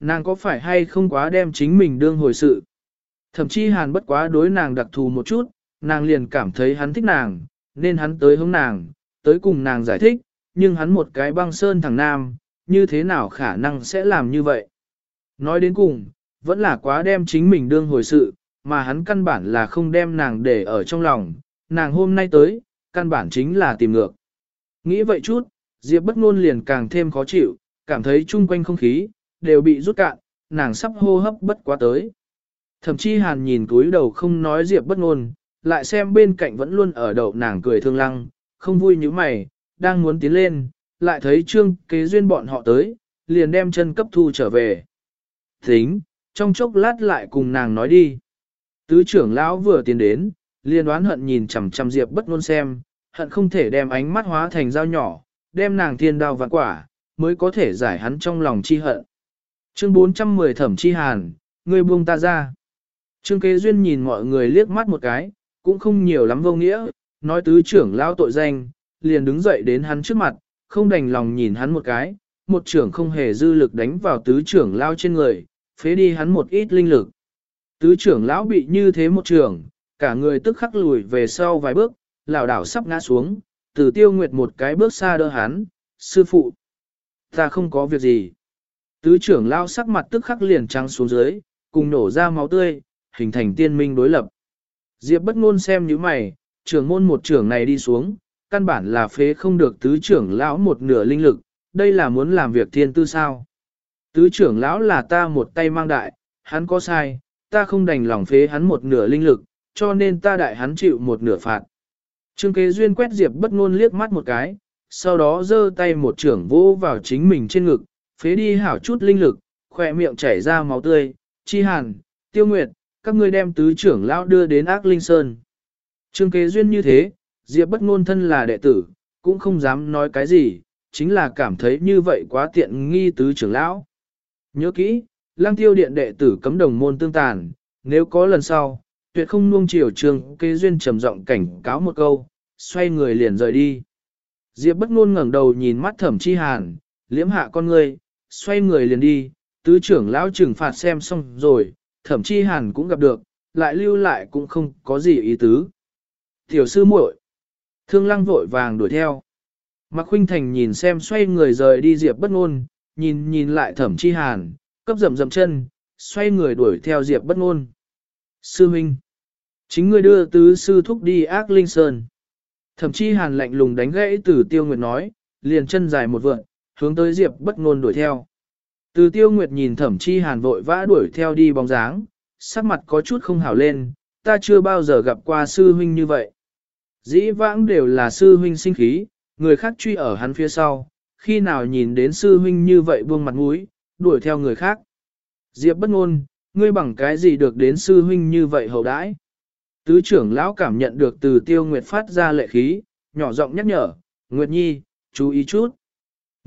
Nàng có phải hay không quá đem chính mình đương hồi sự? Thậm chí hàn bất quá đối nàng đặc thù một chút, nàng liền cảm thấy hắn thích nàng, nên hắn tới hướng nàng, tới cùng nàng giải thích, nhưng hắn một cái băng sơn thằng nam, như thế nào khả năng sẽ làm như vậy? Nói đến cùng, vẫn là quá đem chính mình đương hồi sự, mà hắn căn bản là không đem nàng để ở trong lòng, nàng hôm nay tới, căn bản chính là tìm ngược. Nghĩ vậy chút, Diệp bất ngôn liền càng thêm khó chịu, cảm thấy chung quanh không khí, đều bị rút cạn, nàng sắp hô hấp bất quá tới. Thậm chí hàn nhìn túi đầu không nói Diệp bất ngôn, lại xem bên cạnh vẫn luôn ở đầu nàng cười thương lăng, không vui như mày, đang muốn tiến lên, lại thấy trương kế duyên bọn họ tới, liền đem chân cấp thu trở về. Tính, trong chốc lát lại cùng nàng nói đi. Tứ trưởng lão vừa tiến đến, liền đoán hận nhìn chằm chằm Diệp bất ngôn xem, hận không thể đem ánh mắt hóa thành dao nhỏ, đem nàng thiên đao vạn quả, mới có thể giải hắn trong lòng chi hận. Chương 410 thẩm chi hàn, ngươi buông ta ra. Trương kế duyên nhìn mọi người liếc mắt một cái, cũng không nhiều lắm vô nghĩa, nói tứ trưởng lão tội danh, liền đứng dậy đến hắn trước mặt, không đành lòng nhìn hắn một cái, một trưởng không hề dư lực đánh vào tứ trưởng lão trên người, phế đi hắn một ít linh lực. Tứ trưởng lão bị như thế một trưởng, cả người tức khắc lùi về sau vài bước, lảo đảo sắp ngã xuống, từ tiêu nguyệt một cái bước xa đỡ hắn, sư phụ. Ta không có việc gì. Tứ trưởng lao sắc mặt tức khắc liền trắng xuống dưới, cùng nổ ra máu tươi, hình thành tiên minh đối lập. Diệp bất ngôn xem như mày, trưởng môn một trưởng này đi xuống, căn bản là phế không được tứ trưởng lão một nửa linh lực, đây là muốn làm việc thiên tư sao. Tứ trưởng lão là ta một tay mang đại, hắn có sai, ta không đành lòng phế hắn một nửa linh lực, cho nên ta đại hắn chịu một nửa phạt. Trương kế duyên quét Diệp bất ngôn liếc mắt một cái, sau đó giơ tay một trưởng vô vào chính mình trên ngực, phế đi hảo chút linh lực, khỏe miệng chảy ra máu tươi, chi hàn, tiêu nguyệt, các ngươi đem tứ trưởng lão đưa đến ác linh sơn. Trương kế duyên như thế, Diệp bất ngôn thân là đệ tử, cũng không dám nói cái gì, chính là cảm thấy như vậy quá tiện nghi tứ trưởng lão. Nhớ kỹ, lang tiêu điện đệ tử cấm đồng môn tương tàn, nếu có lần sau, tuyệt không nuông chiều trương kế duyên trầm giọng cảnh cáo một câu, xoay người liền rời đi. Diệp bất ngôn ngẩng đầu nhìn mắt thẩm chi hàn, liễm hạ con ngươi, xoay người liền đi, tứ trưởng lão trừng phạt xem xong rồi, thậm chi hàn cũng gặp được, lại lưu lại cũng không có gì ý tứ. Tiểu sư muội, thương lăng vội vàng đuổi theo. Mạc Khuynh Thành nhìn xem xoay người rời đi Diệp bất nôn, nhìn nhìn lại thẩm chi hàn, cấp rậm rậm chân, xoay người đuổi theo Diệp bất nôn. Sư Minh, chính ngươi đưa tứ sư thúc đi ác linh sơn. Thẩm chi hàn lạnh lùng đánh gãy từ tiêu nguyệt nói, liền chân dài một vượn, hướng tới Diệp bất ngôn đuổi theo. Từ tiêu nguyệt nhìn thẩm chi hàn vội vã đuổi theo đi bóng dáng, sắc mặt có chút không hảo lên, ta chưa bao giờ gặp qua sư huynh như vậy. Dĩ vãng đều là sư huynh sinh khí, người khác truy ở hắn phía sau, khi nào nhìn đến sư huynh như vậy buông mặt mũi, đuổi theo người khác. Diệp bất ngôn, ngươi bằng cái gì được đến sư huynh như vậy hậu đãi? Tứ trưởng lão cảm nhận được từ tiêu nguyệt phát ra lệ khí, nhỏ giọng nhắc nhở, Nguyệt Nhi, chú ý chút.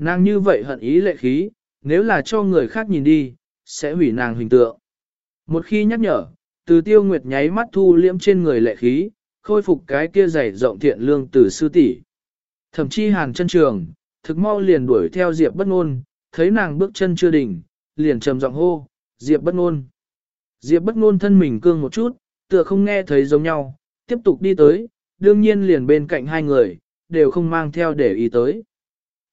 Nàng như vậy hận ý lệ khí, nếu là cho người khác nhìn đi, sẽ hủy nàng hình tượng. Một khi nhắc nhở, từ tiêu nguyệt nháy mắt thu liễm trên người lệ khí, khôi phục cái kia dày rộng thiện lương từ sư tỷ. Thậm chí hàng chân trường, thực mau liền đuổi theo Diệp bất ngôn, thấy nàng bước chân chưa đỉnh, liền trầm giọng hô, Diệp bất ngôn. Diệp bất ngôn thân mình cương một chút, tựa không nghe thấy giống nhau, tiếp tục đi tới, đương nhiên liền bên cạnh hai người, đều không mang theo để ý tới.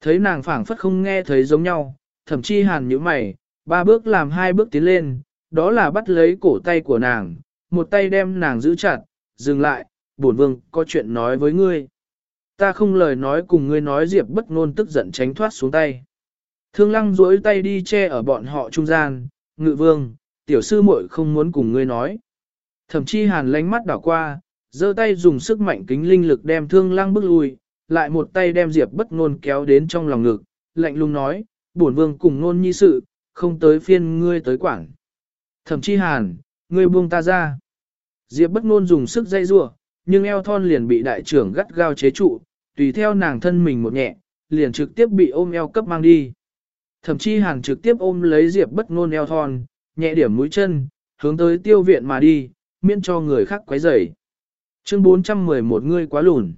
Thấy nàng phảng phất không nghe thấy giống nhau, thậm chí hàn nhíu mày, ba bước làm hai bước tiến lên, đó là bắt lấy cổ tay của nàng, một tay đem nàng giữ chặt, dừng lại, bổn vương có chuyện nói với ngươi. Ta không lời nói cùng ngươi nói diệp bất ngôn tức giận tránh thoát xuống tay. Thương lăng duỗi tay đi che ở bọn họ trung gian, ngự vương, tiểu sư muội không muốn cùng ngươi nói. Thậm chí hàn lánh mắt đảo qua, giơ tay dùng sức mạnh kính linh lực đem thương lăng bước lui, lại một tay đem diệp bất ngôn kéo đến trong lòng ngực, lạnh lùng nói, bổn vương cùng ngôn nhi sự, không tới phiên ngươi tới quảng. Thẩm Chi hàn, ngươi buông ta ra. Diệp bất ngôn dùng sức dây rua, nhưng eo thon liền bị đại trưởng gắt gao chế trụ, tùy theo nàng thân mình một nhẹ, liền trực tiếp bị ôm eo cấp mang đi. Thẩm Chi hàn trực tiếp ôm lấy Diệp bất ngôn eo thon, nhẹ điểm mũi chân, hướng tới tiêu viện mà đi, miễn cho người khác quấy rầy. Chương 411 ngươi quá lùn.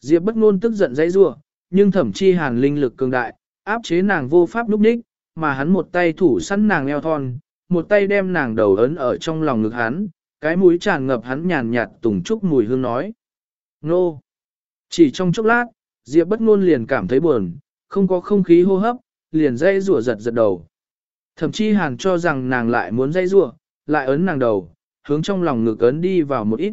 Diệp bất ngôn tức giận dãy rủa, nhưng thẩm chi hàn linh lực cường đại, áp chế nàng vô pháp lúc ních, mà hắn một tay thủ sẵn nàng eo thon, một tay đem nàng đầu ấn ở trong lòng ngực hắn, cái mũi tràn ngập hắn nhàn nhạt tùng trúc mùi hương nói. Nô! Chỉ trong chốc lát, Diệp bất ngôn liền cảm thấy buồn, không có không khí hô hấp, liền dây rủa giật giật đầu. Thậm chí hàn cho rằng nàng lại muốn dây rủa, lại ấn nàng đầu, hướng trong lòng ngực ấn đi vào một ít.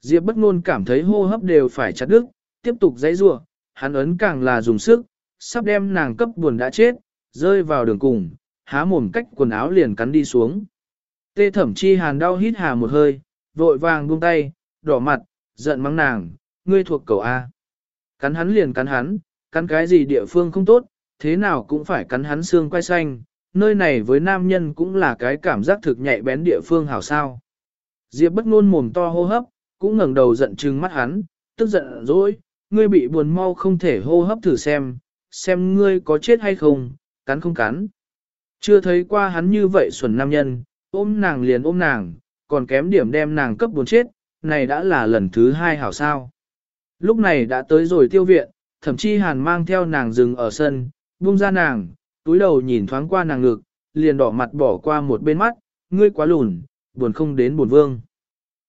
Diệp bất ngôn cảm thấy hô hấp đều phải chặt đứt, tiếp tục dãy rủa, hắn ấn càng là dùng sức, sắp đem nàng cấp buồn đã chết, rơi vào đường cùng, há mồm cách quần áo liền cắn đi xuống. Tê thẩm chi hàn đau hít hà một hơi, vội vàng buông tay, đỏ mặt, giận mắng nàng, ngươi thuộc cầu A. Cắn hắn liền cắn hắn, cắn cái gì địa phương không tốt, thế nào cũng phải cắn hắn xương quay xanh, nơi này với nam nhân cũng là cái cảm giác thực nhạy bén địa phương hảo sao. Diệp bất ngôn mồm to hô hấp, cũng ngẩng đầu giận trừng mắt hắn, tức giận dỗi, ngươi bị buồn mau không thể hô hấp thử xem, xem ngươi có chết hay không, cắn không cắn. Chưa thấy qua hắn như vậy xuẩn nam nhân, ôm nàng liền ôm nàng, còn kém điểm đem nàng cấp buồn chết, này đã là lần thứ hai hảo sao. Lúc này đã tới rồi tiêu viện, thậm chí hàn mang theo nàng dừng ở sân, buông ra nàng, túi đầu nhìn thoáng qua nàng ngực, liền đỏ mặt bỏ qua một bên mắt, ngươi quá lùn, buồn không đến buồn vương.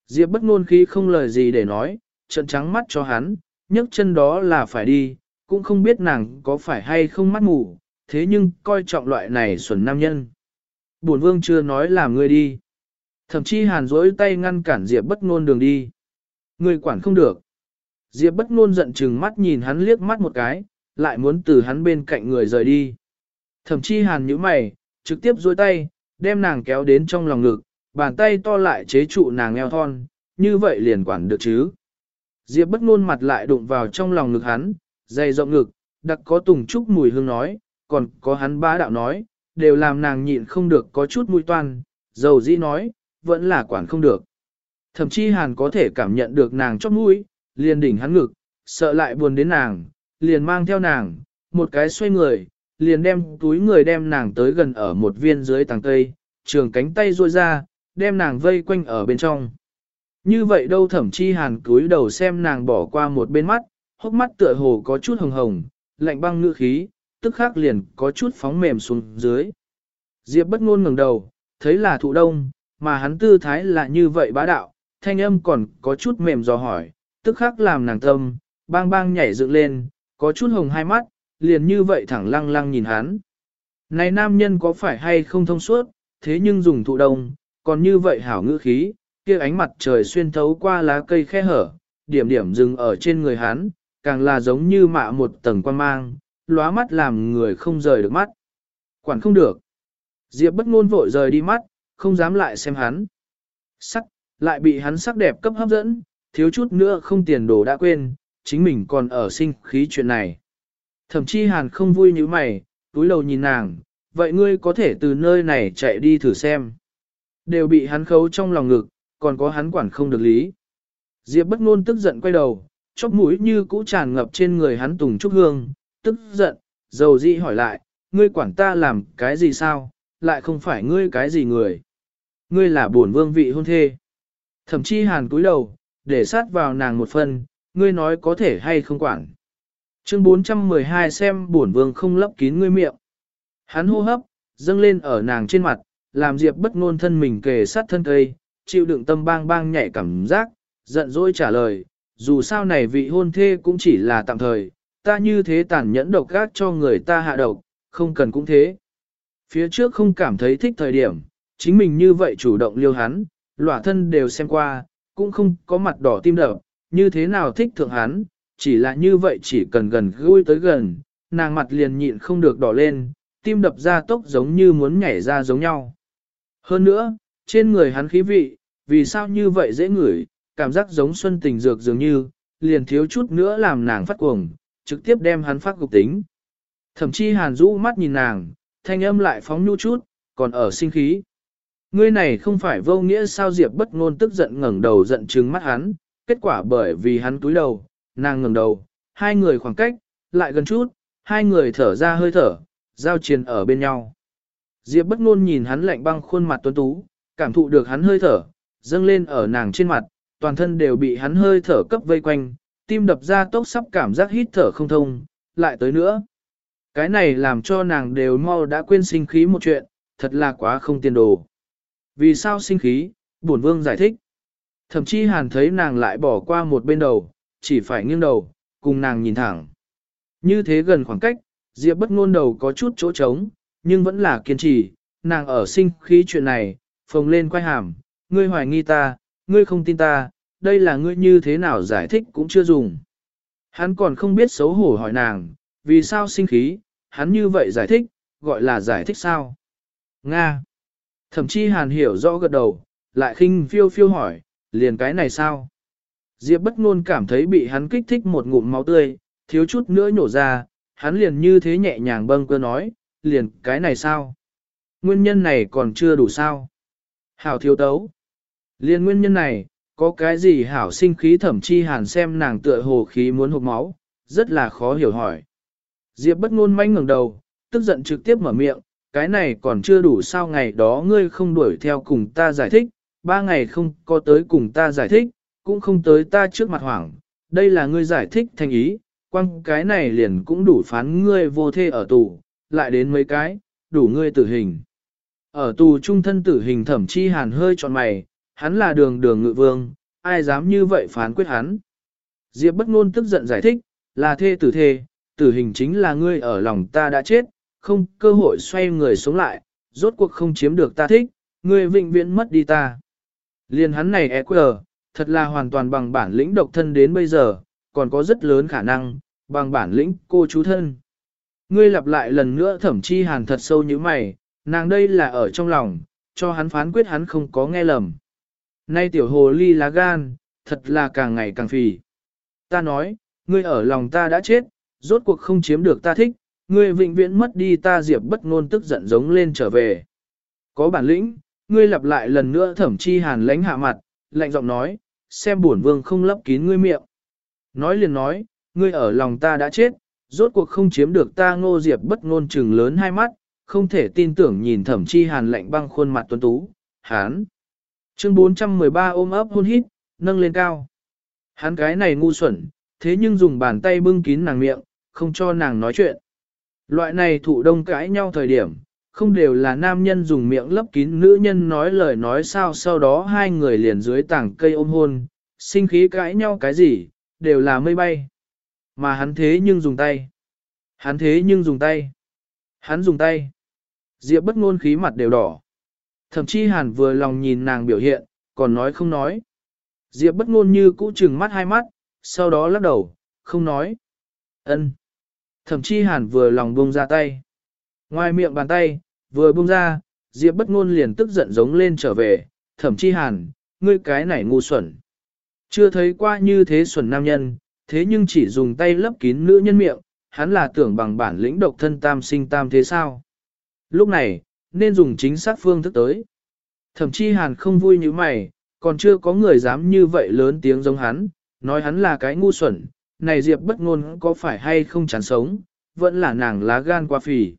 Diệp bất ngôn khí không lời gì để nói, trận trắng mắt cho hắn, nhấc chân đó là phải đi, cũng không biết nàng có phải hay không mắt mù, thế nhưng coi trọng loại này xuẩn nam nhân. Bổn vương chưa nói là ngươi đi. Thậm chí hàn rỗi tay ngăn cản Diệp bất ngôn đường đi. Ngươi quản không được. Diệp bất ngôn giận chừng mắt nhìn hắn liếc mắt một cái, lại muốn từ hắn bên cạnh người rời đi. Thậm chí hàn nhíu mày, trực tiếp duỗi tay, đem nàng kéo đến trong lòng ngực, bàn tay to lại chế trụ nàng eo thon, như vậy liền quản được chứ. Diệp bất ngôn mặt lại đụng vào trong lòng ngực hắn, dày rộng ngực, đặc có tùng trúc mùi hương nói, còn có hắn bá đạo nói, đều làm nàng nhịn không được có chút mũi toan, dầu dĩ nói, vẫn là quản không được. Thậm chí hàn có thể cảm nhận được nàng chót mũi, liền đỉnh hắn ngực, sợ lại buồn đến nàng, liền mang theo nàng, một cái xoay người, liền đem túi người đem nàng tới gần ở một viên dưới tàng cây, trường cánh tay ruôi ra, đem nàng vây quanh ở bên trong. Như vậy đâu thẩm chi hàn cúi đầu xem nàng bỏ qua một bên mắt, hốc mắt tựa hồ có chút hồng hồng, lạnh băng ngữ khí, tức khắc liền có chút phóng mềm xuống dưới. Diệp bất ngôn ngẩng đầu, thấy là thụ đông, mà hắn tư thái là như vậy bá đạo, thanh âm còn có chút mềm dò hỏi, tức khắc làm nàng tâm, bang bang nhảy dựng lên, có chút hồng hai mắt, liền như vậy thẳng lăng lăng nhìn hắn. Này nam nhân có phải hay không thông suốt, thế nhưng dùng thụ đông, còn như vậy hảo ngữ khí, kia ánh mặt trời xuyên thấu qua lá cây khe hở, điểm điểm dừng ở trên người hắn, càng là giống như mạ một tầng quan mang, lóa mắt làm người không rời được mắt. Quản không được. Diệp bất ngôn vội rời đi mắt, không dám lại xem hắn. Sắc, lại bị hắn sắc đẹp cấp hấp dẫn, thiếu chút nữa không tiền đồ đã quên, chính mình còn ở sinh khí chuyện này. Thậm chí hàn không vui như mày, túi lầu nhìn nàng, vậy ngươi có thể từ nơi này chạy đi thử xem. Đều bị hắn khấu trong lòng ngực, còn có hắn quản không được lý. Diệp bất ngôn tức giận quay đầu, chóp mũi như cũ tràn ngập trên người hắn tùng trúc hương, tức giận, dầu dĩ hỏi lại, ngươi quản ta làm cái gì sao, lại không phải ngươi cái gì người. Ngươi là bổn vương vị hôn thê. Thậm chí hàn cúi đầu, để sát vào nàng một phần, ngươi nói có thể hay không quản. Chương 412 xem bổn vương không lấp kín ngươi miệng. Hắn hô hấp, dâng lên ở nàng trên mặt, làm Diệp bất ngôn thân mình kề sát thân cây, chịu đựng tâm bang bang nhảy cảm giác, giận dỗi trả lời, dù sao này vị hôn thê cũng chỉ là tạm thời, ta như thế tàn nhẫn độc gác cho người ta hạ độc, không cần cũng thế. Phía trước không cảm thấy thích thời điểm, chính mình như vậy chủ động liêu hắn, lỏa thân đều xem qua, cũng không có mặt đỏ tim đập, như thế nào thích thượng hắn, chỉ là như vậy chỉ cần gần gũi tới gần, nàng mặt liền nhịn không được đỏ lên, tim đập ra tốc giống như muốn nhảy ra giống nhau. Hơn nữa, trên người hắn khí vị, vì sao như vậy dễ ngửi, cảm giác giống xuân tình dược dường như, liền thiếu chút nữa làm nàng phát cuồng, trực tiếp đem hắn phát cục tính. Thậm chí hàn rũ mắt nhìn nàng, thanh âm lại phóng nhu chút, còn ở sinh khí. Ngươi này không phải vô nghĩa sao Diệp bất ngôn tức giận ngẩng đầu giận trừng mắt hắn, kết quả bởi vì hắn túi đầu, nàng ngẩng đầu, hai người khoảng cách, lại gần chút, hai người thở ra hơi thở, giao chiến ở bên nhau. Diệp bất ngôn nhìn hắn lạnh băng khuôn mặt tuấn tú, cảm thụ được hắn hơi thở, dâng lên ở nàng trên mặt, toàn thân đều bị hắn hơi thở cấp vây quanh, tim đập ra tốc sắp cảm giác hít thở không thông, lại tới nữa. Cái này làm cho nàng đều mau đã quên sinh khí một chuyện, thật là quá không tiền đồ. Vì sao sinh khí, bổn vương giải thích. Thậm chí hàn thấy nàng lại bỏ qua một bên đầu, chỉ phải nghiêng đầu, cùng nàng nhìn thẳng. Như thế gần khoảng cách, Diệp bất ngôn đầu có chút chỗ trống, nhưng vẫn là kiên trì, nàng ở sinh khí chuyện này, phồng lên quay hàm, ngươi hoài nghi ta, ngươi không tin ta, đây là ngươi như thế nào giải thích cũng chưa dùng. Hắn còn không biết xấu hổ hỏi nàng, vì sao sinh khí, hắn như vậy giải thích, gọi là giải thích sao? Nga. Thậm chí hàn hiểu rõ gật đầu, lại khinh phiêu phiêu hỏi, liền cái này sao? Diệp bất ngôn cảm thấy bị hắn kích thích một ngụm máu tươi, thiếu chút nữa nhổ ra, hắn liền như thế nhẹ nhàng bâng cơ nói, liền cái này sao? Nguyên nhân này còn chưa đủ sao? Hảo thiếu tấu. Liền nguyên nhân này, có cái gì hảo sinh khí thẩm chi hàn xem nàng tựa hồ khí muốn hụt máu, rất là khó hiểu hỏi. Diệp bất ngôn manh ngẩng đầu, tức giận trực tiếp mở miệng, cái này còn chưa đủ sao ngày đó ngươi không đuổi theo cùng ta giải thích, ba ngày không có tới cùng ta giải thích, cũng không tới ta trước mặt hoảng, đây là ngươi giải thích thành ý, quăng cái này liền cũng đủ phán ngươi vô thê ở tù, lại đến mấy cái, đủ ngươi tử hình. Ở tù trung thân tử hình thẩm chi hàn hơi trọn mày, hắn là đường đường ngự vương, ai dám như vậy phán quyết hắn. Diệp bất ngôn tức giận giải thích, là thê tử thê, tử hình chính là ngươi ở lòng ta đã chết, không cơ hội xoay người sống lại, rốt cuộc không chiếm được ta thích, ngươi vĩnh viễn mất đi ta. Liên hắn này e quờ, thật là hoàn toàn bằng bản lĩnh độc thân đến bây giờ, còn có rất lớn khả năng, bằng bản lĩnh cô chú thân. Ngươi lặp lại lần nữa thẩm chi hàn thật sâu như mày, nàng đây là ở trong lòng, cho hắn phán quyết hắn không có nghe lầm. Nay tiểu hồ ly lá gan, thật là càng ngày càng phì. Ta nói, ngươi ở lòng ta đã chết, rốt cuộc không chiếm được ta thích, ngươi vĩnh viễn mất đi ta diệp bất ngôn tức giận giống lên trở về. Có bản lĩnh, ngươi lặp lại lần nữa thẩm chi hàn lãnh hạ mặt, lạnh giọng nói, xem bổn vương không lấp kín ngươi miệng. Nói liền nói, ngươi ở lòng ta đã chết, rốt cuộc không chiếm được ta ngô diệp bất ngôn trừng lớn hai mắt, không thể tin tưởng nhìn thẩm chi hàn lạnh băng khuôn mặt tuấn tú, hán. Chương 413 ôm ấp hôn hít, nâng lên cao. Hắn cái này ngu xuẩn, thế nhưng dùng bàn tay bưng kín nàng miệng, không cho nàng nói chuyện. Loại này thụ đông cãi nhau thời điểm, không đều là nam nhân dùng miệng lấp kín nữ nhân nói lời nói sao sau đó hai người liền dưới tảng cây ôm hôn, sinh khí cãi nhau cái gì, đều là mây bay. Mà hắn thế nhưng dùng tay. Hắn thế nhưng dùng tay. Hắn dùng tay. Diệp bất ngôn khí mặt đều đỏ. Thậm chí hàn vừa lòng nhìn nàng biểu hiện, còn nói không nói. Diệp bất ngôn như cũ trừng mắt hai mắt, sau đó lắc đầu, không nói. Ân. Thậm chí hàn vừa lòng buông ra tay. Ngoài miệng bàn tay, vừa buông ra, Diệp bất ngôn liền tức giận giống lên trở về, thậm chí hàn, ngươi cái này ngu xuẩn. Chưa thấy qua như thế xuẩn nam nhân, thế nhưng chỉ dùng tay lấp kín nữ nhân miệng, hắn là tưởng bằng bản lĩnh độc thân tam sinh tam thế sao. Lúc này, nên dùng chính xác phương thức tới. Thậm chí hàn không vui như mày, còn chưa có người dám như vậy lớn tiếng giống hắn, nói hắn là cái ngu xuẩn, này Diệp bất ngôn có phải hay không chán sống, vẫn là nàng lá gan qua phì.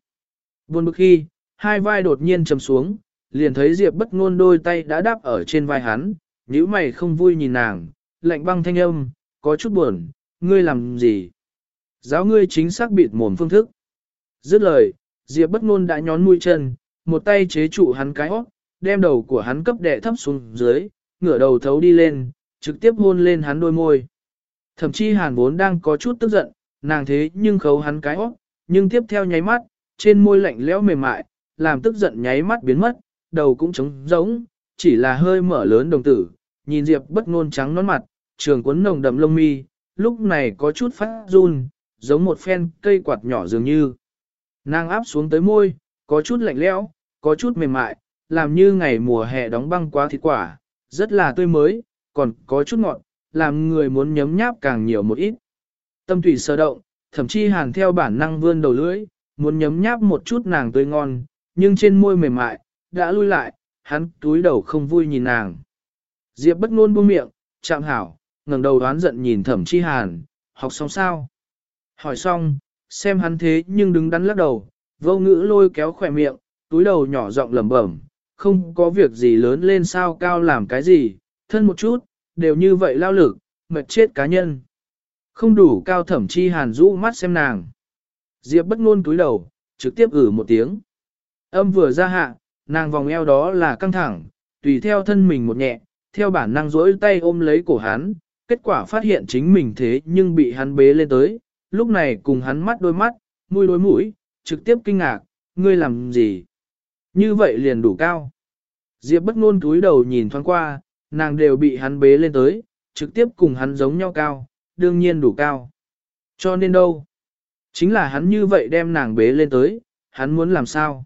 Buồn bực khi, hai vai đột nhiên trầm xuống, liền thấy Diệp bất ngôn đôi tay đã đáp ở trên vai hắn, nhíu mày không vui nhìn nàng, lạnh băng thanh âm, có chút buồn, ngươi làm gì? Giáo ngươi chính xác bịt mồm phương thức. Dứt lời, Diệp bất ngôn đã nhón mũi chân, một tay chế trụ hắn cái hót, đem đầu của hắn cấp đẻ thấp xuống dưới, ngửa đầu thấu đi lên, trực tiếp hôn lên hắn đôi môi. Thậm chí hàn vốn đang có chút tức giận, nàng thế nhưng khấu hắn cái hót, nhưng tiếp theo nháy mắt, trên môi lạnh lẽo mềm mại, làm tức giận nháy mắt biến mất, đầu cũng trống giống, chỉ là hơi mở lớn đồng tử, nhìn Diệp bất ngôn trắng nón mặt, trường cuốn nồng đậm lông mi, lúc này có chút phát run, giống một phen cây quạt nhỏ dường như. Nàng áp xuống tới môi, có chút lạnh lẽo, có chút mềm mại, làm như ngày mùa hè đóng băng quá thịt quả, rất là tươi mới, còn có chút ngọt, làm người muốn nhấm nháp càng nhiều một ít. Tâm thủy sơ động, thậm chí hàn theo bản năng vươn đầu lưỡi, muốn nhấm nháp một chút nàng tươi ngon, nhưng trên môi mềm mại, đã lui lại, hắn túi đầu không vui nhìn nàng. Diệp bất ngôn buông miệng, chạm hảo, ngẩng đầu đoán giận nhìn thẩm chi hàn, học xong sao? Hỏi xong, xem hắn thế nhưng đứng đắn lắc đầu, vô ngữ lôi kéo khỏe miệng, túi đầu nhỏ giọng lẩm bẩm, không có việc gì lớn lên sao cao làm cái gì, thân một chút, đều như vậy lao lực, mệt chết cá nhân. Không đủ cao thẩm chi hàn rũ mắt xem nàng. Diệp bất ngôn túi đầu, trực tiếp ử một tiếng. Âm vừa ra hạ, nàng vòng eo đó là căng thẳng, tùy theo thân mình một nhẹ, theo bản năng rỗi tay ôm lấy cổ hắn, kết quả phát hiện chính mình thế nhưng bị hắn bế lên tới, lúc này cùng hắn mắt đôi mắt, mũi đôi mũi, trực tiếp kinh ngạc, ngươi làm gì? Như vậy liền đủ cao. Diệp bất ngôn túi đầu nhìn thoáng qua, nàng đều bị hắn bế lên tới, trực tiếp cùng hắn giống nhau cao, đương nhiên đủ cao. Cho nên đâu? Chính là hắn như vậy đem nàng bế lên tới, hắn muốn làm sao?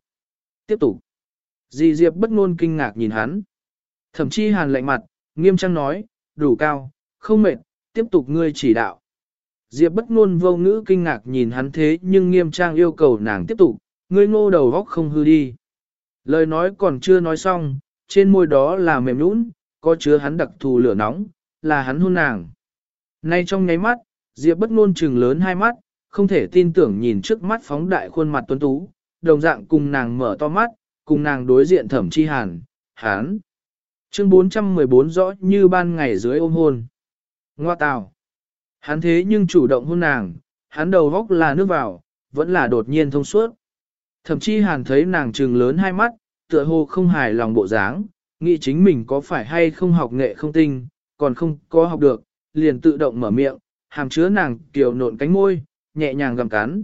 Tiếp tục. Dì Diệp bất ngôn kinh ngạc nhìn hắn. Thậm chí hàn lạnh mặt, nghiêm trang nói, đủ cao, không mệt, tiếp tục ngươi chỉ đạo. Diệp bất ngôn vô ngữ kinh ngạc nhìn hắn thế nhưng nghiêm trang yêu cầu nàng tiếp tục, ngươi ngô đầu góc không hư đi. Lời nói còn chưa nói xong, trên môi đó là mềm nhũn, có chứa hắn đặc thù lửa nóng, là hắn hôn nàng. Nay trong nháy mắt, Diệp bất ngôn trừng lớn hai mắt, không thể tin tưởng nhìn trước mắt phóng đại khuôn mặt tuấn tú, đồng dạng cùng nàng mở to mắt, cùng nàng đối diện thẩm chi hàn, hán. Chương 414 rõ như ban ngày dưới ôm hôn. Ngoa tào. Hắn thế nhưng chủ động hôn nàng, hắn đầu góc là nước vào, vẫn là đột nhiên thông suốt. Thậm chí hàn thấy nàng trừng lớn hai mắt, tựa hồ không hài lòng bộ dáng, nghĩ chính mình có phải hay không học nghệ không tinh, còn không có học được, liền tự động mở miệng, hàm chứa nàng kiều nộn cánh môi, nhẹ nhàng gặm cắn.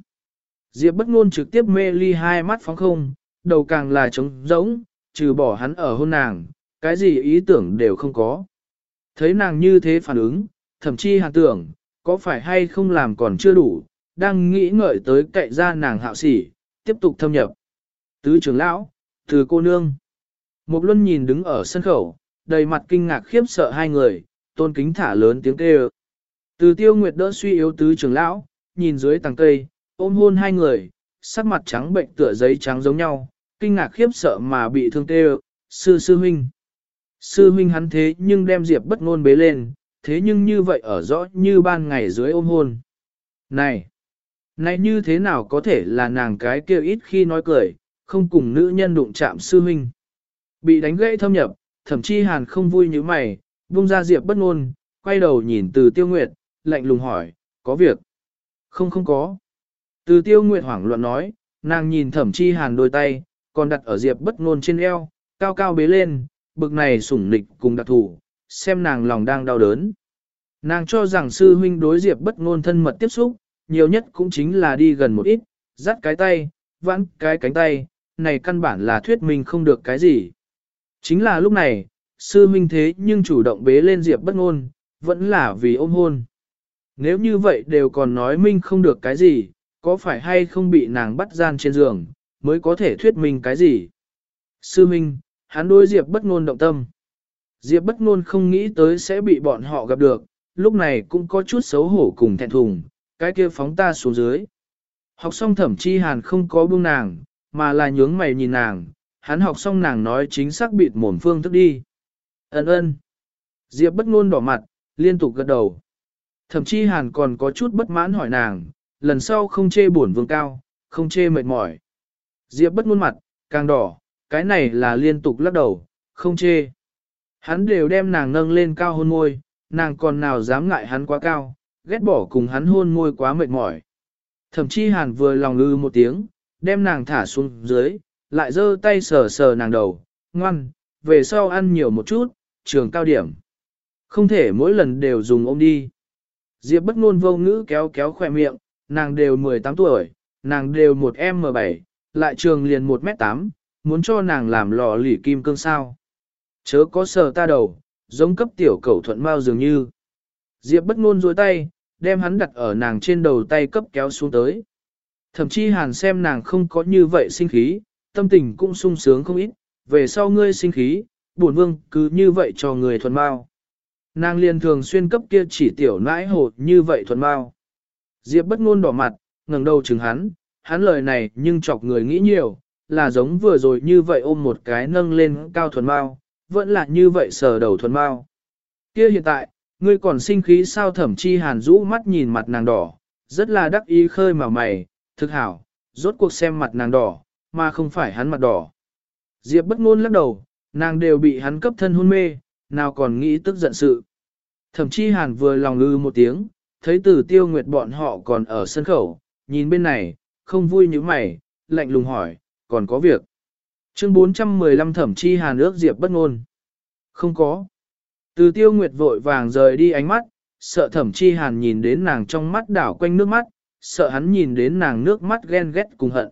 Diệp bất ngôn trực tiếp mê ly hai mắt phóng không, đầu càng là trống rỗng, trừ bỏ hắn ở hôn nàng, cái gì ý tưởng đều không có. Thấy nàng như thế phản ứng, thậm chí hàn tưởng, có phải hay không làm còn chưa đủ, đang nghĩ ngợi tới cậy ra nàng hạo sỉ, tiếp tục thâm nhập. Tứ trưởng lão, từ cô nương. Một luân nhìn đứng ở sân khẩu, đầy mặt kinh ngạc khiếp sợ hai người, tôn kính thả lớn tiếng kêu. Từ tiêu nguyệt đỡ suy yếu tứ trưởng lão, nhìn dưới tàng cây, ôm hôn hai người, sắc mặt trắng bệnh tựa giấy trắng giống nhau, kinh ngạc khiếp sợ mà bị thương tê sư sư huynh. Sư huynh hắn thế nhưng đem Diệp bất ngôn bế lên, thế nhưng như vậy ở rõ như ban ngày dưới ôm hôn. Này! Này như thế nào có thể là nàng cái kia ít khi nói cười, không cùng nữ nhân đụng chạm sư huynh. Bị đánh gãy thâm nhập, thậm chí hàn không vui như mày, buông ra Diệp bất ngôn, quay đầu nhìn từ tiêu nguyệt, lạnh lùng hỏi, có việc? Không không có. Từ tiêu nguyệt hoảng loạn nói, nàng nhìn thẩm chi hàn đôi tay, còn đặt ở Diệp bất ngôn trên eo, cao cao bế lên, bực này sủng nịch cùng đặc thủ, xem nàng lòng đang đau đớn. Nàng cho rằng sư huynh đối Diệp bất ngôn thân mật tiếp xúc, nhiều nhất cũng chính là đi gần một ít, dắt cái tay, vãn cái cánh tay, này căn bản là thuyết minh không được cái gì. Chính là lúc này, sư huynh thế nhưng chủ động bế lên Diệp bất ngôn, vẫn là vì ôm hôn. Nếu như vậy đều còn nói minh không được cái gì, có phải hay không bị nàng bắt gian trên giường, mới có thể thuyết minh cái gì. Sư huynh, hắn đối Diệp bất ngôn động tâm. Diệp bất ngôn không nghĩ tới sẽ bị bọn họ gặp được, lúc này cũng có chút xấu hổ cùng thẹn thùng, cái kia phóng ta xuống dưới. Học xong thẩm chi hàn không có buông nàng, mà là nhướng mày nhìn nàng, hắn học xong nàng nói chính xác bịt mồm phương thức đi. Ấn ơn. Diệp bất ngôn đỏ mặt, liên tục gật đầu. Thẩm chi hàn còn có chút bất mãn hỏi nàng, lần sau không chê buồn vương cao, không chê mệt mỏi. Diệp bất ngôn mặt, càng đỏ, cái này là liên tục lắc đầu, không chê. Hắn đều đem nàng nâng lên cao hôn môi, nàng còn nào dám ngại hắn quá cao, ghét bỏ cùng hắn hôn môi quá mệt mỏi. Thậm chí hàn vừa lòng lư một tiếng, đem nàng thả xuống dưới, lại giơ tay sờ sờ nàng đầu, ngoan, về sau ăn nhiều một chút, trường cao điểm. Không thể mỗi lần đều dùng ôm đi. Diệp bất ngôn vô ngữ kéo kéo khỏe miệng, nàng đều 18 tuổi, nàng đều một M7, lại trường liền 1m8, muốn cho nàng làm lò lỉ kim cương sao. Chớ có sờ ta đầu, giống cấp tiểu cầu thuận mau dường như. Diệp bất ngôn dối tay, đem hắn đặt ở nàng trên đầu tay cấp kéo xuống tới. Thậm chí hàn xem nàng không có như vậy sinh khí, tâm tình cũng sung sướng không ít, về sau ngươi sinh khí, bổn vương cứ như vậy cho người thuận mau. Nàng liền thường xuyên cấp kia chỉ tiểu nãi hột như vậy thuận mau. Diệp bất ngôn đỏ mặt, ngẩng đầu chừng hắn, hắn lời này nhưng chọc người nghĩ nhiều, là giống vừa rồi như vậy ôm một cái nâng lên cao thuần mau, vẫn là như vậy sờ đầu thuần bao Kia hiện tại, ngươi còn sinh khí sao thẩm chi hàn rũ mắt nhìn mặt nàng đỏ, rất là đắc ý khơi mà mày, thực hảo, rốt cuộc xem mặt nàng đỏ, mà không phải hắn mặt đỏ. Diệp bất ngôn lắc đầu, nàng đều bị hắn cấp thân hôn mê, nào còn nghĩ tức giận sự. Thẩm chi hàn vừa lòng ư một tiếng, thấy tử tiêu nguyệt bọn họ còn ở sân khẩu, nhìn bên này, không vui như mày, lạnh lùng hỏi, còn có việc. Chương 415 thẩm chi hàn ước Diệp bất ngôn. Không có. Từ tiêu nguyệt vội vàng rời đi ánh mắt, sợ thẩm chi hàn nhìn đến nàng trong mắt đảo quanh nước mắt, sợ hắn nhìn đến nàng nước mắt ghen ghét cùng hận.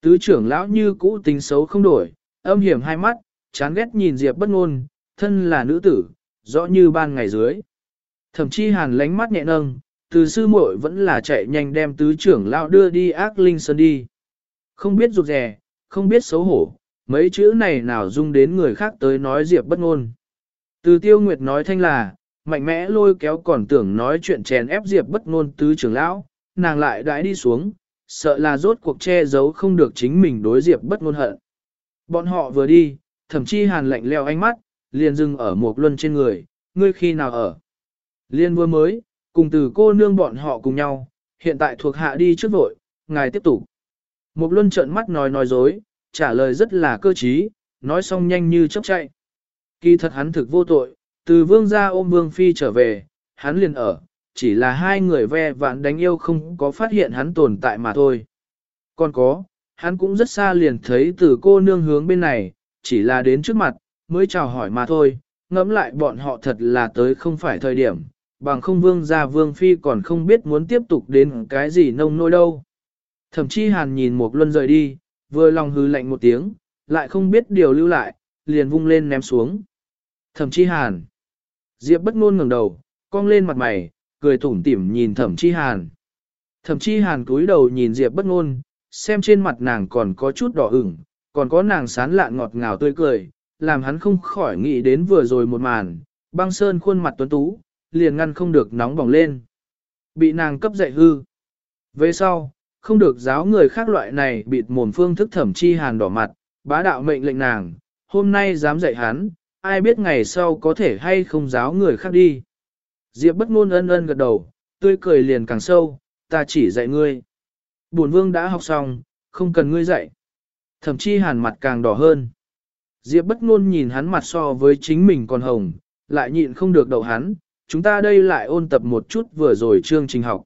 Tứ trưởng lão như cũ tính xấu không đổi, âm hiểm hai mắt, chán ghét nhìn Diệp bất ngôn, thân là nữ tử, rõ như ban ngày dưới. Thẩm chi hàn lánh mắt nhẹ nâng, từ sư muội vẫn là chạy nhanh đem tứ trưởng lão đưa đi ác linh sơn đi. Không biết rụt rè, không biết xấu hổ, mấy chữ này nào dung đến người khác tới nói Diệp bất ngôn. Từ tiêu nguyệt nói thanh là, mạnh mẽ lôi kéo còn tưởng nói chuyện chèn ép Diệp bất ngôn tứ trưởng lão, nàng lại đãi đi xuống, sợ là rốt cuộc che giấu không được chính mình đối Diệp bất ngôn hận. Bọn họ vừa đi, thậm chí hàn lạnh leo ánh mắt, liền dừng ở một luân trên người, ngươi khi nào ở. Liên vừa mới, cùng từ cô nương bọn họ cùng nhau, hiện tại thuộc hạ đi trước vội, ngài tiếp tục. Một luân trợn mắt nói nói dối, trả lời rất là cơ trí, nói xong nhanh như chốc chạy. Kỳ thật hắn thực vô tội, từ vương gia ôm vương phi trở về, hắn liền ở, chỉ là hai người ve vãn đánh yêu không có phát hiện hắn tồn tại mà thôi. Còn có, hắn cũng rất xa liền thấy từ cô nương hướng bên này, chỉ là đến trước mặt, mới chào hỏi mà thôi, ngẫm lại bọn họ thật là tới không phải thời điểm, bằng không vương gia vương phi còn không biết muốn tiếp tục đến cái gì nông nôi đâu. Thậm chí hàn nhìn một luân rời đi, vừa lòng hư lạnh một tiếng, lại không biết điều lưu lại, liền vung lên ném xuống. Thẩm chi hàn. Diệp bất ngôn ngẩng đầu, cong lên mặt mày, cười tủm tỉm nhìn thẩm chi hàn. Thẩm chi hàn cúi đầu nhìn Diệp bất ngôn, xem trên mặt nàng còn có chút đỏ ửng, còn có nàng sán lạn ngọt ngào tươi cười, làm hắn không khỏi nghĩ đến vừa rồi một màn, băng sơn khuôn mặt tuấn tú, liền ngăn không được nóng bỏng lên. Bị nàng cấp dậy hư. Về sau, không được giáo người khác loại này bịt mồm phương thức thẩm chi hàn đỏ mặt, bá đạo mệnh lệnh nàng, hôm nay dám dạy hắn, ai biết ngày sau có thể hay không giáo người khác đi. Diệp bất ngôn ân ân gật đầu, tươi cười liền càng sâu, ta chỉ dạy ngươi. Bổn vương đã học xong, không cần ngươi dạy. Thậm chí hàn mặt càng đỏ hơn. Diệp bất ngôn nhìn hắn mặt so với chính mình còn hồng, lại nhịn không được đậu hắn, chúng ta đây lại ôn tập một chút vừa rồi chương trình học.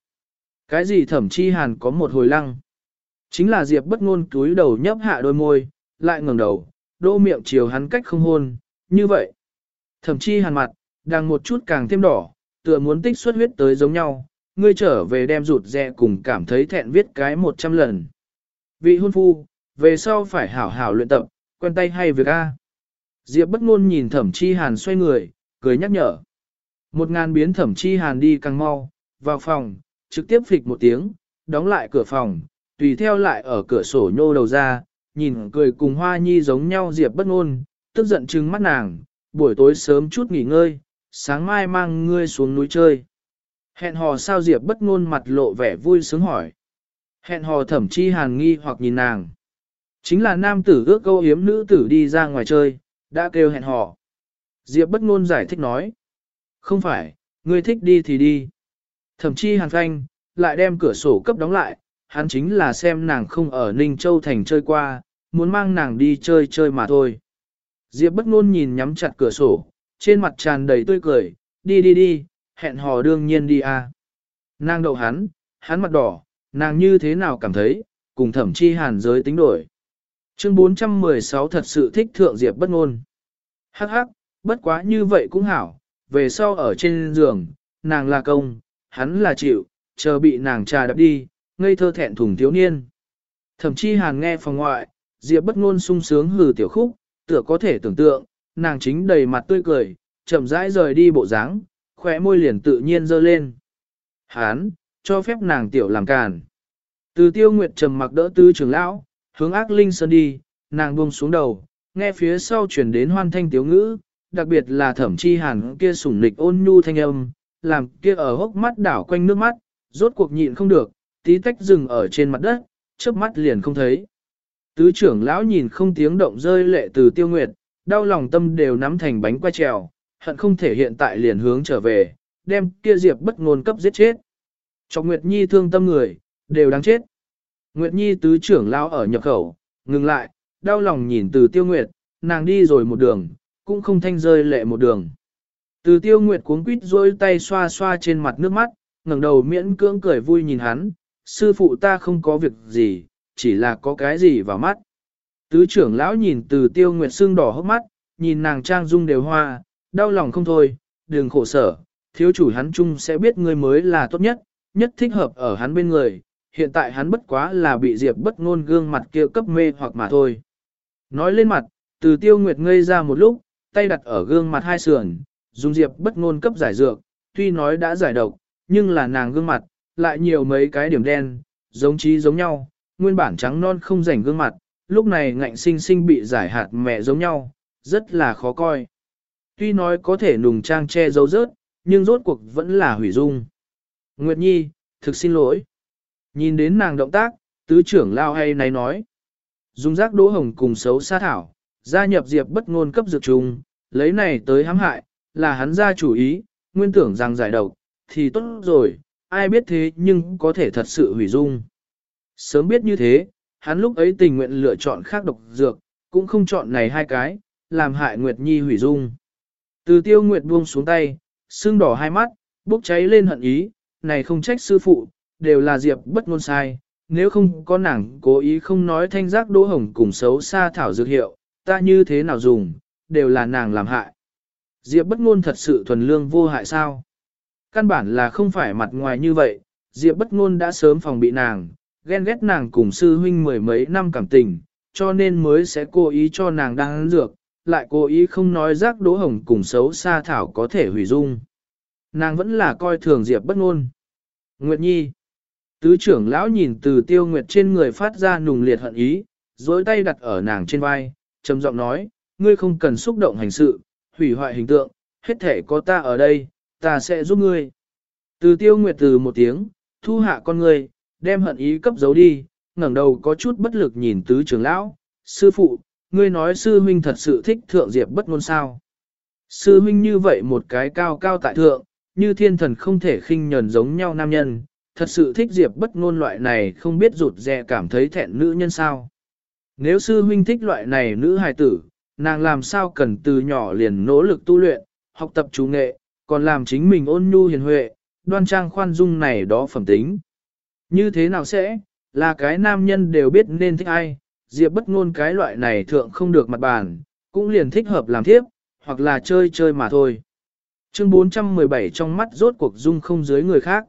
Cái gì thẩm chi hàn có một hồi lăng. Chính là Diệp bất ngôn túi đầu nhấp hạ đôi môi, lại ngẩng đầu, đô miệng chiều hắn cách không hôn, như vậy. Thẩm chi hàn mặt, đang một chút càng thêm đỏ, tựa muốn tích xuất huyết tới giống nhau, ngươi trở về đem rụt rè cùng cảm thấy thẹn viết cái một trăm lần. Vị hôn phu, về sau phải hảo hảo luyện tập, quen tay hay việc A. Diệp bất ngôn nhìn thẩm chi hàn xoay người, cười nhắc nhở. Một ngàn biến thẩm chi hàn đi càng mau, vào phòng, trực tiếp phịch một tiếng, đóng lại cửa phòng, tùy theo lại ở cửa sổ nhô đầu ra, nhìn cười cùng hoa nhi giống nhau Diệp bất ngôn, tức giận trừng mắt nàng, buổi tối sớm chút nghỉ ngơi, sáng mai mang ngươi xuống núi chơi. Hẹn hò sao Diệp bất ngôn mặt lộ vẻ vui sướng hỏi. Hẹn hò thẩm chi hàn nghi hoặc nhìn nàng. Chính là nam tử ước câu hiếm nữ tử đi ra ngoài chơi, đã kêu hẹn hò. Diệp bất ngôn giải thích nói. Không phải, ngươi thích đi thì đi. Thẩm chi hàn phanh, lại đem cửa sổ cấp đóng lại, hắn chính là xem nàng không ở Ninh Châu Thành chơi qua, muốn mang nàng đi chơi chơi mà thôi. Diệp bất ngôn nhìn nhắm chặt cửa sổ, trên mặt tràn đầy tươi cười, đi đi đi, hẹn hò đương nhiên đi à. Nàng đậu hắn, hắn mặt đỏ, nàng như thế nào cảm thấy, cùng thẩm chi hàn giới tính đổi. Chương 416 thật sự thích thượng Diệp bất ngôn. Hắc hắc, bất quá như vậy cũng hảo, về sau ở trên giường, nàng là công, hắn là chịu, chờ bị nàng trà đập đi, ngây thơ thẹn thùng thiếu niên. thậm chi hàn nghe phòng ngoại, Diệp bất ngôn sung sướng hừ tiểu khúc, tựa có thể tưởng tượng, nàng chính đầy mặt tươi cười, chậm rãi rời đi bộ dáng, khóe môi liền tự nhiên dơ lên. Hán, cho phép nàng tiểu làm càn. Từ tiêu nguyệt trầm mặc đỡ tứ trưởng lão, hướng ác linh sơn đi, nàng buông xuống đầu, nghe phía sau chuyển đến hoan thanh tiếu ngữ, đặc biệt là thẩm chi hàn kia sủng nịch ôn nhu thanh âm, làm kia ở hốc mắt đảo quanh nước mắt, rốt cuộc nhịn không được, tí tách dừng ở trên mặt đất, chớp mắt liền không thấy. Tứ trưởng lão nhìn không tiếng động rơi lệ từ tiêu nguyệt, đau lòng tâm đều nắm thành bánh qua trèo, hận không thể hiện tại liền hướng trở về, đem kia diệp bất ngôn cấp giết chết. Cho Nguyệt Nhi thương tâm người, đều đáng chết. Nguyệt Nhi tứ trưởng lão ở nhập khẩu, ngừng lại, đau lòng nhìn từ tiêu nguyệt, nàng đi rồi một đường, cũng không thanh rơi lệ một đường. Từ tiêu nguyệt cuống quýt rôi tay xoa xoa trên mặt nước mắt, ngẩng đầu miễn cưỡng cười vui nhìn hắn, sư phụ ta không có việc gì, chỉ là có cái gì vào mắt. Tứ trưởng lão nhìn từ tiêu nguyệt xương đỏ hốc mắt, nhìn nàng trang dung đều hoa, đau lòng không thôi, đừng khổ sở, thiếu chủ hắn chung sẽ biết ngươi mới là tốt nhất, nhất thích hợp ở hắn bên người, hiện tại hắn bất quá là bị diệp bất ngôn gương mặt kia cấp mê hoặc mà thôi. Nói lên mặt, từ tiêu nguyệt ngây ra một lúc, tay đặt ở gương mặt hai sườn, dùng diệp bất ngôn cấp giải dược, tuy nói đã giải độc, nhưng là nàng gương mặt, lại nhiều mấy cái điểm đen, giống trí giống nhau, nguyên bản trắng non không rảnh gương mặt, lúc này ngạnh sinh sinh bị giải hạt mẹ giống nhau, rất là khó coi. Tuy nói có thể nùng trang che giấu rớt, nhưng rốt cuộc vẫn là hủy dung. Nguyệt Nhi, thực xin lỗi. Nhìn đến nàng động tác, tứ trưởng lao hay này nói. Dùng rác đỗ hồng cùng xấu xa thảo, gia nhập diệp bất ngôn cấp dược trùng, lấy này tới hãm hại, là hắn ra chủ ý, nguyên tưởng rằng giải độc, thì tốt rồi, ai biết thế nhưng có thể thật sự hủy dung. Sớm biết như thế, hắn lúc ấy tình nguyện lựa chọn khác độc dược, cũng không chọn này hai cái, làm hại Nguyệt Nhi hủy dung. Từ tiêu Nguyệt buông xuống tay, sưng đỏ hai mắt, bốc cháy lên hận ý, này không trách sư phụ, đều là diệp bất ngôn sai, nếu không có nàng cố ý không nói thanh giác đỗ hồng cùng xấu xa thảo dược hiệu, ta như thế nào dùng, đều là nàng làm hại. Diệp bất ngôn thật sự thuần lương vô hại sao? Căn bản là không phải mặt ngoài như vậy, Diệp bất ngôn đã sớm phòng bị nàng, ghen ghét nàng cùng sư huynh mười mấy năm cảm tình, cho nên mới sẽ cố ý cho nàng đang dược, lại cố ý không nói rác đỗ hồng cùng xấu xa thảo có thể hủy dung. Nàng vẫn là coi thường Diệp bất ngôn. Nguyệt Nhi Tứ trưởng lão nhìn từ tiêu nguyệt trên người phát ra nùng liệt hận ý, dối tay đặt ở nàng trên vai, trầm giọng nói, ngươi không cần xúc động hành sự, hủy hoại hình tượng, hết thể có ta ở đây, ta sẽ giúp ngươi. Từ tiêu nguyệt từ một tiếng, thu hạ con ngươi, đem hận ý cấp giấu đi, ngẩng đầu có chút bất lực nhìn tứ trưởng lão, sư phụ, ngươi nói sư huynh thật sự thích thượng diệp bất ngôn sao. Sư huynh như vậy một cái cao cao tại thượng, như thiên thần không thể khinh nhờn giống nhau nam nhân, thật sự thích diệp bất ngôn loại này không biết rụt rè cảm thấy thẹn nữ nhân sao. Nếu sư huynh thích loại này nữ hài tử, nàng làm sao cần từ nhỏ liền nỗ lực tu luyện, học tập chú nghệ, còn làm chính mình ôn nhu hiền huệ, đoan trang khoan dung này đó phẩm tính. Như thế nào sẽ, là cái nam nhân đều biết nên thích ai, diệp bất ngôn cái loại này thượng không được mặt bàn, cũng liền thích hợp làm thiếp, hoặc là chơi chơi mà thôi. Chương 417 trong mắt rốt cuộc dung không dưới người khác.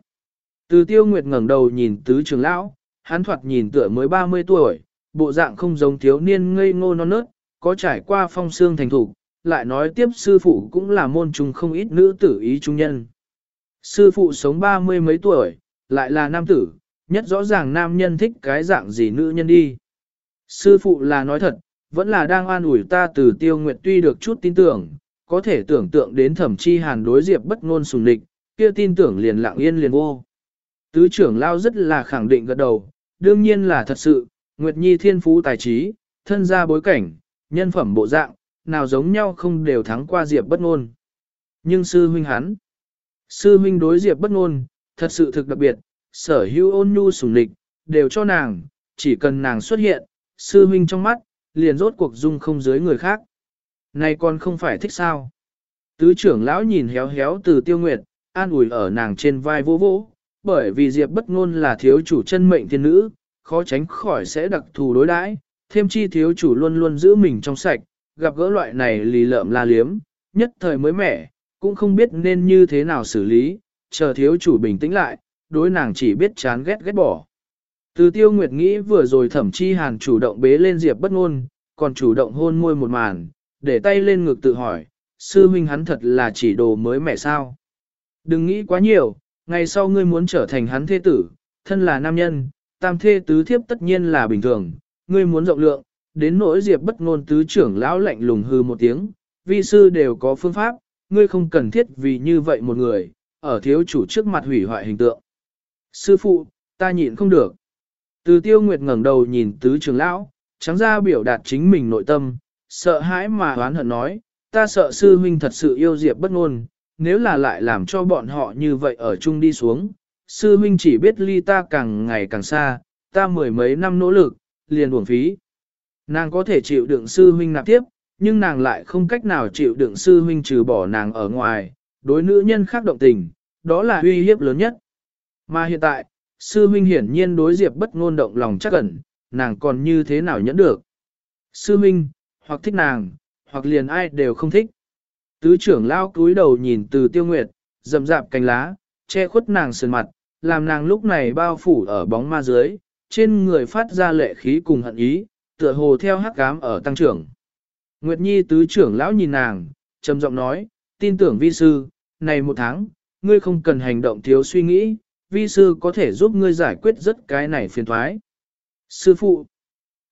Từ tiêu nguyệt ngẩng đầu nhìn tứ trưởng lão, hắn thoạt nhìn tựa mới 30 tuổi, bộ dạng không giống thiếu niên ngây ngô non nớt, có trải qua phong xương thành thủ, lại nói tiếp sư phụ cũng là môn trùng không ít nữ tử ý trung nhân. Sư phụ sống ba mươi mấy tuổi, lại là nam tử, nhất rõ ràng nam nhân thích cái dạng gì nữ nhân đi. Sư phụ là nói thật, vẫn là đang an ủi ta từ tiêu nguyệt tuy được chút tin tưởng, có thể tưởng tượng đến thẩm chi hàn đối diệp bất ngôn sùng địch, kia tin tưởng liền lặng yên liền vô. Tứ trưởng lao rất là khẳng định gật đầu, đương nhiên là thật sự, Nguyệt Nhi thiên phú tài trí, thân gia bối cảnh, nhân phẩm bộ dạng, nào giống nhau không đều thắng qua Diệp bất ngôn. Nhưng sư huynh hắn, sư huynh đối Diệp bất ngôn, thật sự thực đặc biệt, sở hữu ôn nhu sủng lịch, đều cho nàng, chỉ cần nàng xuất hiện, sư huynh trong mắt, liền rốt cuộc dung không dưới người khác. Này còn không phải thích sao? Tứ trưởng lão nhìn héo héo từ tiêu nguyệt, an ủi ở nàng trên vai vô vỗ, bởi vì Diệp bất ngôn là thiếu chủ chân mệnh thiên nữ, khó tránh khỏi sẽ đặc thù đối đãi, thêm chi thiếu chủ luôn luôn giữ mình trong sạch, gặp gỡ loại này lì lợm la liếm, nhất thời mới mẻ, cũng không biết nên như thế nào xử lý, chờ thiếu chủ bình tĩnh lại, đối nàng chỉ biết chán ghét ghét bỏ. Từ tiêu nguyệt nghĩ vừa rồi thẩm chi hàn chủ động bế lên Diệp bất ngôn, còn chủ động hôn môi một màn, để tay lên ngực tự hỏi, sư huynh hắn thật là chỉ đồ mới mẻ sao. Đừng nghĩ quá nhiều, ngày sau ngươi muốn trở thành hắn thế tử, thân là nam nhân, tam thê tứ thiếp tất nhiên là bình thường, ngươi muốn rộng lượng, đến nỗi diệp bất ngôn tứ trưởng lão lạnh lùng hư một tiếng, vi sư đều có phương pháp, ngươi không cần thiết vì như vậy một người, ở thiếu chủ trước mặt hủy hoại hình tượng. Sư phụ, ta nhịn không được. Từ tiêu nguyệt ngẩng đầu nhìn tứ trưởng lão, trắng ra biểu đạt chính mình nội tâm, sợ hãi mà oán hận nói, ta sợ sư huynh thật sự yêu diệp bất ngôn, nếu là lại làm cho bọn họ như vậy ở chung đi xuống, sư huynh chỉ biết ly ta càng ngày càng xa, ta mười mấy năm nỗ lực, liền uổng phí. Nàng có thể chịu đựng sư huynh nạp tiếp, nhưng nàng lại không cách nào chịu đựng sư huynh trừ bỏ nàng ở ngoài, đối nữ nhân khác động tình, đó là uy hiếp lớn nhất. Mà hiện tại, sư huynh hiển nhiên đối diệp bất ngôn động lòng chắc ẩn, nàng còn như thế nào nhẫn được. Sư huynh, hoặc thích nàng, hoặc liền ai đều không thích. Tứ trưởng lao cúi đầu nhìn từ tiêu nguyệt, rậm rạp cành lá, che khuất nàng sườn mặt, làm nàng lúc này bao phủ ở bóng ma dưới, trên người phát ra lệ khí cùng hận ý, tựa hồ theo hắc cám ở tăng trưởng. Nguyệt Nhi tứ trưởng lão nhìn nàng, trầm giọng nói, tin tưởng vi sư, này một tháng, ngươi không cần hành động thiếu suy nghĩ, vi sư có thể giúp ngươi giải quyết rất cái này phiền thoái. Sư phụ,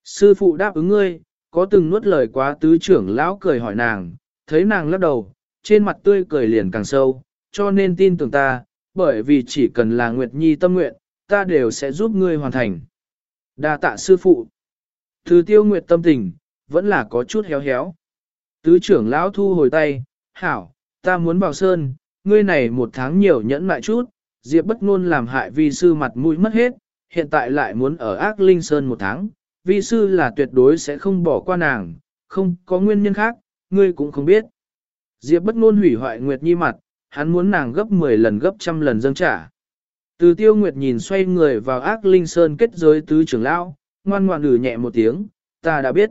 sư phụ đáp ứng ngươi, có từng nuốt lời quá tứ trưởng lão cười hỏi nàng, thấy nàng lắc đầu, trên mặt tươi cười liền càng sâu, cho nên tin tưởng ta, bởi vì chỉ cần là Nguyệt Nhi tâm nguyện, ta đều sẽ giúp ngươi hoàn thành. Đa tạ sư phụ. Từ tiêu Nguyệt tâm tình, vẫn là có chút héo héo. Tứ trưởng lão thu hồi tay, hảo, ta muốn vào sơn, ngươi này một tháng nhiều nhẫn lại chút, Diệp bất ngôn làm hại vi sư mặt mũi mất hết, hiện tại lại muốn ở ác linh sơn một tháng, vi sư là tuyệt đối sẽ không bỏ qua nàng, không có nguyên nhân khác, ngươi cũng không biết. Diệp bất ngôn hủy hoại Nguyệt Nhi mặt, hắn muốn nàng gấp 10 lần gấp trăm lần dâng trả. Từ tiêu Nguyệt nhìn xoay người vào ác linh sơn kết giới tứ trưởng lão, ngoan ngoãn ử nhẹ một tiếng, ta đã biết.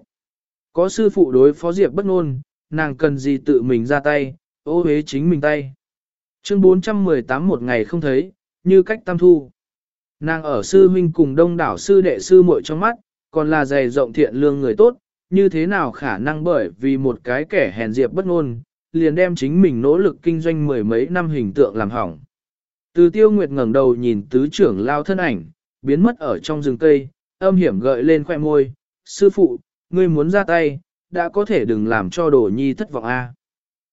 Có sư phụ đối phó Diệp bất ngôn, nàng cần gì tự mình ra tay, ô hế chính mình tay. Chương 418 một ngày không thấy, như cách tam thu. Nàng ở sư huynh cùng đông đảo sư đệ sư muội trong mắt, còn là dày rộng thiện lương người tốt, như thế nào khả năng bởi vì một cái kẻ hèn diệp bất ngôn, liền đem chính mình nỗ lực kinh doanh mười mấy năm hình tượng làm hỏng. Từ tiêu nguyệt ngẩng đầu nhìn tứ trưởng lao thân ảnh, biến mất ở trong rừng cây, âm hiểm gợi lên khoẻ môi, sư phụ, ngươi muốn ra tay, đã có thể đừng làm cho đồ nhi thất vọng a.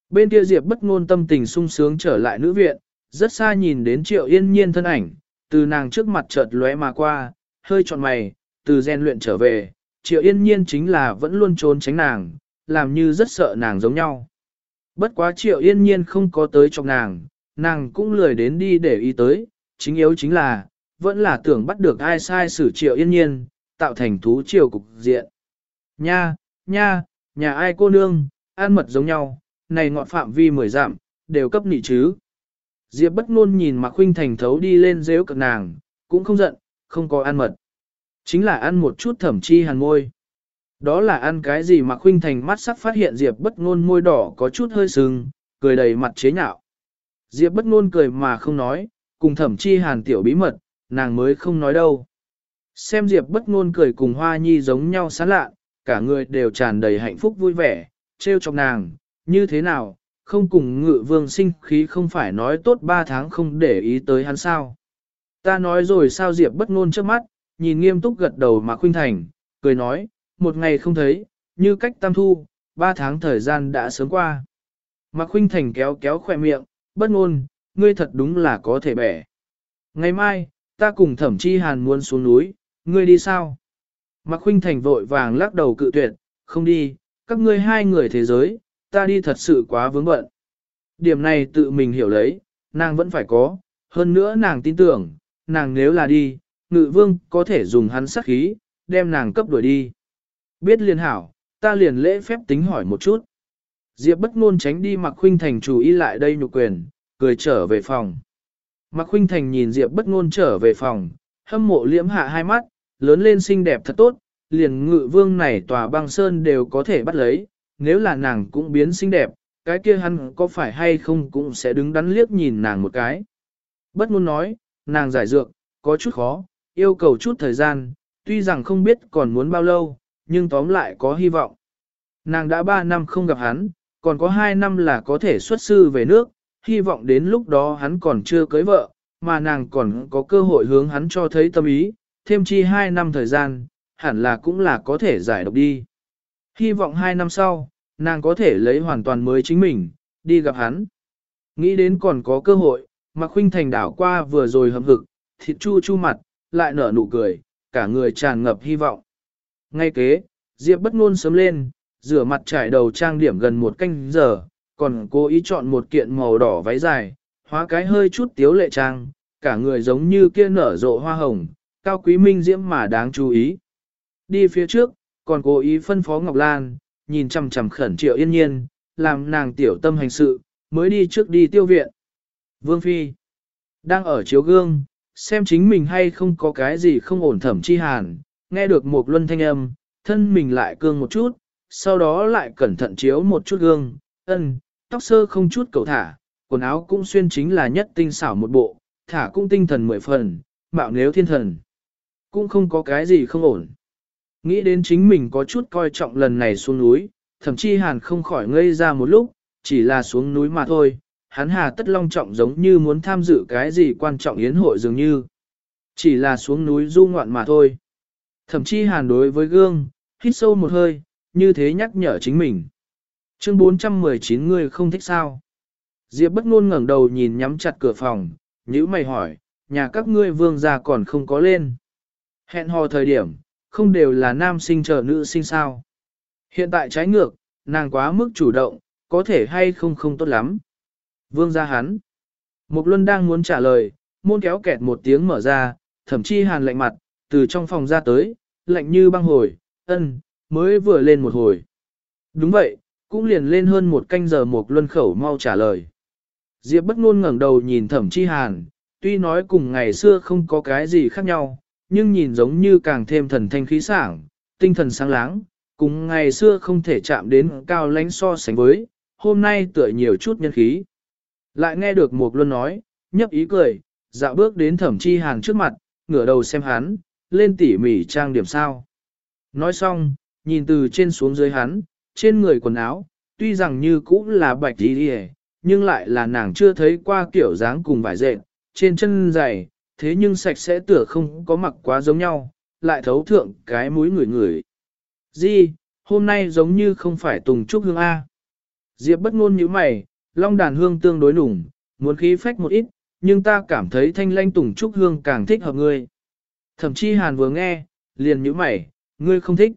Bên kia Diệp bất ngôn tâm tình sung sướng trở lại nữ viện, rất xa nhìn đến triệu yên nhiên thân ảnh, từ nàng trước mặt chợt lóe mà qua, hơi trọn mày, từ gen luyện trở về, triệu yên nhiên chính là vẫn luôn trốn tránh nàng, làm như rất sợ nàng giống nhau. Bất quá triệu yên nhiên không có tới trong nàng, nàng cũng lười đến đi để ý tới, chính yếu chính là, vẫn là tưởng bắt được ai sai xử triệu yên nhiên, tạo thành thú triều cục diện. Nha, nha, nhà ai cô nương, ăn mật giống nhau, này ngọn phạm vi mười giảm đều cấp nị chứ. Diệp bất ngôn nhìn Mạc Khuynh Thành thấu đi lên dễu cực nàng, cũng không giận, không có ăn mật. Chính là ăn một chút thẩm chi hàn môi. Đó là ăn cái gì Mạc Khuynh Thành mắt sắc phát hiện Diệp bất ngôn môi đỏ có chút hơi sưng, cười đầy mặt chế nhạo. Diệp bất ngôn cười mà không nói, cùng thẩm chi hàn tiểu bí mật, nàng mới không nói đâu. Xem Diệp bất ngôn cười cùng hoa nhi giống nhau sán lạ, cả người đều tràn đầy hạnh phúc vui vẻ, trêu chọc nàng, như thế nào, không cùng ngự vương sinh khí không phải nói tốt ba tháng không để ý tới hắn sao. Ta nói rồi sao Diệp bất ngôn trước mắt, nhìn nghiêm túc gật đầu mà khuynh thành, cười nói, một ngày không thấy, như cách tam thu, ba tháng thời gian đã sớm qua. Mạc Khuynh Thành kéo kéo khỏe miệng, bất ngôn, ngươi thật đúng là có thể bẻ. Ngày mai, ta cùng thẩm chi hàn muốn xuống núi, ngươi đi sao? Mạc Khuynh Thành vội vàng lắc đầu cự tuyệt, không đi, các ngươi hai người thế giới, ta đi thật sự quá vướng bận. Điểm này tự mình hiểu lấy, nàng vẫn phải có, hơn nữa nàng tin tưởng, nàng nếu là đi, ngự vương có thể dùng hắn sát khí, đem nàng cấp đuổi đi. Biết liền hảo, ta liền lễ phép tính hỏi một chút. Diệp bất ngôn tránh đi Mạc Khuynh Thành chủ ý lại đây nhục quyền, cười trở về phòng. Mạc Khuynh Thành nhìn Diệp bất ngôn trở về phòng, hâm mộ liễm hạ hai mắt, lớn lên xinh đẹp thật tốt, liền ngự vương này tòa băng sơn đều có thể bắt lấy, nếu là nàng cũng biến xinh đẹp, cái kia hắn có phải hay không cũng sẽ đứng đắn liếc nhìn nàng một cái. Bất ngôn nói, nàng giải dược, có chút khó, yêu cầu chút thời gian, tuy rằng không biết còn muốn bao lâu, nhưng tóm lại có hy vọng. Nàng đã 3 năm không gặp hắn, còn có 2 năm là có thể xuất sư về nước, hy vọng đến lúc đó hắn còn chưa cưới vợ, mà nàng còn có cơ hội hướng hắn cho thấy tâm ý, thêm chi 2 năm thời gian, hẳn là cũng là có thể giải độc đi. Hy vọng 2 năm sau, nàng có thể lấy hoàn toàn mới chính mình, đi gặp hắn. Nghĩ đến còn có cơ hội, mà Khuynh Thành đảo qua vừa rồi hầm hực, thịt chu chu mặt, lại nở nụ cười, cả người tràn ngập hy vọng. Ngay kế, Diệp bất ngôn sớm lên, rửa mặt trải đầu trang điểm gần một canh giờ, còn cố ý chọn một kiện màu đỏ váy dài, hóa cái hơi chút tiếu lệ trang, cả người giống như kia nở rộ hoa hồng, cao quý minh diễm mà đáng chú ý. Đi phía trước, còn cố ý phân phó Ngọc Lan, nhìn chằm chằm khẩn triệu yên nhiên, làm nàng tiểu tâm hành sự, mới đi trước đi tiêu viện. Vương Phi đang ở chiếu gương, xem chính mình hay không có cái gì không ổn thẩm chi hàn, nghe được một luân thanh âm, thân mình lại cương một chút, sau đó lại cẩn thận chiếu một chút gương, ân, tóc sơ không chút cầu thả, quần áo cũng xuyên chính là nhất tinh xảo một bộ, thả cũng tinh thần mười phần, mạo nếu thiên thần. Cũng không có cái gì không ổn. Nghĩ đến chính mình có chút coi trọng lần này xuống núi, thậm chí hàn không khỏi ngây ra một lúc, chỉ là xuống núi mà thôi, hắn hà tất long trọng giống như muốn tham dự cái gì quan trọng yến hội dường như. Chỉ là xuống núi du ngoạn mà thôi. Thậm chí hàn đối với gương, hít sâu một hơi, như thế nhắc nhở chính mình. Chương 419 ngươi không thích sao. Diệp bất ngôn ngẩng đầu nhìn nhắm chặt cửa phòng, nhíu mày hỏi, nhà các ngươi vương gia còn không có lên. Hẹn hò thời điểm, không đều là nam sinh chờ nữ sinh sao. Hiện tại trái ngược, nàng quá mức chủ động, có thể hay không không tốt lắm. Vương gia hắn. Mục Luân đang muốn trả lời, môn kéo kẹt một tiếng mở ra, thậm chí hàn lạnh mặt, từ trong phòng ra tới, lạnh như băng hồi, ân, mới vừa lên một hồi. Đúng vậy, cũng liền lên hơn một canh giờ một Luân khẩu mau trả lời. Diệp bất ngôn ngẩng đầu nhìn thẩm chi hàn, tuy nói cùng ngày xưa không có cái gì khác nhau, nhưng nhìn giống như càng thêm thần thanh khí sảng, tinh thần sáng láng, cùng ngày xưa không thể chạm đến cao lãnh so sánh với, hôm nay tựa nhiều chút nhân khí. Lại nghe được một luân nói, nhấp ý cười, dạo bước đến thẩm chi hàn trước mặt, ngửa đầu xem hắn, lên tỉ mỉ trang điểm sao. Nói xong, nhìn từ trên xuống dưới hắn, trên người quần áo, tuy rằng như cũ là bạch đi đi nhưng lại là nàng chưa thấy qua kiểu dáng cùng vải dệt, trên chân giày, thế nhưng sạch sẽ tựa không có mặc quá giống nhau, lại thấu thượng cái mũi người người. Di, hôm nay giống như không phải Tùng Trúc Hương A. Diệp bất ngôn như mày, long đàn hương tương đối nùng, muốn khí phách một ít, nhưng ta cảm thấy thanh lanh Tùng Trúc Hương càng thích hợp ngươi. Thậm chí Hàn vừa nghe, liền nhíu mày, ngươi không thích.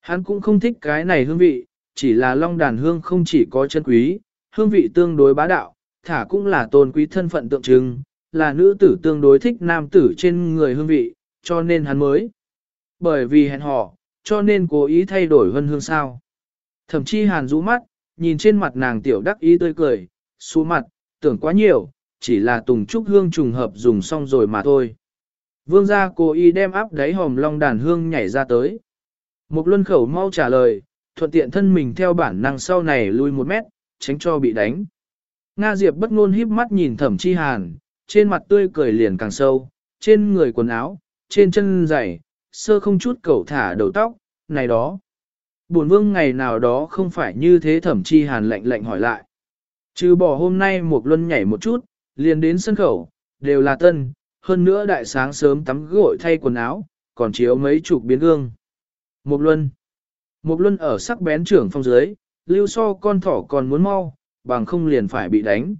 Hắn cũng không thích cái này hương vị, chỉ là long đàn hương không chỉ có chân quý, hương vị tương đối bá đạo, thả cũng là tôn quý thân phận tượng trưng, là nữ tử tương đối thích nam tử trên người hương vị, cho nên hắn mới. Bởi vì hẹn hò, cho nên cố ý thay đổi hân hương sao. Thậm chí hàn rũ mắt, nhìn trên mặt nàng tiểu đắc ý tươi cười, xuống mặt, tưởng quá nhiều, chỉ là tùng trúc hương trùng hợp dùng xong rồi mà thôi. Vương gia cố ý đem áp đáy hòm long đàn hương nhảy ra tới. Một luân khẩu mau trả lời, thuận tiện thân mình theo bản năng sau này lui một mét, tránh cho bị đánh. Nga Diệp bất ngôn híp mắt nhìn thẩm chi hàn, trên mặt tươi cười liền càng sâu, trên người quần áo, trên chân giày, sơ không chút cẩu thả đầu tóc, này đó. Bổn vương ngày nào đó không phải như thế thẩm chi hàn lạnh lạnh hỏi lại. Trừ bỏ hôm nay một luân nhảy một chút, liền đến sân khẩu, đều là tân, hơn nữa đại sáng sớm tắm gội thay quần áo, còn chiếu mấy chục biến gương. Mục luân. Mục luân ở sắc bén trưởng phong dưới, lưu so con thỏ còn muốn mau, bằng không liền phải bị đánh.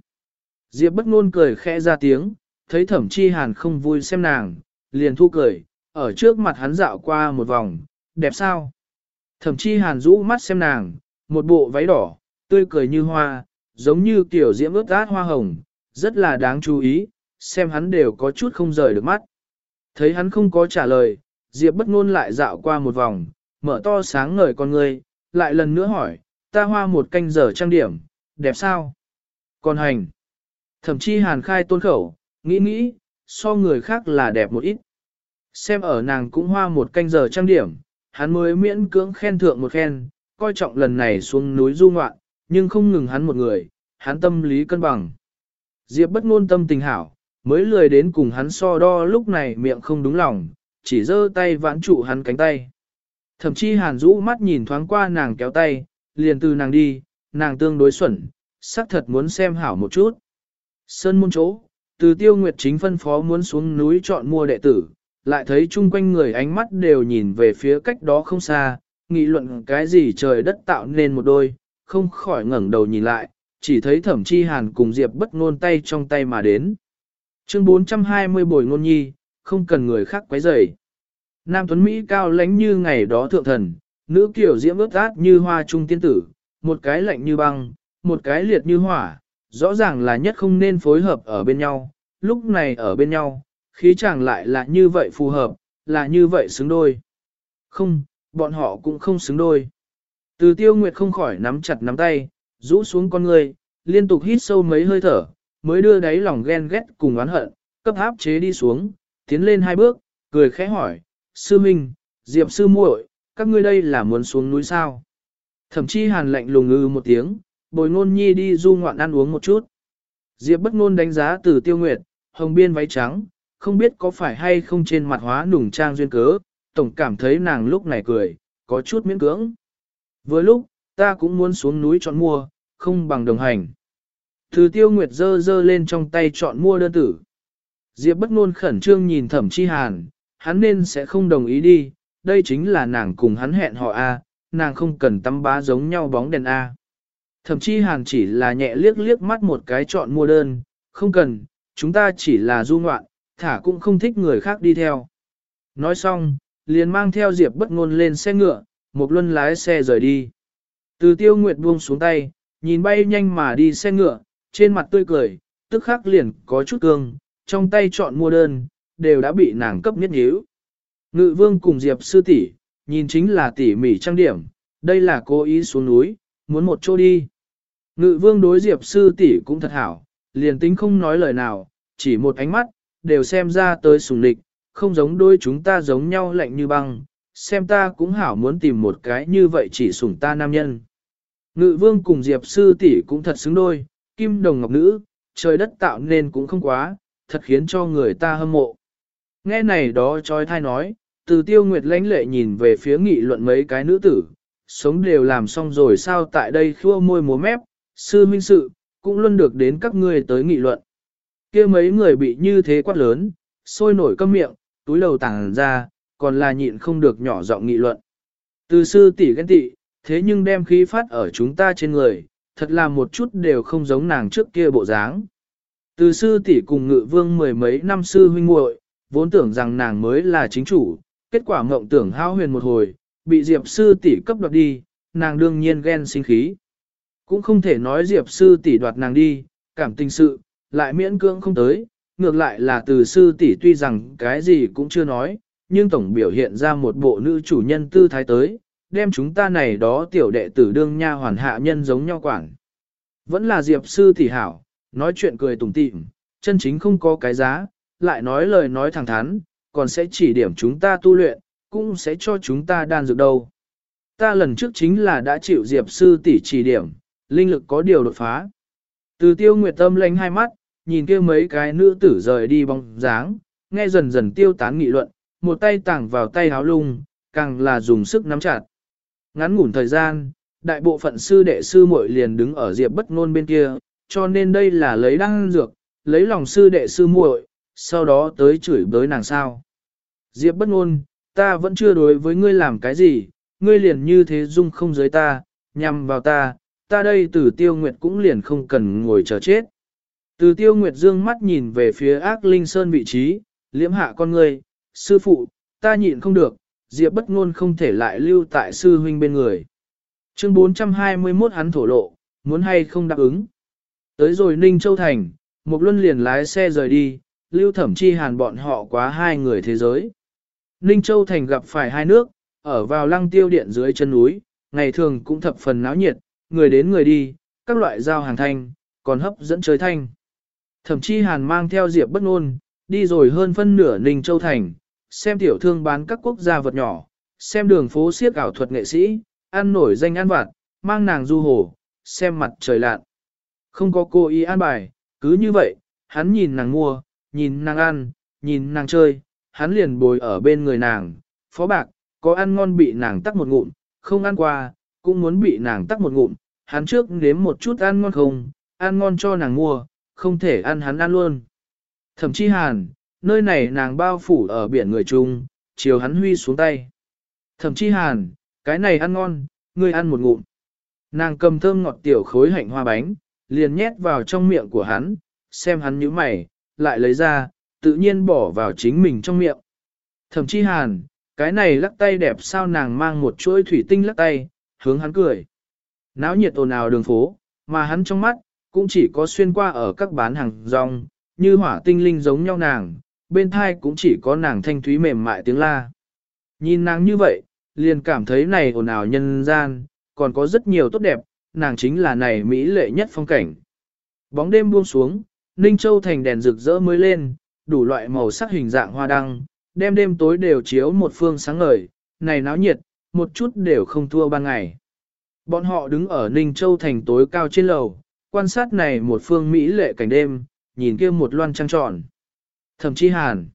Diệp bất ngôn cười khẽ ra tiếng, thấy thẩm chi hàn không vui xem nàng, liền thu cười, ở trước mặt hắn dạo qua một vòng, đẹp sao? Thẩm chi hàn rũ mắt xem nàng, một bộ váy đỏ, tươi cười như hoa, giống như kiểu diễm ướt át hoa hồng, rất là đáng chú ý, xem hắn đều có chút không rời được mắt. Thấy hắn không có trả lời, Diệp bất ngôn lại dạo qua một vòng, mở to sáng ngời con ngươi, lại lần nữa hỏi, ta hoa một canh giờ trang điểm, đẹp sao? Còn hành. Thậm chí hàn khai tôn khẩu, nghĩ nghĩ, so người khác là đẹp một ít. Xem ở nàng cũng hoa một canh giờ trang điểm, hắn mới miễn cưỡng khen thượng một khen, coi trọng lần này xuống núi du ngoạn, nhưng không ngừng hắn một người, hắn tâm lý cân bằng. Diệp bất ngôn tâm tình hảo, mới lười đến cùng hắn so đo lúc này miệng không đúng lòng, chỉ giơ tay vãn trụ hắn cánh tay. Thậm chí hàn rũ mắt nhìn thoáng qua nàng kéo tay, liền từ nàng đi, nàng tương đối xuẩn, xác thật muốn xem hảo một chút. Sơn môn chỗ, từ tiêu nguyệt chính phân phó muốn xuống núi chọn mua đệ tử, lại thấy chung quanh người ánh mắt đều nhìn về phía cách đó không xa, nghị luận cái gì trời đất tạo nên một đôi, không khỏi ngẩng đầu nhìn lại, chỉ thấy thẩm chi hàn cùng Diệp bất ngôn tay trong tay mà đến. Chương 420 bồi ngôn nhi, không cần người khác quấy rầy. Nam Tuấn Mỹ cao lãnh như ngày đó thượng thần, nữ kiểu diễm ướt át như hoa trung tiên tử, một cái lạnh như băng, một cái liệt như hỏa, rõ ràng là nhất không nên phối hợp ở bên nhau, lúc này ở bên nhau, khí chàng lại là như vậy phù hợp, là như vậy xứng đôi. Không, bọn họ cũng không xứng đôi. Từ tiêu nguyệt không khỏi nắm chặt nắm tay, rũ xuống con người, liên tục hít sâu mấy hơi thở, mới đưa đáy lòng ghen ghét cùng oán hận, cấp áp chế đi xuống, tiến lên hai bước, cười khẽ hỏi, sư minh, diệp sư muội, các ngươi đây là muốn xuống núi sao? Thậm chí hàn lạnh lùng ngư một tiếng, bồi ngôn nhi đi du ngoạn ăn uống một chút. Diệp bất ngôn đánh giá từ tiêu nguyệt, hồng biên váy trắng, không biết có phải hay không trên mặt hóa nùng trang duyên cớ, tổng cảm thấy nàng lúc này cười, có chút miễn cưỡng. Vừa lúc, ta cũng muốn xuống núi chọn mua, không bằng đồng hành. Từ tiêu nguyệt dơ dơ lên trong tay chọn mua đơn tử. Diệp bất ngôn khẩn trương nhìn thẩm chi hàn, hắn nên sẽ không đồng ý đi, đây chính là nàng cùng hắn hẹn họ A, nàng không cần tắm bá giống nhau bóng đèn A. Thẩm chi hàn chỉ là nhẹ liếc liếc mắt một cái chọn mua đơn, không cần, chúng ta chỉ là du ngoạn, thả cũng không thích người khác đi theo. Nói xong, liền mang theo Diệp bất ngôn lên xe ngựa, một luân lái xe rời đi. Từ tiêu nguyệt buông xuống tay, nhìn bay nhanh mà đi xe ngựa, trên mặt tươi cười, tức khắc liền có chút cương, trong tay chọn mua đơn, đều đã bị nàng cấp nhất nhíu. Ngự vương cùng Diệp sư tỷ, nhìn chính là tỉ mỉ trang điểm, đây là cố ý xuống núi, muốn một chỗ đi. Ngự vương đối Diệp sư tỷ cũng thật hảo, liền tính không nói lời nào, chỉ một ánh mắt, đều xem ra tới sùng lịch, không giống đôi chúng ta giống nhau lạnh như băng, xem ta cũng hảo muốn tìm một cái như vậy chỉ sủng ta nam nhân. Ngự vương cùng Diệp sư tỷ cũng thật xứng đôi, kim đồng ngọc nữ, trời đất tạo nên cũng không quá, thật khiến cho người ta hâm mộ. Nghe này đó trói thai nói, từ tiêu nguyệt lãnh lệ nhìn về phía nghị luận mấy cái nữ tử, sống đều làm xong rồi sao tại đây khua môi múa mép, sư minh sự, cũng luôn được đến các ngươi tới nghị luận. kia mấy người bị như thế quát lớn, sôi nổi câm miệng, túi đầu tàng ra, còn là nhịn không được nhỏ giọng nghị luận. Từ sư tỷ ghen tị, thế nhưng đem khí phát ở chúng ta trên người, thật là một chút đều không giống nàng trước kia bộ dáng. Từ sư tỷ cùng ngự vương mười mấy năm sư huynh muội, vốn tưởng rằng nàng mới là chính chủ, kết quả mộng tưởng hao huyền một hồi, bị diệp sư tỷ cấp đoạt đi, nàng đương nhiên ghen sinh khí. Cũng không thể nói diệp sư tỷ đoạt nàng đi, cảm tình sự, lại miễn cưỡng không tới, ngược lại là từ sư tỷ tuy rằng cái gì cũng chưa nói, nhưng tổng biểu hiện ra một bộ nữ chủ nhân tư thái tới, đem chúng ta này đó tiểu đệ tử đương nha hoàn hạ nhân giống nhau quản. Vẫn là diệp sư tỷ hảo, nói chuyện cười tủm tỉm, chân chính không có cái giá, lại nói lời nói thẳng thắn, còn sẽ chỉ điểm chúng ta tu luyện, cũng sẽ cho chúng ta đan dược đâu. Ta lần trước chính là đã chịu diệp sư tỷ chỉ điểm, linh lực có điều đột phá. Từ tiêu nguyệt tâm lánh hai mắt, nhìn kia mấy cái nữ tử rời đi bóng dáng, nghe dần dần tiêu tán nghị luận, một tay tảng vào tay háo lung, càng là dùng sức nắm chặt. Ngắn ngủn thời gian, đại bộ phận sư đệ sư muội liền đứng ở diệp bất ngôn bên kia, cho nên đây là lấy đăng dược, lấy lòng sư đệ sư muội, sau đó tới chửi bới nàng sao. Diệp bất ngôn, ta vẫn chưa đối với ngươi làm cái gì, ngươi liền như thế dung không giới ta, nhằm vào ta, ta đây từ tiêu nguyệt cũng liền không cần ngồi chờ chết. Từ tiêu nguyệt dương mắt nhìn về phía ác linh sơn vị trí, liễm hạ con ngươi, sư phụ, ta nhịn không được, diệp bất ngôn không thể lại lưu tại sư huynh bên người. Chương 421 hắn thổ lộ, muốn hay không đáp ứng. Tới rồi Ninh Châu Thành, Mục luân liền lái xe rời đi, lưu thẩm chi hàn bọn họ quá hai người thế giới. Ninh Châu Thành gặp phải hai nước, ở vào lăng tiêu điện dưới chân núi, ngày thường cũng thập phần náo nhiệt, người đến người đi, các loại giao hàng thanh, còn hấp dẫn chơi thanh. Thẩm chi hàn mang theo diệp bất ngôn, đi rồi hơn phân nửa Ninh Châu Thành, xem tiểu thương bán các quốc gia vật nhỏ, xem đường phố siếc ảo thuật nghệ sĩ, ăn nổi danh ăn vặt, mang nàng du hồ, xem mặt trời lạn. Không có cô ý an bài, cứ như vậy, hắn nhìn nàng mua, nhìn nàng ăn, nhìn nàng chơi, hắn liền bồi ở bên người nàng, phó bạc, có ăn ngon bị nàng tắc một ngụm, không ăn qua, cũng muốn bị nàng tắc một ngụm, hắn trước nếm một chút ăn ngon không, ăn ngon cho nàng mua, không thể ăn hắn ăn luôn. Thậm chí hàn, nơi này nàng bao phủ ở biển người chung, chiều hắn huy xuống tay. Thậm chí hàn, cái này ăn ngon, ngươi ăn một ngụm. Nàng cầm thơm ngọt tiểu khối hạnh hoa bánh, liền nhét vào trong miệng của hắn, xem hắn nhíu mày, lại lấy ra, tự nhiên bỏ vào chính mình trong miệng. Thẩm Chi hàn, cái này lắc tay đẹp sao nàng mang một chuỗi thủy tinh lắc tay, hướng hắn cười. Náo nhiệt ồn ào đường phố, mà hắn trong mắt, cũng chỉ có xuyên qua ở các bán hàng rong, như hỏa tinh linh giống nhau nàng, bên thai cũng chỉ có nàng thanh thúy mềm mại tiếng la. Nhìn nàng như vậy, liền cảm thấy này ồn ào nhân gian, còn có rất nhiều tốt đẹp, nàng chính là này mỹ lệ nhất phong cảnh. Bóng đêm buông xuống, Ninh Châu thành đèn rực rỡ mới lên, đủ loại màu sắc hình dạng hoa đăng, đêm đêm tối đều chiếu một phương sáng ngời, này náo nhiệt, một chút đều không thua ban ngày. Bọn họ đứng ở Ninh Châu thành tối cao trên lầu, quan sát này một phương Mỹ lệ cảnh đêm, nhìn kia một loan trăng tròn. Thậm chí hàn.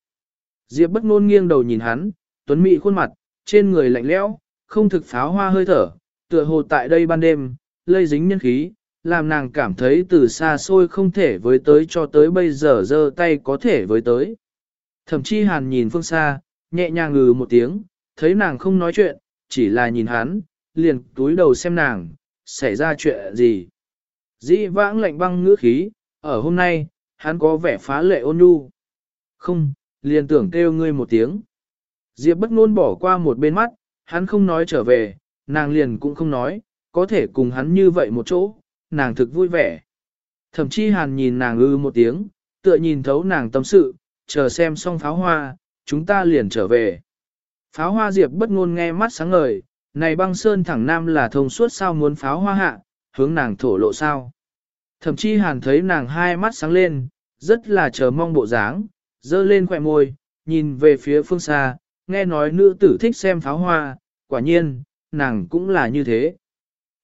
Diệp bất ngôn nghiêng đầu nhìn hắn, tuấn mỹ khuôn mặt, trên người lạnh lẽo, không thực pháo hoa hơi thở, tựa hồ tại đây ban đêm, lây dính nhân khí, làm nàng cảm thấy từ xa xôi không thể với tới cho tới bây giờ giơ tay có thể với tới. Thậm chí hàn nhìn phương xa, nhẹ nhàng ngừ một tiếng, thấy nàng không nói chuyện, chỉ là nhìn hắn, liền túi đầu xem nàng, xảy ra chuyện gì. Dĩ vãng lạnh băng ngữ khí, ở hôm nay, hắn có vẻ phá lệ ôn nhu. Không, liền tưởng kêu ngươi một tiếng. Diệp bất ngôn bỏ qua một bên mắt, hắn không nói trở về, nàng liền cũng không nói, có thể cùng hắn như vậy một chỗ, nàng thực vui vẻ. Thậm chí hàn nhìn nàng ư một tiếng, tựa nhìn thấu nàng tâm sự, chờ xem xong pháo hoa, chúng ta liền trở về. Pháo hoa diệp bất ngôn nghe mắt sáng ngời, này băng sơn thẳng nam là thông suốt sao muốn pháo hoa hạ, hướng nàng thổ lộ sao. Thậm chí hàn thấy nàng hai mắt sáng lên, rất là chờ mong bộ dáng, dơ lên khỏe môi, nhìn về phía phương xa, nghe nói nữ tử thích xem pháo hoa, quả nhiên, nàng cũng là như thế.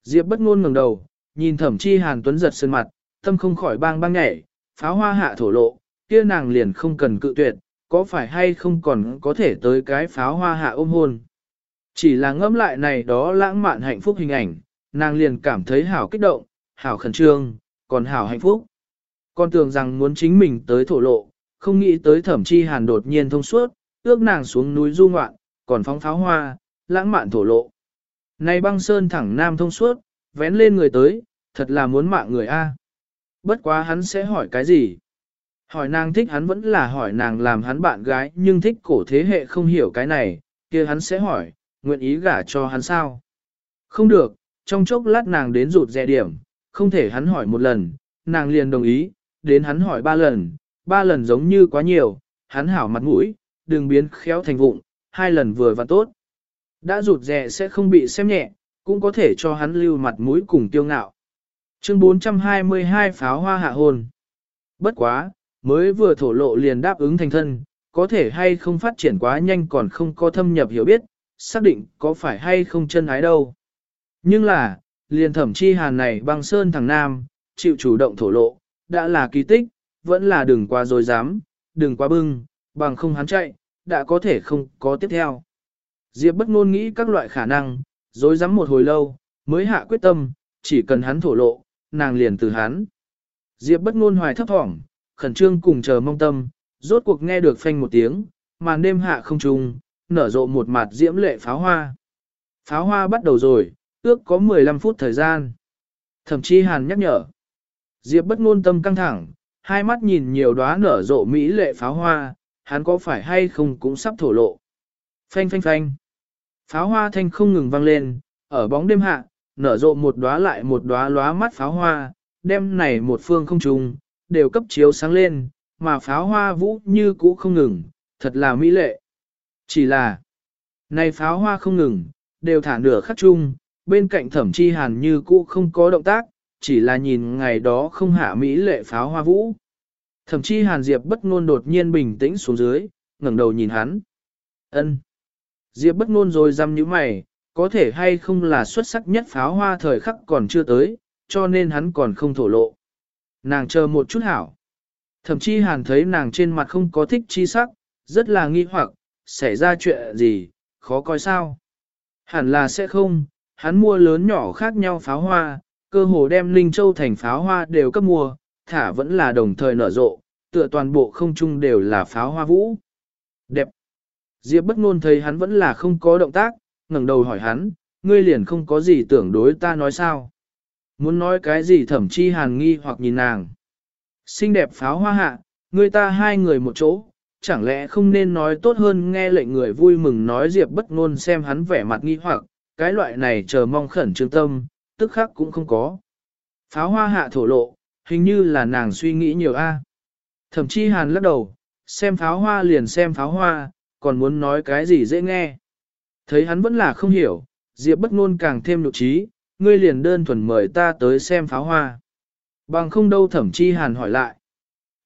Diệp bất ngôn ngẩng đầu, nhìn thẩm chi hàn tuấn giật sơn mặt, tâm không khỏi bang bang nhảy, pháo hoa hạ thổ lộ, kia nàng liền không cần cự tuyệt, có phải hay không còn có thể tới cái pháo hoa hạ ôm hôn. Chỉ là ngẫm lại này đó lãng mạn hạnh phúc hình ảnh, nàng liền cảm thấy hảo kích động, hảo khẩn trương, còn hảo hạnh phúc. Con tưởng rằng muốn chính mình tới thổ lộ, không nghĩ tới thẩm chi hàn đột nhiên thông suốt, ước nàng xuống núi du ngoạn, còn phóng pháo hoa, lãng mạn thổ lộ. Này băng sơn thẳng nam thông suốt, vén lên người tới, thật là muốn mạng người A. Bất quá hắn sẽ hỏi cái gì? Hỏi nàng thích hắn vẫn là hỏi nàng làm hắn bạn gái nhưng thích cổ thế hệ không hiểu cái này, kia hắn sẽ hỏi, nguyện ý gả cho hắn sao? Không được, trong chốc lát nàng đến rụt rè điểm, không thể hắn hỏi một lần, nàng liền đồng ý, đến hắn hỏi ba lần, ba lần giống như quá nhiều, hắn hảo mặt mũi, đừng biến khéo thành vụng, hai lần vừa và tốt. Đã rụt rè sẽ không bị xem nhẹ, cũng có thể cho hắn lưu mặt mũi cùng tiêu ngạo. Chương 422 pháo hoa hạ hồn. Bất quá, mới vừa thổ lộ liền đáp ứng thành thân, có thể hay không phát triển quá nhanh còn không có thâm nhập hiểu biết, xác định có phải hay không chân ái đâu. Nhưng là, liền thẩm chi hàn này băng sơn thằng nam, chịu chủ động thổ lộ, đã là kỳ tích, vẫn là đừng quá dối dám, đừng quá bưng, bằng không hắn chạy, đã có thể không có tiếp theo. Diệp bất ngôn nghĩ các loại khả năng, dối rắm một hồi lâu, mới hạ quyết tâm, chỉ cần hắn thổ lộ, nàng liền từ hắn. Diệp bất ngôn hoài thấp thỏm, khẩn trương cùng chờ mong tâm, rốt cuộc nghe được phanh một tiếng, màn đêm hạ không trung, nở rộ một mặt diễm lệ pháo hoa. Pháo hoa bắt đầu rồi, ước có 15 phút thời gian. Thậm chí hàn nhắc nhở. Diệp bất ngôn tâm căng thẳng, hai mắt nhìn nhiều đóa nở rộ mỹ lệ pháo hoa, hắn có phải hay không cũng sắp thổ lộ. Phanh phanh phanh. Pháo hoa thanh không ngừng vang lên, ở bóng đêm hạ, nở rộ một đóa lại một đóa lóa mắt pháo hoa, đêm này một phương không trùng, đều cấp chiếu sáng lên, mà pháo hoa vũ như cũ không ngừng, thật là mỹ lệ. Chỉ là, này pháo hoa không ngừng, đều thả nửa khắc chung, bên cạnh thẩm chi hàn như cũ không có động tác, chỉ là nhìn ngày đó không hạ mỹ lệ pháo hoa vũ. Thẩm chi hàn diệp bất ngôn đột nhiên bình tĩnh xuống dưới, ngẩng đầu nhìn hắn. ân Diệp bất ngôn rồi dăm như mày, có thể hay không là xuất sắc nhất pháo hoa thời khắc còn chưa tới, cho nên hắn còn không thổ lộ. Nàng chờ một chút hảo. Thậm chí hàn thấy nàng trên mặt không có thích chi sắc, rất là nghi hoặc, xảy ra chuyện gì, khó coi sao. Hẳn là sẽ không, hắn mua lớn nhỏ khác nhau pháo hoa, cơ hồ đem Linh Châu thành pháo hoa đều cấp mua, thả vẫn là đồng thời nở rộ, tựa toàn bộ không trung đều là pháo hoa vũ. Đẹp. Diệp bất ngôn thấy hắn vẫn là không có động tác, ngẩng đầu hỏi hắn, ngươi liền không có gì tưởng đối ta nói sao. Muốn nói cái gì thẩm chi hàn nghi hoặc nhìn nàng. Xinh đẹp pháo hoa hạ, người ta hai người một chỗ, chẳng lẽ không nên nói tốt hơn nghe lệnh người vui mừng nói Diệp bất ngôn xem hắn vẻ mặt nghi hoặc, cái loại này chờ mong khẩn trương tâm, tức khắc cũng không có. Pháo hoa hạ thổ lộ, hình như là nàng suy nghĩ nhiều a. Thẩm chi hàn lắc đầu, xem pháo hoa liền xem pháo hoa, còn muốn nói cái gì dễ nghe. Thấy hắn vẫn là không hiểu, Diệp bất ngôn càng thêm nội trí, ngươi liền đơn thuần mời ta tới xem pháo hoa. Bằng không đâu thẩm chi hàn hỏi lại.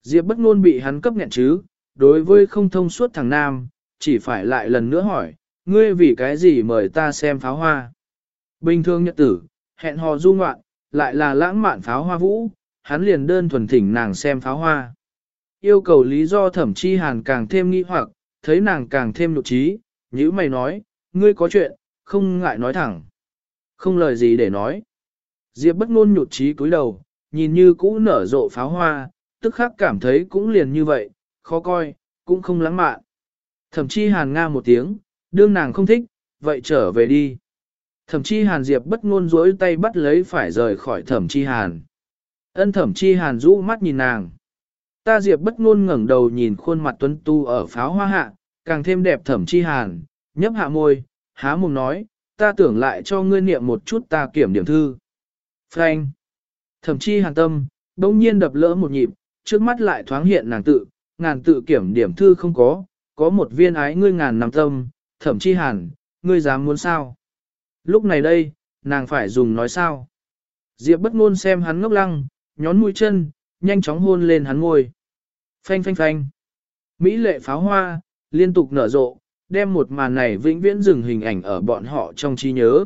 Diệp bất ngôn bị hắn cấp nghẹn chứ, đối với không thông suốt thằng nam, chỉ phải lại lần nữa hỏi, ngươi vì cái gì mời ta xem pháo hoa. Bình thường nhật tử, hẹn hò du ngoạn, lại là lãng mạn pháo hoa vũ, hắn liền đơn thuần thỉnh nàng xem pháo hoa. Yêu cầu lý do thẩm chi hàn càng thêm nghi hoặc, thấy nàng càng thêm nụ trí, như mày nói, ngươi có chuyện, không ngại nói thẳng. Không lời gì để nói. Diệp bất ngôn nhụt trí cúi đầu, nhìn như cũ nở rộ pháo hoa, tức khắc cảm thấy cũng liền như vậy, khó coi, cũng không lãng mạn. Thẩm chi hàn nga một tiếng, đương nàng không thích, vậy trở về đi. Thẩm chi hàn diệp bất ngôn rỗi tay bắt lấy phải rời khỏi thẩm chi hàn. Ân thẩm chi hàn rũ mắt nhìn nàng. Ta diệp bất ngôn ngẩng đầu nhìn khuôn mặt tuấn tu ở pháo hoa hạ, càng thêm đẹp thẩm chi hàn, nhấp hạ môi, há mồm nói, ta tưởng lại cho ngươi niệm một chút ta kiểm điểm thư. Frank. Thẩm chi hàn tâm, đông nhiên đập lỡ một nhịp, trước mắt lại thoáng hiện nàng tự, ngàn tự kiểm điểm thư không có, có một viên ái ngươi ngàn nằm tâm, thẩm chi hàn, ngươi dám muốn sao? Lúc này đây, nàng phải dùng nói sao? Diệp bất ngôn xem hắn ngốc lăng, nhón mũi chân, nhanh chóng hôn lên hắn môi. Phanh phanh phanh. Mỹ lệ pháo hoa, liên tục nở rộ, đem một màn này vĩnh viễn dừng hình ảnh ở bọn họ trong trí nhớ.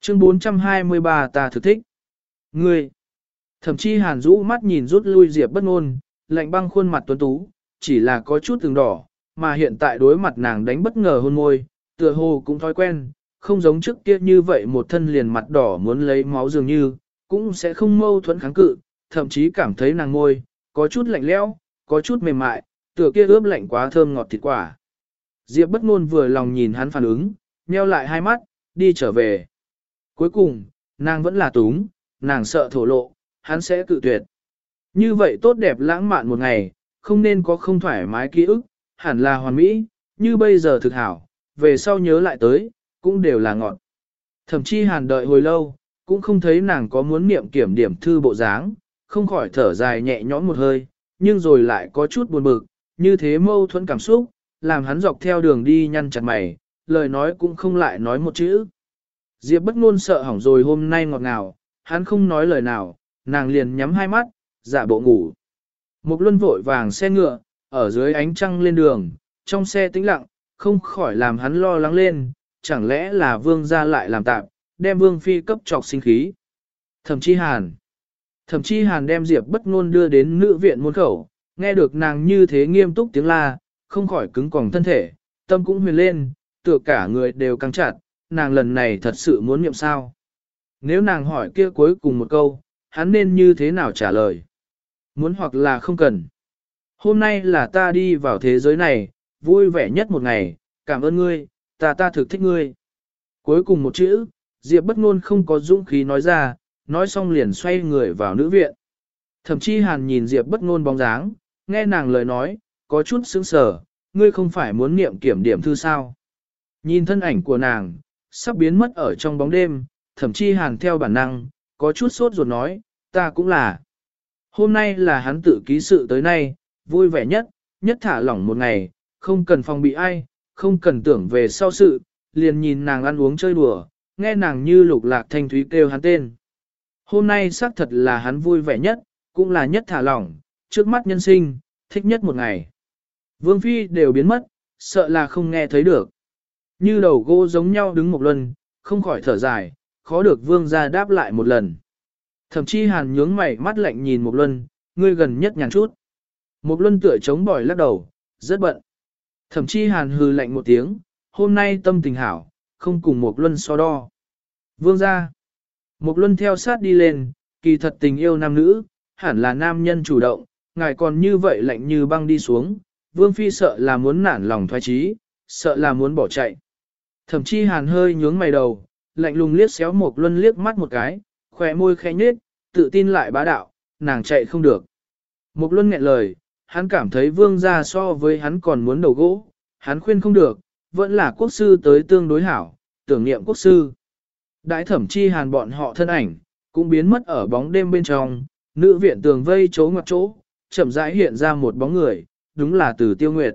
Chương 423 ta thực thích. Ngươi. Thậm chí hàn rũ mắt nhìn rút lui Diệp bất ngôn, lạnh băng khuôn mặt tuấn tú, chỉ là có chút từng đỏ, mà hiện tại đối mặt nàng đánh bất ngờ hôn môi, tựa hồ cũng thói quen, không giống trước kia như vậy một thân liền mặt đỏ muốn lấy máu dường như, cũng sẽ không mâu thuẫn kháng cự, thậm chí cảm thấy nàng môi, có chút lạnh lẽo, có chút mềm mại, tựa kia ướp lạnh quá thơm ngọt thịt quả. Diệp bất ngôn vừa lòng nhìn hắn phản ứng, nheo lại hai mắt, đi trở về. Cuối cùng, nàng vẫn là túng, nàng sợ thổ lộ, hắn sẽ cự tuyệt. Như vậy tốt đẹp lãng mạn một ngày, không nên có không thoải mái ký ức, hẳn là hoàn mỹ, như bây giờ thực hảo, về sau nhớ lại tới, cũng đều là ngọt. Thậm chí hàn đợi hồi lâu, cũng không thấy nàng có muốn niệm kiểm điểm thư bộ dáng, không khỏi thở dài nhẹ nhõm một hơi, nhưng rồi lại có chút buồn bực, như thế mâu thuẫn cảm xúc, làm hắn dọc theo đường đi nhăn chặt mày, lời nói cũng không lại nói một chữ. Diệp bất ngôn sợ hỏng rồi hôm nay ngọt ngào, hắn không nói lời nào, nàng liền nhắm hai mắt, giả bộ ngủ. Mục luân vội vàng xe ngựa, ở dưới ánh trăng lên đường, trong xe tĩnh lặng, không khỏi làm hắn lo lắng lên, chẳng lẽ là vương gia lại làm tạm, đem vương phi cấp trọc sinh khí. Thẩm chí hàn. Thậm chí hàn đem Diệp bất ngôn đưa đến nữ viện môn khẩu, nghe được nàng như thế nghiêm túc tiếng la, không khỏi cứng còng thân thể, tâm cũng huyền lên, tựa cả người đều căng chặt, nàng lần này thật sự muốn nhậm sao. Nếu nàng hỏi kia cuối cùng một câu, hắn nên như thế nào trả lời? Muốn hoặc là không cần. Hôm nay là ta đi vào thế giới này, vui vẻ nhất một ngày, cảm ơn ngươi, ta ta thực thích ngươi. Cuối cùng một chữ, Diệp bất ngôn không có dũng khí nói ra, nói xong liền xoay người vào nữ viện. Thậm chí hàn nhìn Diệp bất ngôn bóng dáng, nghe nàng lời nói, có chút sững sờ, ngươi không phải muốn niệm kiểm điểm thư sao. Nhìn thân ảnh của nàng, sắp biến mất ở trong bóng đêm, thậm chí hàn theo bản năng, có chút sốt ruột nói, ta cũng là. Hôm nay là hắn tự ký sự tới nay, vui vẻ nhất, nhất thả lỏng một ngày, không cần phòng bị ai, không cần tưởng về sau sự, liền nhìn nàng ăn uống chơi đùa, nghe nàng như lục lạc thanh thúy kêu hắn tên. Hôm nay xác thật là hắn vui vẻ nhất, cũng là nhất thả lỏng, trước mắt nhân sinh, thích nhất một ngày. Vương Phi đều biến mất, sợ là không nghe thấy được. Như đầu gỗ giống nhau đứng một lần, không khỏi thở dài, khó được Vương ra đáp lại một lần. Thậm chí hàn nhướng mày mắt lạnh nhìn một luân, ngươi gần nhất nhàn chút. Một luân tựa chống bỏi lắc đầu, rất bận. Thậm chí hàn hừ lạnh một tiếng, hôm nay tâm tình hảo, không cùng một luân so đo. Vương ra. Mục luân theo sát đi lên, kỳ thật tình yêu nam nữ, hẳn là nam nhân chủ động, ngài còn như vậy lạnh như băng đi xuống, vương phi sợ là muốn nản lòng thoái trí, sợ là muốn bỏ chạy. Thậm chí hàn hơi nhướng mày đầu, lạnh lùng liếc xéo Mục luân liếc mắt một cái, khỏe môi khẽ nhếch, tự tin lại bá đạo, nàng chạy không được. Mục luân nghẹn lời, hắn cảm thấy vương gia so với hắn còn muốn đầu gỗ, hắn khuyên không được, vẫn là quốc sư tới tương đối hảo, tưởng niệm quốc sư. Đại thẩm chi hàn bọn họ thân ảnh, cũng biến mất ở bóng đêm bên trong, nữ viện tường vây chỗ ngoặt chỗ, chậm rãi hiện ra một bóng người, đúng là từ tiêu nguyệt.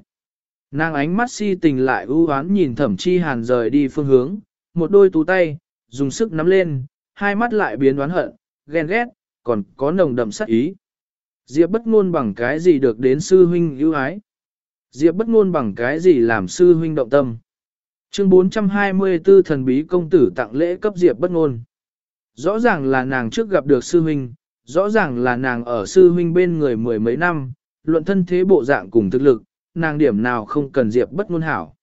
Nàng ánh mắt si tình lại ưu oán nhìn thẩm chi hàn rời đi phương hướng, một đôi tú tay, dùng sức nắm lên, hai mắt lại biến đoán hận, ghen ghét, còn có nồng đậm sát ý. Diệp bất ngôn bằng cái gì được đến sư huynh ưu ái. Diệp bất ngôn bằng cái gì làm sư huynh động tâm. Chương 424 thần bí công tử tặng lễ cấp Diệp bất ngôn. Rõ ràng là nàng trước gặp được sư huynh, rõ ràng là nàng ở sư huynh bên người mười mấy năm, luận thân thế bộ dạng cùng thực lực, nàng điểm nào không cần Diệp bất ngôn hảo.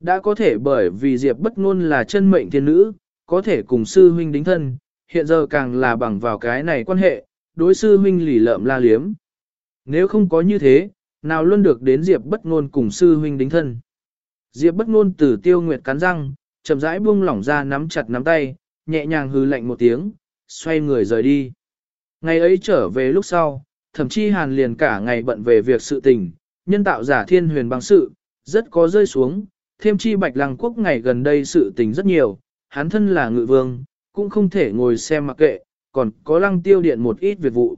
Đã có thể bởi vì Diệp bất ngôn là chân mệnh thiên nữ, có thể cùng sư huynh đính thân, hiện giờ càng là bằng vào cái này quan hệ, đối sư huynh lì lợm la liếm. Nếu không có như thế, nào luôn được đến Diệp bất ngôn cùng sư huynh đính thân. Diệp bất ngôn từ tiêu nguyệt cắn răng, chậm rãi buông lỏng ra nắm chặt nắm tay, nhẹ nhàng hừ lạnh một tiếng, xoay người rời đi. Ngày ấy trở về lúc sau, thậm chí hàn liền cả ngày bận về việc sự tình, nhân tạo giả thiên huyền bằng sự, rất có rơi xuống, thêm chi bạch lăng quốc ngày gần đây sự tình rất nhiều, hắn thân là ngự vương, cũng không thể ngồi xem mặc kệ, còn có lăng tiêu điện một ít việc vụ.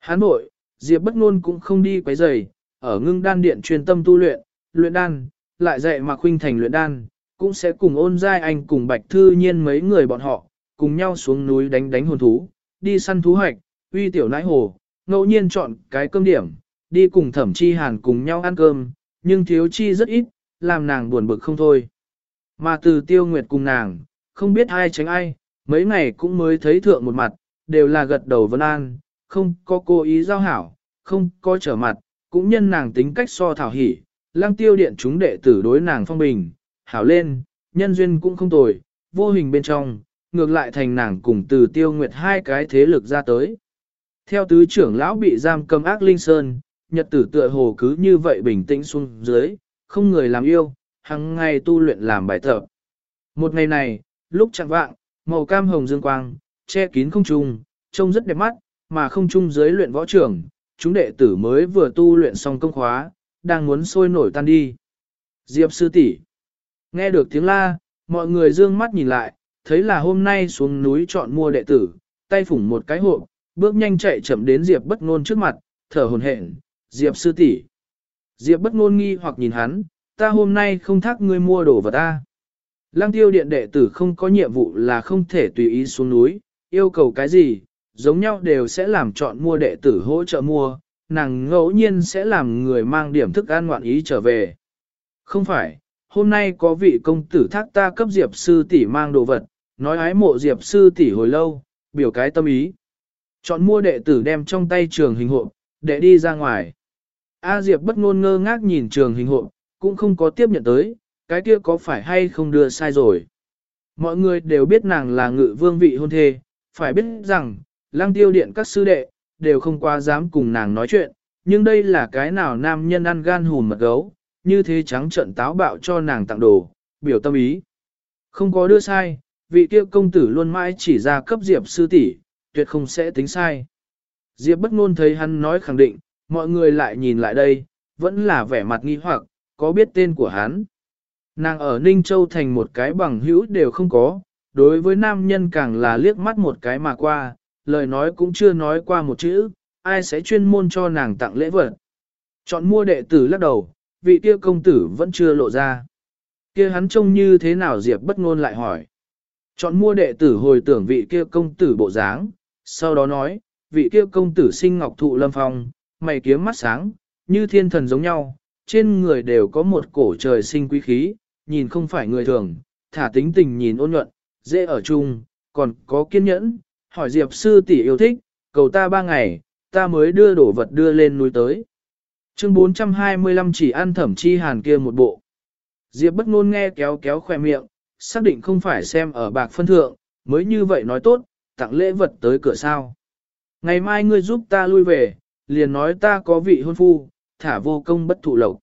Hắn bội, Diệp bất ngôn cũng không đi quấy rầy, ở ngưng đan điện chuyên tâm tu luyện, luyện đan, lại dạy Mạc Khuynh Thành luyện đan, cũng sẽ cùng ôn giai anh cùng Bạch Thư Nhiên mấy người bọn họ, cùng nhau xuống núi đánh đánh hồn thú, đi săn thú hoạch, uy tiểu nãi hồ, ngẫu nhiên chọn cái cơm điểm, đi cùng thẩm chi hàn cùng nhau ăn cơm, nhưng thiếu chi rất ít, làm nàng buồn bực không thôi. Mà từ tiêu nguyệt cùng nàng, không biết ai tránh ai, mấy ngày cũng mới thấy thượng một mặt, đều là gật đầu vân an, không có cố ý giao hảo, không có trở mặt, cũng nhân nàng tính cách so thảo hỉ, lang tiêu điện chúng đệ tử đối nàng phong bình, hảo lên, nhân duyên cũng không tồi, vô hình bên trong, ngược lại thành nàng cùng từ tiêu nguyệt hai cái thế lực ra tới. Theo tứ trưởng lão bị giam cầm ác linh sơn, nhật tử tựa hồ cứ như vậy bình tĩnh xuống dưới, không người làm yêu, hằng ngày tu luyện làm bài tập. Một ngày này, lúc chẳng vạng, màu cam hồng dương quang, che kín không trung, trông rất đẹp mắt, mà không trung dưới luyện võ trưởng, chúng đệ tử mới vừa tu luyện xong công khóa, đang muốn sôi nổi tan đi. Diệp sư tỷ Nghe được tiếng la, mọi người dương mắt nhìn lại, thấy là hôm nay xuống núi chọn mua đệ tử, tay phủng một cái hộp, bước nhanh chạy chậm đến Diệp bất ngôn trước mặt, thở hổn hển, Diệp sư tỷ Diệp bất ngôn nghi hoặc nhìn hắn, ta hôm nay không thác ngươi mua đồ vật ta. Lăng tiêu điện đệ tử không có nhiệm vụ là không thể tùy ý xuống núi, yêu cầu cái gì, giống nhau đều sẽ làm chọn mua đệ tử hỗ trợ mua, nàng ngẫu nhiên sẽ làm người mang điểm thức ăn ngoạn ý trở về. Không phải, hôm nay có vị công tử thác ta cấp diệp sư tỷ mang đồ vật, nói ái mộ diệp sư tỷ hồi lâu, biểu cái tâm ý. Chọn mua đệ tử đem trong tay trường hình hộp, để đi ra ngoài. A diệp bất ngôn ngơ ngác nhìn trường hình hộp, cũng không có tiếp nhận tới, cái kia có phải hay không đưa sai rồi. Mọi người đều biết nàng là ngự vương vị hôn thê, phải biết rằng, Lăng tiêu điện các sư đệ, đều không quá dám cùng nàng nói chuyện, nhưng đây là cái nào nam nhân ăn gan hùn mật gấu, như thế trắng trận táo bạo cho nàng tặng đồ, biểu tâm ý. Không có đưa sai, vị kia công tử luôn mãi chỉ ra cấp Diệp sư tỷ, tuyệt không sẽ tính sai. Diệp bất ngôn thấy hắn nói khẳng định, mọi người lại nhìn lại đây, vẫn là vẻ mặt nghi hoặc, có biết tên của hắn. Nàng ở Ninh Châu thành một cái bằng hữu đều không có, đối với nam nhân càng là liếc mắt một cái mà qua, lời nói cũng chưa nói qua một chữ, ai sẽ chuyên môn cho nàng tặng lễ vật. Chọn mua đệ tử lắc đầu, vị kia công tử vẫn chưa lộ ra. Kia hắn trông như thế nào Diệp bất ngôn lại hỏi. Chọn mua đệ tử hồi tưởng vị kia công tử bộ dáng, sau đó nói, vị kia công tử sinh ngọc thụ lâm phong, mày kiếm mắt sáng, như thiên thần giống nhau, trên người đều có một cổ trời sinh quý khí, nhìn không phải người thường, thả tính tình nhìn ôn nhuận, dễ ở chung, còn có kiên nhẫn, hỏi Diệp sư tỷ yêu thích, cầu ta ba ngày, ta mới đưa đồ vật đưa lên núi tới. Chương 425 chỉ ăn thẩm chi hàn kia một bộ. Diệp bất ngôn nghe kéo kéo khoe miệng, xác định không phải xem ở bạc phân thượng, mới như vậy nói tốt, tặng lễ vật tới cửa sao. Ngày mai ngươi giúp ta lui về, liền nói ta có vị hôn phu, thả vô công bất thụ lộc.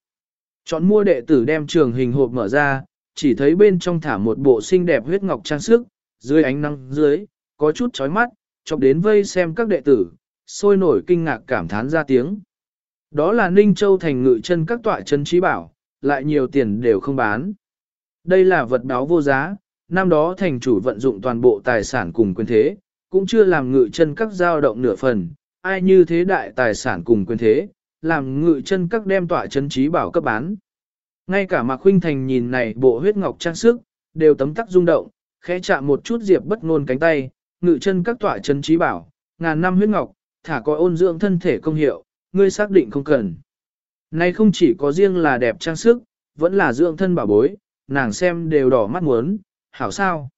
Chọn mua đệ tử đem trường hình hộp mở ra, chỉ thấy bên trong thả một bộ xinh đẹp huyết ngọc trang sức, dưới ánh nắng dưới, có chút chói mắt, chọc đến vây xem các đệ tử, sôi nổi kinh ngạc cảm thán ra tiếng. Đó là Ninh Châu thành ngự chân các tọa chân trí bảo, lại nhiều tiền đều không bán. Đây là vật báo vô giá, năm đó thành chủ vận dụng toàn bộ tài sản cùng quyền thế, cũng chưa làm ngự chân các giao động nửa phần, ai như thế đại tài sản cùng quyền thế, làm ngự chân các đem tọa chân trí bảo cấp bán. Ngay cả Mạc Huynh Thành nhìn này bộ huyết ngọc trang sức, đều tấm tắc rung động, khẽ chạm một chút diệp bất ngôn cánh tay, ngự chân các tọa chân trí bảo, ngàn năm huyết ngọc, thả có ôn dưỡng thân thể công hiệu, ngươi xác định không cần. Này không chỉ có riêng là đẹp trang sức, vẫn là dưỡng thân bảo bối, nàng xem đều đỏ mắt muốn, hảo sao.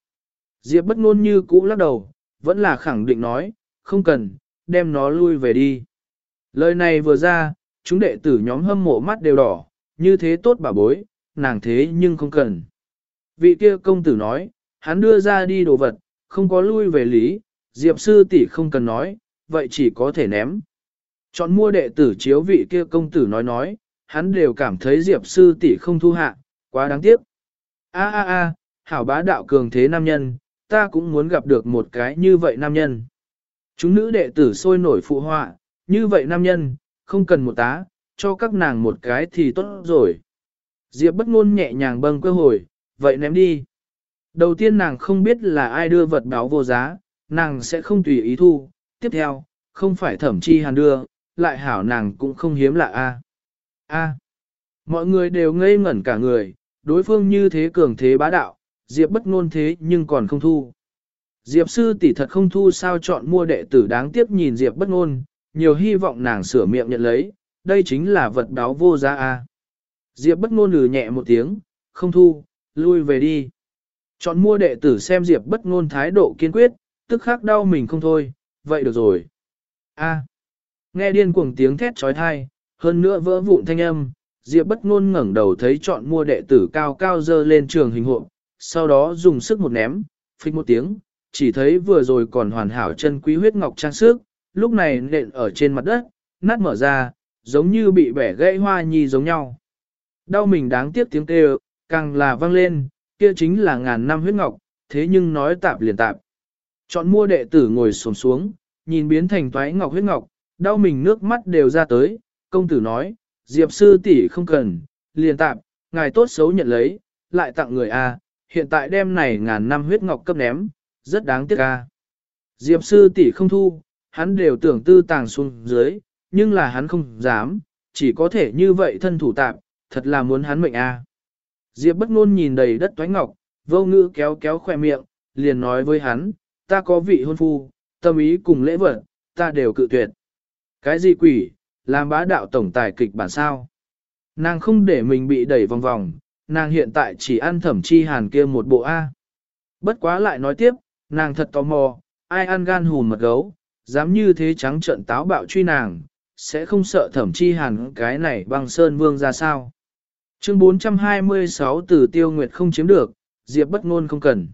Diệp bất ngôn như cũ lắc đầu, vẫn là khẳng định nói, không cần, đem nó lui về đi. Lời này vừa ra, chúng đệ tử nhóm hâm mộ mắt đều đỏ, như thế tốt bảo bối, nàng thế nhưng không cần. Vị kia công tử nói, hắn đưa ra đi đồ vật, không có lui về lý, Diệp sư tỷ không cần nói, vậy chỉ có thể ném. Chọn mua đệ tử chiếu vị kia công tử nói nói, hắn đều cảm thấy Diệp sư tỷ không thu hạ, quá đáng tiếc. A a a, hảo bá đạo cường thế nam nhân, ta cũng muốn gặp được một cái như vậy nam nhân. Chúng nữ đệ tử sôi nổi phụ họa, như vậy nam nhân, không cần một tá, cho các nàng một cái thì tốt rồi. Diệp bất ngôn nhẹ nhàng bâng cơ hồi, vậy ném đi. Đầu tiên nàng không biết là ai đưa vật báo vô giá, nàng sẽ không tùy ý thu. Tiếp theo, không phải thẩm chi hàn đưa, lại hảo nàng cũng không hiếm lạ a. A. Mọi người đều ngây ngẩn cả người, đối phương như thế cường thế bá đạo, Diệp bất ngôn thế nhưng còn không thu. Diệp sư tỷ thật không thu sao chọn mua đệ tử đáng tiếc nhìn Diệp bất ngôn, nhiều hy vọng nàng sửa miệng nhận lấy, đây chính là vật báo vô giá a. Diệp bất ngôn lừ nhẹ một tiếng, không thu, lui về đi. Chọn mua đệ tử xem Diệp bất ngôn thái độ kiên quyết, tức khắc đau mình không thôi, vậy được rồi. A. Nghe điên cuồng tiếng thét chói tai, hơn nữa vỡ vụn thanh âm, Diệp bất ngôn ngẩng đầu thấy chọn mua đệ tử cao cao dơ lên trường hình hộ, sau đó dùng sức một ném, phịch một tiếng, chỉ thấy vừa rồi còn hoàn hảo chân quý huyết ngọc trang sức, lúc này nện ở trên mặt đất, nát mở ra, giống như bị bẻ gãy hoa nhi giống nhau. Đau mình đáng tiếc tiếng kêu, càng là vang lên, kia chính là ngàn năm huyết ngọc, thế nhưng nói tạp liền tạp. Chọn mua đệ tử ngồi xổm xuống, nhìn biến thành toái ngọc huyết ngọc, đau mình nước mắt đều ra tới, công tử nói, Diệp sư tỷ không cần, liền tạp, ngài tốt xấu nhận lấy, lại tặng người A, hiện tại đem này ngàn năm huyết ngọc cấp ném, rất đáng tiếc A. Diệp sư tỷ không thu, hắn đều tưởng tư tàng xuống dưới, nhưng là hắn không dám, chỉ có thể như vậy thân thủ tạp, thật là muốn hắn mệnh A. Diệp bất ngôn nhìn đầy đất toái ngọc, vô ngữ kéo kéo khỏe miệng, liền nói với hắn, ta có vị hôn phu, tâm ý cùng lễ vật, ta đều cự tuyệt. Cái gì quỷ, làm bá đạo tổng tài kịch bản sao? Nàng không để mình bị đẩy vòng vòng, nàng hiện tại chỉ ăn thẩm chi hàn kia một bộ A. Bất quá lại nói tiếp, nàng thật tò mò, ai ăn gan hùn mật gấu, dám như thế trắng trợn táo bạo truy nàng, sẽ không sợ thẩm chi hàn cái này băng sơn vương ra sao. Chương 426 từ tiêu nguyệt không chiếm được, Diệp bất ngôn không cần.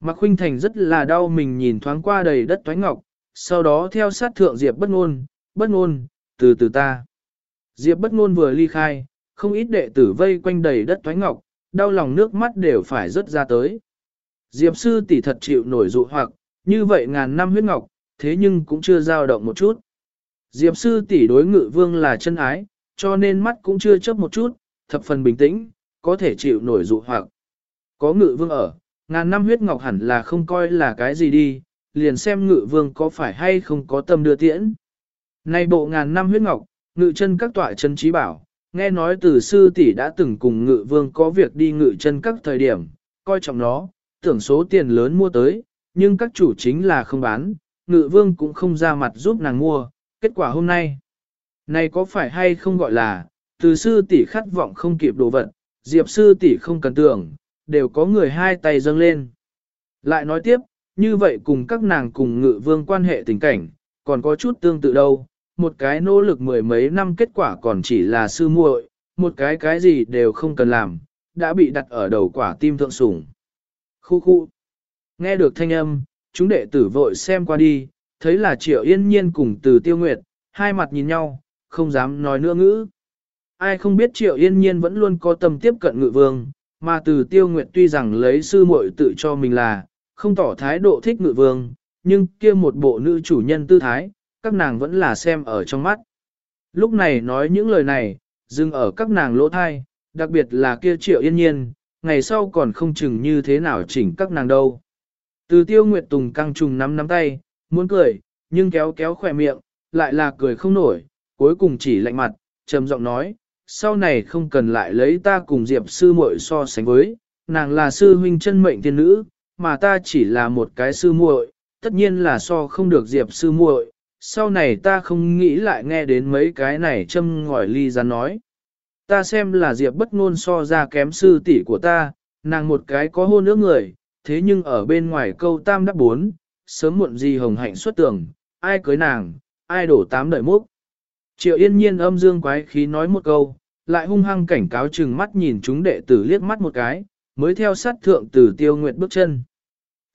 Mạc Khuynh Thành rất là đau mình nhìn thoáng qua đầy đất toái ngọc, sau đó theo sát thượng Diệp bất ngôn, bất ngôn, từ từ ta. Diệp bất ngôn vừa ly khai, không ít đệ tử vây quanh đầy đất toái ngọc, đau lòng nước mắt đều phải rớt ra tới. Diệp sư tỷ thật chịu nổi dụ hoặc, như vậy ngàn năm huyết ngọc, thế nhưng cũng chưa dao động một chút. Diệp sư tỷ đối ngự vương là chân ái, cho nên mắt cũng chưa chớp một chút, thập phần bình tĩnh, có thể chịu nổi dụ hoặc. Có ngự vương ở, ngàn năm huyết ngọc hẳn là không coi là cái gì đi, liền xem ngự vương có phải hay không có tâm đưa tiễn. Nay bộ ngàn năm huyết ngọc, ngự chân các tọa chân trí bảo, nghe nói từ sư tỷ đã từng cùng ngự vương có việc đi ngự chân các thời điểm, coi trọng nó, tưởng số tiền lớn mua tới, nhưng các chủ chính là không bán, ngự vương cũng không ra mặt giúp nàng mua, kết quả hôm nay. Này có phải hay không gọi là, từ sư tỷ khát vọng không kịp đồ vật, diệp sư tỷ không cần tưởng, đều có người hai tay dâng lên. Lại nói tiếp, như vậy cùng các nàng cùng ngự vương quan hệ tình cảnh, còn có chút tương tự đâu, một cái nỗ lực mười mấy năm kết quả còn chỉ là sư muội, một cái cái gì đều không cần làm, đã bị đặt ở đầu quả tim thượng sủng. Khu khu. Nghe được thanh âm, chúng đệ tử vội xem qua đi, thấy là triệu yên nhiên cùng từ tiêu nguyệt, hai mặt nhìn nhau, không dám nói nữa ngữ. Ai không biết triệu yên nhiên vẫn luôn có tâm tiếp cận ngự vương, mà từ tiêu nguyệt tuy rằng lấy sư muội tự cho mình là, không tỏ thái độ thích ngự vương, nhưng kia một bộ nữ chủ nhân tư thái, các nàng vẫn là xem ở trong mắt. Lúc này nói những lời này, dừng ở các nàng lỗ thai, đặc biệt là kia triệu yên nhiên, ngày sau còn không chừng như thế nào chỉnh các nàng đâu. Từ tiêu nguyệt tùng căng trùng nắm nắm tay, muốn cười, nhưng kéo kéo khỏe miệng, lại là cười không nổi, cuối cùng chỉ lạnh mặt, trầm giọng nói, sau này không cần lại lấy ta cùng Diệp sư muội so sánh với, nàng là sư huynh chân mệnh tiên nữ, mà ta chỉ là một cái sư muội, tất nhiên là so không được Diệp sư muội, sau này ta không nghĩ lại nghe đến mấy cái này châm ngòi ly gián nói. Ta xem là Diệp bất ngôn so ra kém sư tỷ của ta, nàng một cái có hôn ước người, thế nhưng ở bên ngoài câu tam đáp bốn, sớm muộn gì hồng hạnh xuất tường, ai cưới nàng, ai đổ tám đời múc. Triệu yên nhiên âm dương quái khí nói một câu, lại hung hăng cảnh cáo chừng mắt nhìn chúng đệ tử liếc mắt một cái, mới theo sát thượng tử tiêu nguyệt bước chân.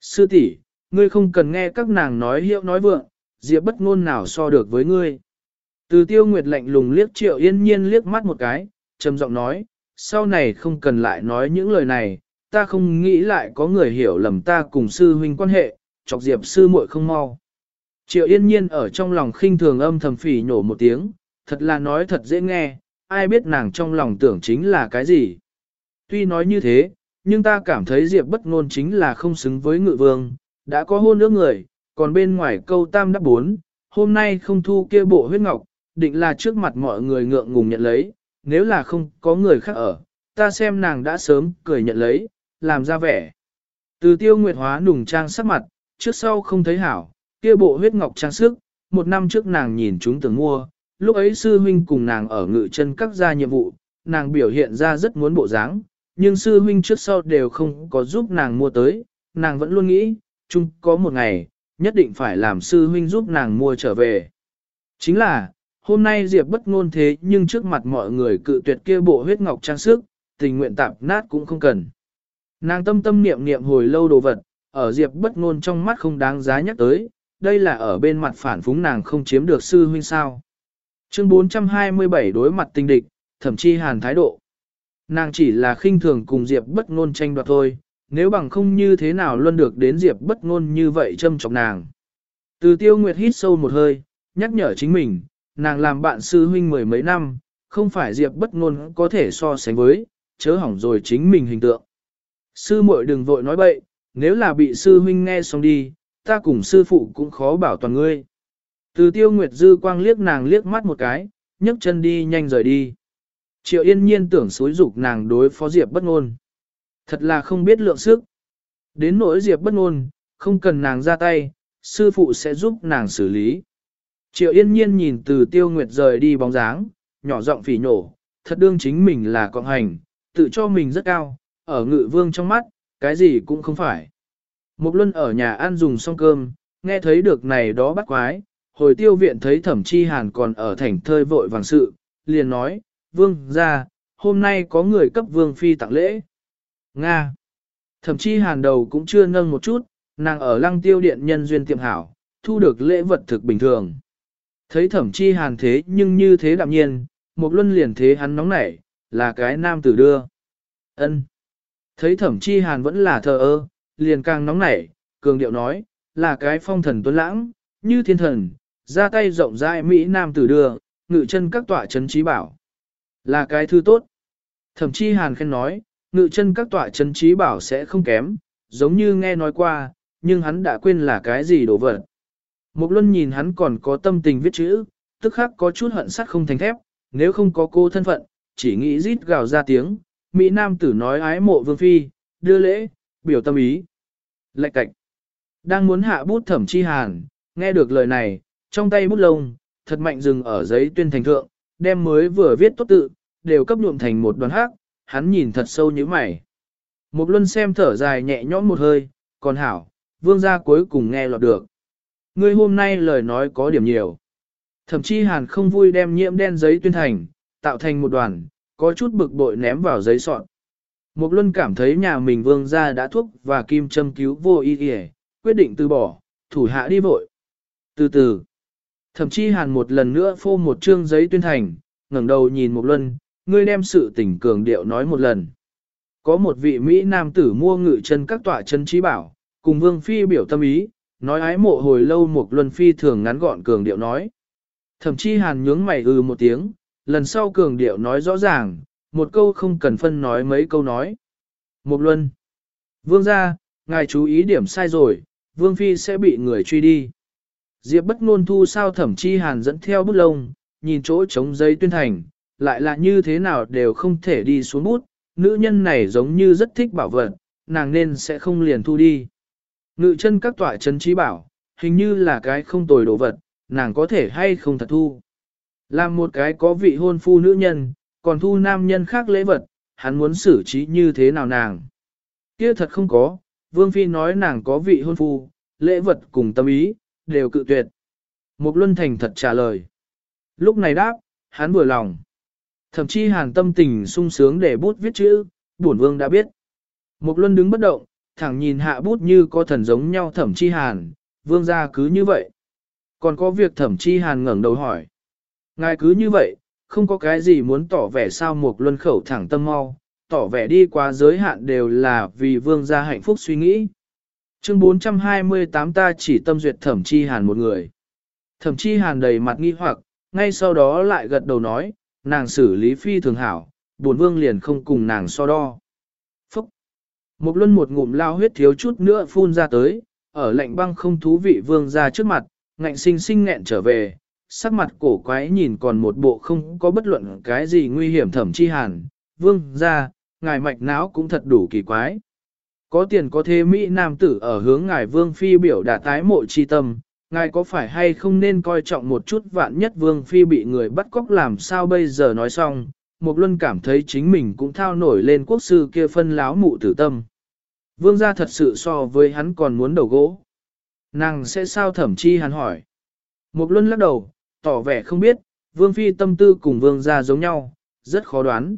Sư tỷ, ngươi không cần nghe các nàng nói hiệu nói vượng, diệp bất ngôn nào so được với ngươi. Từ tiêu nguyệt lạnh lùng liếc triệu yên nhiên liếc mắt một cái, trầm giọng nói, sau này không cần lại nói những lời này, ta không nghĩ lại có người hiểu lầm ta cùng sư huynh quan hệ, chọc diệp sư muội không mau. Triệu yên nhiên ở trong lòng khinh thường âm thầm phỉ nhổ một tiếng, thật là nói thật dễ nghe, ai biết nàng trong lòng tưởng chính là cái gì. Tuy nói như thế, nhưng ta cảm thấy diệp bất ngôn chính là không xứng với ngự vương, đã có hôn ước người, còn bên ngoài câu tam đáp bốn, hôm nay không thu kia bộ huyết ngọc, định là trước mặt mọi người ngượng ngùng nhận lấy, nếu là không có người khác ở, ta xem nàng đã sớm cười nhận lấy, làm ra vẻ. Từ tiêu nguyệt hóa nùng trang sắc mặt, trước sau không thấy hảo, kia bộ huyết ngọc trang sức, một năm trước nàng nhìn chúng tưởng mua, lúc ấy sư huynh cùng nàng ở ngự chân các gia nhiệm vụ, nàng biểu hiện ra rất muốn bộ dáng, nhưng sư huynh trước sau đều không có giúp nàng mua tới, nàng vẫn luôn nghĩ, chung có một ngày, nhất định phải làm sư huynh giúp nàng mua trở về. Chính là, hôm nay Diệp bất ngôn thế nhưng trước mặt mọi người cự tuyệt kia bộ huyết ngọc trang sức, tình nguyện tạp nát cũng không cần. Nàng tâm tâm niệm niệm hồi lâu đồ vật, ở Diệp bất ngôn trong mắt không đáng giá nhắc tới, đây là ở bên mặt phản phúng nàng không chiếm được sư huynh sao. Chương 427 đối mặt tình địch, thậm chí hàn thái độ. Nàng chỉ là khinh thường cùng Diệp bất ngôn tranh đoạt thôi, nếu bằng không như thế nào luôn được đến Diệp bất ngôn như vậy châm chọc nàng. Từ tiêu nguyệt hít sâu một hơi, nhắc nhở chính mình, nàng làm bạn sư huynh mười mấy năm, không phải Diệp bất ngôn có thể so sánh với, chớ hỏng rồi chính mình hình tượng. Sư muội đừng vội nói bậy, nếu là bị sư huynh nghe xong đi, ta cùng sư phụ cũng khó bảo toàn ngươi. Từ tiêu nguyệt dư quang liếc nàng liếc mắt một cái, nhấc chân đi nhanh rời đi. Triệu yên nhiên tưởng xối dục nàng đối phó Diệp bất ngôn. Thật là không biết lượng sức. Đến nỗi Diệp bất ngôn, không cần nàng ra tay, sư phụ sẽ giúp nàng xử lý. Triệu yên nhiên nhìn từ tiêu nguyệt rời đi bóng dáng, nhỏ giọng phỉ nổ, thật đương chính mình là con hành, tự cho mình rất cao, ở ngự vương trong mắt, cái gì cũng không phải. Mục luân ở nhà ăn dùng xong cơm, nghe thấy được này đó bắt quái, hồi tiêu viện thấy thẩm chi hàn còn ở thành thơi vội vàng sự, liền nói, vương ra, hôm nay có người cấp vương phi tặng lễ. Nga. Thẩm chi hàn đầu cũng chưa nâng một chút, nàng ở lăng tiêu điện nhân duyên tiệm hảo, thu được lễ vật thực bình thường. Thấy thẩm chi hàn thế nhưng như thế đạm nhiên, một luân liền thế hắn nóng nảy, là cái nam tử đưa. ân Thấy thẩm chi hàn vẫn là thờ ơ, liền càng nóng nảy, cường điệu nói, là cái phong thần tuấn lãng, như thiên thần, ra tay rộng rãi Mỹ Nam tử đưa, ngự chân các tọa chấn trí bảo. Là cái thư tốt. Thẩm chi hàn khen nói, ngự chân các tọa chấn trí bảo sẽ không kém, giống như nghe nói qua, nhưng hắn đã quên là cái gì đồ vật. Một luân nhìn hắn còn có tâm tình viết chữ, tức khắc có chút hận sắt không thành thép, nếu không có cô thân phận, chỉ nghĩ rít gào ra tiếng, Mỹ Nam tử nói ái mộ vương phi, đưa lễ, biểu tâm ý. Lạch cạch. Đang muốn hạ bút thẩm chi hàn, nghe được lời này, trong tay bút lông, thật mạnh dừng ở giấy tuyên thành thượng, đem mới vừa viết tốt tự, đều cấp nhuộm thành một đoàn hát, hắn nhìn thật sâu như mày. Một luân xem thở dài nhẹ nhõm một hơi, còn hảo, vương gia cuối cùng nghe lọt được. Ngươi hôm nay lời nói có điểm nhiều. Thậm chí hàn không vui đem nhiễm đen giấy tuyên thành, tạo thành một đoàn, có chút bực bội ném vào giấy sọt. Một luân cảm thấy nhà mình vương gia đã thuốc và kim châm cứu vô ý kìa, quyết định từ bỏ, thủ hạ đi vội. Từ từ, thậm chí hàn một lần nữa phô một chương giấy tuyên thành, ngẩng đầu nhìn một luân, ngươi đem sự tình cường điệu nói một lần. Có một vị Mỹ nam tử mua ngự chân các tọa chân trí bảo, cùng vương phi biểu tâm ý, nói ái mộ hồi lâu một luân phi thường ngắn gọn cường điệu nói. Thậm chí hàn nhướng mày ư ừ một tiếng, lần sau cường điệu nói rõ ràng, một câu không cần phân nói mấy câu nói. Một luân. Vương ra, ngài chú ý điểm sai rồi, vương phi sẽ bị người truy đi. Diệp bất ngôn thu sao thẩm chi hàn dẫn theo bút lông, nhìn chỗ trống giấy tuyên thành, lại là như thế nào đều không thể đi xuống bút, nữ nhân này giống như rất thích bảo vật, nàng nên sẽ không liền thu đi. Ngự chân các tọa chân trí bảo, hình như là cái không tồi đồ vật, nàng có thể hay không thật thu. Làm một cái có vị hôn phu nữ nhân, còn thu nam nhân khác lễ vật, hắn muốn xử trí như thế nào nàng. Kia thật không có, Vương Phi nói nàng có vị hôn phu, lễ vật cùng tâm ý, đều cự tuyệt. Mục Luân Thành thật trả lời. Lúc này đáp, hắn vừa lòng. Thậm chí hàn tâm tình sung sướng để bút viết chữ, bổn vương đã biết. Mục Luân đứng bất động, thẳng nhìn hạ bút như có thần giống nhau thẩm chi hàn, vương gia cứ như vậy. Còn có việc thẩm chi hàn ngẩng đầu hỏi. Ngài cứ như vậy, không có cái gì muốn tỏ vẻ sao Mục Luân khẩu thẳng tâm mau, tỏ vẻ đi qua giới hạn đều là vì vương gia hạnh phúc suy nghĩ. Chương 428 ta chỉ tâm duyệt thẩm chi hàn một người. Thẩm chi hàn đầy mặt nghi hoặc, ngay sau đó lại gật đầu nói, nàng xử lý phi thường hảo, buồn vương liền không cùng nàng so đo. Phúc! Một luân một ngụm lao huyết thiếu chút nữa phun ra tới, ở lạnh băng không thú vị vương ra trước mặt, ngạnh sinh sinh nghẹn trở về, sắc mặt cổ quái nhìn còn một bộ không có bất luận cái gì nguy hiểm thẩm chi hàn, vương ra, ngài mạch não cũng thật đủ kỳ quái. Có tiền có thế Mỹ Nam tử ở hướng ngài vương phi biểu đã tái mộ chi tâm, ngài có phải hay không nên coi trọng một chút vạn nhất vương phi bị người bắt cóc làm sao bây giờ nói xong, Mục Luân cảm thấy chính mình cũng thao nổi lên quốc sư kia phân láo mụ tử tâm. Vương gia thật sự so với hắn còn muốn đầu gỗ. Nàng sẽ sao thẩm chi hắn hỏi. Mục Luân lắc đầu, tỏ vẻ không biết, vương phi tâm tư cùng vương gia giống nhau, rất khó đoán.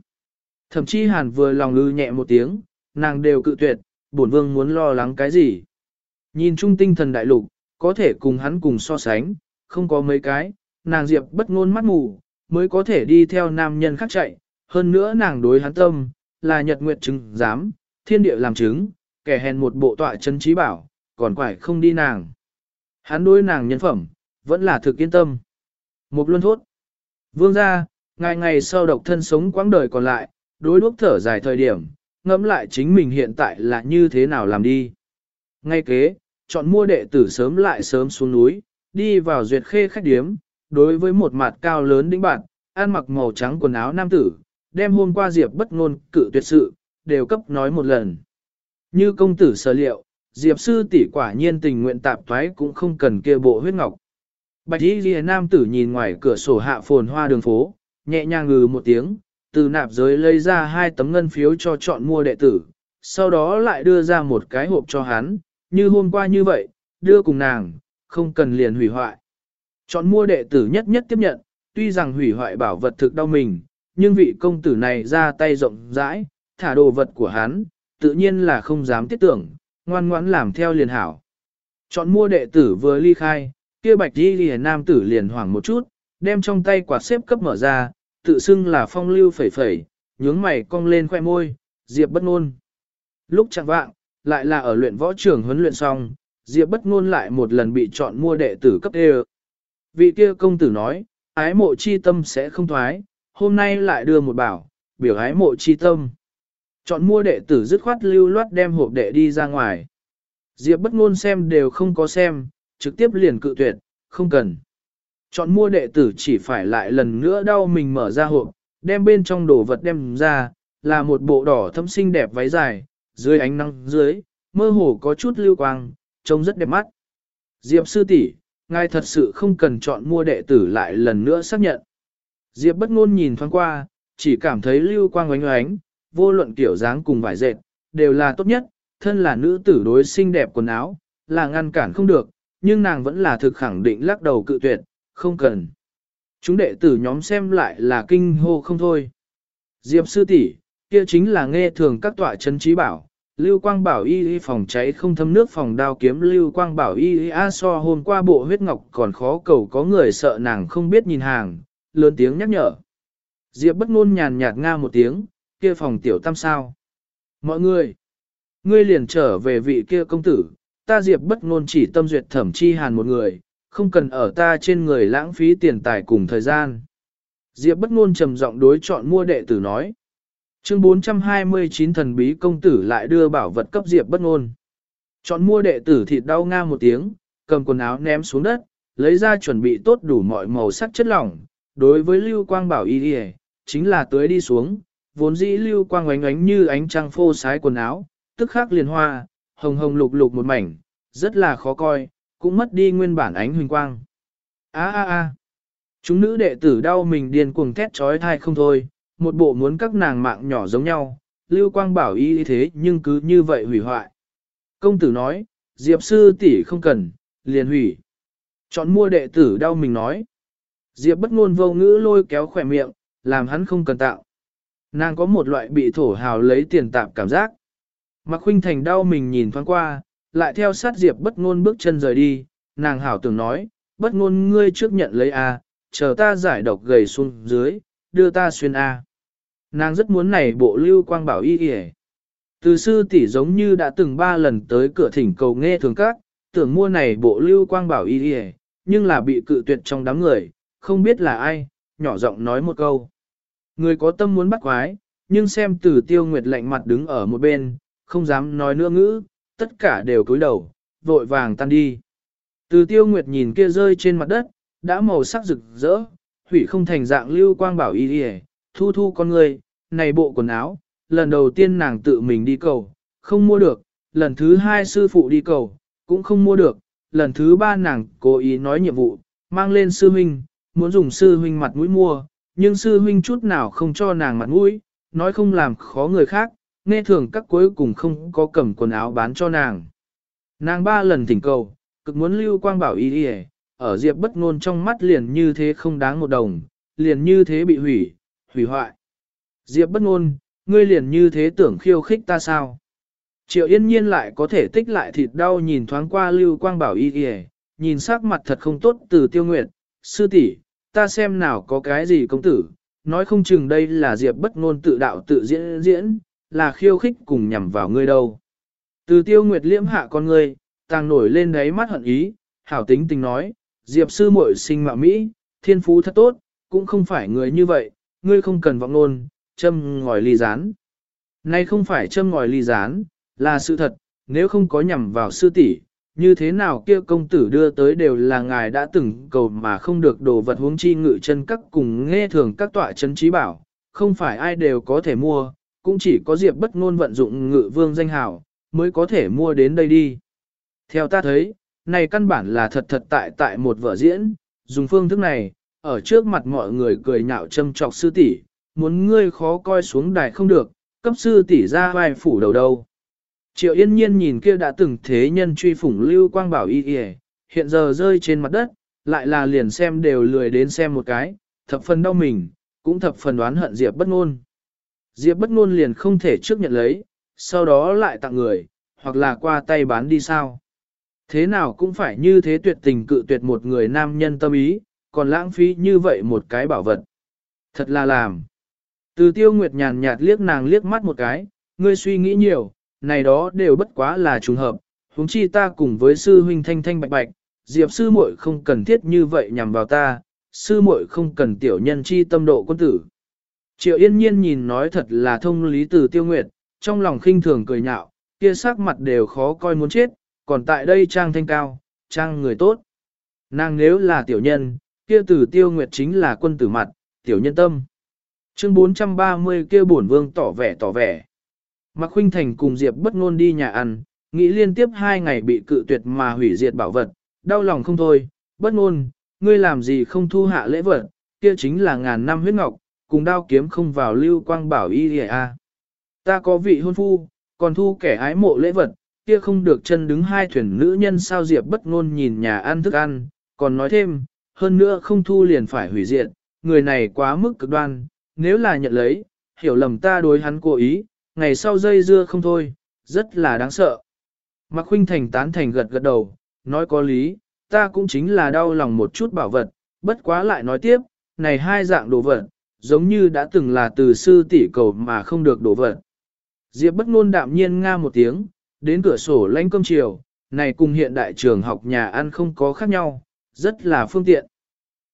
thậm chi hàn vừa lòng lư nhẹ một tiếng, nàng đều cự tuyệt, bổn vương muốn lo lắng cái gì. Nhìn chung tinh thần đại lục, có thể cùng hắn cùng so sánh, không có mấy cái, nàng diệp bất ngôn mắt mù, mới có thể đi theo nam nhân khác chạy, hơn nữa nàng đối hắn tâm, là nhật nguyệt chứng giám, thiên địa làm chứng, kẻ hèn một bộ tọa chân trí bảo, còn quải không đi nàng. Hắn đối nàng nhân phẩm, vẫn là thực yên tâm. Một luân thốt. Vương ra, ngày ngày sau độc thân sống quãng đời còn lại, đối đuốc thở dài thời điểm, ngẫm lại chính mình hiện tại là như thế nào làm đi. Ngay kế, chọn mua đệ tử sớm lại sớm xuống núi, đi vào duyệt khê khách điếm, đối với một mặt cao lớn đĩnh bạn, ăn mặc màu trắng quần áo nam tử, đem hôm qua Diệp bất ngôn cự tuyệt sự, đều cấp nói một lần. Như công tử sở liệu, Diệp sư tỷ quả nhiên tình nguyện tạp thoái cũng không cần kia bộ huyết ngọc. Bạch y ghi nam tử nhìn ngoài cửa sổ hạ phồn hoa đường phố, nhẹ nhàng ngừ một tiếng, từ nạp giới lấy ra hai tấm ngân phiếu cho chọn mua đệ tử, sau đó lại đưa ra một cái hộp cho hắn, như hôm qua như vậy, đưa cùng nàng, không cần liền hủy hoại. Chọn mua đệ tử nhất nhất tiếp nhận, tuy rằng hủy hoại bảo vật thực đau mình, nhưng vị công tử này ra tay rộng rãi, thả đồ vật của hắn, tự nhiên là không dám tiết tưởng, ngoan ngoãn làm theo liền hảo. Chọn mua đệ tử vừa ly khai, kia bạch đi liền nam tử liền hoảng một chút, đem trong tay quạt xếp cấp mở ra, tự xưng là phong lưu phẩy phẩy, nhướng mày cong lên khoe môi, diệp bất ngôn. Lúc chẳng vạng, lại là ở luyện võ trường huấn luyện xong, diệp bất ngôn lại một lần bị chọn mua đệ tử cấp E. Vị kia công tử nói, ái mộ chi tâm sẽ không thoái, hôm nay lại đưa một bảo, biểu ái mộ chi tâm. Chọn mua đệ tử dứt khoát lưu loát đem hộp đệ đi ra ngoài. Diệp bất ngôn xem đều không có xem, trực tiếp liền cự tuyệt, không cần. Chọn mua đệ tử chỉ phải lại lần nữa đau mình mở ra hộp, đem bên trong đồ vật đem ra, là một bộ đỏ thâm xinh đẹp váy dài, dưới ánh nắng dưới, mơ hồ có chút lưu quang, trông rất đẹp mắt. Diệp sư tỷ, ngài thật sự không cần chọn mua đệ tử lại lần nữa xác nhận. Diệp bất ngôn nhìn thoáng qua, chỉ cảm thấy lưu quang oánh oánh, vô luận kiểu dáng cùng vải dệt, đều là tốt nhất, thân là nữ tử đối xinh đẹp quần áo, là ngăn cản không được, nhưng nàng vẫn là thực khẳng định lắc đầu cự tuyệt, không cần. Chúng đệ tử nhóm xem lại là kinh hô không thôi. Diệp sư tỷ, kia chính là nghe thường các tọa chân trí bảo, Lưu Quang Bảo y y phòng cháy không thấm nước phòng đao kiếm Lưu Quang Bảo y y a so hôm qua bộ huyết ngọc còn khó cầu có người sợ nàng không biết nhìn hàng, lớn tiếng nhắc nhở. Diệp bất ngôn nhàn nhạt nga một tiếng, kia phòng tiểu tam sao. Mọi người, ngươi liền trở về vị kia công tử, ta Diệp bất ngôn chỉ tâm duyệt thẩm chi hàn một người, không cần ở ta trên người lãng phí tiền tài cùng thời gian. Diệp bất ngôn trầm giọng đối chọn mua đệ tử nói. Chương 429 thần bí công tử lại đưa bảo vật cấp Diệp bất ngôn. Chọn mua đệ tử thịt đau nga một tiếng, cầm quần áo ném xuống đất, lấy ra chuẩn bị tốt đủ mọi màu sắc chất lỏng. Đối với Lưu Quang bảo y đi chính là tưới đi xuống, vốn dĩ Lưu Quang ánh ánh như ánh trăng phô sái quần áo, tức khắc liền hoa, hồng hồng lục lục một mảnh, rất là khó coi, cũng mất đi nguyên bản ánh huỳnh quang. a a a Chúng nữ đệ tử đau mình điên cuồng thét trói thai không thôi, một bộ muốn các nàng mạng nhỏ giống nhau, lưu quang bảo y thế nhưng cứ như vậy hủy hoại. Công tử nói, Diệp sư tỷ không cần, liền hủy. Chọn mua đệ tử đau mình nói. Diệp bất ngôn vô ngữ lôi kéo khỏe miệng, làm hắn không cần tạo. Nàng có một loại bị thổ hào lấy tiền tạm cảm giác. Mạc Khuynh Thành đau mình nhìn thoáng qua, lại theo sát Diệp bất ngôn bước chân rời đi, nàng hảo tưởng nói, bất ngôn ngươi trước nhận lấy a, chờ ta giải độc gầy xuống dưới, đưa ta xuyên a. Nàng rất muốn này bộ lưu quang bảo y y Từ sư tỷ giống như đã từng ba lần tới cửa thỉnh cầu nghe thường các, tưởng mua này bộ lưu quang bảo y y nhưng là bị cự tuyệt trong đám người, không biết là ai, nhỏ giọng nói một câu. Người có tâm muốn bắt quái, nhưng xem từ tiêu nguyệt lạnh mặt đứng ở một bên, không dám nói nữa ngữ, tất cả đều cúi đầu, vội vàng tan đi. Từ tiêu nguyệt nhìn kia rơi trên mặt đất, đã màu sắc rực rỡ, hủy không thành dạng lưu quang bảo y đi thu thu con người, này bộ quần áo, lần đầu tiên nàng tự mình đi cầu, không mua được, lần thứ hai sư phụ đi cầu, cũng không mua được, lần thứ ba nàng cố ý nói nhiệm vụ, mang lên sư huynh, muốn dùng sư huynh mặt mũi mua, nhưng sư huynh chút nào không cho nàng mặt mũi, nói không làm khó người khác, nghe thường các cuối cùng không có cầm quần áo bán cho nàng. Nàng ba lần thỉnh cầu, cực muốn lưu quang bảo y đi ở diệp bất ngôn trong mắt liền như thế không đáng một đồng, liền như thế bị hủy, hủy hoại. Diệp bất ngôn, ngươi liền như thế tưởng khiêu khích ta sao? Triệu yên nhiên lại có thể tích lại thịt đau nhìn thoáng qua lưu quang bảo y đi nhìn sắc mặt thật không tốt từ tiêu nguyệt, sư tỷ, ta xem nào có cái gì công tử, nói không chừng đây là diệp bất ngôn tự đạo tự diễn diễn, là khiêu khích cùng nhằm vào ngươi đâu. Từ tiêu nguyệt liễm hạ con ngươi, tàng nổi lên đáy mắt hận ý, hảo tính tình nói, diệp sư muội sinh mạo Mỹ, thiên phú thật tốt, cũng không phải người như vậy, ngươi không cần vọng nôn, châm ngòi ly rán. Nay không phải châm ngòi ly rán, là sự thật, nếu không có nhằm vào sư tỷ, như thế nào kia công tử đưa tới đều là ngài đã từng cầu mà không được đồ vật huống chi ngự chân các cùng nghe thường các tọa chân trí bảo, không phải ai đều có thể mua, cũng chỉ có Diệp bất ngôn vận dụng ngự vương danh hào, mới có thể mua đến đây đi. Theo ta thấy, này căn bản là thật thật tại tại một vở diễn, dùng phương thức này, ở trước mặt mọi người cười nhạo châm trọc sư tỷ, muốn ngươi khó coi xuống đài không được, cấp sư tỷ ra vai phủ đầu đâu. Triệu yên nhiên nhìn kia đã từng thế nhân truy phủng lưu quang bảo y y, hiện giờ rơi trên mặt đất, lại là liền xem đều lười đến xem một cái, thập phần đau mình, cũng thập phần đoán hận Diệp bất ngôn. Diệp bất ngôn liền không thể trước nhận lấy, sau đó lại tặng người, hoặc là qua tay bán đi sao. Thế nào cũng phải như thế tuyệt tình cự tuyệt một người nam nhân tâm ý, còn lãng phí như vậy một cái bảo vật. Thật là làm. Từ tiêu nguyệt nhàn nhạt liếc nàng liếc mắt một cái, ngươi suy nghĩ nhiều, này đó đều bất quá là trùng hợp, huống chi ta cùng với sư huynh thanh thanh bạch bạch, diệp sư muội không cần thiết như vậy nhằm vào ta, sư muội không cần tiểu nhân chi tâm độ quân tử. Triệu yên nhiên nhìn nói thật là thông lý từ tiêu nguyệt, trong lòng khinh thường cười nhạo, kia sắc mặt đều khó coi muốn chết, còn tại đây trang thanh cao, trang người tốt. Nàng nếu là tiểu nhân, kia từ tiêu nguyệt chính là quân tử mặt, tiểu nhân tâm. Chương 430 kia bổn vương tỏ vẻ tỏ vẻ. Mạc Khuynh Thành cùng Diệp bất ngôn đi nhà ăn, nghĩ liên tiếp hai ngày bị cự tuyệt mà hủy diệt bảo vật, đau lòng không thôi, bất ngôn, ngươi làm gì không thu hạ lễ vật, kia chính là ngàn năm huyết ngọc, cùng đao kiếm không vào lưu quang bảo y a. Ta có vị hôn phu, còn thu kẻ ái mộ lễ vật, kia không được chân đứng hai thuyền nữ nhân sao Diệp bất ngôn nhìn nhà ăn thức ăn, còn nói thêm, hơn nữa không thu liền phải hủy diệt, người này quá mức cực đoan, nếu là nhận lấy, hiểu lầm ta đối hắn cố ý, ngày sau dây dưa không thôi, rất là đáng sợ. Mạc Khuynh Thành tán thành gật gật đầu, nói có lý, ta cũng chính là đau lòng một chút bảo vật, bất quá lại nói tiếp, này hai dạng đồ vật, giống như đã từng là từ sư tỷ cầu mà không được đổ vật. Diệp bất ngôn đạm nhiên nga một tiếng, đến cửa sổ lanh cơm chiều, này cùng hiện đại trường học nhà ăn không có khác nhau, rất là phương tiện.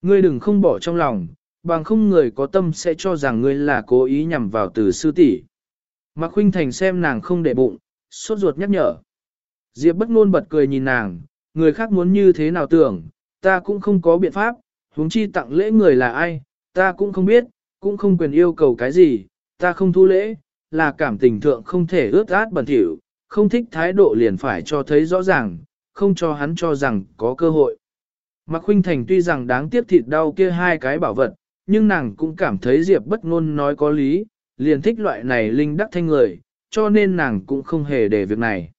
Ngươi đừng không bỏ trong lòng, bằng không người có tâm sẽ cho rằng ngươi là cố ý nhằm vào từ sư tỷ. Mạc Khuynh Thành xem nàng không để bụng, sốt ruột nhắc nhở. Diệp bất ngôn bật cười nhìn nàng, người khác muốn như thế nào tưởng, ta cũng không có biện pháp, huống chi tặng lễ người là ai, ta cũng không biết, cũng không quyền yêu cầu cái gì, ta không thu lễ, là cảm tình thượng không thể ướt át bẩn thỉu, không thích thái độ liền phải cho thấy rõ ràng, không cho hắn cho rằng có cơ hội. Mạc Khuynh Thành tuy rằng đáng tiếc thịt đau kia hai cái bảo vật, nhưng nàng cũng cảm thấy Diệp bất ngôn nói có lý, liền thích loại này linh đắc thanh người, cho nên nàng cũng không hề để việc này.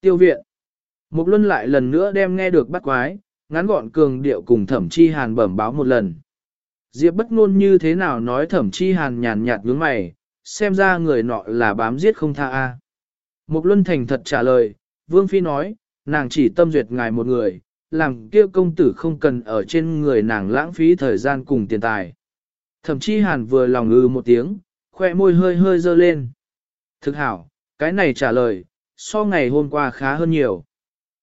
Tiêu viện. Mục Luân lại lần nữa đem nghe được bắt quái, ngắn gọn cường điệu cùng thẩm chi hàn bẩm báo một lần. Diệp bất ngôn như thế nào nói thẩm chi hàn nhàn nhạt nhướng mày, xem ra người nọ là bám giết không tha a. Mục Luân thành thật trả lời, Vương Phi nói, nàng chỉ tâm duyệt ngài một người, làm kia công tử không cần ở trên người nàng lãng phí thời gian cùng tiền tài. Thẩm chi hàn vừa lòng ư một tiếng, khoe môi hơi hơi dơ lên. Thực hảo, cái này trả lời, so ngày hôm qua khá hơn nhiều.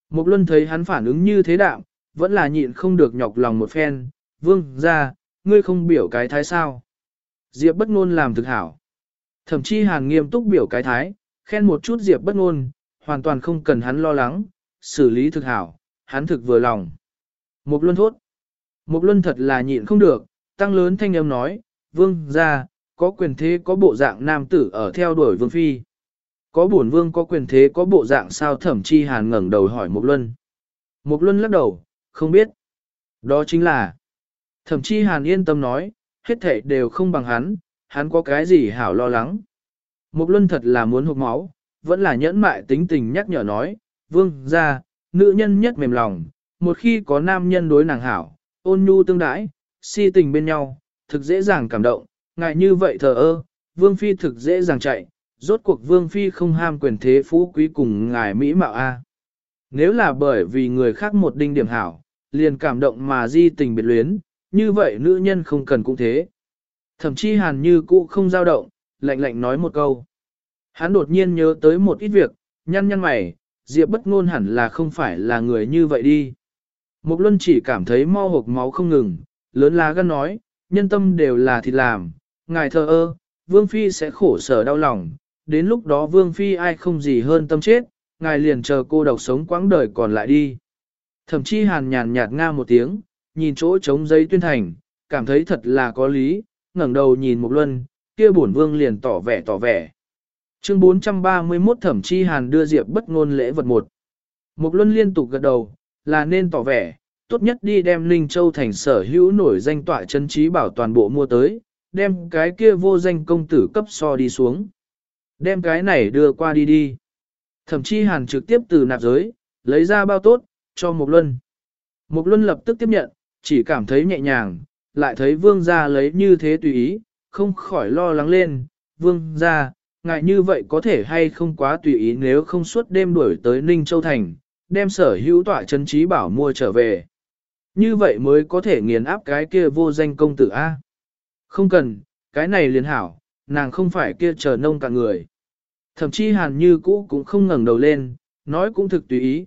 Mục Luân thấy hắn phản ứng như thế đạo, vẫn là nhịn không được nhọc lòng một phen, vương ra, ngươi không biểu cái thái sao. Diệp bất ngôn làm thực hảo. Thậm chí hàn nghiêm túc biểu cái thái, khen một chút Diệp bất ngôn, hoàn toàn không cần hắn lo lắng, xử lý thực hảo, hắn thực vừa lòng. Mục Luân thốt. Mục Luân thật là nhịn không được, tăng lớn thanh âm nói, vương ra, có quyền thế có bộ dạng nam tử ở theo đuổi vương phi. Có bổn vương có quyền thế có bộ dạng sao thẩm chi hàn ngẩng đầu hỏi Mục Luân. Mục Luân lắc đầu, không biết. Đó chính là, thẩm chi hàn yên tâm nói, hết thảy đều không bằng hắn, hắn có cái gì hảo lo lắng. Mục Luân thật là muốn hụt máu, vẫn là nhẫn mại tính tình nhắc nhở nói, vương ra, nữ nhân nhất mềm lòng, một khi có nam nhân đối nàng hảo, ôn nhu tương đãi, si tình bên nhau, thực dễ dàng cảm động, ngại như vậy thờ ơ, vương phi thực dễ dàng chạy, rốt cuộc vương phi không ham quyền thế phú quý cùng ngài Mỹ mạo A. Nếu là bởi vì người khác một đinh điểm hảo, liền cảm động mà di tình biệt luyến, như vậy nữ nhân không cần cũng thế. Thậm chí hàn như cũ không dao động, lạnh lạnh nói một câu. Hắn đột nhiên nhớ tới một ít việc, nhăn nhăn mày, Diệp bất ngôn hẳn là không phải là người như vậy đi. Mục Luân chỉ cảm thấy mo hộp máu không ngừng, lớn lá gan nói, nhân tâm đều là thịt làm, ngài thờ ơ, Vương Phi sẽ khổ sở đau lòng, đến lúc đó Vương Phi ai không gì hơn tâm chết, ngài liền chờ cô độc sống quãng đời còn lại đi. Thậm chí hàn nhàn nhạt nga một tiếng, nhìn chỗ trống giấy tuyên thành, cảm thấy thật là có lý, ngẩng đầu nhìn Mục Luân, kia bổn vương liền tỏ vẻ tỏ vẻ. Chương 431 Thẩm Chi Hàn đưa Diệp bất ngôn lễ vật một. Mục Luân liên tục gật đầu, là nên tỏ vẻ, tốt nhất đi đem Linh Châu thành sở hữu nổi danh tọa chân trí bảo toàn bộ mua tới, đem cái kia vô danh công tử cấp so đi xuống. Đem cái này đưa qua đi đi. Thẩm Chi Hàn trực tiếp từ nạp giới, lấy ra bao tốt, cho Mục Luân. Mục Luân lập tức tiếp nhận, chỉ cảm thấy nhẹ nhàng, lại thấy vương gia lấy như thế tùy ý, không khỏi lo lắng lên, vương gia, ngại như vậy có thể hay không quá tùy ý nếu không suốt đêm đuổi tới Ninh Châu Thành, đem sở hữu tọa chân trí bảo mua trở về. Như vậy mới có thể nghiền áp cái kia vô danh công tử A. Không cần, cái này liền hảo, nàng không phải kia chờ nông cả người. Thậm chí hàn như cũ cũng không ngẩng đầu lên, nói cũng thực tùy ý.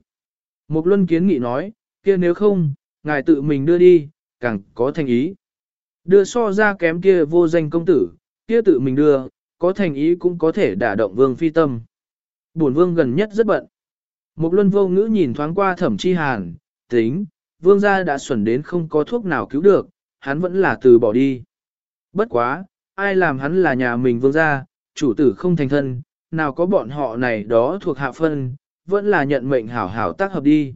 Một luân kiến nghị nói, kia nếu không, ngài tự mình đưa đi, càng có thành ý. Đưa so ra kém kia vô danh công tử, kia tự mình đưa, có thành ý cũng có thể đả động vương phi tâm. Bổn vương gần nhất rất bận. Một luân vô ngữ nhìn thoáng qua thẩm chi hàn, tính, vương gia đã xuẩn đến không có thuốc nào cứu được, hắn vẫn là từ bỏ đi. Bất quá, ai làm hắn là nhà mình vương gia, chủ tử không thành thân, nào có bọn họ này đó thuộc hạ phân, vẫn là nhận mệnh hảo hảo tác hợp đi.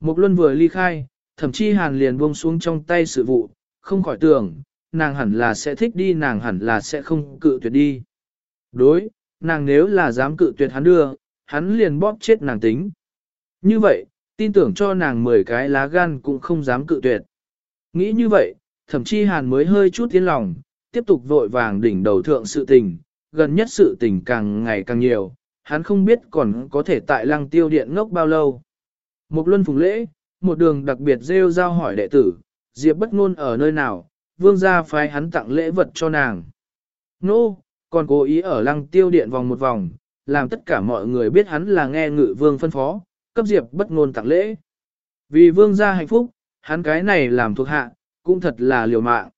Một luân vừa ly khai, thậm chí hàn liền buông xuống trong tay sự vụ, không khỏi tưởng, nàng hẳn là sẽ thích đi nàng hẳn là sẽ không cự tuyệt đi. Đối, nàng nếu là dám cự tuyệt hắn đưa, hắn liền bóp chết nàng tính. Như vậy, tin tưởng cho nàng 10 cái lá gan cũng không dám cự tuyệt. Nghĩ như vậy, thậm chí hàn mới hơi chút tiến lòng, tiếp tục vội vàng đỉnh đầu thượng sự tình, gần nhất sự tình càng ngày càng nhiều, hắn không biết còn có thể tại lăng tiêu điện ngốc bao lâu. Một luân phùng lễ, một đường đặc biệt rêu giao hỏi đệ tử, Diệp bất ngôn ở nơi nào, vương gia phái hắn tặng lễ vật cho nàng. Nô, no, còn cố ý ở lăng tiêu điện vòng một vòng, làm tất cả mọi người biết hắn là nghe ngự vương phân phó, cấp Diệp bất ngôn tặng lễ. Vì vương gia hạnh phúc, hắn cái này làm thuộc hạ, cũng thật là liều mạng.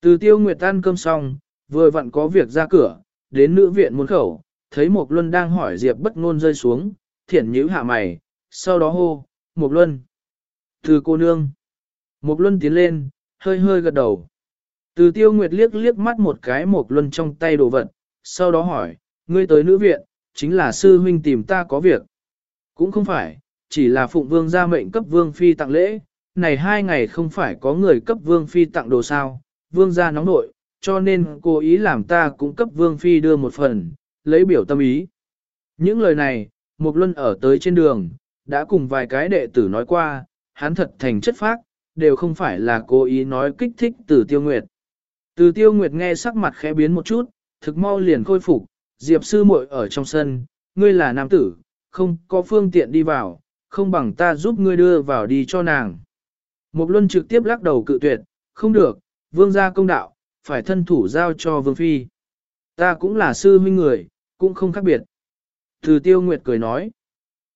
Từ tiêu nguyệt tan cơm xong, vừa vặn có việc ra cửa, đến nữ viện muôn khẩu, thấy Mộc luân đang hỏi Diệp bất ngôn rơi xuống, thiển nhữ hạ mày, sau đó hô, Mộc luân. Từ cô nương. mục luân tiến lên, hơi hơi gật đầu. Từ tiêu nguyệt liếc liếc mắt một cái mục luân trong tay đồ vật, sau đó hỏi, ngươi tới nữ viện, chính là sư huynh tìm ta có việc. Cũng không phải, chỉ là phụng vương gia mệnh cấp vương phi tặng lễ, này hai ngày không phải có người cấp vương phi tặng đồ sao, vương gia nóng nội, cho nên cố ý làm ta cũng cấp vương phi đưa một phần, lấy biểu tâm ý. Những lời này, Mục Luân ở tới trên đường, đã cùng vài cái đệ tử nói qua, hắn thật thành chất phác, đều không phải là cố ý nói kích thích từ tiêu nguyệt. Từ tiêu nguyệt nghe sắc mặt khẽ biến một chút, thực mau liền khôi phục, diệp sư muội ở trong sân, ngươi là nam tử, không có phương tiện đi vào, không bằng ta giúp ngươi đưa vào đi cho nàng. Mục Luân trực tiếp lắc đầu cự tuyệt, không được, vương gia công đạo, phải thân thủ giao cho vương phi. Ta cũng là sư huynh người, cũng không khác biệt. Từ tiêu nguyệt cười nói,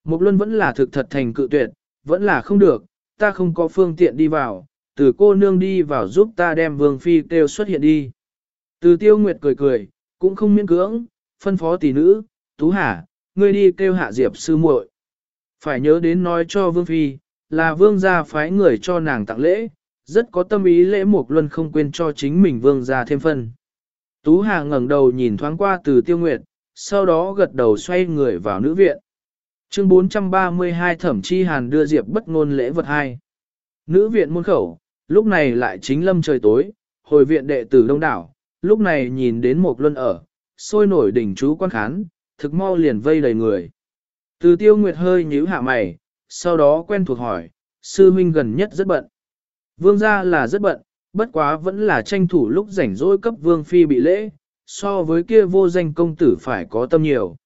Mục Luân vẫn là thực thật thành cự tuyệt, vẫn là không được, ta không có phương tiện đi vào, từ cô nương đi vào giúp ta đem vương phi kêu xuất hiện đi. Từ tiêu nguyệt cười cười, cũng không miễn cưỡng, phân phó tỷ nữ, tú hả, ngươi đi kêu hạ diệp sư muội. Phải nhớ đến nói cho vương phi, là vương gia phái người cho nàng tặng lễ, rất có tâm ý lễ mục luân không quên cho chính mình vương gia thêm phân. Tú Hà ngẩng đầu nhìn thoáng qua từ tiêu nguyệt, sau đó gật đầu xoay người vào nữ viện. Chương 432 Thẩm Chi Hàn đưa Diệp bất ngôn lễ vật hai. Nữ viện môn khẩu, lúc này lại chính lâm trời tối, hồi viện đệ tử đông đảo, lúc này nhìn đến một luân ở, sôi nổi đỉnh chú quan khán, thực mau liền vây đầy người. Từ tiêu nguyệt hơi nhíu hạ mày, sau đó quen thuộc hỏi, sư huynh gần nhất rất bận. Vương gia là rất bận, bất quá vẫn là tranh thủ lúc rảnh rỗi cấp vương phi bị lễ, so với kia vô danh công tử phải có tâm nhiều.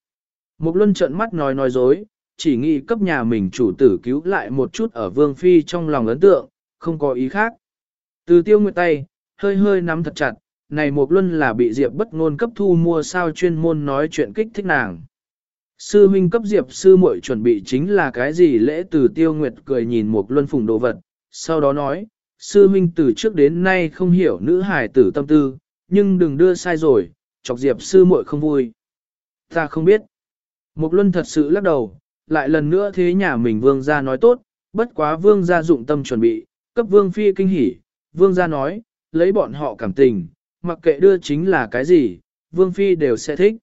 Một luân trợn mắt nói nói dối, chỉ nghĩ cấp nhà mình chủ tử cứu lại một chút ở vương phi trong lòng ấn tượng, không có ý khác. Từ tiêu nguyệt tay, hơi hơi nắm thật chặt, này một luân là bị Diệp bất ngôn cấp thu mua sao chuyên môn nói chuyện kích thích nàng. Sư huynh cấp Diệp sư muội chuẩn bị chính là cái gì lễ từ tiêu nguyệt cười nhìn một luân phùng đồ vật, sau đó nói, sư huynh từ trước đến nay không hiểu nữ hài tử tâm tư, nhưng đừng đưa sai rồi, chọc Diệp sư muội không vui. Ta không biết. Một luân thật sự lắc đầu, lại lần nữa thế nhà mình vương gia nói tốt, bất quá vương gia dụng tâm chuẩn bị, cấp vương phi kinh hỉ, vương gia nói, lấy bọn họ cảm tình, mặc kệ đưa chính là cái gì, vương phi đều sẽ thích.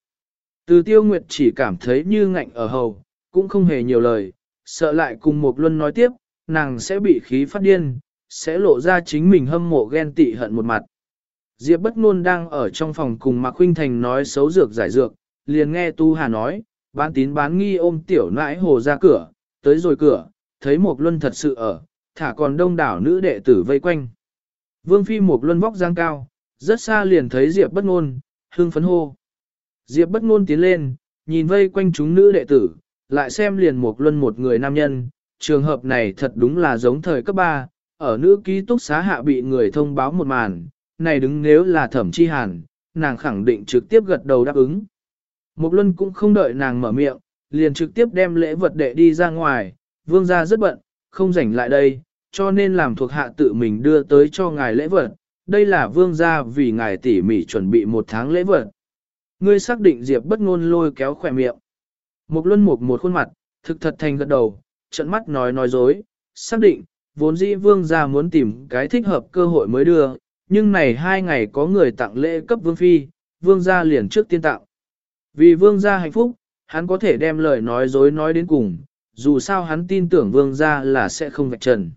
Từ tiêu nguyệt chỉ cảm thấy như ngạnh ở hầu, cũng không hề nhiều lời, sợ lại cùng một luân nói tiếp, nàng sẽ bị khí phát điên, sẽ lộ ra chính mình hâm mộ ghen tị hận một mặt. Diệp bất ngôn đang ở trong phòng cùng Mạc Khuynh Thành nói xấu dược giải dược, liền nghe Tu Hà nói, bán tín bán nghi ôm tiểu nãi hồ ra cửa, tới rồi cửa, thấy một luân thật sự ở, thả còn đông đảo nữ đệ tử vây quanh. Vương phi một luân vóc giang cao, rất xa liền thấy Diệp bất ngôn, hương phấn hô. Diệp bất ngôn tiến lên, nhìn vây quanh chúng nữ đệ tử, lại xem liền một luân một người nam nhân, trường hợp này thật đúng là giống thời cấp 3, ở nữ ký túc xá hạ bị người thông báo một màn, này đứng nếu là thẩm chi hàn, nàng khẳng định trực tiếp gật đầu đáp ứng. Mục Luân cũng không đợi nàng mở miệng, liền trực tiếp đem lễ vật đệ đi ra ngoài, vương gia rất bận, không rảnh lại đây, cho nên làm thuộc hạ tự mình đưa tới cho ngài lễ vật. Đây là vương gia vì ngài tỉ mỉ chuẩn bị một tháng lễ vật. Ngươi xác định Diệp bất ngôn lôi kéo khỏe miệng. Mục Luân mục một khuôn mặt, thực thật thành gật đầu, trận mắt nói nói dối, xác định, vốn dĩ vương gia muốn tìm cái thích hợp cơ hội mới đưa, nhưng này hai ngày có người tặng lễ cấp vương phi, vương gia liền trước tiên tặng. Vì vương gia hạnh phúc, hắn có thể đem lời nói dối nói đến cùng, dù sao hắn tin tưởng vương gia là sẽ không vạch trần.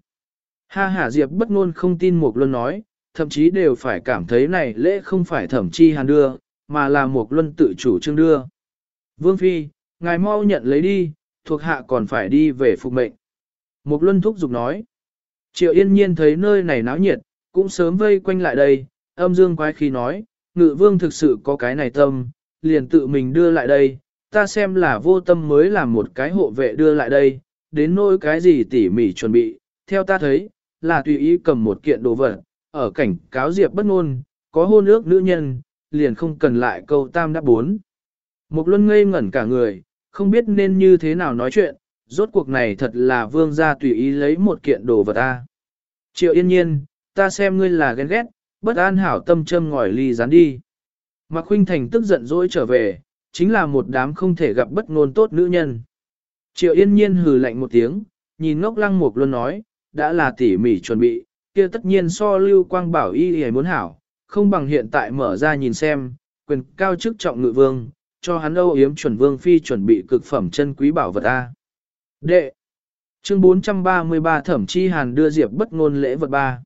Ha hả Diệp bất ngôn không tin Mục luân nói, thậm chí đều phải cảm thấy này lễ không phải thẩm chi hàn đưa, mà là Mục luân tự chủ trương đưa. Vương Phi, ngài mau nhận lấy đi, thuộc hạ còn phải đi về phục mệnh. Mục luân thúc giục nói. Triệu yên nhiên thấy nơi này náo nhiệt, cũng sớm vây quanh lại đây, âm dương quái khi nói, ngự vương thực sự có cái này tâm, liền tự mình đưa lại đây, ta xem là vô tâm mới làm một cái hộ vệ đưa lại đây, đến nỗi cái gì tỉ mỉ chuẩn bị, theo ta thấy, là tùy ý cầm một kiện đồ vật, ở cảnh cáo diệp bất ngôn, có hôn ước nữ nhân, liền không cần lại câu tam đáp bốn. mục luân ngây ngẩn cả người, không biết nên như thế nào nói chuyện, rốt cuộc này thật là vương gia tùy ý lấy một kiện đồ vật ta. Triệu yên nhiên, ta xem ngươi là ghen ghét, bất an hảo tâm châm ngòi ly gián đi. Mạc Khuynh Thành tức giận dỗi trở về, chính là một đám không thể gặp bất ngôn tốt nữ nhân. Triệu Yên Nhiên hừ lạnh một tiếng, nhìn ngốc lăng mục luôn nói, đã là tỉ mỉ chuẩn bị, kia tất nhiên so lưu quang bảo y y muốn hảo, không bằng hiện tại mở ra nhìn xem, quyền cao chức trọng ngự vương, cho hắn âu yếm chuẩn vương phi chuẩn bị cực phẩm chân quý bảo vật A. Đệ! Chương 433 Thẩm Chi Hàn đưa Diệp bất ngôn lễ vật ba.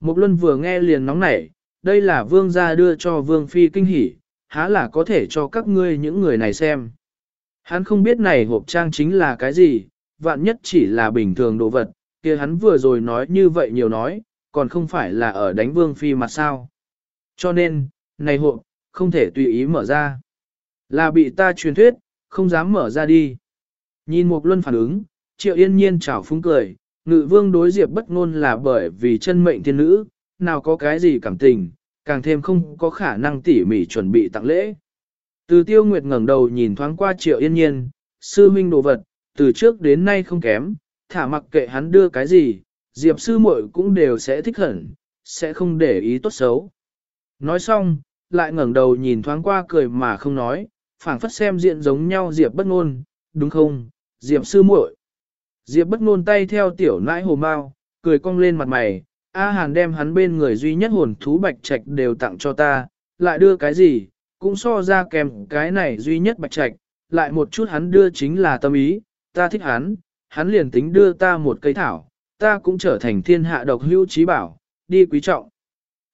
Mục Luân vừa nghe liền nóng nảy, đây là vương gia đưa cho vương phi kinh hỉ, há là có thể cho các ngươi những người này xem. Hắn không biết này hộp trang chính là cái gì, vạn nhất chỉ là bình thường đồ vật, kia hắn vừa rồi nói như vậy nhiều nói, còn không phải là ở đánh vương phi mặt sao. Cho nên, này hộp, không thể tùy ý mở ra. Là bị ta truyền thuyết, không dám mở ra đi. Nhìn Mục Luân phản ứng, Triệu Yên Nhiên chảo phúng cười, ngự vương đối diệp bất ngôn là bởi vì chân mệnh thiên nữ, nào có cái gì cảm tình, càng thêm không có khả năng tỉ mỉ chuẩn bị tặng lễ. Từ tiêu nguyệt ngẩng đầu nhìn thoáng qua Triệu Yên Nhiên, sư huynh đồ vật, từ trước đến nay không kém, thả mặc kệ hắn đưa cái gì, diệp sư muội cũng đều sẽ thích hẳn, sẽ không để ý tốt xấu. Nói xong, lại ngẩng đầu nhìn thoáng qua cười mà không nói, phảng phất xem diện giống nhau Diệp bất ngôn, đúng không, Diệp sư muội. Diệp bất ngôn tay theo tiểu nãi hồ mao, cười cong lên mặt mày, A Hàn đem hắn bên người duy nhất hồn thú bạch trạch đều tặng cho ta, lại đưa cái gì, cũng so ra kèm cái này duy nhất bạch trạch, lại một chút hắn đưa chính là tâm ý, ta thích hắn, hắn liền tính đưa ta một cây thảo, ta cũng trở thành thiên hạ độc hữu trí bảo, đi quý trọng.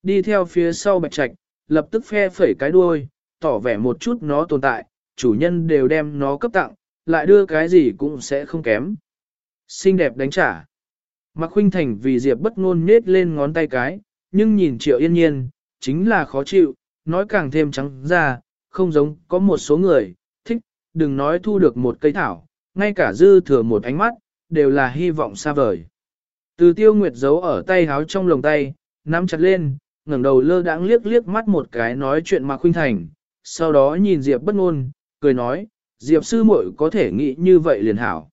Đi theo phía sau bạch trạch, lập tức phe phẩy cái đuôi, tỏ vẻ một chút nó tồn tại, chủ nhân đều đem nó cấp tặng, lại đưa cái gì cũng sẽ không kém. Xinh đẹp đánh trả. Mạc Khuynh Thành vì Diệp bất ngôn nết lên ngón tay cái, nhưng nhìn Triệu Yên Nhiên, chính là khó chịu, nói càng thêm trắng ra, không giống có một số người, thích, đừng nói thu được một cây thảo, ngay cả dư thừa một ánh mắt, đều là hy vọng xa vời. Từ tiêu nguyệt giấu ở tay háo trong lồng tay, nắm chặt lên, ngẩng đầu lơ đãng liếc liếc mắt một cái nói chuyện Mạc Khuynh Thành, sau đó nhìn Diệp bất ngôn, cười nói, Diệp sư muội có thể nghĩ như vậy liền hảo.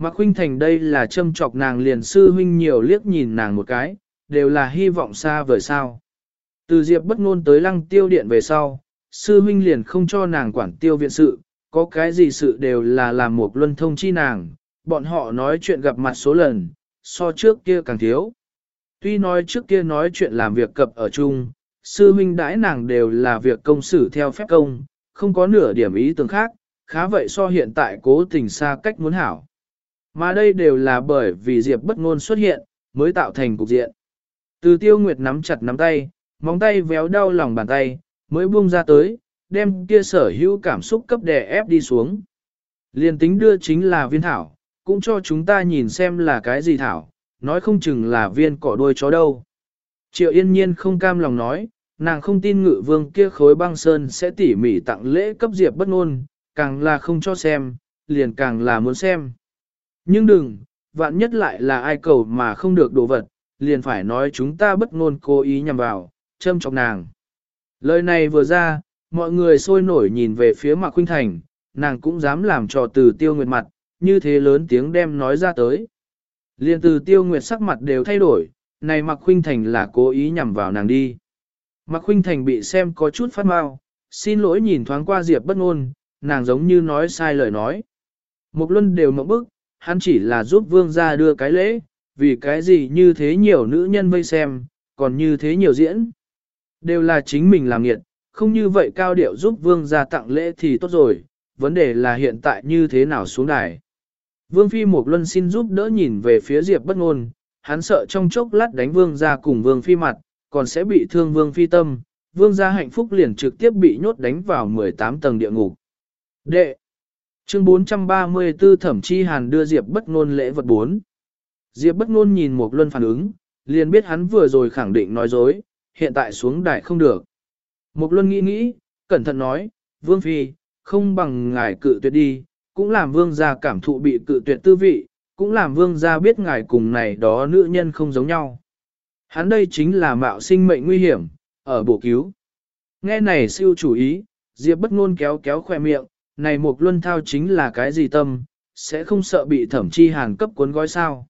Mạc Khuynh Thành đây là châm chọc nàng liền sư huynh nhiều liếc nhìn nàng một cái, đều là hy vọng xa vời sao. Từ Diệp bất ngôn tới lăng tiêu điện về sau, sư huynh liền không cho nàng quản tiêu viện sự, có cái gì sự đều là làm một luân thông chi nàng, bọn họ nói chuyện gặp mặt số lần, so trước kia càng thiếu. Tuy nói trước kia nói chuyện làm việc cập ở chung, sư huynh đãi nàng đều là việc công xử theo phép công, không có nửa điểm ý tưởng khác, khá vậy so hiện tại cố tình xa cách muốn hảo. Mà đây đều là bởi vì Diệp bất ngôn xuất hiện, mới tạo thành cục diện. Từ tiêu nguyệt nắm chặt nắm tay, móng tay véo đau lòng bàn tay, mới buông ra tới, đem kia sở hữu cảm xúc cấp đè ép đi xuống. Liên tính đưa chính là viên thảo, cũng cho chúng ta nhìn xem là cái gì thảo, nói không chừng là viên cỏ đuôi chó đâu. Triệu yên nhiên không cam lòng nói, nàng không tin ngự vương kia khối băng sơn sẽ tỉ mỉ tặng lễ cấp diệp bất ngôn, càng là không cho xem, liền càng là muốn xem. Nhưng đừng, vạn nhất lại là ai cầu mà không được đồ vật, liền phải nói chúng ta bất ngôn cố ý nhằm vào, châm chọc nàng. Lời này vừa ra, mọi người sôi nổi nhìn về phía Mạc Khuynh Thành, nàng cũng dám làm trò từ tiêu nguyệt mặt, như thế lớn tiếng đem nói ra tới. liền từ tiêu nguyệt sắc mặt đều thay đổi, này Mạc Khuynh Thành là cố ý nhằm vào nàng đi. Mạc Khuynh Thành bị xem có chút phát mau, xin lỗi nhìn thoáng qua Diệp bất ngôn, nàng giống như nói sai lời nói. Một luân đều mộng bức, hắn chỉ là giúp vương gia đưa cái lễ, vì cái gì như thế nhiều nữ nhân vây xem, còn như thế nhiều diễn. Đều là chính mình làm nghiệt, không như vậy cao điệu giúp vương gia tặng lễ thì tốt rồi, vấn đề là hiện tại như thế nào xuống đài. Vương Phi Mộc Luân xin giúp đỡ nhìn về phía Diệp bất ngôn, hắn sợ trong chốc lát đánh vương gia cùng Vương Phi mặt, còn sẽ bị thương Vương Phi tâm, vương gia hạnh phúc liền trực tiếp bị nhốt đánh vào 18 tầng địa ngục. Đệ Chương 434 Thẩm Chi Hàn đưa Diệp bất ngôn lễ vật 4. Diệp bất ngôn nhìn Mục Luân phản ứng, liền biết hắn vừa rồi khẳng định nói dối, hiện tại xuống đại không được. Mục Luân nghĩ nghĩ, cẩn thận nói, Vương Phi, không bằng ngài cự tuyệt đi, cũng làm vương gia cảm thụ bị cự tuyệt tư vị, cũng làm vương gia biết ngài cùng này đó nữ nhân không giống nhau. Hắn đây chính là mạo sinh mệnh nguy hiểm, ở bổ cứu. Nghe này siêu chủ ý, Diệp bất ngôn kéo kéo khoe miệng, này một luân thao chính là cái gì tâm, sẽ không sợ bị thẩm chi hàn cấp cuốn gói sao.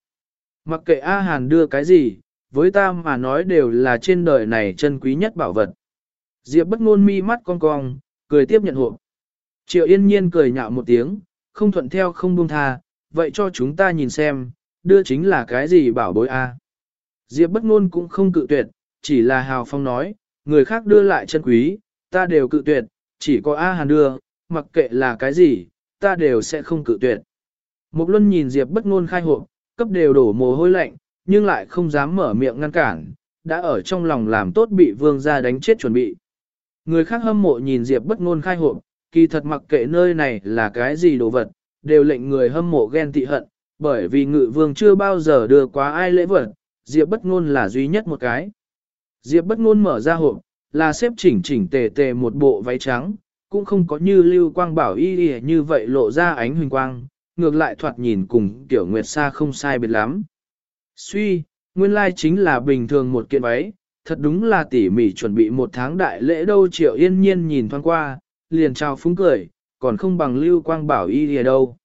Mặc kệ A Hàn đưa cái gì, với ta mà nói đều là trên đời này chân quý nhất bảo vật. Diệp bất ngôn mi mắt cong cong, cười tiếp nhận hộp. Triệu yên nhiên cười nhạo một tiếng, không thuận theo không buông tha, vậy cho chúng ta nhìn xem, đưa chính là cái gì bảo bối A. Diệp bất ngôn cũng không cự tuyệt, chỉ là hào phong nói, người khác đưa lại chân quý, ta đều cự tuyệt, chỉ có A Hàn đưa, mặc kệ là cái gì, ta đều sẽ không cự tuyệt. Mục luân nhìn Diệp bất ngôn khai hộp, cấp đều đổ mồ hôi lạnh, nhưng lại không dám mở miệng ngăn cản, đã ở trong lòng làm tốt bị vương gia đánh chết chuẩn bị. Người khác hâm mộ nhìn Diệp bất ngôn khai hộp, kỳ thật mặc kệ nơi này là cái gì đồ vật, đều lệnh người hâm mộ ghen tị hận, bởi vì ngự vương chưa bao giờ đưa quá ai lễ vật, Diệp bất ngôn là duy nhất một cái. Diệp bất ngôn mở ra hộp, là xếp chỉnh chỉnh tề tề một bộ váy trắng, cũng không có như lưu quang bảo y y như vậy lộ ra ánh huỳnh quang, ngược lại thoạt nhìn cùng tiểu nguyệt sa không sai biệt lắm. Suy, nguyên lai chính là bình thường một kiện váy, thật đúng là tỉ mỉ chuẩn bị một tháng đại lễ đâu triệu yên nhiên nhìn thoáng qua, liền trao phúng cười, còn không bằng lưu quang bảo y y đâu.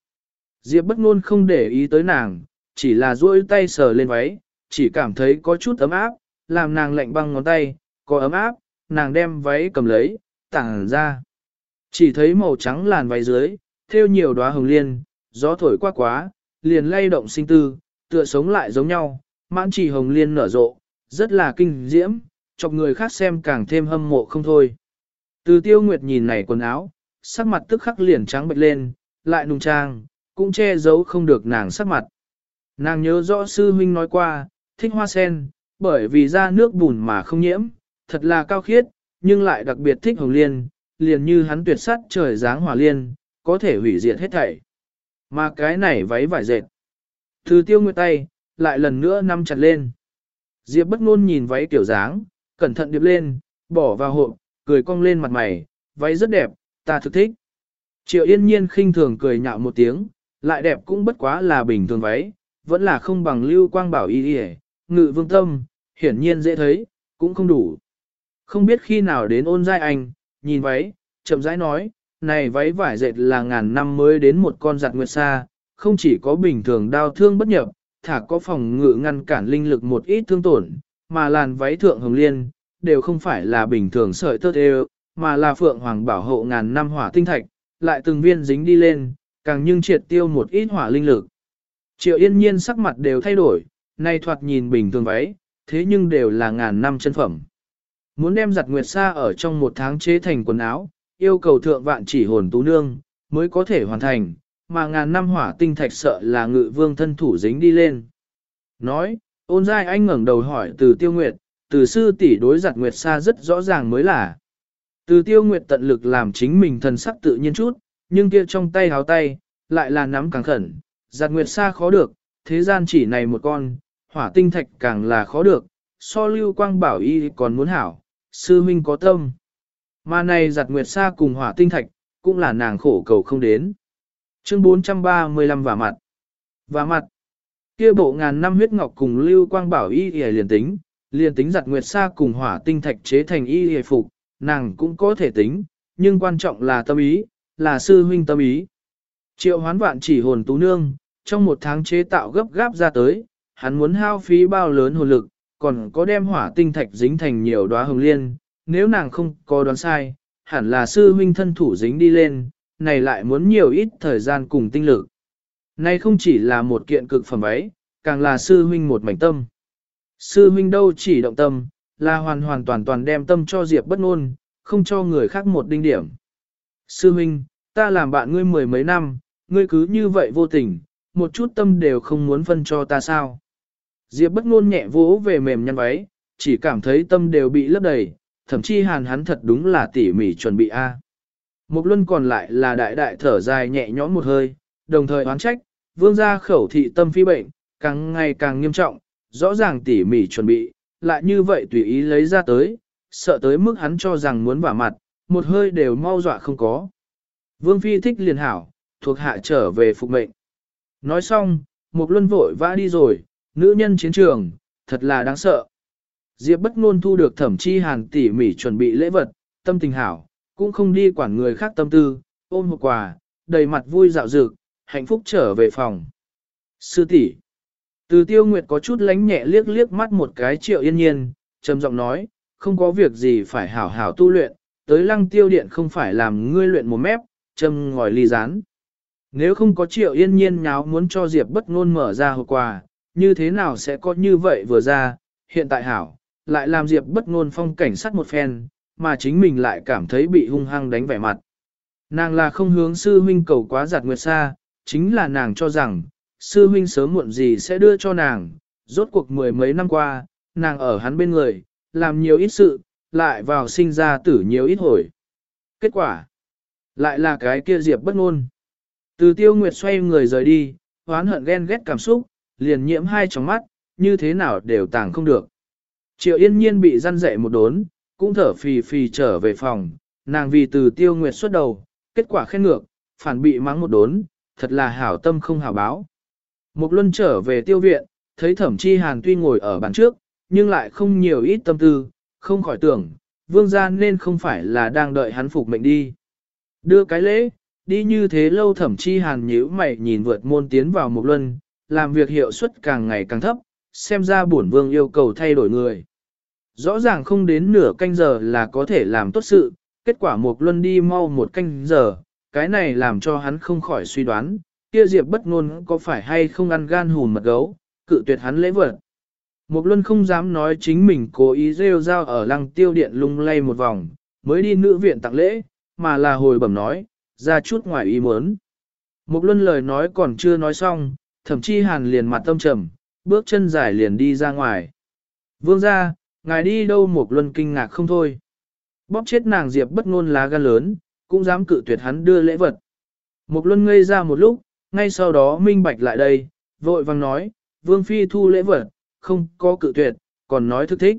Diệp bất ngôn không để ý tới nàng, chỉ là duỗi tay sờ lên váy, chỉ cảm thấy có chút ấm áp, làm nàng lạnh băng ngón tay, có ấm áp, nàng đem váy cầm lấy, tảng ra. Chỉ thấy màu trắng làn váy dưới, theo nhiều đóa hồng liên, gió thổi qua quá, liền lay động sinh tư, tựa sống lại giống nhau, mãn chỉ hồng liên nở rộ, rất là kinh diễm, chọc người khác xem càng thêm hâm mộ không thôi. Từ tiêu nguyệt nhìn này quần áo, sắc mặt tức khắc liền trắng bệch lên, lại nùng trang, cũng che giấu không được nàng sắc mặt. Nàng nhớ rõ sư huynh nói qua, thích hoa sen, bởi vì ra nước bùn mà không nhiễm, thật là cao khiết, nhưng lại đặc biệt thích hồng liên, liền như hắn tuyệt sát trời dáng hỏa liên, có thể hủy diệt hết thảy. Mà cái này váy vải dệt. thứ tiêu nguyệt tay, lại lần nữa nắm chặt lên. Diệp bất ngôn nhìn váy kiểu dáng, cẩn thận điệp lên, bỏ vào hộp, cười cong lên mặt mày, váy rất đẹp, ta thực thích. Triệu yên nhiên khinh thường cười nhạo một tiếng, lại đẹp cũng bất quá là bình thường váy, vẫn là không bằng lưu quang bảo y y ngự vương tâm, hiển nhiên dễ thấy, cũng không đủ. Không biết khi nào đến ôn giai anh, nhìn váy, chậm rãi nói, này váy vải dệt là ngàn năm mới đến một con giặt nguyệt sa, không chỉ có bình thường đau thương bất nhập, thả có phòng ngự ngăn cản linh lực một ít thương tổn, mà làn váy thượng hồng liên, đều không phải là bình thường sợi tơ đều, mà là phượng hoàng bảo hộ ngàn năm hỏa tinh thạch, lại từng viên dính đi lên, càng nhưng triệt tiêu một ít hỏa linh lực. Triệu yên nhiên sắc mặt đều thay đổi, nay thoạt nhìn bình thường váy, thế nhưng đều là ngàn năm chân phẩm. Muốn đem giặt nguyệt sa ở trong một tháng chế thành quần áo, yêu cầu thượng vạn chỉ hồn tú nương, mới có thể hoàn thành, mà ngàn năm hỏa tinh thạch sợ là ngự vương thân thủ dính đi lên. Nói, ôn giai anh ngẩng đầu hỏi từ tiêu nguyệt, từ sư tỷ đối giặt nguyệt sa rất rõ ràng mới là. Từ tiêu nguyệt tận lực làm chính mình thần sắc tự nhiên chút, nhưng kia trong tay háo tay, lại là nắm càng khẩn, giặt nguyệt sa khó được, thế gian chỉ này một con, hỏa tinh thạch càng là khó được, so lưu quang bảo y còn muốn hảo, sư huynh có tâm. Mà này giặt nguyệt sa cùng hỏa tinh thạch, cũng là nàng khổ cầu không đến. Chương 435 và mặt. Và mặt. Kia bộ ngàn năm huyết ngọc cùng lưu quang bảo y y liền tính, liền tính giặt nguyệt sa cùng hỏa tinh thạch chế thành y y phục, nàng cũng có thể tính, nhưng quan trọng là tâm ý, là sư huynh tâm ý. Triệu hoán vạn chỉ hồn tú nương, trong một tháng chế tạo gấp gáp ra tới, hắn muốn hao phí bao lớn hồn lực, còn có đem hỏa tinh thạch dính thành nhiều đóa hồng liên, nếu nàng không có đoán sai, hẳn là sư huynh thân thủ dính đi lên, này lại muốn nhiều ít thời gian cùng tinh lực. Này không chỉ là một kiện cực phẩm ấy, càng là sư huynh một mảnh tâm. Sư huynh đâu chỉ động tâm, là hoàn hoàn toàn toàn đem tâm cho Diệp bất ngôn, không cho người khác một đinh điểm. Sư huynh, ta làm bạn ngươi mười mấy năm, ngươi cứ như vậy vô tình, một chút tâm đều không muốn phân cho ta sao. Diệp bất ngôn nhẹ vỗ về mềm nhăn váy, chỉ cảm thấy tâm đều bị lấp đầy, thậm chí hàn hắn thật đúng là tỉ mỉ chuẩn bị a. Mục luân còn lại là đại đại thở dài nhẹ nhõm một hơi, đồng thời oán trách, vương gia khẩu thị tâm phi bệnh, càng ngày càng nghiêm trọng, rõ ràng tỉ mỉ chuẩn bị, lại như vậy tùy ý lấy ra tới, sợ tới mức hắn cho rằng muốn vả mặt, một hơi đều mau dọa không có. Vương phi thích liền hảo, thuộc hạ trở về phục mệnh. Nói xong, Mục luân vội vã đi rồi, nữ nhân chiến trường, thật là đáng sợ. Diệp bất ngôn thu được thẩm chi hàn tỉ mỉ chuẩn bị lễ vật, tâm tình hảo, cũng không đi quản người khác tâm tư, ôm một quà, đầy mặt vui dạo dực, hạnh phúc trở về phòng. Sư tỷ, Từ tiêu nguyệt có chút lánh nhẹ liếc liếc mắt một cái triệu yên nhiên, trầm giọng nói, không có việc gì phải hảo hảo tu luyện, tới lăng tiêu điện không phải làm ngươi luyện một mép, châm ngòi ly rán. Nếu không có triệu yên nhiên nháo muốn cho Diệp bất ngôn mở ra hộp quà, như thế nào sẽ có như vậy vừa ra, hiện tại hảo, lại làm Diệp bất ngôn phong cảnh sát một phen, mà chính mình lại cảm thấy bị hung hăng đánh vẻ mặt. Nàng là không hướng sư huynh cầu quá giặt nguyệt xa, chính là nàng cho rằng, sư huynh sớm muộn gì sẽ đưa cho nàng, rốt cuộc mười mấy năm qua, nàng ở hắn bên người, làm nhiều ít sự, lại vào sinh ra tử nhiều ít hồi. Kết quả, lại là cái kia diệp bất ngôn. Từ tiêu nguyệt xoay người rời đi, hoán hận ghen ghét cảm xúc, liền nhiễm hai tròng mắt, như thế nào đều tàng không được. Triệu yên nhiên bị răn dậy một đốn, cũng thở phì phì trở về phòng, nàng vì từ tiêu nguyệt xuất đầu, kết quả khen ngược, phản bị mắng một đốn, thật là hảo tâm không hảo báo. Một luân trở về tiêu viện, thấy thẩm chi hàn tuy ngồi ở bàn trước, nhưng lại không nhiều ít tâm tư, không khỏi tưởng, vương gia nên không phải là đang đợi hắn phục mệnh đi. Đưa cái lễ, đi như thế lâu thẩm chi hàn nhíu mày nhìn vượt môn tiến vào một luân, làm việc hiệu suất càng ngày càng thấp, xem ra bổn vương yêu cầu thay đổi người. Rõ ràng không đến nửa canh giờ là có thể làm tốt sự, kết quả một luân đi mau một canh giờ, cái này làm cho hắn không khỏi suy đoán, kia diệp bất ngôn có phải hay không ăn gan hùn mật gấu, cự tuyệt hắn lễ vật. Một luân không dám nói chính mình cố ý rêu rao ở lăng tiêu điện lung lay một vòng, mới đi nữ viện tặng lễ, mà là hồi bẩm nói, ra chút ngoài ý muốn. Một luân lời nói còn chưa nói xong, thậm chí hàn liền mặt tâm trầm, bước chân dài liền đi ra ngoài. Vương ra, ngài đi đâu một luân kinh ngạc không thôi. Bóp chết nàng diệp bất ngôn lá gan lớn, cũng dám cự tuyệt hắn đưa lễ vật. Một luân ngây ra một lúc, ngay sau đó minh bạch lại đây, vội vang nói, vương phi thu lễ vật, không có cự tuyệt, còn nói thức thích.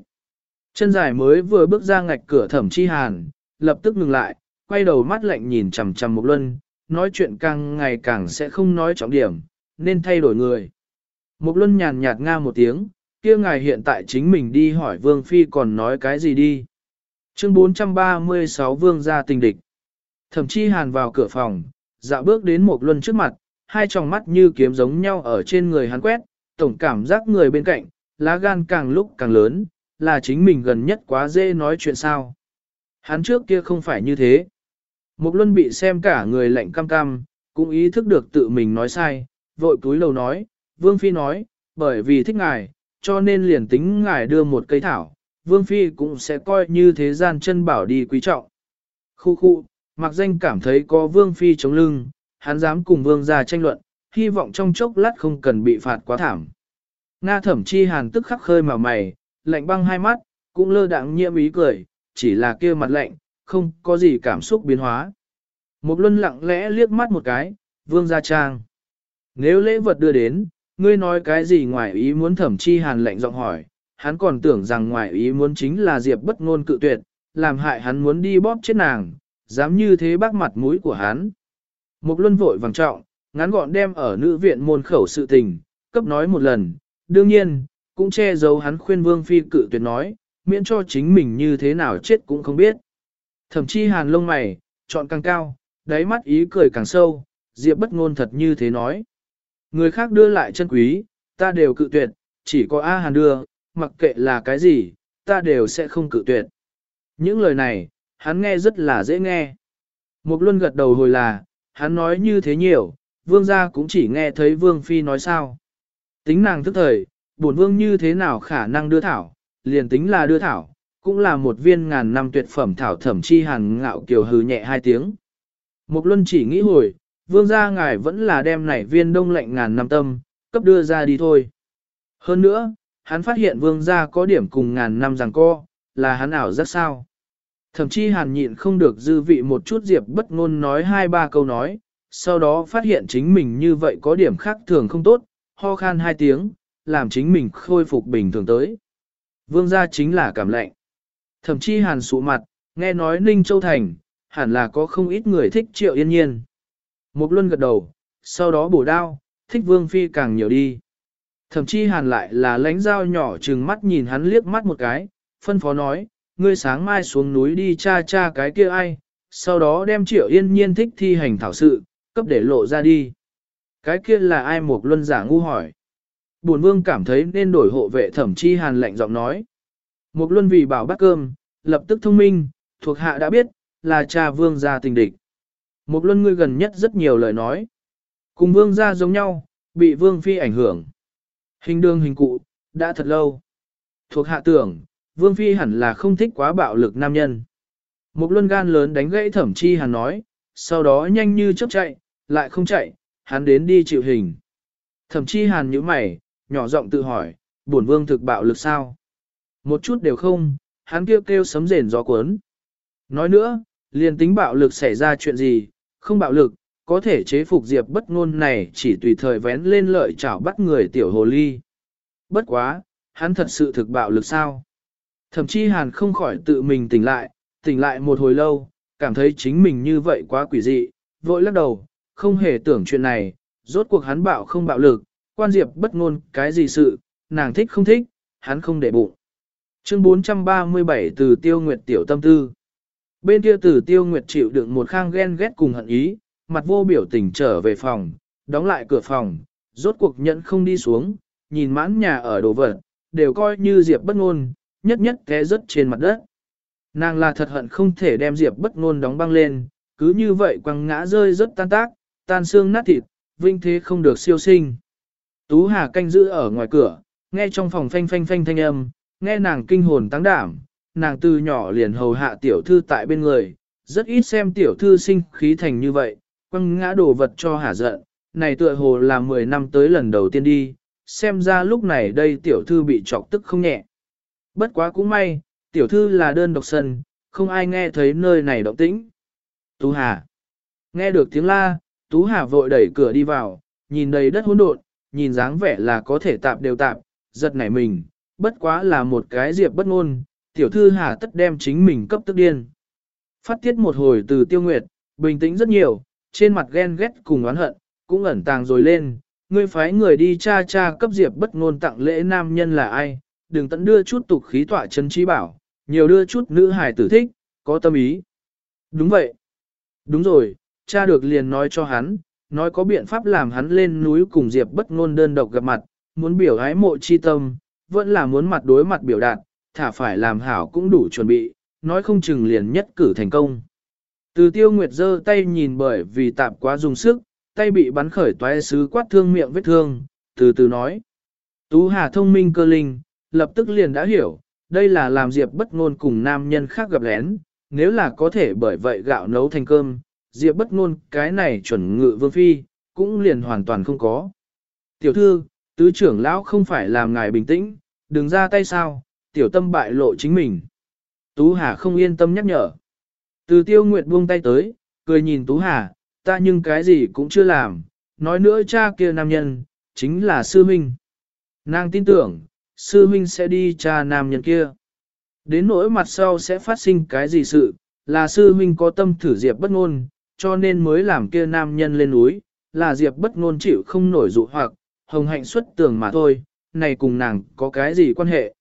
Chân dài mới vừa bước ra ngạch cửa thẩm chi hàn, lập tức ngừng lại, quay đầu mắt lạnh nhìn chằm chằm một luân, nói chuyện càng ngày càng sẽ không nói trọng điểm, nên thay đổi người. Mục luân nhàn nhạt nga một tiếng, kia ngài hiện tại chính mình đi hỏi vương phi còn nói cái gì đi. Chương 436 vương gia tình địch. Thẩm chi hàn vào cửa phòng, dạo bước đến Mục luân trước mặt, hai tròng mắt như kiếm giống nhau ở trên người hắn quét, tổng cảm giác người bên cạnh, lá gan càng lúc càng lớn, là chính mình gần nhất quá dễ nói chuyện sao. Hắn trước kia không phải như thế. Mục luân bị xem cả người lạnh cam cam, cũng ý thức được tự mình nói sai, vội túi lầu nói, Vương Phi nói, bởi vì thích ngài, cho nên liền tính ngài đưa một cây thảo, Vương Phi cũng sẽ coi như thế gian chân bảo đi quý trọng. Khu khu, mặc danh cảm thấy có Vương Phi chống lưng, hắn dám cùng Vương ra tranh luận, hy vọng trong chốc lát không cần bị phạt quá thảm. Nga thẩm chi hàn tức khắc khơi mà mày, lạnh băng hai mắt, cũng lơ đặng nhiễm ý cười, chỉ là kia mặt lạnh, không có gì cảm xúc biến hóa. Một luân lặng lẽ liếc mắt một cái, vương gia trang. Nếu lễ vật đưa đến, ngươi nói cái gì ngoài ý muốn thẩm chi hàn lạnh giọng hỏi, hắn còn tưởng rằng ngoài ý muốn chính là diệp bất ngôn cự tuyệt, làm hại hắn muốn đi bóp chết nàng, dám như thế bác mặt mũi của hắn. mục luân vội vàng trọng, ngắn gọn đem ở nữ viện môn khẩu sự tình, cấp nói một lần, đương nhiên, cũng che giấu hắn khuyên vương phi cự tuyệt nói, miễn cho chính mình như thế nào chết cũng không biết. Thậm chí hàn lông mày, chọn càng cao, đáy mắt ý cười càng sâu, diệp bất ngôn thật như thế nói. Người khác đưa lại chân quý, ta đều cự tuyệt, chỉ có A hàn đưa, mặc kệ là cái gì, ta đều sẽ không cự tuyệt. Những lời này, hắn nghe rất là dễ nghe. Mục Luân gật đầu hồi là, hắn nói như thế nhiều, vương gia cũng chỉ nghe thấy vương phi nói sao. Tính nàng thức thời, bổn vương như thế nào khả năng đưa thảo, liền tính là đưa thảo, cũng là một viên ngàn năm tuyệt phẩm thảo thẩm chi hàn ngạo kiều hừ nhẹ hai tiếng. Mục luân chỉ nghĩ hồi, vương gia ngài vẫn là đem nảy viên đông lạnh ngàn năm tâm, cấp đưa ra đi thôi. Hơn nữa, hắn phát hiện vương gia có điểm cùng ngàn năm rằng co, là hắn ảo rất sao. Thậm chí hàn nhịn không được dư vị một chút diệp bất ngôn nói hai ba câu nói, sau đó phát hiện chính mình như vậy có điểm khác thường không tốt, ho khan hai tiếng, làm chính mình khôi phục bình thường tới. Vương gia chính là cảm lạnh. Thậm chí hàn sụ mặt, nghe nói Ninh Châu Thành, hẳn là có không ít người thích triệu yên nhiên. Một luân gật đầu, sau đó bổ đao, thích vương phi càng nhiều đi. Thậm chí hàn lại là lánh dao nhỏ trừng mắt nhìn hắn liếc mắt một cái, phân phó nói, ngươi sáng mai xuống núi đi cha cha cái kia ai, sau đó đem triệu yên nhiên thích thi hành thảo sự, cấp để lộ ra đi. Cái kia là ai một luân giả ngu hỏi. Bổn vương cảm thấy nên đổi hộ vệ thẩm chi hàn lạnh giọng nói. Một luân vì bảo bát cơm, lập tức thông minh, thuộc hạ đã biết, là cha vương gia tình địch. Một luân ngươi gần nhất rất nhiều lời nói. Cùng vương gia giống nhau, bị vương phi ảnh hưởng. Hình đường hình cụ, đã thật lâu. Thuộc hạ tưởng, vương phi hẳn là không thích quá bạo lực nam nhân. Một luân gan lớn đánh gãy thẩm chi hàn nói, sau đó nhanh như chớp chạy, lại không chạy, Hắn đến đi chịu hình. Thẩm chi hàn nhíu mày, nhỏ giọng tự hỏi, bổn vương thực bạo lực sao? Một chút đều không, hắn kêu kêu sấm rền gió cuốn. Nói nữa, liền tính bạo lực xảy ra chuyện gì, không bạo lực, có thể chế phục diệp bất ngôn này chỉ tùy thời vén lên lợi chảo bắt người tiểu hồ ly. Bất quá, hắn thật sự thực bạo lực sao? Thậm chí hàn không khỏi tự mình tỉnh lại, tỉnh lại một hồi lâu, cảm thấy chính mình như vậy quá quỷ dị, vội lắc đầu, không hề tưởng chuyện này, rốt cuộc hắn bạo không bạo lực, quan diệp bất ngôn cái gì sự, nàng thích không thích, hắn không để bụng. Chương 437 từ tiêu nguyệt tiểu tâm tư. Bên kia tử tiêu nguyệt chịu đựng một khang ghen ghét cùng hận ý, mặt vô biểu tình trở về phòng, đóng lại cửa phòng, rốt cuộc nhận không đi xuống, nhìn mãn nhà ở đồ vật, đều coi như diệp bất ngôn, nhất nhất té rớt trên mặt đất. Nàng là thật hận không thể đem diệp bất ngôn đóng băng lên, cứ như vậy quăng ngã rơi rất tan tác, tan xương nát thịt, vinh thế không được siêu sinh. Tú Hà canh giữ ở ngoài cửa, nghe trong phòng phanh phanh phanh thanh âm, nghe nàng kinh hồn tăng đảm, nàng từ nhỏ liền hầu hạ tiểu thư tại bên người, rất ít xem tiểu thư sinh khí thành như vậy, quăng ngã đồ vật cho hả giận, này tựa hồ là 10 năm tới lần đầu tiên đi, xem ra lúc này đây tiểu thư bị chọc tức không nhẹ. Bất quá cũng may, tiểu thư là đơn độc sân, không ai nghe thấy nơi này động tĩnh. Tú Hà. Nghe được tiếng la, Tú Hà vội đẩy cửa đi vào, nhìn đầy đất hỗn độn, nhìn dáng vẻ là có thể tạp đều tạp, giật nảy mình, bất quá là một cái diệp bất ngôn, tiểu thư Hà tất đem chính mình cấp tức điên. Phát tiết một hồi từ tiêu nguyệt, bình tĩnh rất nhiều, trên mặt ghen ghét cùng oán hận, cũng ẩn tàng rồi lên, ngươi phái người đi cha cha cấp diệp bất ngôn tặng lễ nam nhân là ai, đừng tận đưa chút tục khí tỏa chân trí bảo, nhiều đưa chút nữ hài tử thích, có tâm ý. Đúng vậy. Đúng rồi, cha được liền nói cho hắn, nói có biện pháp làm hắn lên núi cùng Diệp bất ngôn đơn độc gặp mặt, muốn biểu ái mộ chi tâm, vẫn là muốn mặt đối mặt biểu đạt, thả phải làm hảo cũng đủ chuẩn bị, nói không chừng liền nhất cử thành công. Từ tiêu nguyệt giơ tay nhìn bởi vì tạm quá dùng sức, tay bị bắn khởi toái sứ quát thương miệng vết thương, từ từ nói. Tú Hà thông minh cơ linh, lập tức liền đã hiểu, đây là làm Diệp bất ngôn cùng nam nhân khác gặp lén, nếu là có thể bởi vậy gạo nấu thành cơm, Diệp bất ngôn cái này chuẩn ngự vương phi, cũng liền hoàn toàn không có. Tiểu thư, tứ trưởng lão không phải làm ngài bình tĩnh, đừng ra tay sao, tiểu tâm bại lộ chính mình. Tú Hà không yên tâm nhắc nhở. Từ tiêu nguyệt buông tay tới, cười nhìn Tú Hà, ta nhưng cái gì cũng chưa làm, nói nữa cha kia nam nhân, chính là sư huynh. Nàng tin tưởng, sư huynh sẽ đi cha nam nhân kia. Đến nỗi mặt sau sẽ phát sinh cái gì sự, là sư huynh có tâm thử diệp bất ngôn, cho nên mới làm kia nam nhân lên núi, là diệp bất ngôn chịu không nổi dụ hoặc, hồng hạnh xuất tường mà thôi, này cùng nàng có cái gì quan hệ.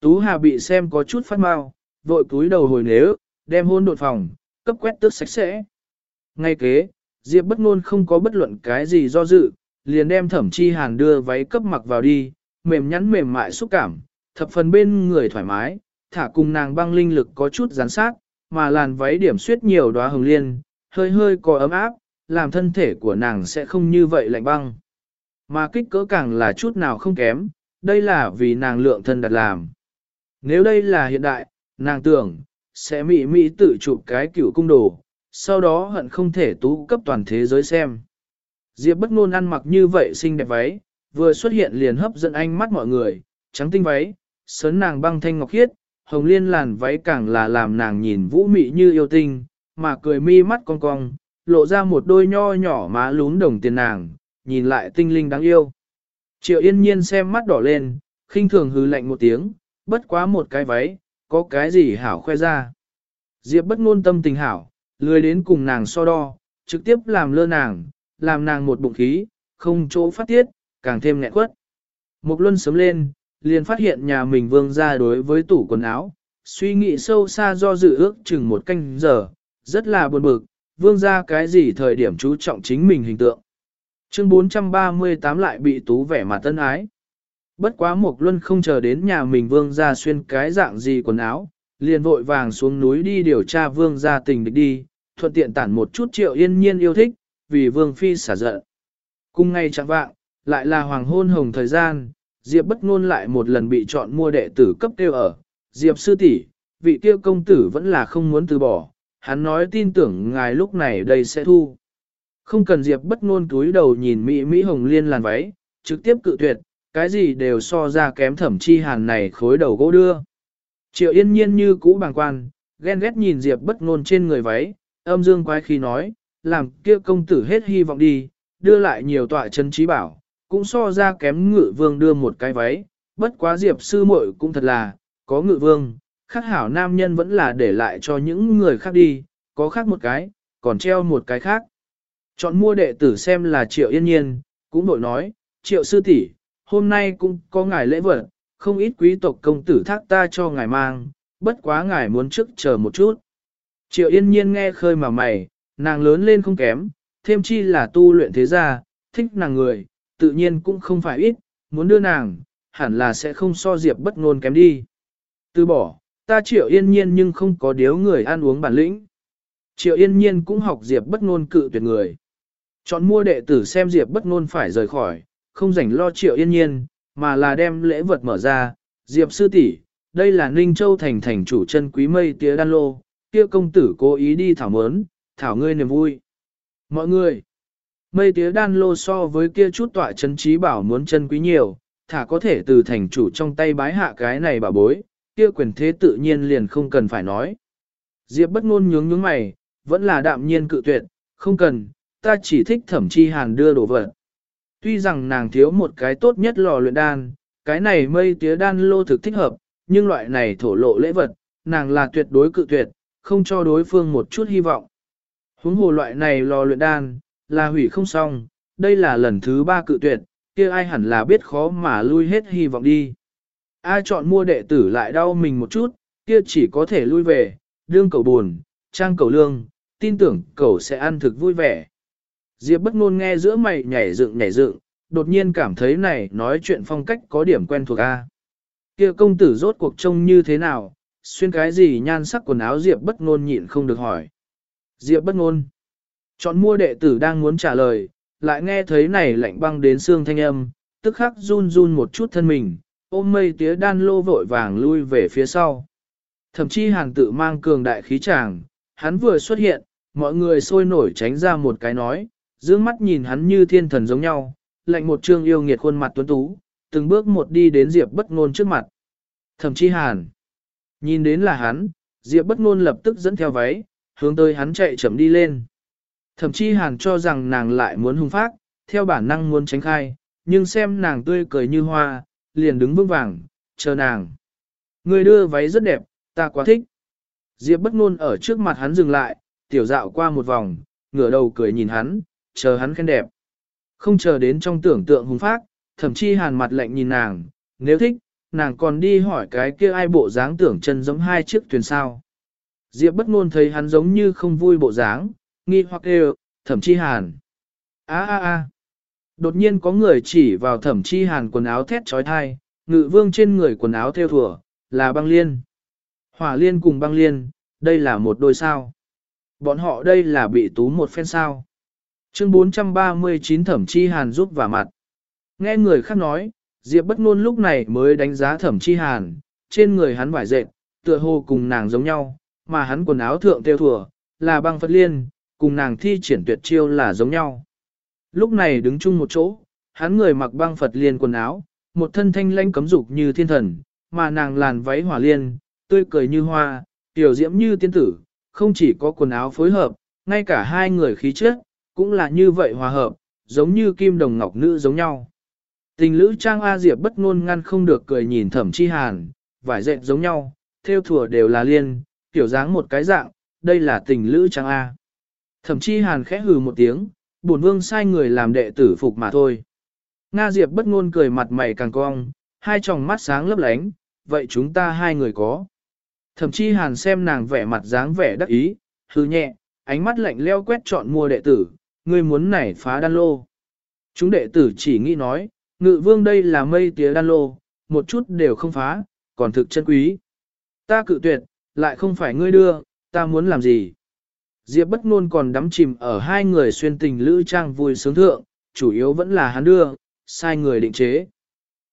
Tú Hà bị xem có chút phát mau, vội cúi đầu hồi nếu, đem hôn đột phòng, cấp quét tước sạch sẽ. Ngay kế, Diệp bất ngôn không có bất luận cái gì do dự, liền đem thẩm chi hàn đưa váy cấp mặc vào đi, mềm nhắn mềm mại xúc cảm, thập phần bên người thoải mái, thả cùng nàng băng linh lực có chút gián sát, mà làn váy điểm suyết nhiều đóa hồng liên, hơi hơi có ấm áp, làm thân thể của nàng sẽ không như vậy lạnh băng. Mà kích cỡ càng là chút nào không kém, đây là vì nàng lượng thân đặt làm. Nếu đây là hiện đại, nàng tưởng, sẽ mị mị tự chụp cái cửu cung đồ, sau đó hận không thể tú cấp toàn thế giới xem. Diệp bất ngôn ăn mặc như vậy xinh đẹp váy, vừa xuất hiện liền hấp dẫn ánh mắt mọi người, trắng tinh váy, sớn nàng băng thanh ngọc khiết, hồng liên làn váy càng là làm nàng nhìn vũ mị như yêu tinh, mà cười mi mắt cong cong, lộ ra một đôi nho nhỏ má lún đồng tiền nàng, nhìn lại tinh linh đáng yêu. Triệu yên nhiên xem mắt đỏ lên, khinh thường hứ lạnh một tiếng, bất quá một cái váy, có cái gì hảo khoe ra. Diệp bất ngôn tâm tình hảo, lười đến cùng nàng so đo, trực tiếp làm lơ nàng, làm nàng một bụng khí, không chỗ phát tiết, càng thêm nghẹn quất. Một luân sớm lên, liền phát hiện nhà mình vương ra đối với tủ quần áo, suy nghĩ sâu xa do dự ước chừng một canh giờ, rất là buồn bực, vương ra cái gì thời điểm chú trọng chính mình hình tượng. Chương 438 lại bị tú vẻ mặt tân ái. Bất quá mục luân không chờ đến nhà mình vương ra xuyên cái dạng gì quần áo, liền vội vàng xuống núi đi điều tra vương gia tình địch đi, thuận tiện tản một chút triệu yên nhiên yêu thích, vì vương phi xả giận. Cùng ngay chẳng vạng, lại là hoàng hôn hồng thời gian, Diệp bất ngôn lại một lần bị chọn mua đệ tử cấp tiêu ở. Diệp sư tỷ, vị tiêu công tử vẫn là không muốn từ bỏ, hắn nói tin tưởng ngài lúc này đây sẽ thu. Không cần Diệp bất ngôn túi đầu nhìn Mỹ Mỹ Hồng Liên làn váy, trực tiếp cự tuyệt, cái gì đều so ra kém thẩm chi hàn này khối đầu gỗ đưa. Triệu yên nhiên như cũ bàng quan, ghen ghét nhìn Diệp bất ngôn trên người váy, âm dương quái khi nói, làm kia công tử hết hy vọng đi, đưa lại nhiều tọa chân trí bảo, cũng so ra kém ngự vương đưa một cái váy, bất quá Diệp sư muội cũng thật là, có ngự vương, khắc hảo nam nhân vẫn là để lại cho những người khác đi, có khác một cái, còn treo một cái khác. Chọn mua đệ tử xem là triệu yên nhiên, cũng đội nói, triệu sư tỷ, hôm nay cũng có ngài lễ vật, không ít quý tộc công tử thác ta cho ngài mang, bất quá ngài muốn trước chờ một chút. Triệu yên nhiên nghe khơi mà mày, nàng lớn lên không kém, thêm chi là tu luyện thế gia, thích nàng người, tự nhiên cũng không phải ít, muốn đưa nàng, hẳn là sẽ không so diệp bất ngôn kém đi. Từ bỏ, ta triệu yên nhiên nhưng không có điếu người ăn uống bản lĩnh. Triệu yên nhiên cũng học diệp bất ngôn cự tuyệt người. Chọn mua đệ tử xem diệp bất ngôn phải rời khỏi, không rảnh lo triệu yên nhiên, mà là đem lễ vật mở ra, diệp sư tỷ, đây là Ninh Châu thành thành chủ chân quý mây tía đan lô, kia công tử cố ý đi thảo mớn, thảo ngươi niềm vui. Mọi người, mây tía đan lô so với kia chút tọa chân trí bảo muốn chân quý nhiều, thả có thể từ thành chủ trong tay bái hạ cái này bảo bối, kia quyền thế tự nhiên liền không cần phải nói. Diệp bất ngôn nhướng nhướng mày, vẫn là đạm nhiên cự tuyệt, không cần, ta chỉ thích thẩm chi hàn đưa đồ vật. Tuy rằng nàng thiếu một cái tốt nhất lò luyện đan, cái này mây tía đan lô thực thích hợp, nhưng loại này thổ lộ lễ vật, nàng là tuyệt đối cự tuyệt, không cho đối phương một chút hy vọng. Huống hồ loại này lò luyện đan, là hủy không xong, đây là lần thứ ba cự tuyệt, kia ai hẳn là biết khó mà lui hết hy vọng đi. Ai chọn mua đệ tử lại đau mình một chút, kia chỉ có thể lui về, đương cầu buồn, trang cầu lương, tin tưởng cầu sẽ ăn thực vui vẻ. Diệp bất ngôn nghe giữa mày nhảy dựng nhảy dựng, đột nhiên cảm thấy này nói chuyện phong cách có điểm quen thuộc a. Kia công tử rốt cuộc trông như thế nào, xuyên cái gì nhan sắc quần áo Diệp bất ngôn nhịn không được hỏi. Diệp bất ngôn. Chọn mua đệ tử đang muốn trả lời, lại nghe thấy này lạnh băng đến xương thanh âm, tức khắc run run một chút thân mình, ôm mây tía đan lô vội vàng lui về phía sau. Thậm chí hàng tự mang cường đại khí tràng, hắn vừa xuất hiện, mọi người sôi nổi tránh ra một cái nói, dương mắt nhìn hắn như thiên thần giống nhau, lạnh một trương yêu nghiệt khuôn mặt tuấn tú, từng bước một đi đến Diệp bất ngôn trước mặt. thẩm chi hàn, nhìn đến là hắn, Diệp bất ngôn lập tức dẫn theo váy, hướng tới hắn chạy chậm đi lên. thẩm chi hàn cho rằng nàng lại muốn hung phát, theo bản năng muốn tránh khai, nhưng xem nàng tươi cười như hoa, liền đứng vững vàng, chờ nàng. Người đưa váy rất đẹp, ta quá thích. Diệp bất ngôn ở trước mặt hắn dừng lại, tiểu dạo qua một vòng, ngửa đầu cười nhìn hắn, chờ hắn khen đẹp. Không chờ đến trong tưởng tượng hùng phát, thậm chí hàn mặt lạnh nhìn nàng, nếu thích, nàng còn đi hỏi cái kia ai bộ dáng tưởng chân giống hai chiếc thuyền sao. Diệp bất ngôn thấy hắn giống như không vui bộ dáng, nghi hoặc kêu, thậm chí hàn. a a a Đột nhiên có người chỉ vào thẩm chi hàn quần áo thét trói thai, ngự vương trên người quần áo theo thủa là băng liên. Hỏa liên cùng băng liên, đây là một đôi sao. Bọn họ đây là bị tú một phen sao. Chương 439 thẩm chi hàn giúp và mặt. Nghe người khác nói, Diệp bất ngôn lúc này mới đánh giá thẩm chi hàn, trên người hắn vải dệt, tựa hồ cùng nàng giống nhau, mà hắn quần áo thượng tiêu thừa, là băng phật liên, cùng nàng thi triển tuyệt chiêu là giống nhau. Lúc này đứng chung một chỗ, hắn người mặc băng Phật liên quần áo, một thân thanh lãnh cấm dục như thiên thần, mà nàng làn váy hỏa liên, tươi cười như hoa, tiểu diễm như tiên tử, không chỉ có quần áo phối hợp, ngay cả hai người khí chất cũng là như vậy hòa hợp, giống như kim đồng ngọc nữ giống nhau. Tình lữ trang A Diệp bất ngôn ngăn không được cười nhìn thẩm chi hàn, vải dệt giống nhau, theo thùa đều là liên, tiểu dáng một cái dạng, đây là tình lữ trang A. Thẩm chi hàn khẽ hừ một tiếng, bổn vương sai người làm đệ tử phục mà thôi. Nga Diệp bất ngôn cười mặt mày càng cong, hai tròng mắt sáng lấp lánh, vậy chúng ta hai người có. thẩm chi hàn xem nàng vẻ mặt dáng vẻ đắc ý, hừ nhẹ, ánh mắt lạnh leo quét chọn mua đệ tử, ngươi muốn nảy phá đan lô. Chúng đệ tử chỉ nghĩ nói, ngự vương đây là mây tía đan lô, một chút đều không phá, còn thực chân quý. Ta cự tuyệt, lại không phải ngươi đưa, ta muốn làm gì. Diệp bất ngôn còn đắm chìm ở hai người xuyên tình lữ trang vui sướng thượng, chủ yếu vẫn là hắn đưa, sai người định chế.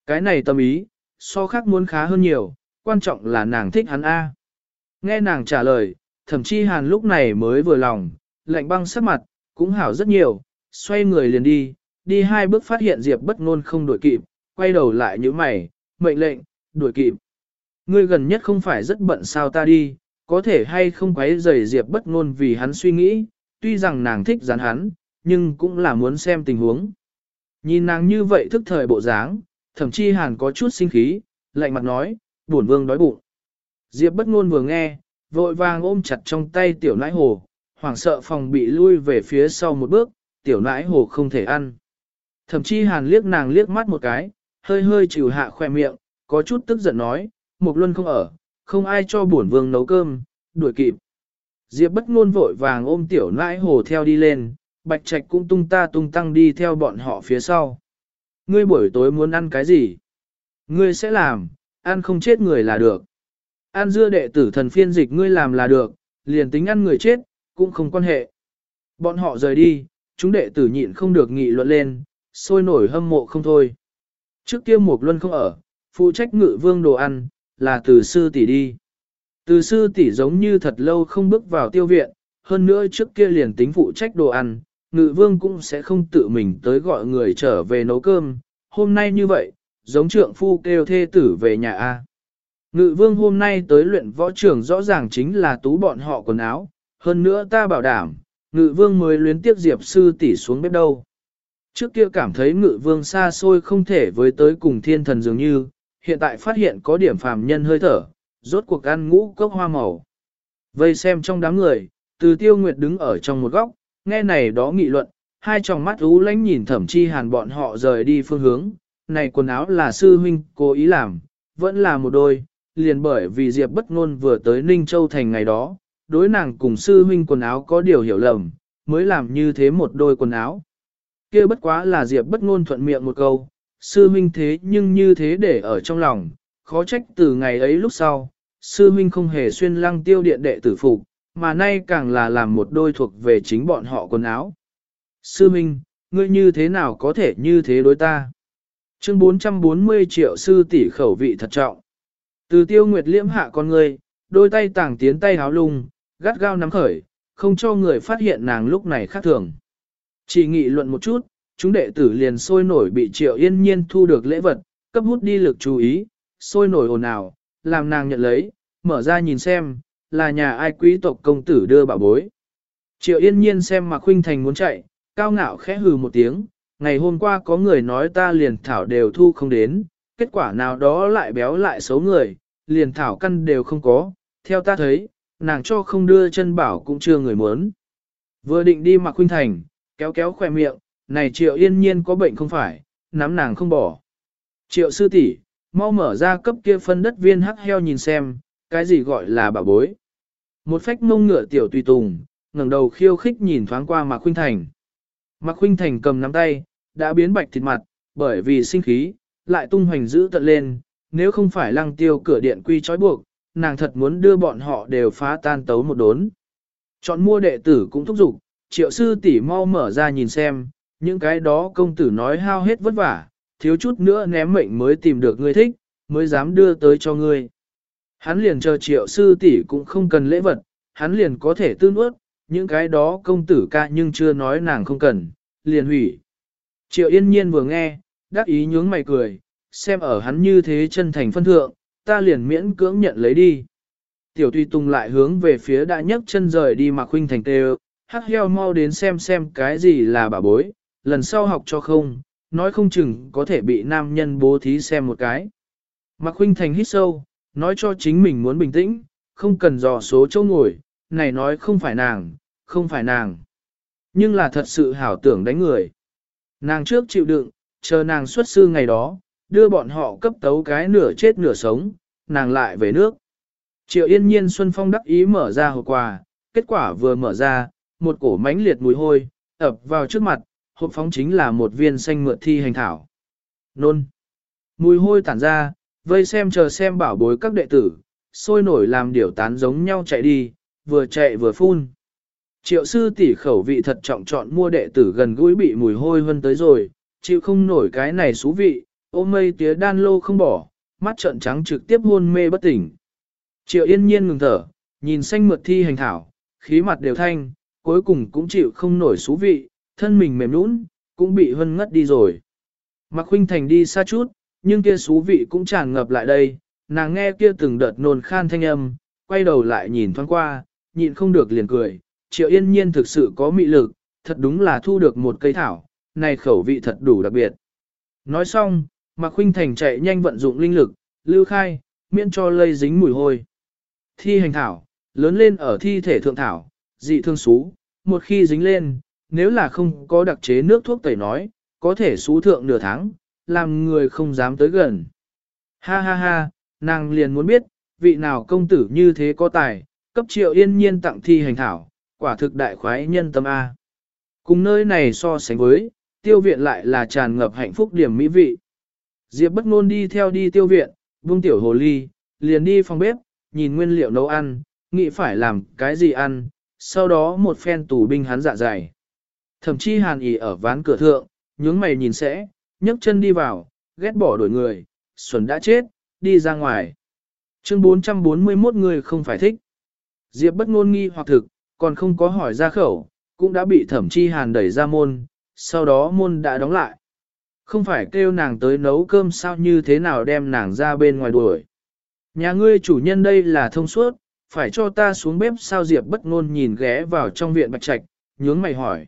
Cái này tâm ý, so khác muốn khá hơn nhiều, quan trọng là nàng thích hắn A. Nghe nàng trả lời, thậm chí hàn lúc này mới vừa lòng, lạnh băng sắc mặt, cũng hảo rất nhiều, xoay người liền đi, đi hai bước phát hiện Diệp bất ngôn không đuổi kịp, quay đầu lại như mày, mệnh lệnh, đuổi kịp. Ngươi gần nhất không phải rất bận sao ta đi, có thể hay không quấy rầy Diệp bất ngôn vì hắn suy nghĩ, tuy rằng nàng thích gián hắn, nhưng cũng là muốn xem tình huống. Nhìn nàng như vậy thức thời bộ dáng, thậm chí hàn có chút sinh khí, lạnh mặt nói, buồn vương đói bụng. Diệp bất ngôn vừa nghe, vội vàng ôm chặt trong tay tiểu nãi hồ, hoảng sợ phòng bị lui về phía sau một bước, tiểu nãi hồ không thể ăn. Thậm chí hàn liếc nàng liếc mắt một cái, hơi hơi chịu hạ khoe miệng, có chút tức giận nói, một luân không ở, không ai cho bổn vương nấu cơm, đuổi kịp. Diệp bất ngôn vội vàng ôm tiểu nãi hồ theo đi lên, bạch trạch cũng tung ta tung tăng đi theo bọn họ phía sau. Ngươi buổi tối muốn ăn cái gì? Ngươi sẽ làm, ăn không chết người là được. Ăn dưa đệ tử thần phiên dịch ngươi làm là được, liền tính ăn người chết, cũng không quan hệ. Bọn họ rời đi, chúng đệ tử nhịn không được nghị luận lên, sôi nổi hâm mộ không thôi. Trước kia một luân không ở, phụ trách ngự vương đồ ăn, là từ sư tỷ đi. Từ sư tỷ giống như thật lâu không bước vào tiêu viện, hơn nữa trước kia liền tính phụ trách đồ ăn, ngự vương cũng sẽ không tự mình tới gọi người trở về nấu cơm. Hôm nay như vậy, giống trượng phu kêu thê tử về nhà A. Ngự vương hôm nay tới luyện võ trưởng rõ ràng chính là tú bọn họ quần áo, hơn nữa ta bảo đảm, ngự vương mới luyến tiếp diệp sư tỷ xuống bếp đâu. Trước kia cảm thấy ngự vương xa xôi không thể với tới cùng thiên thần dường như, hiện tại phát hiện có điểm phàm nhân hơi thở, rốt cuộc ăn ngũ cốc hoa màu. Vây xem trong đám người, từ tiêu nguyệt đứng ở trong một góc, nghe này đó nghị luận, hai tròng mắt ú lánh nhìn thẩm chi hàn bọn họ rời đi phương hướng, này quần áo là sư huynh cố ý làm, vẫn là một đôi, liền bởi vì Diệp bất ngôn vừa tới Ninh Châu thành ngày đó, đối nàng cùng sư huynh quần áo có điều hiểu lầm, mới làm như thế một đôi quần áo. kia bất quá là Diệp bất ngôn thuận miệng một câu, sư huynh thế nhưng như thế để ở trong lòng, khó trách từ ngày ấy lúc sau, sư huynh không hề xuyên lăng tiêu điện đệ tử phục, mà nay càng là làm một đôi thuộc về chính bọn họ quần áo. Sư huynh, ngươi như thế nào có thể như thế đối ta? Chương 440 triệu sư tỷ khẩu vị thật trọng. Từ tiêu nguyệt liễm hạ con ngươi, đôi tay tảng tiến tay háo lung, gắt gao nắm khởi, không cho người phát hiện nàng lúc này khác thường. Chỉ nghị luận một chút, chúng đệ tử liền sôi nổi bị triệu yên nhiên thu được lễ vật, cấp hút đi lực chú ý, sôi nổi ồn ào, làm nàng nhận lấy, mở ra nhìn xem, là nhà ai quý tộc công tử đưa bảo bối. Triệu yên nhiên xem mà khuynh thành muốn chạy, cao ngạo khẽ hừ một tiếng, ngày hôm qua có người nói ta liền thảo đều thu không đến, kết quả nào đó lại béo lại xấu người, liền thảo căn đều không có, theo ta thấy, nàng cho không đưa chân bảo cũng chưa người muốn. Vừa định đi mặc khuynh thành, kéo kéo khỏe miệng, này triệu yên nhiên có bệnh không phải, nắm nàng không bỏ. Triệu sư tỷ mau mở ra cấp kia phân đất viên hắc heo nhìn xem, cái gì gọi là bà bối. Một phách mông ngựa tiểu tùy tùng, ngẩng đầu khiêu khích nhìn thoáng qua Mạc Khuynh Thành. Mạc Khuynh Thành cầm nắm tay, đã biến bạch thịt mặt, bởi vì sinh khí, lại tung hoành giữ tận lên, nếu không phải lăng tiêu cửa điện quy trói buộc, nàng thật muốn đưa bọn họ đều phá tan tấu một đốn. Chọn mua đệ tử cũng thúc giục, triệu sư tỷ mau mở ra nhìn xem, những cái đó công tử nói hao hết vất vả, thiếu chút nữa ném mệnh mới tìm được người thích, mới dám đưa tới cho ngươi. Hắn liền chờ triệu sư tỷ cũng không cần lễ vật, hắn liền có thể tư nuốt, những cái đó công tử ca nhưng chưa nói nàng không cần, liền hủy. Triệu yên nhiên vừa nghe, đắc ý nhướng mày cười, xem ở hắn như thế chân thành phân thượng, ta liền miễn cưỡng nhận lấy đi. Tiểu tùy tung lại hướng về phía đã nhấc chân rời đi mà khuynh thành tê hắc heo mau đến xem xem cái gì là bà bối, lần sau học cho không, nói không chừng có thể bị nam nhân bố thí xem một cái. Mạc Khuynh Thành hít sâu, nói cho chính mình muốn bình tĩnh, không cần dò số chỗ ngồi, này nói không phải nàng, không phải nàng. Nhưng là thật sự hảo tưởng đánh người. Nàng trước chịu đựng, chờ nàng xuất sư ngày đó, đưa bọn họ cấp tấu cái nửa chết nửa sống, nàng lại về nước. Triệu yên nhiên Xuân Phong đắc ý mở ra hộp quà, kết quả vừa mở ra, một cổ mánh liệt mùi hôi, ập vào trước mặt, hộp phóng chính là một viên xanh mượt thi hành thảo. Nôn. Mùi hôi tản ra, vây xem chờ xem bảo bối các đệ tử, sôi nổi làm điều tán giống nhau chạy đi, vừa chạy vừa phun. Triệu sư tỷ khẩu vị thật trọng chọn mua đệ tử gần gũi bị mùi hôi hơn tới rồi, chịu không nổi cái này xú vị, ôm mây tía đan lô không bỏ, mắt trợn trắng trực tiếp hôn mê bất tỉnh. Triệu yên nhiên ngừng thở, nhìn xanh mượt thi hành thảo, khí mặt đều thanh, cuối cùng cũng chịu không nổi xú vị, thân mình mềm nũng, cũng bị hân ngất đi rồi. Mạc huynh Thành đi xa chút, nhưng kia xú vị cũng tràn ngập lại đây, nàng nghe kia từng đợt nôn khan thanh âm, quay đầu lại nhìn thoáng qua, nhịn không được liền cười, triệu yên nhiên thực sự có mị lực, thật đúng là thu được một cây thảo, này khẩu vị thật đủ đặc biệt. Nói xong, Mạc Khuynh Thành chạy nhanh vận dụng linh lực, lưu khai, miễn cho lây dính mùi hôi. Thi hành thảo, lớn lên ở thi thể thượng thảo, dị thương xú, một khi dính lên, nếu là không có đặc chế nước thuốc tẩy nói, có thể xú thượng nửa tháng, làm người không dám tới gần. Ha ha ha, nàng liền muốn biết, vị nào công tử như thế có tài, cấp triệu yên nhiên tặng thi hành thảo, quả thực đại khoái nhân tâm A. Cùng nơi này so sánh với, tiêu viện lại là tràn ngập hạnh phúc điểm mỹ vị. Diệp bất ngôn đi theo đi tiêu viện, buông tiểu hồ ly, liền đi phòng bếp, nhìn nguyên liệu nấu ăn, nghĩ phải làm cái gì ăn, sau đó một phen tủ binh hắn dạ dày. Thậm chí hàn ỉ ở ván cửa thượng, nhướng mày nhìn sẽ, nhấc chân đi vào, ghét bỏ đổi người, xuẩn đã chết, đi ra ngoài. Chương 441 người không phải thích. Diệp bất ngôn nghi hoặc thực, còn không có hỏi ra khẩu, cũng đã bị thẩm chi hàn đẩy ra môn, sau đó môn đã đóng lại. Không phải kêu nàng tới nấu cơm sao như thế nào đem nàng ra bên ngoài đuổi. Nhà ngươi chủ nhân đây là thông suốt, phải cho ta xuống bếp sao Diệp bất ngôn nhìn ghé vào trong viện Bạch Trạch, nhướng mày hỏi.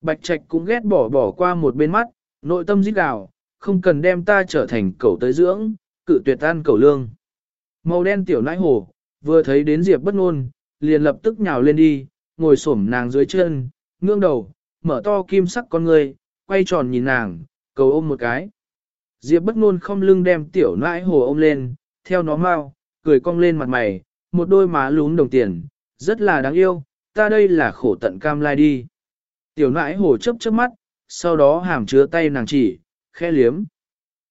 Bạch Trạch cũng ghét bỏ bỏ qua một bên mắt, nội tâm rít gào, không cần đem ta trở thành cẩu tới dưỡng, cự tuyệt ăn cẩu lương. Màu đen tiểu nãi hồ, vừa thấy đến Diệp bất ngôn, liền lập tức nhào lên đi, ngồi xổm nàng dưới chân, ngương đầu, mở to kim sắc con ngươi, quay tròn nhìn nàng, cầu ôm một cái. Diệp bất ngôn không lưng đem tiểu nãi hồ ôm lên, theo nó mau, cười cong lên mặt mày, một đôi má lún đồng tiền, rất là đáng yêu, ta đây là khổ tận cam lai đi. Tiểu nãi hồ chấp chớp mắt, sau đó hàm chứa tay nàng chỉ, khe liếm.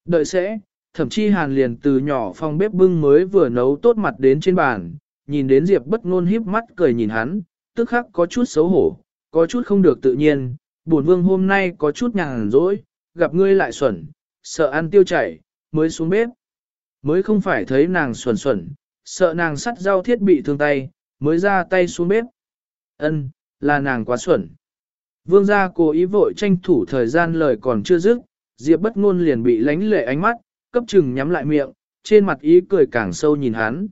Đợi sẽ, thậm chí hàn liền từ nhỏ phòng bếp bưng mới vừa nấu tốt mặt đến trên bàn, nhìn đến Diệp bất ngôn híp mắt cười nhìn hắn, tức khắc có chút xấu hổ, có chút không được tự nhiên, buồn vương hôm nay có chút nhàn rỗi, gặp ngươi lại xuẩn, sợ ăn tiêu chảy, mới xuống bếp. Mới không phải thấy nàng xuẩn xuẩn, sợ nàng sắt rau thiết bị thương tay, mới ra tay xuống bếp. Ân, là nàng quá xuẩn. Vương gia cố ý vội tranh thủ thời gian lời còn chưa dứt, Diệp bất ngôn liền bị lánh lệ ánh mắt, cấp chừng nhắm lại miệng, trên mặt ý cười càng sâu nhìn hắn.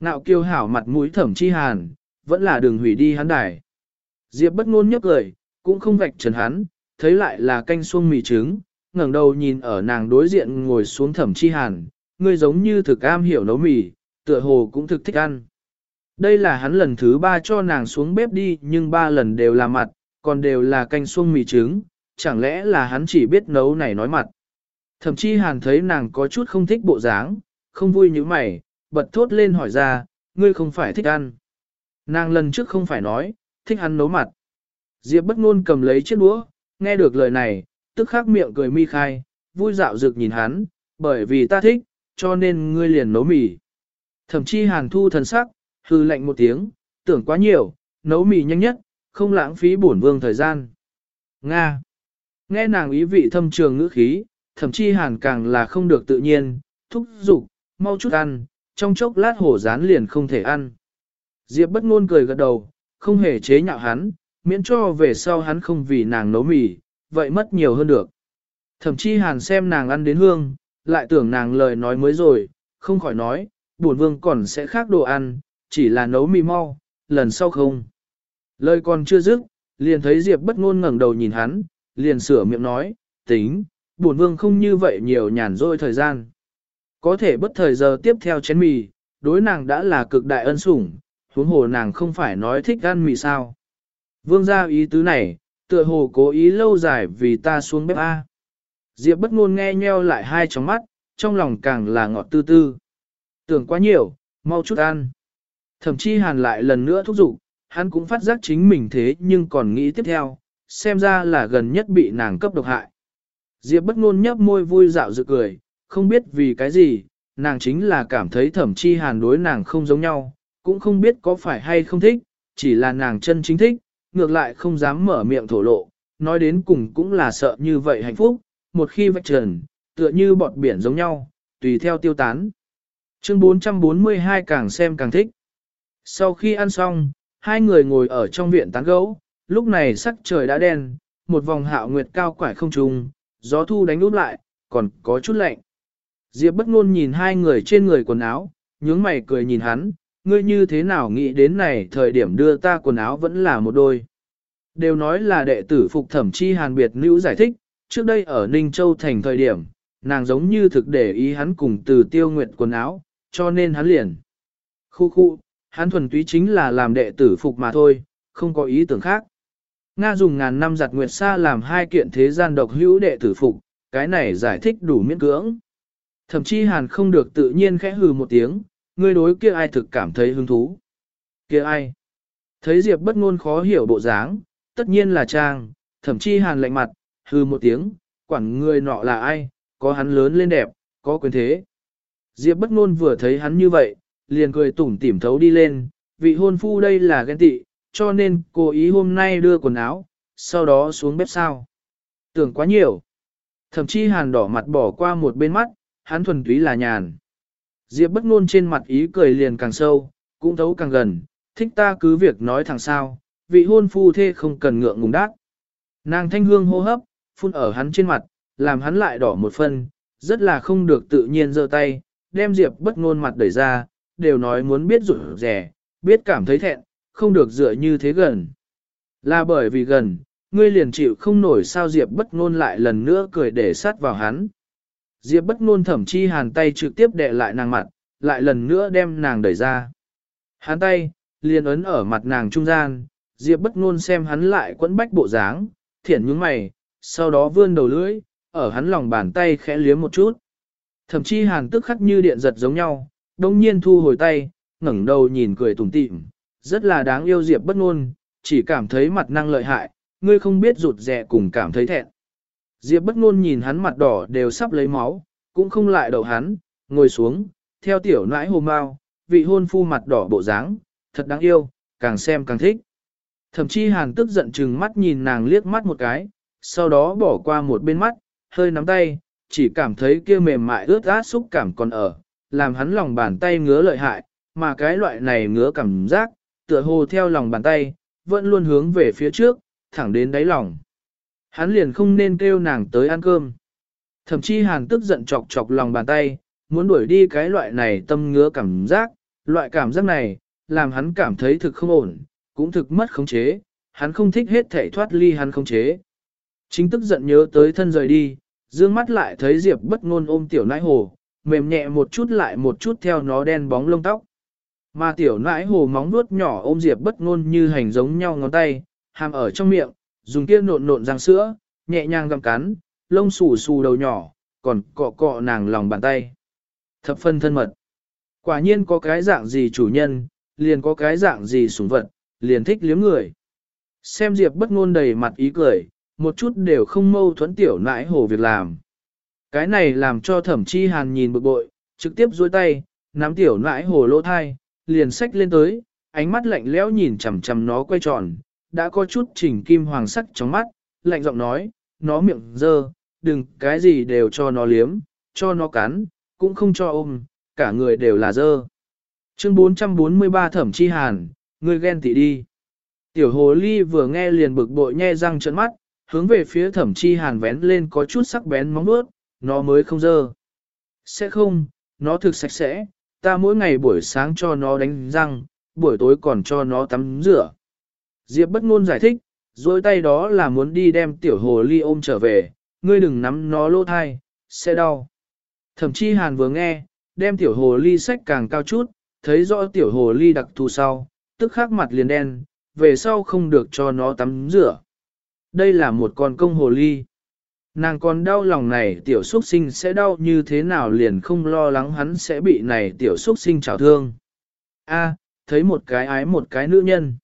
Nạo kiêu hảo mặt mũi thẩm chi hàn, vẫn là đường hủy đi hắn đài. Diệp bất ngôn nhấp lời, cũng không vạch trần hắn, thấy lại là canh xuông mì trứng, ngẩng đầu nhìn ở nàng đối diện ngồi xuống thẩm chi hàn, ngươi giống như thực am hiểu nấu mì, tựa hồ cũng thực thích ăn. Đây là hắn lần thứ ba cho nàng xuống bếp đi nhưng ba lần đều là mặt, còn đều là canh xuông mì trứng, chẳng lẽ là hắn chỉ biết nấu này nói mặt. Thậm chí hàn thấy nàng có chút không thích bộ dáng, không vui như mày, bật thốt lên hỏi ra, ngươi không phải thích ăn. Nàng lần trước không phải nói, thích ăn nấu mặt. Diệp bất ngôn cầm lấy chiếc đũa, nghe được lời này, tức khắc miệng cười mi khai, vui dạo dực nhìn hắn, bởi vì ta thích, cho nên ngươi liền nấu mì. Thậm chí hàn thu thần sắc, hư lạnh một tiếng, tưởng quá nhiều, nấu mì nhanh nhất, không lãng phí bổn vương thời gian. Nga. Nghe nàng ý vị thâm trường ngữ khí, thậm chí hàn càng là không được tự nhiên, thúc giục, mau chút ăn, trong chốc lát hổ rán liền không thể ăn. Diệp bất ngôn cười gật đầu, không hề chế nhạo hắn, miễn cho về sau hắn không vì nàng nấu mì, vậy mất nhiều hơn được. Thậm chí hàn xem nàng ăn đến hương, lại tưởng nàng lời nói mới rồi, không khỏi nói, buồn vương còn sẽ khác đồ ăn, chỉ là nấu mì mau, lần sau không. Lời còn chưa dứt, liền thấy Diệp bất ngôn ngẩng đầu nhìn hắn, liền sửa miệng nói, tính, buồn vương không như vậy nhiều nhàn rỗi thời gian. Có thể bất thời giờ tiếp theo chén mì, đối nàng đã là cực đại ân sủng, huống hồ nàng không phải nói thích ăn mì sao. Vương gia ý tứ này, tựa hồ cố ý lâu dài vì ta xuống bếp A. Diệp bất ngôn nghe nheo lại hai tròng mắt, trong lòng càng là ngọt tư tư. Tưởng quá nhiều, mau chút ăn. Thậm chí hàn lại lần nữa thúc giục, hắn cũng phát giác chính mình thế nhưng còn nghĩ tiếp theo, xem ra là gần nhất bị nàng cấp độc hại. Diệp bất ngôn nhấp môi vui dạo dự cười, không biết vì cái gì, nàng chính là cảm thấy thẩm chi hàn đối nàng không giống nhau, cũng không biết có phải hay không thích, chỉ là nàng chân chính thích, ngược lại không dám mở miệng thổ lộ, nói đến cùng cũng là sợ như vậy hạnh phúc, một khi vạch trần, tựa như bọt biển giống nhau, tùy theo tiêu tán. Chương 442 càng xem càng thích. Sau khi ăn xong, hai người ngồi ở trong viện tán gấu. lúc này sắc trời đã đen, một vòng hạo nguyệt cao quải không trùng, gió thu đánh úp lại, còn có chút lạnh. Diệp bất ngôn nhìn hai người trên người quần áo, nhướng mày cười nhìn hắn, ngươi như thế nào nghĩ đến này thời điểm đưa ta quần áo vẫn là một đôi. Đều nói là đệ tử phục thẩm chi hàn biệt nữ giải thích, trước đây ở Ninh Châu thành thời điểm, nàng giống như thực để ý hắn cùng từ tiêu nguyện quần áo, cho nên hắn liền. Khu khu, hắn thuần túy chính là làm đệ tử phục mà thôi, không có ý tưởng khác. Nga dùng ngàn năm giặt nguyệt sa làm hai kiện thế gian độc hữu đệ tử phục, cái này giải thích đủ miễn cưỡng. Thậm chí hàn không được tự nhiên khẽ hừ một tiếng, ngươi đối kia ai thực cảm thấy hứng thú. Kia ai? Thấy Diệp bất ngôn khó hiểu bộ dáng, tất nhiên là Trang, thậm chí hàn lạnh mặt, hừ một tiếng, quản người nọ là ai, có hắn lớn lên đẹp, có quyền thế. Diệp bất ngôn vừa thấy hắn như vậy, liền cười tủm tỉm thấu đi lên, vị hôn phu đây là ghen tị, cho nên cố ý hôm nay đưa quần áo, sau đó xuống bếp sao. Tưởng quá nhiều. Thậm chí hàn đỏ mặt bỏ qua một bên mắt, hắn thuần túy là nhàn. Diệp bất ngôn trên mặt ý cười liền càng sâu, cũng thấu càng gần, thích ta cứ việc nói thẳng sao, vị hôn phu thê không cần ngượng ngùng đát. Nàng thanh hương hô hấp, phun ở hắn trên mặt, làm hắn lại đỏ một phân, rất là không được tự nhiên giơ tay, đem Diệp bất ngôn mặt đẩy ra, đều nói muốn biết rủ rẻ, biết cảm thấy thẹn, không được dựa như thế gần. Là bởi vì gần, ngươi liền chịu không nổi sao Diệp bất ngôn lại lần nữa cười để sát vào hắn. Diệp bất ngôn thẩm chi hàn tay trực tiếp đè lại nàng mặt, lại lần nữa đem nàng đẩy ra. Hắn tay, liền ấn ở mặt nàng trung gian, Diệp bất ngôn xem hắn lại quấn bách bộ dáng, thiển nhướng mày, sau đó vươn đầu lưỡi, ở hắn lòng bàn tay khẽ liếm một chút. Thẩm chi hàn tức khắc như điện giật giống nhau, đông nhiên thu hồi tay, ngẩng đầu nhìn cười tủm tỉm, rất là đáng yêu Diệp bất ngôn, chỉ cảm thấy mặt năng lợi hại, ngươi không biết rụt rè cùng cảm thấy thẹn. Diệp bất ngôn nhìn hắn mặt đỏ đều sắp lấy máu, cũng không lại đậu hắn, ngồi xuống, theo tiểu nãi hồ mau, vị hôn phu mặt đỏ bộ dáng, thật đáng yêu, càng xem càng thích. Thậm chí hàn tức giận chừng mắt nhìn nàng liếc mắt một cái, sau đó bỏ qua một bên mắt, hơi nắm tay, chỉ cảm thấy kia mềm mại ướt át xúc cảm còn ở, làm hắn lòng bàn tay ngứa lợi hại, mà cái loại này ngứa cảm giác, tựa hồ theo lòng bàn tay, vẫn luôn hướng về phía trước, thẳng đến đáy lòng. Hắn liền không nên kêu nàng tới ăn cơm. Thậm chí hàn tức giận chọc chọc lòng bàn tay, muốn đuổi đi cái loại này tâm ngứa cảm giác, loại cảm giác này, làm hắn cảm thấy thực không ổn, cũng thực mất khống chế, hắn không thích hết thể thoát ly hắn khống chế. Chính tức giận nhớ tới thân rời đi, dương mắt lại thấy Diệp bất ngôn ôm tiểu nãi hồ, mềm nhẹ một chút lại một chút theo nó đen bóng lông tóc. Mà tiểu nãi hồ móng nuốt nhỏ ôm Diệp bất ngôn như hành giống nhau ngón tay, hàm ở trong miệng, dùng kia nộn nộn răng sữa, nhẹ nhàng gặm cắn, lông xù xù đầu nhỏ, còn cọ cọ nàng lòng bàn tay. Thập phân thân mật. Quả nhiên có cái dạng gì chủ nhân, liền có cái dạng gì sủng vật, liền thích liếm người. Xem Diệp bất ngôn đầy mặt ý cười, một chút đều không mâu thuẫn tiểu nãi hồ việc làm. Cái này làm cho thẩm chi hàn nhìn bực bội, trực tiếp duỗi tay, nắm tiểu nãi hồ lỗ thai, liền xách lên tới, ánh mắt lạnh lẽo nhìn chằm chằm nó quay tròn, đã có chút chỉnh kim hoàng sắc trong mắt, lạnh giọng nói, nó miệng dơ, đừng cái gì đều cho nó liếm, cho nó cắn, cũng không cho ôm, cả người đều là dơ. Chương 443 thẩm chi hàn, ngươi ghen tị đi. Tiểu hồ ly vừa nghe liền bực bội nhe răng trợn mắt, hướng về phía thẩm chi hàn vén lên có chút sắc bén móng vuốt, nó mới không dơ. Sẽ không, nó thực sạch sẽ, ta mỗi ngày buổi sáng cho nó đánh răng, buổi tối còn cho nó tắm rửa. Diệp bất ngôn giải thích, dối tay đó là muốn đi đem tiểu hồ ly ôm trở về, ngươi đừng nắm nó lỗ thai, sẽ đau. Thẩm chi hàn vừa nghe, đem tiểu hồ ly sách càng cao chút, thấy rõ tiểu hồ ly đặc thù sau, tức khắc mặt liền đen, về sau không được cho nó tắm rửa. Đây là một con công hồ ly. Nàng còn đau lòng này tiểu xuất sinh sẽ đau như thế nào liền không lo lắng hắn sẽ bị này tiểu xuất sinh trào thương. A, thấy một cái ái một cái nữ nhân.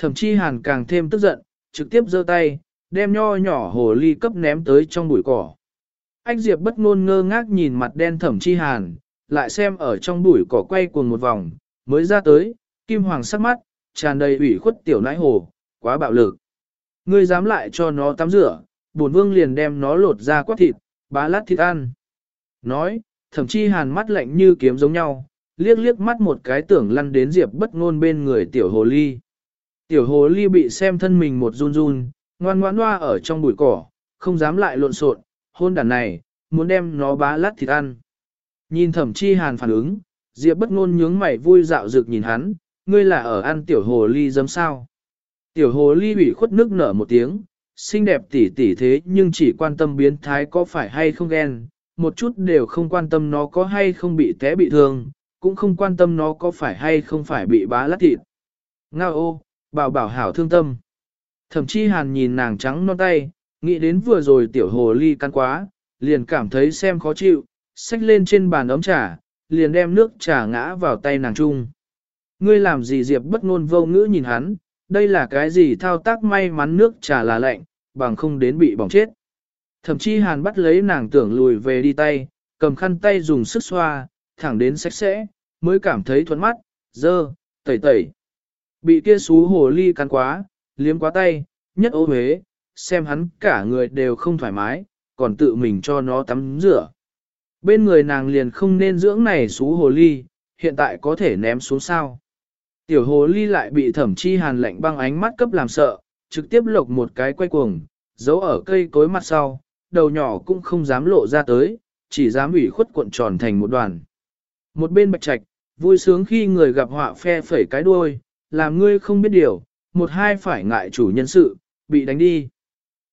Thậm chí hàn càng thêm tức giận, trực tiếp giơ tay, đem nho nhỏ hồ ly cấp ném tới trong bụi cỏ. Anh Diệp bất ngôn ngơ ngác nhìn mặt đen thẩm chi hàn, lại xem ở trong bụi cỏ quay cuồng một vòng, mới ra tới, kim hoàng sắc mắt, tràn đầy ủy khuất tiểu nãi hồ, quá bạo lực. Ngươi dám lại cho nó tắm rửa, bổn vương liền đem nó lột ra quát thịt, bá lát thịt ăn. Nói, thậm chí hàn mắt lạnh như kiếm giống nhau, liếc liếc mắt một cái tưởng lăn đến diệp bất ngôn bên người tiểu hồ ly. Tiểu hồ ly bị xem thân mình một run run, ngoan ngoãn hoa ở trong bụi cỏ, không dám lại lộn xộn, hôn đàn này, muốn đem nó bá lát thịt ăn. Nhìn thẩm chi hàn phản ứng, Diệp bất ngôn nhướng mày vui dạo dược nhìn hắn, ngươi là ở ăn tiểu hồ ly dấm sao. Tiểu hồ ly bị khuất nước nở một tiếng, xinh đẹp tỉ tỉ thế nhưng chỉ quan tâm biến thái có phải hay không ghen, một chút đều không quan tâm nó có hay không bị té bị thương, cũng không quan tâm nó có phải hay không phải bị bá lát thịt. Ngao ô, bảo bảo hảo thương tâm. Thậm chí hàn nhìn nàng trắng non tay, nghĩ đến vừa rồi tiểu hồ ly căn quá, liền cảm thấy xem khó chịu, xách lên trên bàn ấm trà, liền đem nước trà ngã vào tay nàng Chung. Ngươi làm gì Diệp bất ngôn vô ngữ nhìn hắn, đây là cái gì thao tác may mắn nước trà là lạnh, bằng không đến bị bỏng chết. Thậm chí hàn bắt lấy nàng tưởng lùi về đi tay, cầm khăn tay dùng sức xoa, thẳng đến sạch sẽ, mới cảm thấy thuận mắt, dơ, tẩy tẩy. Bị kia xú hồ ly cắn quá, liếm quá tay, nhất ô huế, xem hắn cả người đều không thoải mái, còn tự mình cho nó tắm rửa. Bên người nàng liền không nên dưỡng này xú hồ ly, hiện tại có thể ném xuống sao. Tiểu hồ ly lại bị thẩm chi hàn lạnh băng ánh mắt cấp làm sợ, trực tiếp lộc một cái quay cuồng, giấu ở cây cối mặt sau, đầu nhỏ cũng không dám lộ ra tới, chỉ dám ủy khuất cuộn tròn thành một đoàn. Một bên bạch trạch, vui sướng khi người gặp họa phe phẩy cái đuôi, làm ngươi không biết điều, một hai phải ngại chủ nhân sự, bị đánh đi.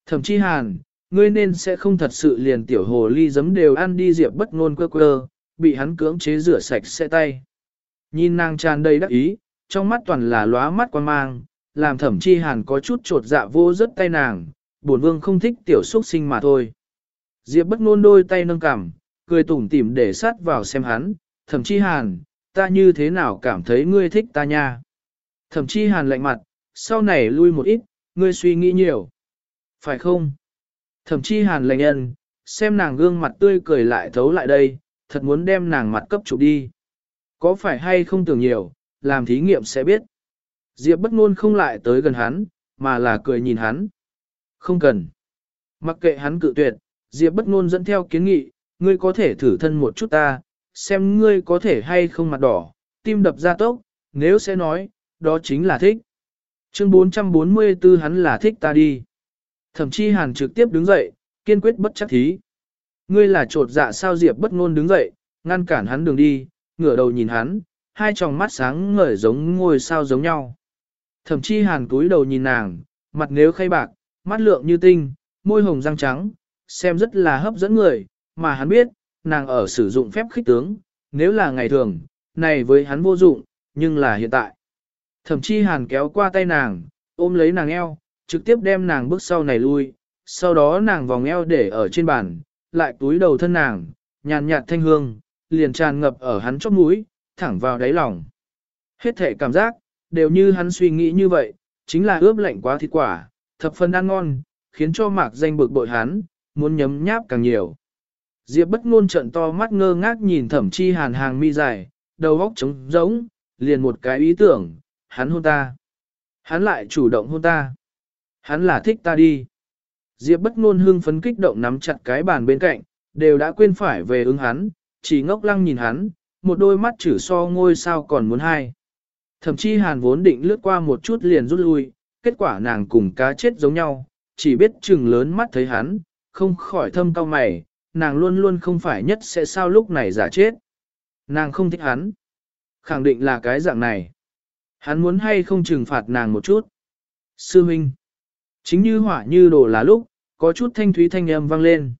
Thẩm chi hàn, ngươi nên sẽ không thật sự liền tiểu hồ ly giấm đều ăn đi diệp bất ngôn quơ quơ, bị hắn cưỡng chế rửa sạch xe tay. Nhìn nàng tràn đầy đắc ý, trong mắt toàn là lóa mắt quan mang, làm thẩm chi hàn có chút trột dạ vô rất tay nàng, bổn vương không thích tiểu xuất sinh mà thôi. Diệp bất ngôn đôi tay nâng cằm, cười tủm tỉm để sát vào xem hắn, thẩm chi hàn, ta như thế nào cảm thấy ngươi thích ta nha. Thẩm chi hàn lạnh mặt, sau này lui một ít, ngươi suy nghĩ nhiều. Phải không? Thẩm chi hàn lạnh nhân, xem nàng gương mặt tươi cười lại thấu lại đây, thật muốn đem nàng mặt cấp chụp đi. Có phải hay không tưởng nhiều, làm thí nghiệm sẽ biết. Diệp bất ngôn không lại tới gần hắn, mà là cười nhìn hắn. Không cần. Mặc kệ hắn cự tuyệt, Diệp bất ngôn dẫn theo kiến nghị, ngươi có thể thử thân một chút ta, xem ngươi có thể hay không mặt đỏ, tim đập ra tốc, nếu sẽ nói, đó chính là thích. Chương 444 hắn là thích ta đi. Thậm chi hàn trực tiếp đứng dậy, kiên quyết bất chấp thí. Ngươi là trột dạ sao Diệp bất ngôn đứng dậy, ngăn cản hắn đường đi, ngửa đầu nhìn hắn, hai tròng mắt sáng ngời giống ngôi sao giống nhau. Thậm chi hàn cúi đầu nhìn nàng, mặt nếu khay bạc, mắt lượng như tinh, môi hồng răng trắng, xem rất là hấp dẫn người, mà hắn biết, nàng ở sử dụng phép khích tướng, nếu là ngày thường, này với hắn vô dụng, nhưng là hiện tại. Thậm chí hàn kéo qua tay nàng, ôm lấy nàng eo, trực tiếp đem nàng bước sau này lui, sau đó nàng vòng eo để ở trên bàn, lại túi đầu thân nàng, nhàn nhạt thanh hương, liền tràn ngập ở hắn chóp mũi, thẳng vào đáy lòng. Hết thể cảm giác, đều như hắn suy nghĩ như vậy, chính là ướp lạnh quá thịt quả, thập phần ăn ngon, khiến cho mạc danh bực bội hắn, muốn nhấm nháp càng nhiều. Diệp bất ngôn trận to mắt ngơ ngác nhìn thẩm chi hàn hàng mi dài, đầu óc trống rỗng, liền một cái ý tưởng, hắn hôn ta. Hắn lại chủ động hôn ta. Hắn là thích ta đi. Diệp bất ngôn hưng phấn kích động nắm chặt cái bàn bên cạnh, đều đã quên phải về ứng hắn, chỉ ngốc lăng nhìn hắn, một đôi mắt chữ so ngôi sao còn muốn hai. Thậm chí hàn vốn định lướt qua một chút liền rút lui, kết quả nàng cùng cá chết giống nhau, chỉ biết chừng lớn mắt thấy hắn, không khỏi thâm cao mày, nàng luôn luôn không phải nhất sẽ sao lúc này giả chết. Nàng không thích hắn. Khẳng định là cái dạng này. Hắn muốn hay không trừng phạt nàng một chút. Sư Minh. Chính như hỏa như đổ là lúc, có chút thanh thúy thanh âm vang lên.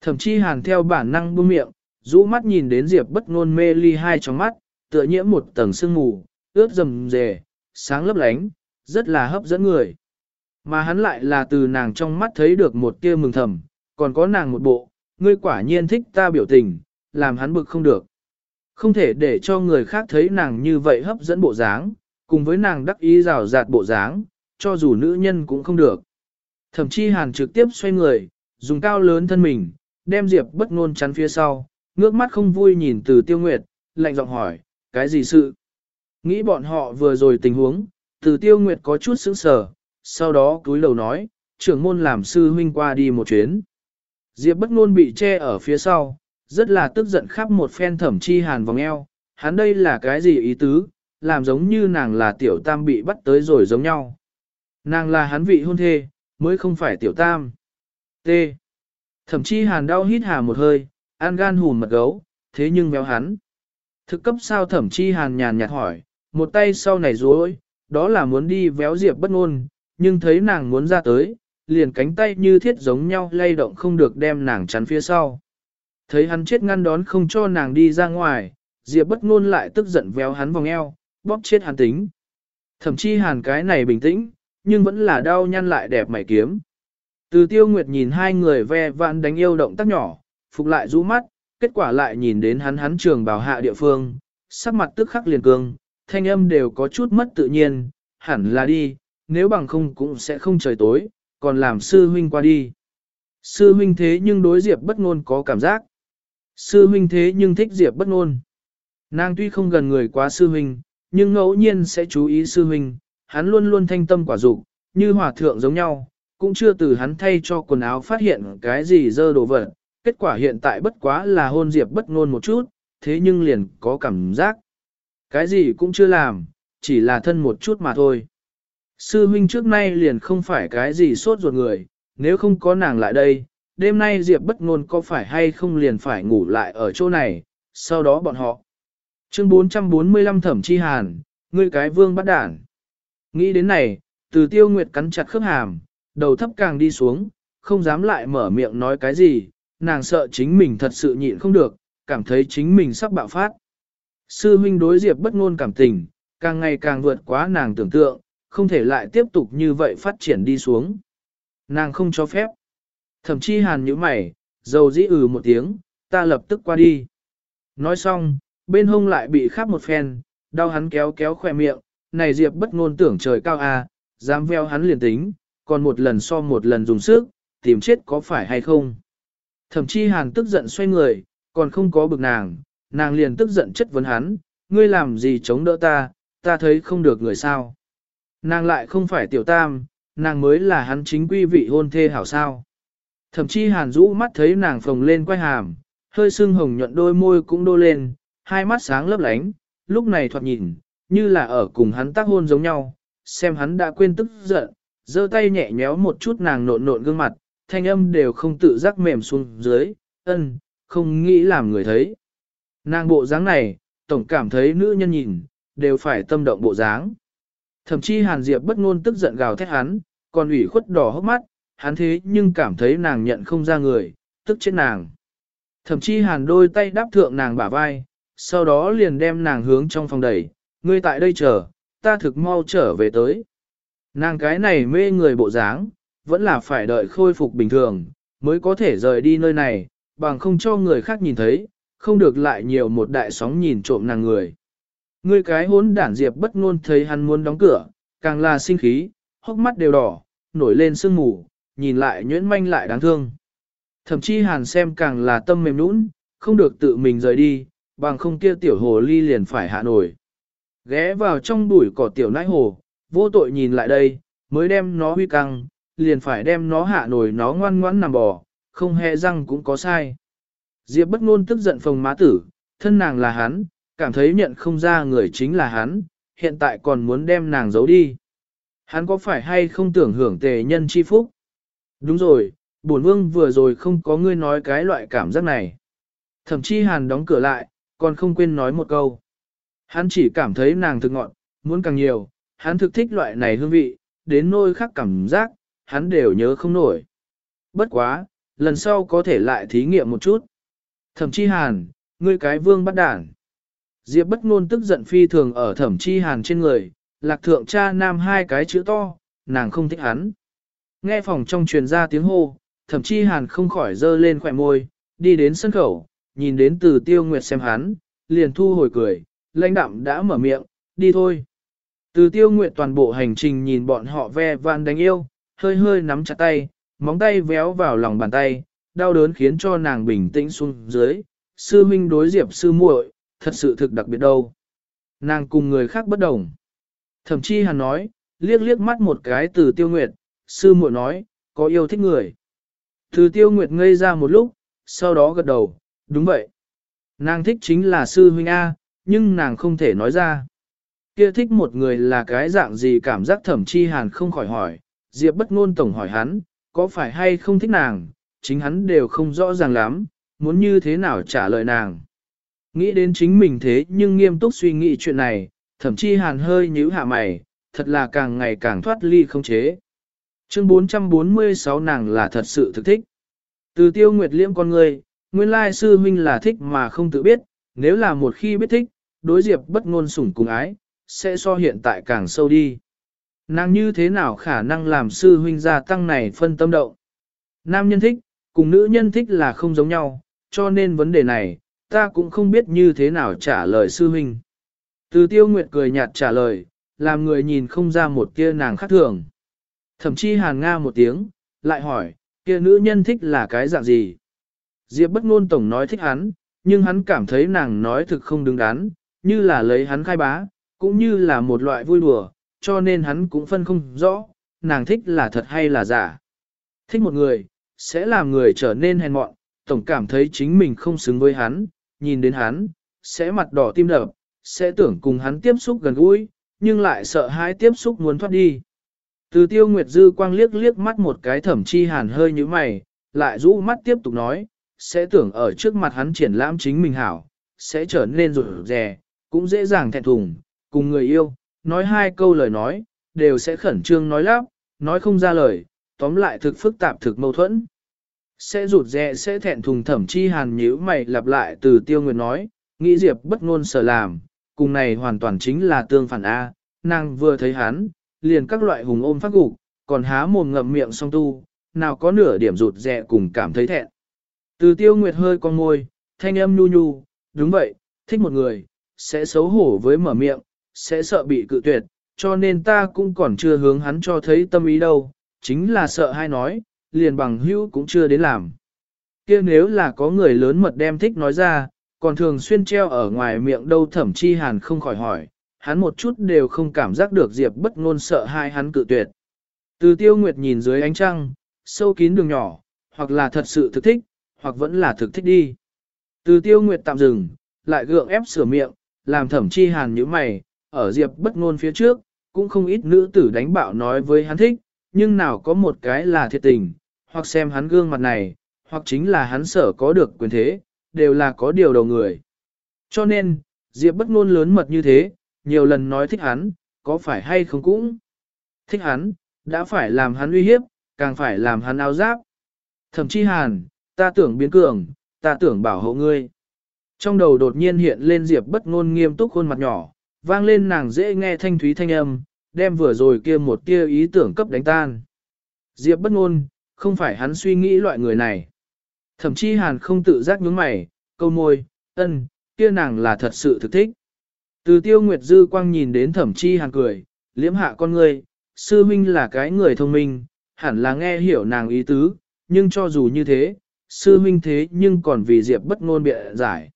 Thậm chí hàn theo bản năng buông miệng, rũ mắt nhìn đến Diệp bất ngôn mê ly hai trong mắt, tựa nhiễm một tầng sương mù, ướt rầm rề, sáng lấp lánh, rất là hấp dẫn người. Mà hắn lại là từ nàng trong mắt thấy được một tia mừng thầm, còn có nàng một bộ, ngươi quả nhiên thích ta biểu tình, làm hắn bực không được. Không thể để cho người khác thấy nàng như vậy hấp dẫn bộ dáng, cùng với nàng đắc ý rào rạt bộ dáng, cho dù nữ nhân cũng không được. Thậm chí hàn trực tiếp xoay người, dùng cao lớn thân mình, đem Diệp bất ngôn chắn phía sau, ngước mắt không vui nhìn từ tiêu nguyệt, lạnh giọng hỏi, cái gì sự? Nghĩ bọn họ vừa rồi tình huống, từ tiêu nguyệt có chút sững sờ, sau đó cúi đầu nói, trưởng môn làm sư huynh qua đi một chuyến. Diệp bất ngôn bị che ở phía sau, rất là tức giận khắp một phen thẩm chi hàn vòng eo, hắn đây là cái gì ý tứ, làm giống như nàng là tiểu tam bị bắt tới rồi giống nhau. Nàng là hắn vị hôn thê, mới không phải tiểu tam. T. Thậm chí hàn đau hít hà một hơi, an gan hùn mật gấu, thế nhưng béo hắn. Thực cấp sao thẩm chi hàn nhàn nhạt hỏi, một tay sau này rối, đó là muốn đi véo diệp bất ngôn, nhưng thấy nàng muốn ra tới, liền cánh tay như thiết giống nhau lay động không được đem nàng chắn phía sau. Thấy hắn chết ngăn đón không cho nàng đi ra ngoài, diệp bất ngôn lại tức giận véo hắn vòng eo, bóp chết hàn tính. Thậm chí hàn cái này bình tĩnh, nhưng vẫn là đau nhăn lại đẹp mày kiếm. Từ tiêu nguyệt nhìn hai người ve vạn đánh yêu động tác nhỏ, phục lại rũ mắt, kết quả lại nhìn đến hắn hắn trường bảo hạ địa phương, sắc mặt tức khắc liền cương, thanh âm đều có chút mất tự nhiên, hẳn là đi, nếu bằng không cũng sẽ không trời tối, còn làm sư huynh qua đi. Sư huynh thế nhưng đối diệp bất ngôn có cảm giác. Sư huynh thế nhưng thích diệp bất ngôn. Nàng tuy không gần người quá sư huynh, nhưng ngẫu nhiên sẽ chú ý sư huynh, hắn luôn luôn thanh tâm quả dục, như hòa thượng giống nhau, cũng chưa từ hắn thay cho quần áo phát hiện cái gì dơ đồ vật, kết quả hiện tại bất quá là hôn diệp bất ngôn một chút, thế nhưng liền có cảm giác. Cái gì cũng chưa làm, chỉ là thân một chút mà thôi. Sư huynh trước nay liền không phải cái gì sốt ruột người, nếu không có nàng lại đây, đêm nay Diệp bất ngôn có phải hay không liền phải ngủ lại ở chỗ này, sau đó bọn họ. Chương 445 Thẩm Chi Hàn, ngươi cái vương bắt đản. Nghĩ đến này, từ tiêu nguyệt cắn chặt khớp hàm, đầu thấp càng đi xuống, không dám lại mở miệng nói cái gì, nàng sợ chính mình thật sự nhịn không được, cảm thấy chính mình sắp bạo phát. Sư huynh đối Diệp bất ngôn cảm tình, càng ngày càng vượt quá nàng tưởng tượng, không thể lại tiếp tục như vậy phát triển đi xuống. Nàng không cho phép. Thậm chí hàn như mày, dầu dĩ ừ một tiếng, ta lập tức qua đi. Nói xong, bên hông lại bị khắp một phen, đau hắn kéo kéo khỏe miệng, này Diệp bất ngôn tưởng trời cao à, dám veo hắn liền tính, còn một lần so một lần dùng sức, tìm chết có phải hay không. Thậm chí hàn tức giận xoay người, còn không có bực nàng, nàng liền tức giận chất vấn hắn, ngươi làm gì chống đỡ ta, ta thấy không được người sao. Nàng lại không phải tiểu tam, nàng mới là hắn chính quy vị hôn thê hảo sao. Thậm chí hàn rũ mắt thấy nàng phồng lên quay hàm, hơi sưng hồng nhuận đôi môi cũng đô lên, hai mắt sáng lấp lánh, lúc này thoạt nhìn, như là ở cùng hắn tác hôn giống nhau, xem hắn đã quên tức giận, giơ tay nhẹ nhéo một chút nàng nộn nộn gương mặt, thanh âm đều không tự giác mềm xuống dưới, ân, không nghĩ làm người thấy. Nàng bộ dáng này, tổng cảm thấy nữ nhân nhìn, đều phải tâm động bộ dáng. Thậm chí Hàn Diệp bất ngôn tức giận gào thét hắn, còn ủy khuất đỏ hốc mắt, hắn thế nhưng cảm thấy nàng nhận không ra người, tức chết nàng. Thậm chí Hàn đôi tay đáp thượng nàng bả vai, sau đó liền đem nàng hướng trong phòng đẩy, ngươi tại đây chờ, ta thực mau trở về tới. Nàng cái này mê người bộ dáng, vẫn là phải đợi khôi phục bình thường, mới có thể rời đi nơi này, bằng không cho người khác nhìn thấy, không được lại nhiều một đại sóng nhìn trộm nàng người. Ngươi cái hốn đản diệp bất ngôn thấy hắn muốn đóng cửa, càng là sinh khí, hốc mắt đều đỏ, nổi lên sương mù, nhìn lại nhuyễn manh lại đáng thương. Thậm chí hàn xem càng là tâm mềm nũng, không được tự mình rời đi, bằng không kia tiểu hồ ly liền phải hạ nổi. Ghé vào trong bụi cỏ tiểu nãi hồ, vô tội nhìn lại đây, mới đem nó huy căng, liền phải đem nó hạ nổi nó ngoan ngoãn nằm bò, không hề răng cũng có sai. Diệp bất ngôn tức giận phồng má tử, thân nàng là hắn, cảm thấy nhận không ra người chính là hắn, hiện tại còn muốn đem nàng giấu đi. Hắn có phải hay không tưởng hưởng tề nhân chi phúc? Đúng rồi, bổn vương vừa rồi không có ngươi nói cái loại cảm giác này. Thậm chí hàn đóng cửa lại, còn không quên nói một câu. Hắn chỉ cảm thấy nàng thực ngọn, muốn càng nhiều, hắn thực thích loại này hương vị, đến nôi khác cảm giác, hắn đều nhớ không nổi. Bất quá, lần sau có thể lại thí nghiệm một chút. Thẩm chi hàn, ngươi cái vương bắt đản. Diệp bất ngôn tức giận phi thường ở thẩm chi hàn trên người, lạc thượng cha nam hai cái chữ to, nàng không thích hắn. Nghe phòng trong truyền ra tiếng hô, thẩm chi hàn không khỏi dơ lên khỏe môi, đi đến sân khẩu, nhìn đến từ tiêu nguyệt xem hắn, liền thu hồi cười, lãnh đạm đã mở miệng, đi thôi. Từ tiêu nguyệt toàn bộ hành trình nhìn bọn họ ve van đánh yêu, hơi hơi nắm chặt tay, móng tay véo vào lòng bàn tay, đau đớn khiến cho nàng bình tĩnh xuống dưới. Sư minh đối diệp sư muội, thật sự thực đặc biệt đâu. Nàng cùng người khác bất đồng. Thậm chí hắn nói, liếc liếc mắt một cái từ tiêu nguyệt, sư muội nói, có yêu thích người. Từ tiêu nguyệt ngây ra một lúc, sau đó gật đầu, đúng vậy. Nàng thích chính là sư huynh A, nhưng nàng không thể nói ra. Kia thích một người là cái dạng gì cảm giác thẩm chi hàn không khỏi hỏi, Diệp bất ngôn tổng hỏi hắn, có phải hay không thích nàng, chính hắn đều không rõ ràng lắm, muốn như thế nào trả lời nàng. Nghĩ đến chính mình thế nhưng nghiêm túc suy nghĩ chuyện này, thậm chí hàn hơi nhíu hạ mày, thật là càng ngày càng thoát ly không chế. Chương 446 nàng là thật sự thực thích. Từ tiêu nguyệt liễm con người, nguyên lai sư huynh là thích mà không tự biết, nếu là một khi biết thích, đối diệp bất ngôn sủng cùng ái, sẽ so hiện tại càng sâu đi. Nàng như thế nào khả năng làm sư huynh gia tăng này phân tâm động? Nam nhân thích, cùng nữ nhân thích là không giống nhau, cho nên vấn đề này, ta cũng không biết như thế nào trả lời sư huynh. Từ tiêu nguyệt cười nhạt trả lời, làm người nhìn không ra một kia nàng khác thường. Thậm chí hàn nga một tiếng, lại hỏi, kia nữ nhân thích là cái dạng gì? Diệp bất ngôn tổng nói thích hắn, nhưng hắn cảm thấy nàng nói thực không đứng đắn, như là lấy hắn khai bá, cũng như là một loại vui đùa, cho nên hắn cũng phân không rõ, nàng thích là thật hay là giả. Thích một người, sẽ làm người trở nên hèn mọn, tổng cảm thấy chính mình không xứng với hắn, nhìn đến hắn, sẽ mặt đỏ tim đập, sẽ tưởng cùng hắn tiếp xúc gần gũi, nhưng lại sợ hãi tiếp xúc muốn thoát đi. Từ tiêu nguyệt dư quang liếc liếc mắt một cái thẩm chi hàn hơi như mày, lại rũ mắt tiếp tục nói, sẽ tưởng ở trước mặt hắn triển lãm chính mình hảo, sẽ trở nên rụt rè, cũng dễ dàng thẹn thùng, cùng người yêu, nói hai câu lời nói, đều sẽ khẩn trương nói lắp, nói không ra lời, tóm lại thực phức tạp thực mâu thuẫn. Sẽ rụt rè sẽ thẹn thùng thẩm chi hàn nhíu mày lặp lại từ tiêu nguyệt nói, nghĩ diệp bất ngôn sở làm, cùng này hoàn toàn chính là tương phản A, nàng vừa thấy hắn, liền các loại hùng ôm phát gục, còn há mồm ngậm miệng song tu, nào có nửa điểm rụt rè cùng cảm thấy thẹn. Từ tiêu nguyệt hơi con môi, thanh âm nhu nhu, đúng vậy, thích một người, sẽ xấu hổ với mở miệng, sẽ sợ bị cự tuyệt, cho nên ta cũng còn chưa hướng hắn cho thấy tâm ý đâu, chính là sợ hay nói, liền bằng hữu cũng chưa đến làm. kia nếu là có người lớn mật đem thích nói ra, còn thường xuyên treo ở ngoài miệng đâu thẩm chi hàn không khỏi hỏi, hắn một chút đều không cảm giác được Diệp bất ngôn sợ hai hắn cự tuyệt. Từ tiêu nguyệt nhìn dưới ánh trăng, sâu kín đường nhỏ, hoặc là thật sự thực thích, hoặc vẫn là thực thích đi. Từ tiêu nguyệt tạm dừng, lại gượng ép sửa miệng, làm thẩm chi hàn như mày, ở Diệp bất ngôn phía trước, cũng không ít nữ tử đánh bạo nói với hắn thích, nhưng nào có một cái là thiệt tình, hoặc xem hắn gương mặt này, hoặc chính là hắn sở có được quyền thế, đều là có điều đầu người. Cho nên, Diệp bất ngôn lớn mật như thế, nhiều lần nói thích hắn, có phải hay không cũng. Thích hắn, đã phải làm hắn uy hiếp, càng phải làm hắn ao giáp. Thậm chi hàn, ta tưởng biến cường, ta tưởng bảo hộ ngươi. Trong đầu đột nhiên hiện lên Diệp bất ngôn nghiêm túc khuôn mặt nhỏ, vang lên nàng dễ nghe thanh thúy thanh âm, đem vừa rồi kia một tia ý tưởng cấp đánh tan. Diệp bất ngôn, không phải hắn suy nghĩ loại người này. Thậm chí hàn không tự giác nhướng mày, câu môi, ân, kia nàng là thật sự thực thích. Từ tiêu nguyệt dư quang nhìn đến thẩm chi hàn cười, liễm hạ con ngươi, sư minh là cái người thông minh, hẳn là nghe hiểu nàng ý tứ, nhưng cho dù như thế, sư minh thế nhưng còn vì diệp bất ngôn bịa giải.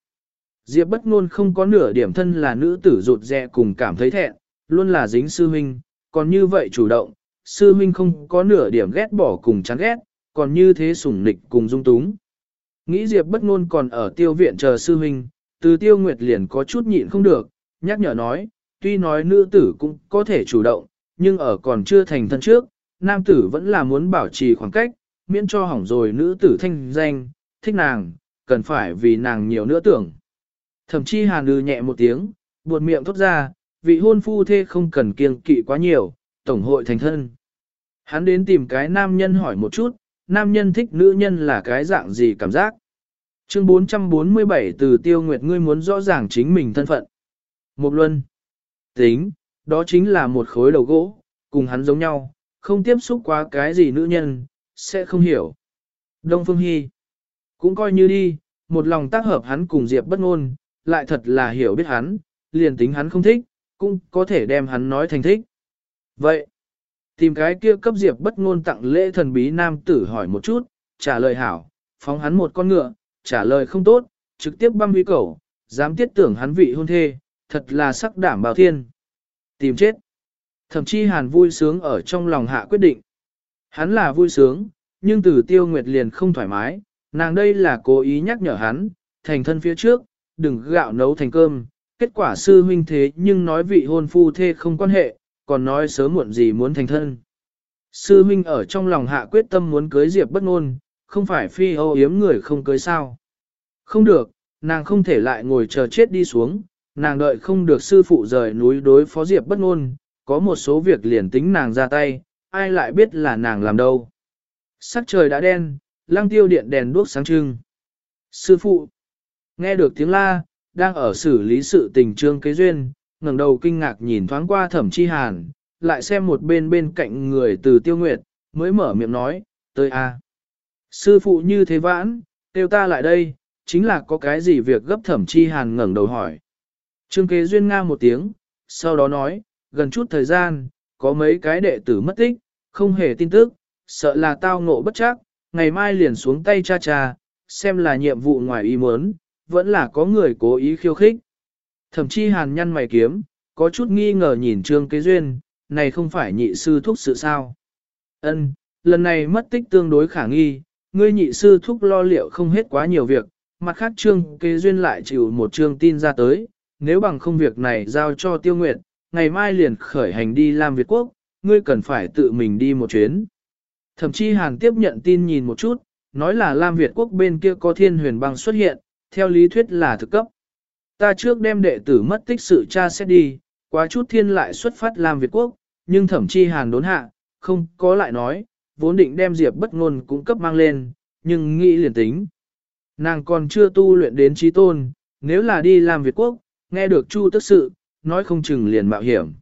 Diệp bất ngôn không có nửa điểm thân là nữ tử rụt rè cùng cảm thấy thẹn, luôn là dính sư minh, còn như vậy chủ động, sư minh không có nửa điểm ghét bỏ cùng chán ghét, còn như thế sủng nịch cùng dung túng. Nghĩ Diệp bất ngôn còn ở tiêu viện chờ sư minh, từ tiêu nguyệt liền có chút nhịn không được, nhắc nhở nói, tuy nói nữ tử cũng có thể chủ động, nhưng ở còn chưa thành thân trước, nam tử vẫn là muốn bảo trì khoảng cách, miễn cho hỏng rồi nữ tử thanh danh, thích nàng, cần phải vì nàng nhiều nữa tưởng. Thậm chí hàn lư nhẹ một tiếng, buột miệng thốt ra, vị hôn phu thê không cần kiêng kỵ quá nhiều, tổng hội thành thân. Hắn đến tìm cái nam nhân hỏi một chút, nam nhân thích nữ nhân là cái dạng gì cảm giác. Chương 447 từ tiêu nguyệt ngươi muốn rõ ràng chính mình thân phận. Một luân. Tính, đó chính là một khối đầu gỗ, cùng hắn giống nhau, không tiếp xúc quá cái gì nữ nhân, sẽ không hiểu. Đông Phương Hy. Cũng coi như đi, một lòng tác hợp hắn cùng Diệp bất ngôn, lại thật là hiểu biết hắn, liền tính hắn không thích, cũng có thể đem hắn nói thành thích. Vậy, tìm cái kia cấp Diệp bất ngôn tặng lễ thần bí nam tử hỏi một chút, trả lời hảo, phóng hắn một con ngựa, trả lời không tốt, trực tiếp băm huy cầu, dám tiết tưởng hắn vị hôn thê, thật là sắc đảm bảo thiên. Tìm chết. Thậm chí hàn vui sướng ở trong lòng hạ quyết định. Hắn là vui sướng, nhưng từ tiêu nguyệt liền không thoải mái, nàng đây là cố ý nhắc nhở hắn, thành thân phía trước, đừng gạo nấu thành cơm. Kết quả sư huynh thế nhưng nói vị hôn phu thê không quan hệ, còn nói sớm muộn gì muốn thành thân. Sư huynh ở trong lòng hạ quyết tâm muốn cưới Diệp bất ngôn, không phải phi âu yếm người không cưới sao. Không được, nàng không thể lại ngồi chờ chết đi xuống, nàng đợi không được sư phụ rời núi đối phó Diệp bất ngôn, có một số việc liền tính nàng ra tay, ai lại biết là nàng làm đâu. Sắc trời đã đen, lăng tiêu điện đèn đuốc sáng trưng. Sư phụ, nghe được tiếng la, đang ở xử lý sự tình trương kế duyên, ngẩng đầu kinh ngạc nhìn thoáng qua thẩm chi hàn, lại xem một bên bên cạnh người từ tiêu nguyệt, mới mở miệng nói, tới a. Sư phụ như thế vãn, tiêu ta lại đây, chính là có cái gì việc gấp thẩm chi hàn ngẩng đầu hỏi. Trương kế duyên nga một tiếng, sau đó nói, gần chút thời gian, có mấy cái đệ tử mất tích, không hề tin tức, sợ là tao ngộ bất chắc, ngày mai liền xuống tay cha cha, xem là nhiệm vụ ngoài ý muốn, vẫn là có người cố ý khiêu khích. Thậm chí hàn nhăn mày kiếm, có chút nghi ngờ nhìn trương kế duyên, này không phải nhị sư thúc sự sao. Ân, lần này mất tích tương đối khả nghi, ngươi nhị sư thúc lo liệu không hết quá nhiều việc, mặt khác trương kế duyên lại chịu một trương tin ra tới, nếu bằng không việc này giao cho tiêu nguyệt, ngày mai liền khởi hành đi làm Việt Quốc, ngươi cần phải tự mình đi một chuyến. Thậm chí Hàn tiếp nhận tin nhìn một chút, nói là Lam Việt Quốc bên kia có thiên huyền băng xuất hiện, theo lý thuyết là thực cấp. Ta trước đem đệ tử mất tích sự cha xét đi, quá chút thiên lại xuất phát Lam Việt Quốc, nhưng thậm chí Hàn đốn hạ, không có lại nói, vốn định đem Diệp bất ngôn cũng cấp mang lên, nhưng nghĩ liền tính. Nàng còn chưa tu luyện đến trí tôn, nếu là đi làm Việt Quốc, nghe được Chu tức sự, nói không chừng liền mạo hiểm.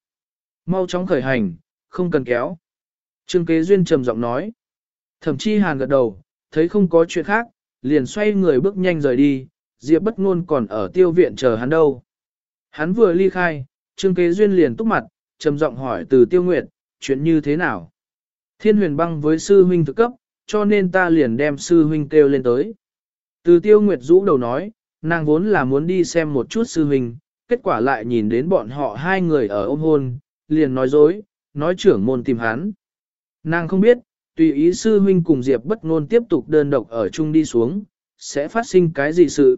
Mau chóng khởi hành, không cần kéo. Trương kế duyên trầm giọng nói. Thẩm chi hàn gật đầu, thấy không có chuyện khác, liền xoay người bước nhanh rời đi, Diệp bất ngôn còn ở tiêu viện chờ hắn đâu. Hắn vừa ly khai, Trương kế duyên liền túc mặt, trầm giọng hỏi từ tiêu nguyệt, chuyện như thế nào? Thiên huyền băng với sư huynh thực cấp, cho nên ta liền đem sư huynh kêu lên tới. Từ tiêu nguyệt rũ đầu nói, nàng vốn là muốn đi xem một chút sư huynh, kết quả lại nhìn đến bọn họ hai người ở ôm hôn, liền nói dối, nói trưởng môn tìm hắn. Nàng không biết, tùy ý sư huynh cùng Diệp bất ngôn tiếp tục đơn độc ở chung đi xuống, sẽ phát sinh cái gì sự.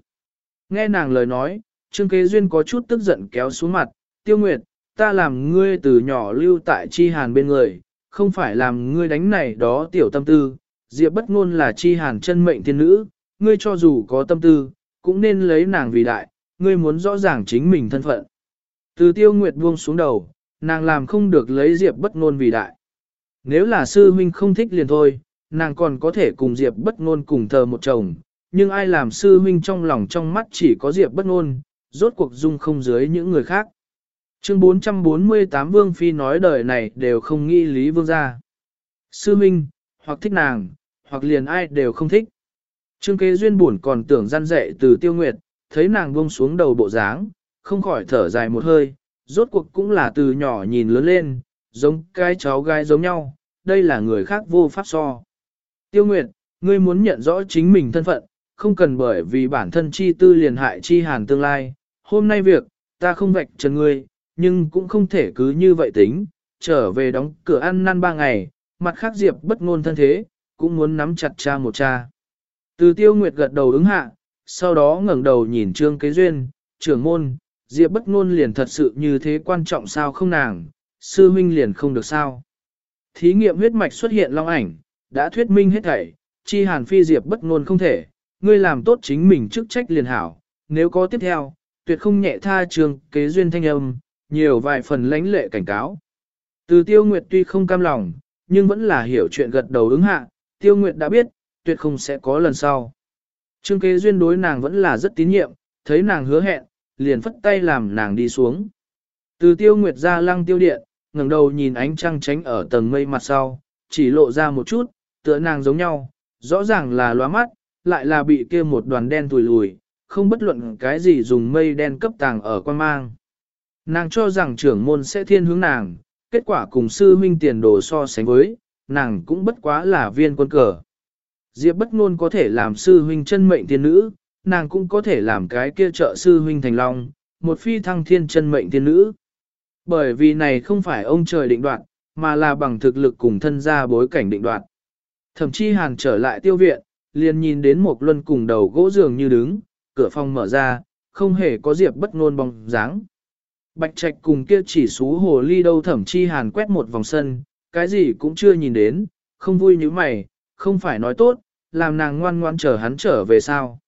Nghe nàng lời nói, Trương Kế Duyên có chút tức giận kéo xuống mặt, tiêu nguyệt, ta làm ngươi từ nhỏ lưu tại chi hàn bên người, không phải làm ngươi đánh này đó tiểu tâm tư, Diệp bất ngôn là chi hàn chân mệnh thiên nữ, ngươi cho dù có tâm tư, cũng nên lấy nàng vì đại, ngươi muốn rõ ràng chính mình thân phận. Từ tiêu nguyệt buông xuống đầu, nàng làm không được lấy Diệp bất ngôn vì đại. Nếu là sư huynh không thích liền thôi, nàng còn có thể cùng Diệp bất ngôn cùng thờ một chồng, nhưng ai làm sư huynh trong lòng trong mắt chỉ có Diệp bất ngôn, rốt cuộc dung không dưới những người khác. Chương 448 Vương Phi nói đời này đều không nghĩ Lý Vương gia. Sư huynh, hoặc thích nàng, hoặc liền ai đều không thích. Trương kế duyên buồn còn tưởng gian dạy từ tiêu nguyệt, thấy nàng buông xuống đầu bộ dáng, không khỏi thở dài một hơi, rốt cuộc cũng là từ nhỏ nhìn lớn lên, giống cái cháu gái giống nhau, đây là người khác vô pháp so. Tiêu Nguyệt, ngươi muốn nhận rõ chính mình thân phận, không cần bởi vì bản thân chi tư liền hại chi hàn tương lai. Hôm nay việc, ta không vạch trần ngươi, nhưng cũng không thể cứ như vậy tính, trở về đóng cửa ăn năn ba ngày, mặt khác Diệp bất ngôn thân thế, cũng muốn nắm chặt cha một cha. Từ tiêu nguyệt gật đầu ứng hạ, sau đó ngẩng đầu nhìn trương kế duyên, trưởng môn, Diệp bất ngôn liền thật sự như thế quan trọng sao không nàng, sư minh liền không được sao. Thí nghiệm huyết mạch xuất hiện long ảnh, đã thuyết minh hết thảy, chi hàn phi Diệp bất ngôn không thể, ngươi làm tốt chính mình chức trách liền hảo, nếu có tiếp theo, tuyệt không nhẹ tha trương kế duyên thanh âm, nhiều vài phần lãnh lệ cảnh cáo. Từ tiêu nguyệt tuy không cam lòng, nhưng vẫn là hiểu chuyện gật đầu ứng hạ, tiêu nguyệt đã biết, tuyệt không sẽ có lần sau. Trương kế duyên đối nàng vẫn là rất tín nhiệm, thấy nàng hứa hẹn, liền phất tay làm nàng đi xuống. Từ tiêu nguyệt ra lăng tiêu điện, ngẩng đầu nhìn ánh trăng tránh ở tầng mây mặt sau, chỉ lộ ra một chút, tựa nàng giống nhau, rõ ràng là lóa mắt, lại là bị kia một đoàn đen tùi lùi, không bất luận cái gì dùng mây đen cấp tàng ở quan mang. Nàng cho rằng trưởng môn sẽ thiên hướng nàng, kết quả cùng sư huynh tiền đồ so sánh với, nàng cũng bất quá là viên quân cờ. Diệp bất ngôn có thể làm sư huynh chân mệnh tiên nữ, nàng cũng có thể làm cái kia trợ sư huynh thành long, một phi thăng thiên chân mệnh tiên nữ. Bởi vì này không phải ông trời định đoạt, mà là bằng thực lực cùng thân gia bối cảnh định đoạt. Thậm chí hàn trở lại tiêu viện, liền nhìn đến một luân cùng đầu gỗ giường như đứng, cửa phòng mở ra, không hề có diệp bất ngôn bóng dáng. Bạch Trạch cùng kia chỉ xú hồ ly đâu thẩm chi hàn quét một vòng sân, cái gì cũng chưa nhìn đến, không vui như mày, không phải nói tốt, làm nàng ngoan ngoan chờ hắn trở về sao.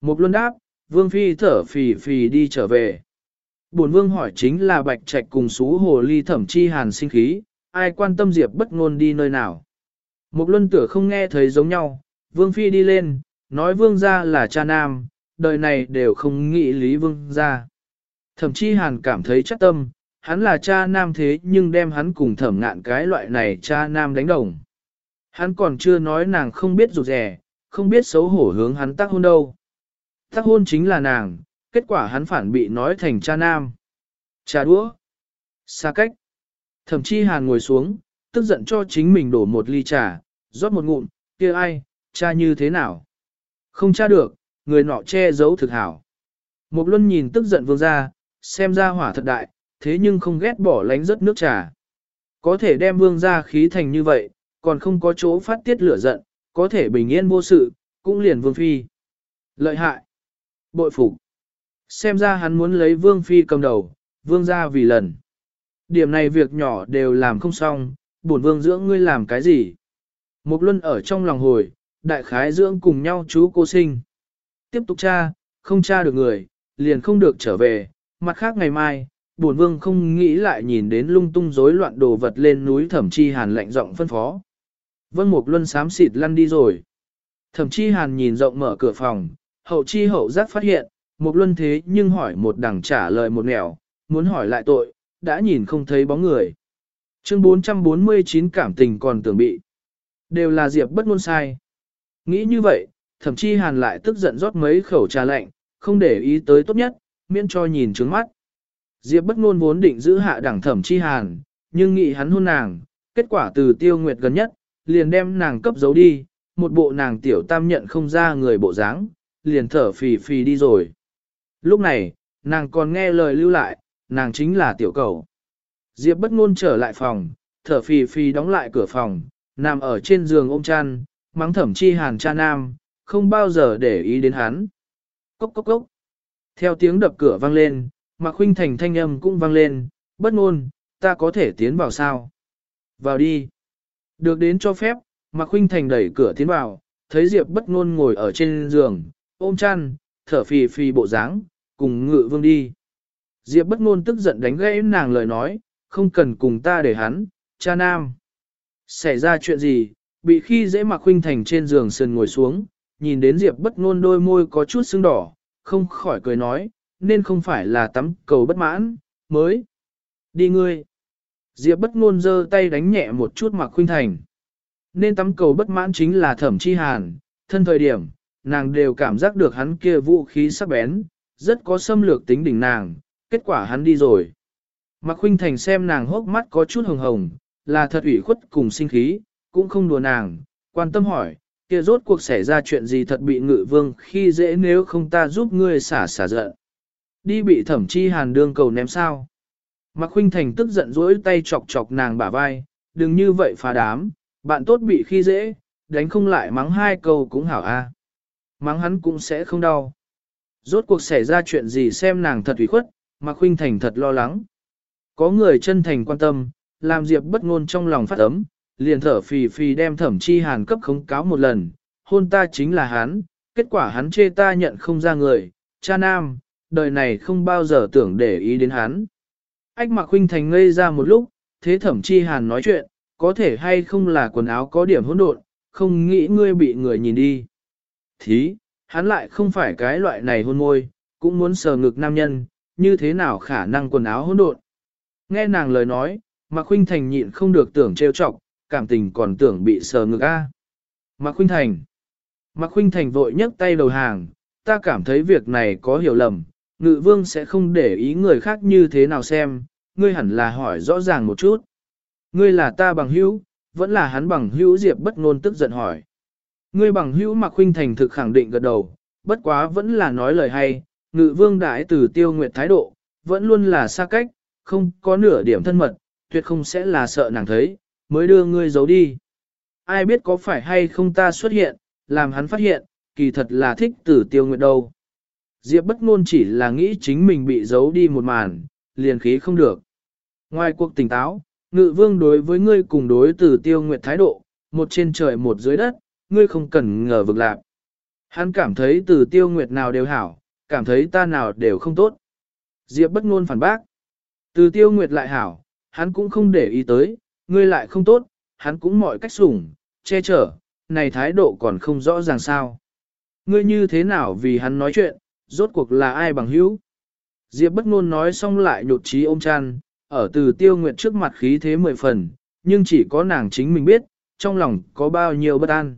Mục luân đáp, vương phi thở phì phì đi trở về. Bổn vương hỏi chính là bạch trạch cùng xú hồ ly thẩm chi hàn sinh khí, ai quan tâm diệp bất ngôn đi nơi nào. Mục luân tựa không nghe thấy giống nhau, vương phi đi lên, nói vương gia là cha nam, đời này đều không nghĩ lý vương gia. Thẩm chi hàn cảm thấy chắc tâm, hắn là cha nam thế nhưng đem hắn cùng thẩm ngạn cái loại này cha nam đánh đồng. Hắn còn chưa nói nàng không biết rụt rẻ, không biết xấu hổ hướng hắn tác hôn đâu. Tác hôn chính là nàng, kết quả hắn phản bị nói thành cha nam. Trà đũa. Xa cách. thậm chí hàn ngồi xuống, tức giận cho chính mình đổ một ly trà, rót một ngụm, kia ai, cha như thế nào? Không cha được, người nọ che giấu thực hảo. Một luân nhìn tức giận vương ra, xem ra hỏa thật đại, thế nhưng không ghét bỏ lánh rớt nước trà. Có thể đem vương ra khí thành như vậy, còn không có chỗ phát tiết lửa giận, có thể bình yên vô sự, cũng liền vương phi. Lợi hại. Bội phục. Xem ra hắn muốn lấy vương phi cầm đầu, vương ra vì lần. Điểm này việc nhỏ đều làm không xong, bổn vương dưỡng ngươi làm cái gì? Một luân ở trong lòng hồi, đại khái dưỡng cùng nhau chú cô sinh. Tiếp tục tra, không tra được người, liền không được trở về, mặt khác ngày mai, bổn vương không nghĩ lại nhìn đến lung tung rối loạn đồ vật lên núi thẩm chi hàn lạnh giọng phân phó. Vân Mục Luân xám xịt lăn đi rồi. Thẩm chi hàn nhìn rộng mở cửa phòng, hậu chi hậu giác phát hiện, Mục Luân thế nhưng hỏi một đằng trả lời một nẻo, muốn hỏi lại tội, đã nhìn không thấy bóng người. Chương 449 cảm tình còn tưởng bị. Đều là Diệp bất ngôn sai. Nghĩ như vậy, Thẩm Chi hàn lại tức giận rót mấy khẩu trà lạnh, không để ý tới tốt nhất, miễn cho nhìn trướng mắt. Diệp bất ngôn vốn định giữ hạ đẳng thẩm chi hàn, nhưng nghĩ hắn hôn nàng, kết quả từ tiêu nguyệt gần nhất, liền đem nàng cấp giấu đi, một bộ nàng tiểu tam nhận không ra người bộ dáng, liền thở phì phì đi rồi. Lúc này, nàng còn nghe lời lưu lại, nàng chính là tiểu cầu. Diệp bất ngôn trở lại phòng, thở phì phì đóng lại cửa phòng, nằm ở trên giường ôm chăn, mắng thẩm chi hàn cha nam, không bao giờ để ý đến hắn. Cốc cốc cốc. Theo tiếng đập cửa vang lên, Mạc Khuynh Thành thanh âm cũng vang lên, bất ngôn, ta có thể tiến vào sao? Vào đi. Được đến cho phép, Mạc Khuynh Thành đẩy cửa tiến vào, thấy Diệp bất ngôn ngồi ở trên giường, ôm chăn, thở phì phì bộ dáng, cùng ngự vương đi. Diệp bất ngôn tức giận đánh gãy nàng lời nói, không cần cùng ta để hắn, cha nam. Xảy ra chuyện gì, bị khi dễ Mạc Khuynh Thành trên giường sườn ngồi xuống, nhìn đến Diệp bất ngôn đôi môi có chút sưng đỏ, không khỏi cười nói, nên không phải là tắm cầu bất mãn, mới. Đi ngươi. Diệp bất ngôn giơ tay đánh nhẹ một chút Mạc Khuynh Thành. Nên tắm cầu bất mãn chính là thẩm chi hàn, thân thời điểm, nàng đều cảm giác được hắn kia vũ khí sắc bén, rất có xâm lược tính đỉnh nàng, kết quả hắn đi rồi. Mạc Khuynh Thành xem nàng hốc mắt có chút hồng hồng, là thật ủy khuất cùng sinh khí, cũng không đùa nàng, quan tâm hỏi, kia rốt cuộc xảy ra chuyện gì thật bị ngự vương khi dễ nếu không ta giúp ngươi xả xả giận. Đi bị thẩm chi hàn đương cầu ném sao. Mạc Khuynh Thành tức giận dỗi tay chọc chọc nàng bả vai, đừng như vậy phá đám, bạn tốt bị khi dễ, đánh không lại mắng hai câu cũng hảo a. Mắng hắn cũng sẽ không đau. Rốt cuộc xảy ra chuyện gì xem nàng thật ủy khuất, Mạc Khuynh Thành thật lo lắng. Có người chân thành quan tâm, làm Diệp bất ngôn trong lòng phát ấm, liền thở phì phì đem thẩm chi hàn cấp khống cáo một lần, hôn ta chính là hắn, kết quả hắn chê ta nhận không ra người, cha nam, đời này không bao giờ tưởng để ý đến hắn. Ách Mạc huynh Thành ngây ra một lúc, thế thẩm chi hàn nói chuyện, có thể hay không là quần áo có điểm hỗn độn, không nghĩ ngươi bị người nhìn đi. Thí, hắn lại không phải cái loại này hôn môi, cũng muốn sờ ngực nam nhân, như thế nào khả năng quần áo hỗn độn. Nghe nàng lời nói, Mạc Khuynh Thành nhịn không được tưởng trêu chọc, cảm tình còn tưởng bị sờ ngực a. Mạc Khuynh Thành. Mạc Khuynh Thành vội nhấc tay đầu hàng, ta cảm thấy việc này có hiểu lầm, ngự vương sẽ không để ý người khác như thế nào xem, ngươi hẳn là hỏi rõ ràng một chút. Ngươi là ta bằng hữu, vẫn là hắn bằng hữu Diệp bất ngôn tức giận hỏi. Ngươi bằng hữu Mạc Khuynh Thành thực khẳng định gật đầu, bất quá vẫn là nói lời hay, ngự vương đại tử tiêu nguyệt thái độ, vẫn luôn là xa cách, không có nửa điểm thân mật, tuyệt không sẽ là sợ nàng thấy, mới đưa ngươi giấu đi. Ai biết có phải hay không ta xuất hiện, làm hắn phát hiện, kỳ thật là thích tử tiêu nguyệt đâu. Diệp bất ngôn chỉ là nghĩ chính mình bị giấu đi một màn, liền khí không được. Ngoài cuộc tỉnh táo, ngự vương đối với ngươi cùng đối từ tiêu nguyệt thái độ, một trên trời một dưới đất, ngươi không cần ngờ vực lạc. Hắn cảm thấy từ tiêu nguyệt nào đều hảo, cảm thấy ta nào đều không tốt. Diệp bất ngôn phản bác. Từ tiêu nguyệt lại hảo, hắn cũng không để ý tới, ngươi lại không tốt, hắn cũng mọi cách sủng, che chở, này thái độ còn không rõ ràng sao. Ngươi như thế nào vì hắn nói chuyện, rốt cuộc là ai bằng hữu. Diệp bất ngôn nói xong lại nhột trí ôm chăn, ở từ tiêu nguyện trước mặt khí thế mười phần, nhưng chỉ có nàng chính mình biết, trong lòng có bao nhiêu bất an.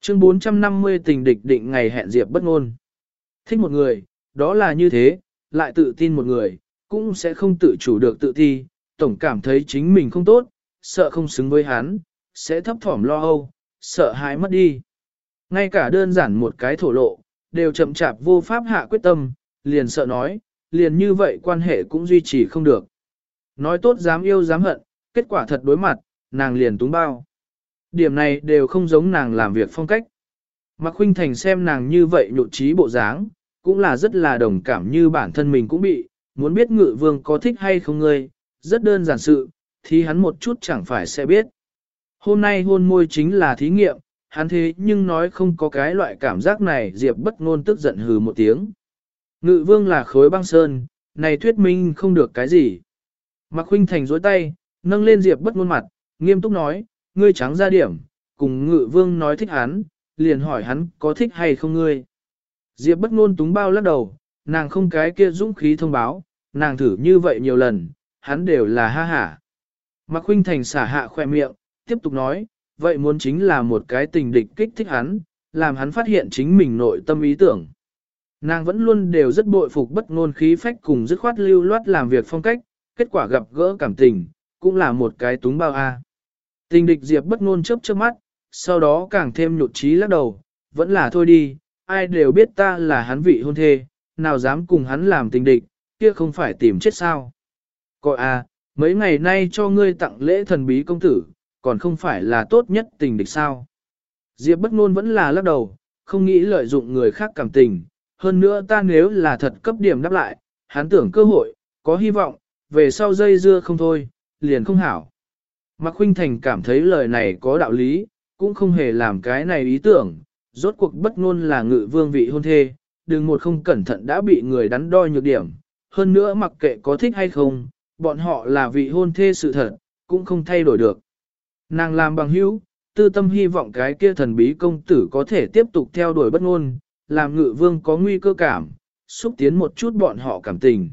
Chương 450 tình địch định ngày hẹn Diệp bất ngôn. Thích một người, đó là như thế, lại tự tin một người, cũng sẽ không tự chủ được tự thi, tổng cảm thấy chính mình không tốt, sợ không xứng với hắn, sẽ thấp thỏm lo âu, sợ hãi mất đi. Ngay cả đơn giản một cái thổ lộ, đều chậm chạp vô pháp hạ quyết tâm, liền sợ nói, liền như vậy quan hệ cũng duy trì không được. Nói tốt dám yêu dám hận, kết quả thật đối mặt, nàng liền túng bao. Điểm này đều không giống nàng làm việc phong cách. Mạc Khuynh Thành xem nàng như vậy nhộn trí bộ dáng, cũng là rất là đồng cảm như bản thân mình cũng bị, muốn biết ngự vương có thích hay không ngươi, rất đơn giản sự, thì hắn một chút chẳng phải sẽ biết. Hôm nay hôn môi chính là thí nghiệm, hắn thế nhưng nói không có cái loại cảm giác này Diệp bất ngôn tức giận hừ một tiếng. Ngự vương là khối băng sơn, này thuyết minh không được cái gì. Mạc Khuynh Thành dối tay, nâng lên Diệp bất ngôn mặt, nghiêm túc nói, ngươi trắng ra điểm, cùng ngự vương nói thích hắn, liền hỏi hắn có thích hay không ngươi. Diệp bất ngôn túng bao lắc đầu, nàng không cái kia dũng khí thông báo, nàng thử như vậy nhiều lần, hắn đều là ha hả. Mạc Khuynh Thành xả hạ khoe miệng, tiếp tục nói, vậy muốn chính là một cái tình địch kích thích hắn, làm hắn phát hiện chính mình nội tâm ý tưởng. Nàng vẫn luôn đều rất bội phục bất ngôn khí phách cùng dứt khoát lưu loát làm việc phong cách, kết quả gặp gỡ cảm tình, cũng là một cái túng bao a. Tình địch Diệp bất ngôn chớp chớp mắt, sau đó càng thêm nhụt trí lắc đầu, vẫn là thôi đi, ai đều biết ta là hắn vị hôn thê, nào dám cùng hắn làm tình địch, kia không phải tìm chết sao. Coi a, mấy ngày nay cho ngươi tặng lễ thần bí công tử, còn không phải là tốt nhất tình địch sao. Diệp bất ngôn vẫn là lắc đầu, không nghĩ lợi dụng người khác cảm tình, hơn nữa ta nếu là thật cấp điểm đáp lại, hắn tưởng cơ hội, có hy vọng, về sau dây dưa không thôi, liền không hảo. Mạc Khuynh Thành cảm thấy lời này có đạo lý, cũng không hề làm cái này ý tưởng, rốt cuộc bất ngôn là ngự vương vị hôn thê, đừng một không cẩn thận đã bị người đắn đo nhược điểm, hơn nữa mặc kệ có thích hay không, bọn họ là vị hôn thê sự thật, cũng không thay đổi được. Nàng làm bằng hữu, tư tâm hy vọng cái kia thần bí công tử có thể tiếp tục theo đuổi bất ngôn, làm ngự vương có nguy cơ cảm, xúc tiến một chút bọn họ cảm tình.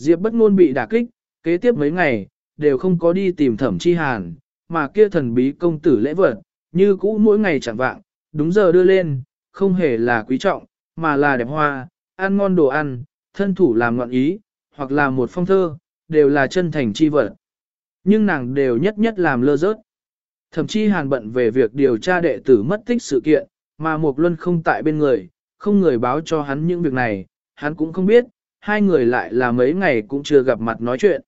Diệp bất ngôn bị đả kích, kế tiếp mấy ngày, đều không có đi tìm thẩm chi hàn, mà kia thần bí công tử lễ vật, như cũ mỗi ngày chẳng vạng, đúng giờ đưa lên, không hề là quý trọng, mà là đẹp hoa, ăn ngon đồ ăn, thân thủ làm ngọn ý, hoặc là một phong thơ, đều là chân thành chi vật. Nhưng nàng đều nhất nhất làm lơ rớt. Thậm chí hàn bận về việc điều tra đệ tử mất tích sự kiện, mà Mục Luân không tại bên người, không người báo cho hắn những việc này, hắn cũng không biết, hai người lại là mấy ngày cũng chưa gặp mặt nói chuyện.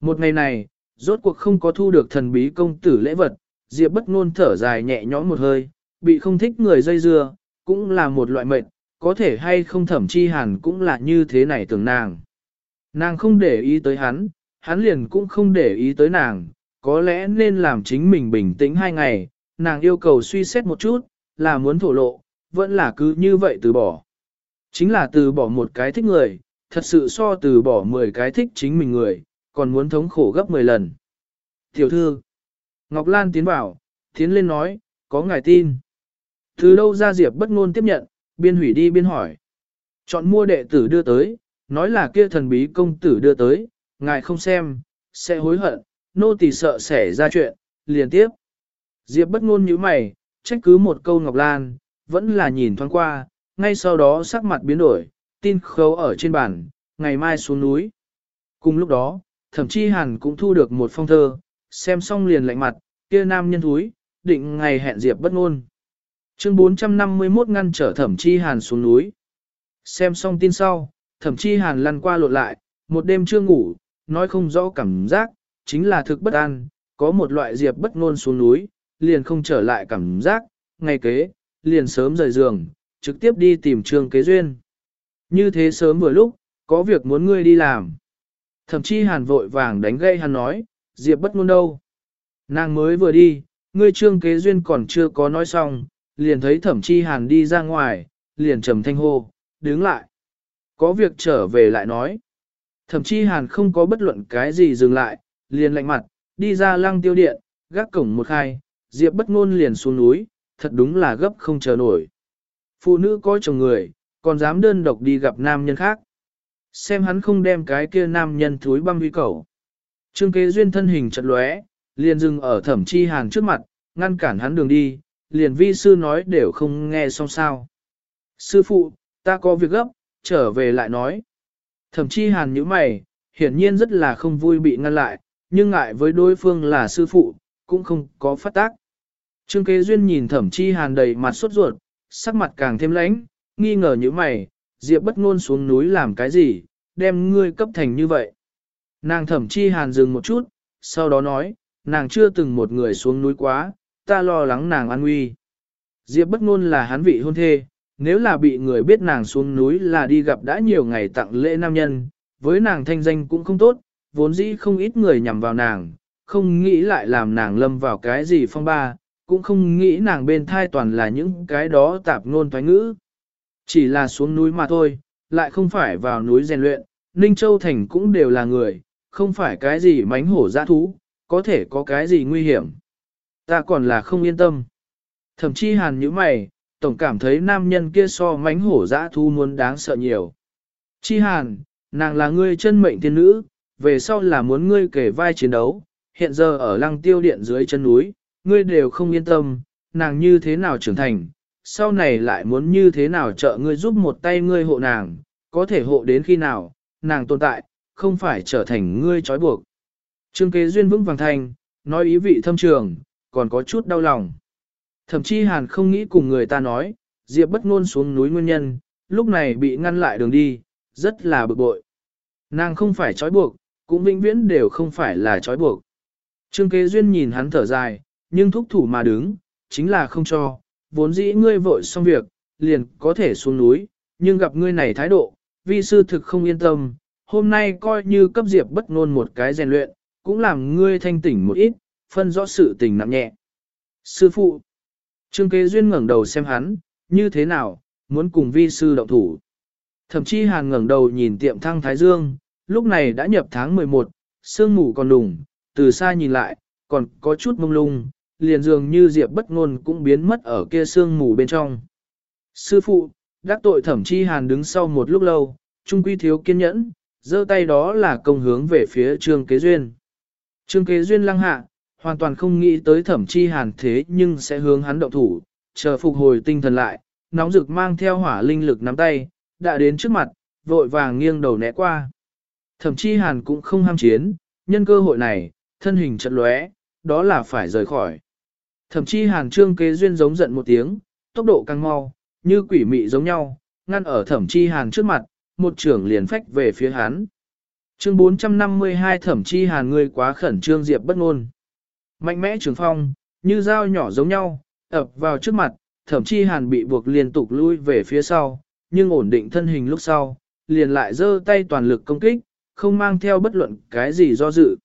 Một ngày này, rốt cuộc không có thu được thần bí công tử lễ vật, Diệp bất ngôn thở dài nhẹ nhõm một hơi, bị không thích người dây dưa, cũng là một loại mệnh, có thể hay không thẩm chi hẳn cũng là như thế này tưởng nàng. Nàng không để ý tới hắn, hắn liền cũng không để ý tới nàng, có lẽ nên làm chính mình bình tĩnh hai ngày, nàng yêu cầu suy xét một chút, là muốn thổ lộ, vẫn là cứ như vậy từ bỏ. Chính là từ bỏ một cái thích người, thật sự so từ bỏ 10 cái thích chính mình người, còn muốn thống khổ gấp 10 lần. Tiểu thư, Ngọc Lan tiến vào, tiến lên nói, có ngài tin. Từ đâu ra Diệp bất ngôn tiếp nhận, biên hủy đi biên hỏi. Chọn mua đệ tử đưa tới, nói là kia thần bí công tử đưa tới, ngài không xem, sẽ hối hận, nô tỳ sợ xảy ra chuyện, liền tiếp. Diệp bất ngôn nhíu mày, trách cứ một câu Ngọc Lan, vẫn là nhìn thoáng qua, ngay sau đó sắc mặt biến đổi, tin khấu ở trên bàn, ngày mai xuống núi. Cùng lúc đó, thậm chí hàn cũng thu được một phong thơ, xem xong liền lạnh mặt, kia nam nhân thúi, định ngày hẹn Diệp bất ngôn. Chương 451 ngăn trở thẩm chi hàn xuống núi. Xem xong tin sau, thẩm chi hàn lăn qua lộn lại, một đêm chưa ngủ, nói không rõ cảm giác, chính là thực bất an, có một loại Diệp bất ngôn xuống núi, liền không trở lại cảm giác, ngày kế, liền sớm rời giường, trực tiếp đi tìm trương kế duyên. Như thế sớm vừa lúc, có việc muốn ngươi đi làm. Thậm chí hàn vội vàng đánh gây hắn nói, Diệp bất ngôn đâu? Nàng mới vừa đi, ngươi trương kế duyên còn chưa có nói xong, liền thấy thẩm chi hàn đi ra ngoài, liền trầm thanh hô, đứng lại. Có việc trở về lại nói. Thẩm chi hàn không có bất luận cái gì dừng lại, liền lạnh mặt, đi ra lăng tiêu điện, gác cổng một khai, diệp bất ngôn liền xuống núi, thật đúng là gấp không chờ nổi. Phụ nữ có chồng người, còn dám đơn độc đi gặp nam nhân khác. Xem hắn không đem cái kia nam nhân thúi băng huy cầu. Trương kế duyên thân hình chật lóe, liền dừng ở thẩm chi hàn trước mặt, ngăn cản hắn đường đi, liền vi sư nói đều không nghe xong sao. Sư phụ, ta có việc gấp, trở về lại nói. Thẩm chi hàn như mày, hiển nhiên rất là không vui bị ngăn lại, nhưng ngại với đối phương là sư phụ, cũng không có phát tác. Trương kế duyên nhìn thẩm chi hàn đầy mặt sốt ruột, sắc mặt càng thêm lãnh, nghi ngờ như mày, diệp bất ngôn xuống núi làm cái gì, đem ngươi cấp thành như vậy. Nàng thẩm chi hàn dừng một chút, sau đó nói, nàng chưa từng một người xuống núi quá, ta lo lắng nàng an nguy. Diệp bất ngôn là hắn vị hôn thê, nếu là bị người biết nàng xuống núi là đi gặp đã nhiều ngày tặng lễ nam nhân, với nàng thanh danh cũng không tốt, vốn dĩ không ít người nhằm vào nàng, không nghĩ lại làm nàng lâm vào cái gì phong ba, cũng không nghĩ nàng bên thai toàn là những cái đó tạp ngôn thoái ngữ. Chỉ là xuống núi mà thôi, lại không phải vào núi rèn luyện, Ninh Châu Thành cũng đều là người, không phải cái gì mánh hổ dã thú, có thể có cái gì nguy hiểm. Ta còn là không yên tâm. Thậm chí hàn như mày, tổng cảm thấy nam nhân kia so mánh hổ dã thú muốn đáng sợ nhiều. Chi hàn, nàng là ngươi chân mệnh tiên nữ, về sau là muốn ngươi kể vai chiến đấu, hiện giờ ở lăng tiêu điện dưới chân núi, ngươi đều không yên tâm, nàng như thế nào trưởng thành, sau này lại muốn như thế nào trợ ngươi giúp một tay ngươi hộ nàng, có thể hộ đến khi nào, nàng tồn tại, không phải trở thành ngươi trói buộc. Trương kế duyên vững vàng thành, nói ý vị thâm trường, còn có chút đau lòng. Thậm chí hàn không nghĩ cùng người ta nói, Diệp bất ngôn xuống núi nguyên nhân, lúc này bị ngăn lại đường đi, rất là bực bội. Nàng không phải trói buộc, cũng vĩnh viễn đều không phải là trói buộc. Trương kế duyên nhìn hắn thở dài, nhưng thúc thủ mà đứng, chính là không cho, vốn dĩ ngươi vội xong việc, liền có thể xuống núi, nhưng gặp ngươi này thái độ, vi sư thực không yên tâm, hôm nay coi như cấp diệp bất ngôn một cái rèn luyện, cũng làm ngươi thanh tỉnh một ít, phân rõ sự tình nặng nhẹ. Sư phụ, Trương kế duyên ngẩng đầu xem hắn, như thế nào, muốn cùng vi sư động thủ. Thậm chí hàn ngẩng đầu nhìn tiệm thăng Thái Dương, lúc này đã nhập tháng 11, sương mù còn đùng, từ xa nhìn lại, còn có chút mông lung, liền dường như diệp bất ngôn cũng biến mất ở kia sương mù bên trong. Sư phụ, đắc tội thẩm chi hàn đứng sau một lúc lâu, trung quy thiếu kiên nhẫn, giơ tay đó là công hướng về phía trương kế duyên. Trương kế duyên lăng hạ, hoàn toàn không nghĩ tới thẩm chi hàn thế nhưng sẽ hướng hắn động thủ, chờ phục hồi tinh thần lại, nóng rực mang theo hỏa linh lực nắm tay, đã đến trước mặt, vội vàng nghiêng đầu né qua. Thẩm chi hàn cũng không ham chiến, nhân cơ hội này, thân hình chật lóe, đó là phải rời khỏi. Thẩm chi hàn trương kế duyên giống giận một tiếng, tốc độ càng mau, như quỷ mị giống nhau, ngăn ở thẩm chi hàn trước mặt, một trưởng liền phách về phía hắn. Chương 452 thẩm chi hàn ngươi quá khẩn trương diệp bất ngôn. Mạnh mẽ trường phong, như dao nhỏ giống nhau, ập vào trước mặt, thẩm chi hàn bị buộc liên tục lui về phía sau, nhưng ổn định thân hình lúc sau, liền lại giơ tay toàn lực công kích, không mang theo bất luận cái gì do dự.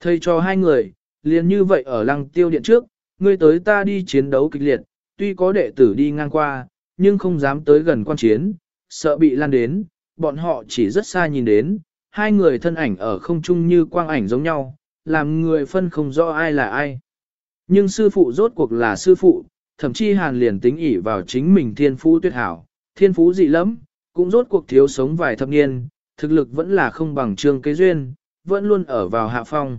Thầy cho hai người, liền như vậy ở lăng tiêu điện trước, ngươi tới ta đi chiến đấu kịch liệt, tuy có đệ tử đi ngang qua, nhưng không dám tới gần quan chiến, sợ bị lan đến, bọn họ chỉ rất xa nhìn đến, hai người thân ảnh ở không trung như quang ảnh giống nhau, làm người phân không rõ ai là ai. Nhưng sư phụ rốt cuộc là sư phụ, thậm chí hàn liền tính ỉ vào chính mình thiên phú tuyệt hảo, thiên phú dị lắm, cũng rốt cuộc thiếu sống vài thập niên, thực lực vẫn là không bằng trương kế duyên, vẫn luôn ở vào hạ phong.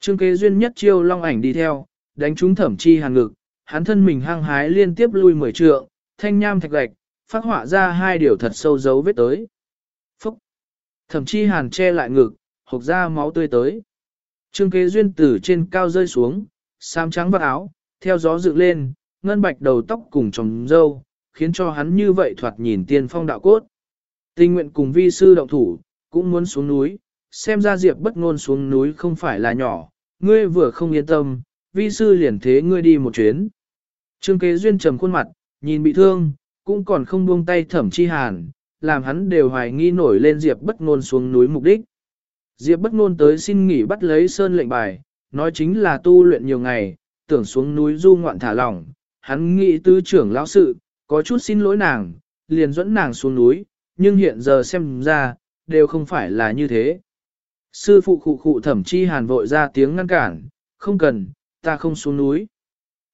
Trương kế duyên nhất chiêu long ảnh đi theo, đánh trúng thẩm chi hàn ngực, hắn thân mình hăng hái liên tiếp lui mười trượng, thanh nham thạch gạch, phát họa ra hai điều thật sâu dấu vết tới. Phúc! Thẩm chi hàn che lại ngực, hộc ra máu tươi tới. Trương kế duyên tử trên cao rơi xuống, sam trắng vắt áo, theo gió dựng lên, ngân bạch đầu tóc cùng trồng dâu, khiến cho hắn như vậy thoạt nhìn tiên phong đạo cốt. Tình nguyện cùng vi sư động thủ, cũng muốn xuống núi, xem ra diệp bất ngôn xuống núi không phải là nhỏ, ngươi vừa không yên tâm, vi sư liền thế ngươi đi một chuyến. Trương kế duyên trầm khuôn mặt, nhìn bị thương, cũng còn không buông tay thẩm chi hàn, làm hắn đều hoài nghi nổi lên diệp bất ngôn xuống núi mục đích. Diệp bất ngôn tới xin nghỉ bắt lấy sơn lệnh bài, nói chính là tu luyện nhiều ngày, tưởng xuống núi du ngoạn thả lỏng, hắn nghĩ tư trưởng lão sự, có chút xin lỗi nàng, liền dẫn nàng xuống núi, nhưng hiện giờ xem ra, đều không phải là như thế. Sư phụ khụ khụ thẩm chi hàn vội ra tiếng ngăn cản, không cần, ta không xuống núi.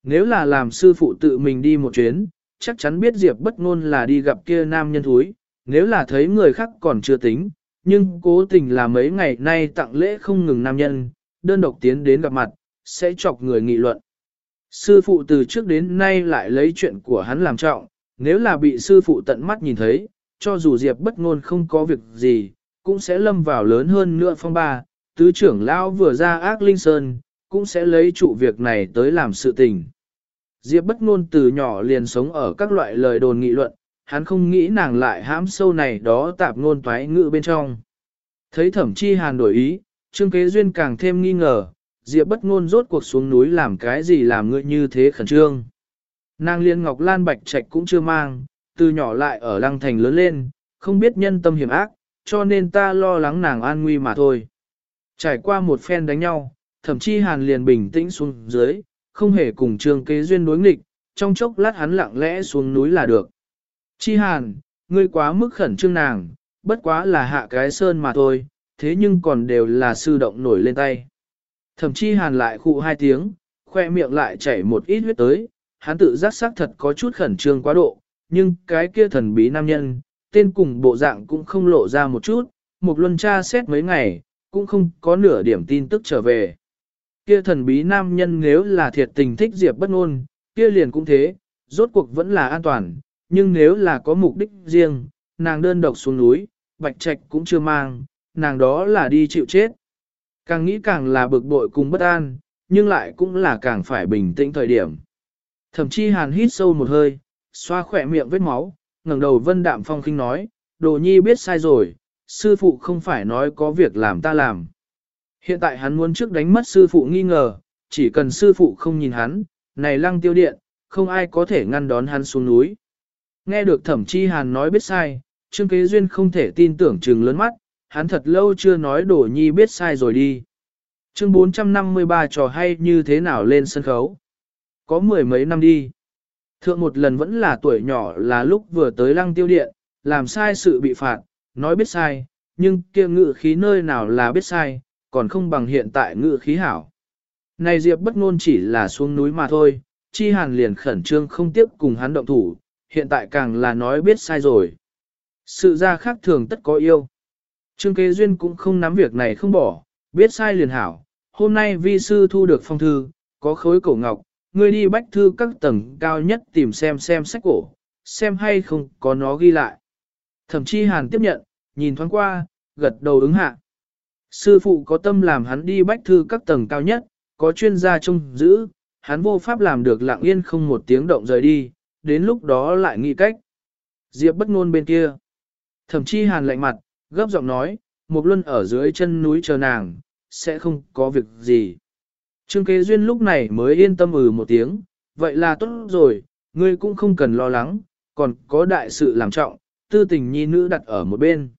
Nếu là làm sư phụ tự mình đi một chuyến, chắc chắn biết Diệp bất ngôn là đi gặp kia nam nhân thúi, nếu là thấy người khác còn chưa tính, nhưng cố tình là mấy ngày nay tặng lễ không ngừng nam nhân, đơn độc tiến đến gặp mặt, sẽ chọc người nghị luận. Sư phụ từ trước đến nay lại lấy chuyện của hắn làm trọng, nếu là bị sư phụ tận mắt nhìn thấy, cho dù Diệp bất ngôn không có việc gì, cũng sẽ lâm vào lớn hơn nữa phong ba, tứ trưởng lão vừa ra ác linh sơn, cũng sẽ lấy trụ việc này tới làm sự tình. Diệp bất ngôn từ nhỏ liền sống ở các loại lời đồn nghị luận, hắn không nghĩ nàng lại hãm sâu này đó tạp ngôn toái ngữ bên trong. Thấy thẩm chi hàn đổi ý, trương kế duyên càng thêm nghi ngờ, Diệp bất ngôn rốt cuộc xuống núi làm cái gì làm ngươi như thế khẩn trương. Nàng liên ngọc lan bạch trạch cũng chưa mang, từ nhỏ lại ở lăng thành lớn lên, không biết nhân tâm hiểm ác, cho nên ta lo lắng nàng an nguy mà thôi. Trải qua một phen đánh nhau, thậm chí hàn liền bình tĩnh xuống dưới, không hề cùng trương kế duyên đối nghịch, trong chốc lát hắn lặng lẽ xuống núi là được. Chi hàn, ngươi quá mức khẩn trương nàng, bất quá là hạ cái sơn mà thôi, thế nhưng còn đều là sư động nổi lên tay. Thậm chí hàn lại khụ hai tiếng, khoe miệng lại chảy một ít huyết tới, hắn tự giác xác thật có chút khẩn trương quá độ, nhưng cái kia thần bí nam nhân, tên cùng bộ dạng cũng không lộ ra một chút, một luân tra xét mấy ngày, cũng không có nửa điểm tin tức trở về. Kia thần bí nam nhân nếu là thiệt tình thích Diệp bất ngôn, kia liền cũng thế, rốt cuộc vẫn là an toàn, nhưng nếu là có mục đích riêng, nàng đơn độc xuống núi, bạch trạch cũng chưa mang, nàng đó là đi chịu chết. Càng nghĩ càng là bực bội cùng bất an, nhưng lại cũng là càng phải bình tĩnh thời điểm. Thậm chí hàn hít sâu một hơi, xoa khỏe miệng vết máu, ngẩng đầu vân đạm phong khinh nói, đồ nhi biết sai rồi, sư phụ không phải nói có việc làm ta làm. Hiện tại hắn muốn trước đánh mất sư phụ nghi ngờ, chỉ cần sư phụ không nhìn hắn, này lăng tiêu điện, không ai có thể ngăn đón hắn xuống núi. Nghe được thẩm chi hàn nói biết sai, Trương Kế Duyên không thể tin tưởng trừng lớn mắt, hắn thật lâu chưa nói đổ nhi biết sai rồi đi. Chương 453 trò hay như thế nào lên sân khấu. Có mười mấy năm đi. Thượng một lần vẫn là tuổi nhỏ là lúc vừa tới lăng tiêu điện, làm sai sự bị phạt, nói biết sai, nhưng kia ngự khí nơi nào là biết sai, còn không bằng hiện tại ngự khí hảo. Này Diệp bất ngôn chỉ là xuống núi mà thôi, chi hàn liền khẩn trương không tiếp cùng hắn động thủ, hiện tại càng là nói biết sai rồi. Sự ra khác thường tất có yêu. Trương kế duyên cũng không nắm việc này không bỏ, biết sai liền hảo. Hôm nay vi sư thu được phong thư, có khối cổ ngọc, ngươi đi bách thư các tầng cao nhất tìm xem xem sách cổ, xem hay không có nó ghi lại. Thậm chí hàn tiếp nhận, nhìn thoáng qua, gật đầu ứng hạ. Sư phụ có tâm làm hắn đi bách thư các tầng cao nhất, có chuyên gia trông giữ, hắn vô pháp làm được lặng yên không một tiếng động rời đi, đến lúc đó lại nghĩ cách. Diệp bất ngôn bên kia. Thậm chí hàn lạnh mặt, gấp giọng nói, mục luân ở dưới chân núi chờ nàng, sẽ không có việc gì. Trương kế duyên lúc này mới yên tâm ừ một tiếng, vậy là tốt rồi, ngươi cũng không cần lo lắng, còn có đại sự làm trọng, tư tình nhi nữ đặt ở một bên.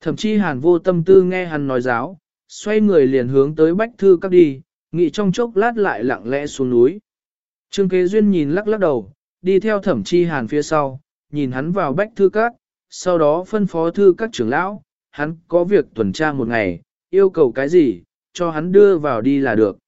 Thậm chí hàn vô tâm tư nghe hắn nói giáo, xoay người liền hướng tới bách thư các đi, nghị trong chốc lát lại lặng lẽ xuống núi. Trương kế duyên nhìn lắc lắc đầu, đi theo thẩm chi hàn phía sau, nhìn hắn vào bách thư các, sau đó phân phó thư các trưởng lão, hắn có việc tuần tra một ngày, yêu cầu cái gì, cho hắn đưa vào đi là được.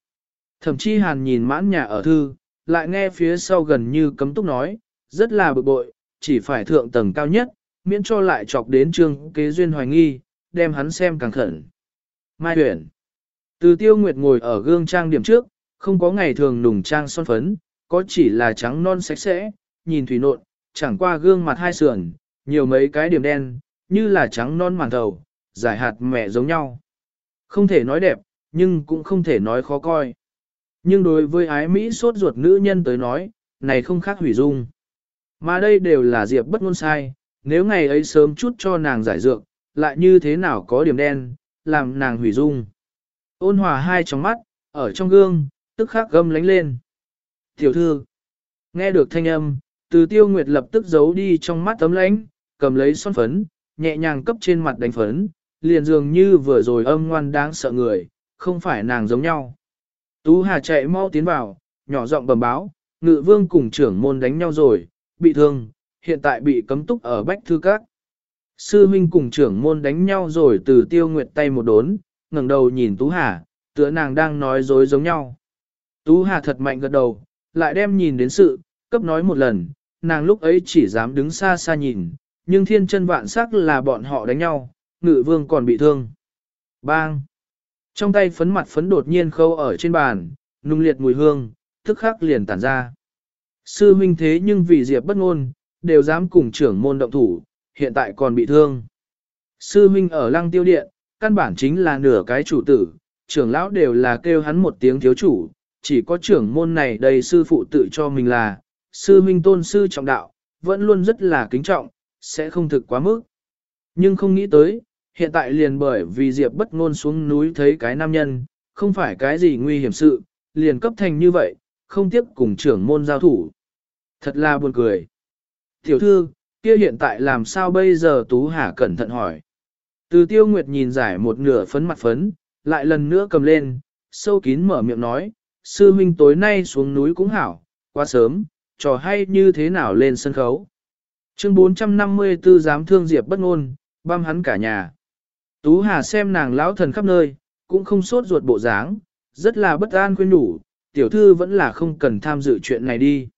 Thẩm chi hàn nhìn mãn nhà ở thư, lại nghe phía sau gần như cấm túc nói, rất là bực bội, chỉ phải thượng tầng cao nhất, miễn cho lại chọc đến trương kế duyên hoài nghi, đem hắn xem càng khẩn. Mai Huyền Từ tiêu nguyệt ngồi ở gương trang điểm trước, không có ngày thường nùng trang son phấn, có chỉ là trắng non sạch sẽ, nhìn thủy nộn, chẳng qua gương mặt hai sườn, nhiều mấy cái điểm đen, như là trắng non màn thầu, giải hạt mẹ giống nhau. Không thể nói đẹp, nhưng cũng không thể nói khó coi. Nhưng đối với ái Mỹ sốt ruột nữ nhân tới nói, này không khác hủy dung. Mà đây đều là Diệp bất ngôn sai, nếu ngày ấy sớm chút cho nàng giải dược, lại như thế nào có điểm đen, làm nàng hủy dung. Ôn hòa hai trong mắt, ở trong gương, tức khắc gâm lánh lên. Tiểu thư, nghe được thanh âm, từ tiêu nguyệt lập tức giấu đi trong mắt tấm lánh, cầm lấy son phấn, nhẹ nhàng cấp trên mặt đánh phấn, liền dường như vừa rồi âm ngoan đáng sợ người, không phải nàng giống nhau. Tú Hà chạy mau tiến vào, nhỏ giọng bẩm báo, ngự vương cùng trưởng môn đánh nhau rồi, bị thương, hiện tại bị cấm túc ở bách thư các. Sư huynh cùng trưởng môn đánh nhau rồi từ tiêu nguyệt tay một đốn, ngẩng đầu nhìn Tú Hà, tựa nàng đang nói dối giống nhau. Tú Hà thật mạnh gật đầu, lại đem nhìn đến sự, cấp nói một lần, nàng lúc ấy chỉ dám đứng xa xa nhìn, nhưng thiên chân vạn sắc là bọn họ đánh nhau, ngự vương còn bị thương. Bang! Trong tay phấn mặt phấn đột nhiên khâu ở trên bàn, nung liệt mùi hương, thức khắc liền tản ra. Sư huynh thế nhưng vì diệp bất ngôn, đều dám cùng trưởng môn động thủ, hiện tại còn bị thương. Sư huynh ở lăng tiêu điện, căn bản chính là nửa cái chủ tử, trưởng lão đều là kêu hắn một tiếng thiếu chủ, chỉ có trưởng môn này đầy sư phụ tự cho mình là, sư huynh tôn sư trọng đạo, vẫn luôn rất là kính trọng, sẽ không thực quá mức. Nhưng không nghĩ tới, hiện tại liền bởi vì Diệp bất ngôn xuống núi thấy cái nam nhân, không phải cái gì nguy hiểm sự, liền cấp thành như vậy, không tiếp cùng trưởng môn giao thủ. Thật là buồn cười. Tiểu thư, kia hiện tại làm sao bây giờ Tú Hà cẩn thận hỏi. Từ tiêu nguyệt nhìn giải một nửa phấn mặt phấn, lại lần nữa cầm lên, sâu kín mở miệng nói, sư huynh tối nay xuống núi cũng hảo, quá sớm, trò hay như thế nào lên sân khấu. Chương 454 dám thương Diệp bất ngôn, băm hắn cả nhà. Tú Hà xem nàng lão thần khắp nơi, cũng không sốt ruột bộ dáng, rất là bất an khuyên nhủ, tiểu thư vẫn là không cần tham dự chuyện này đi.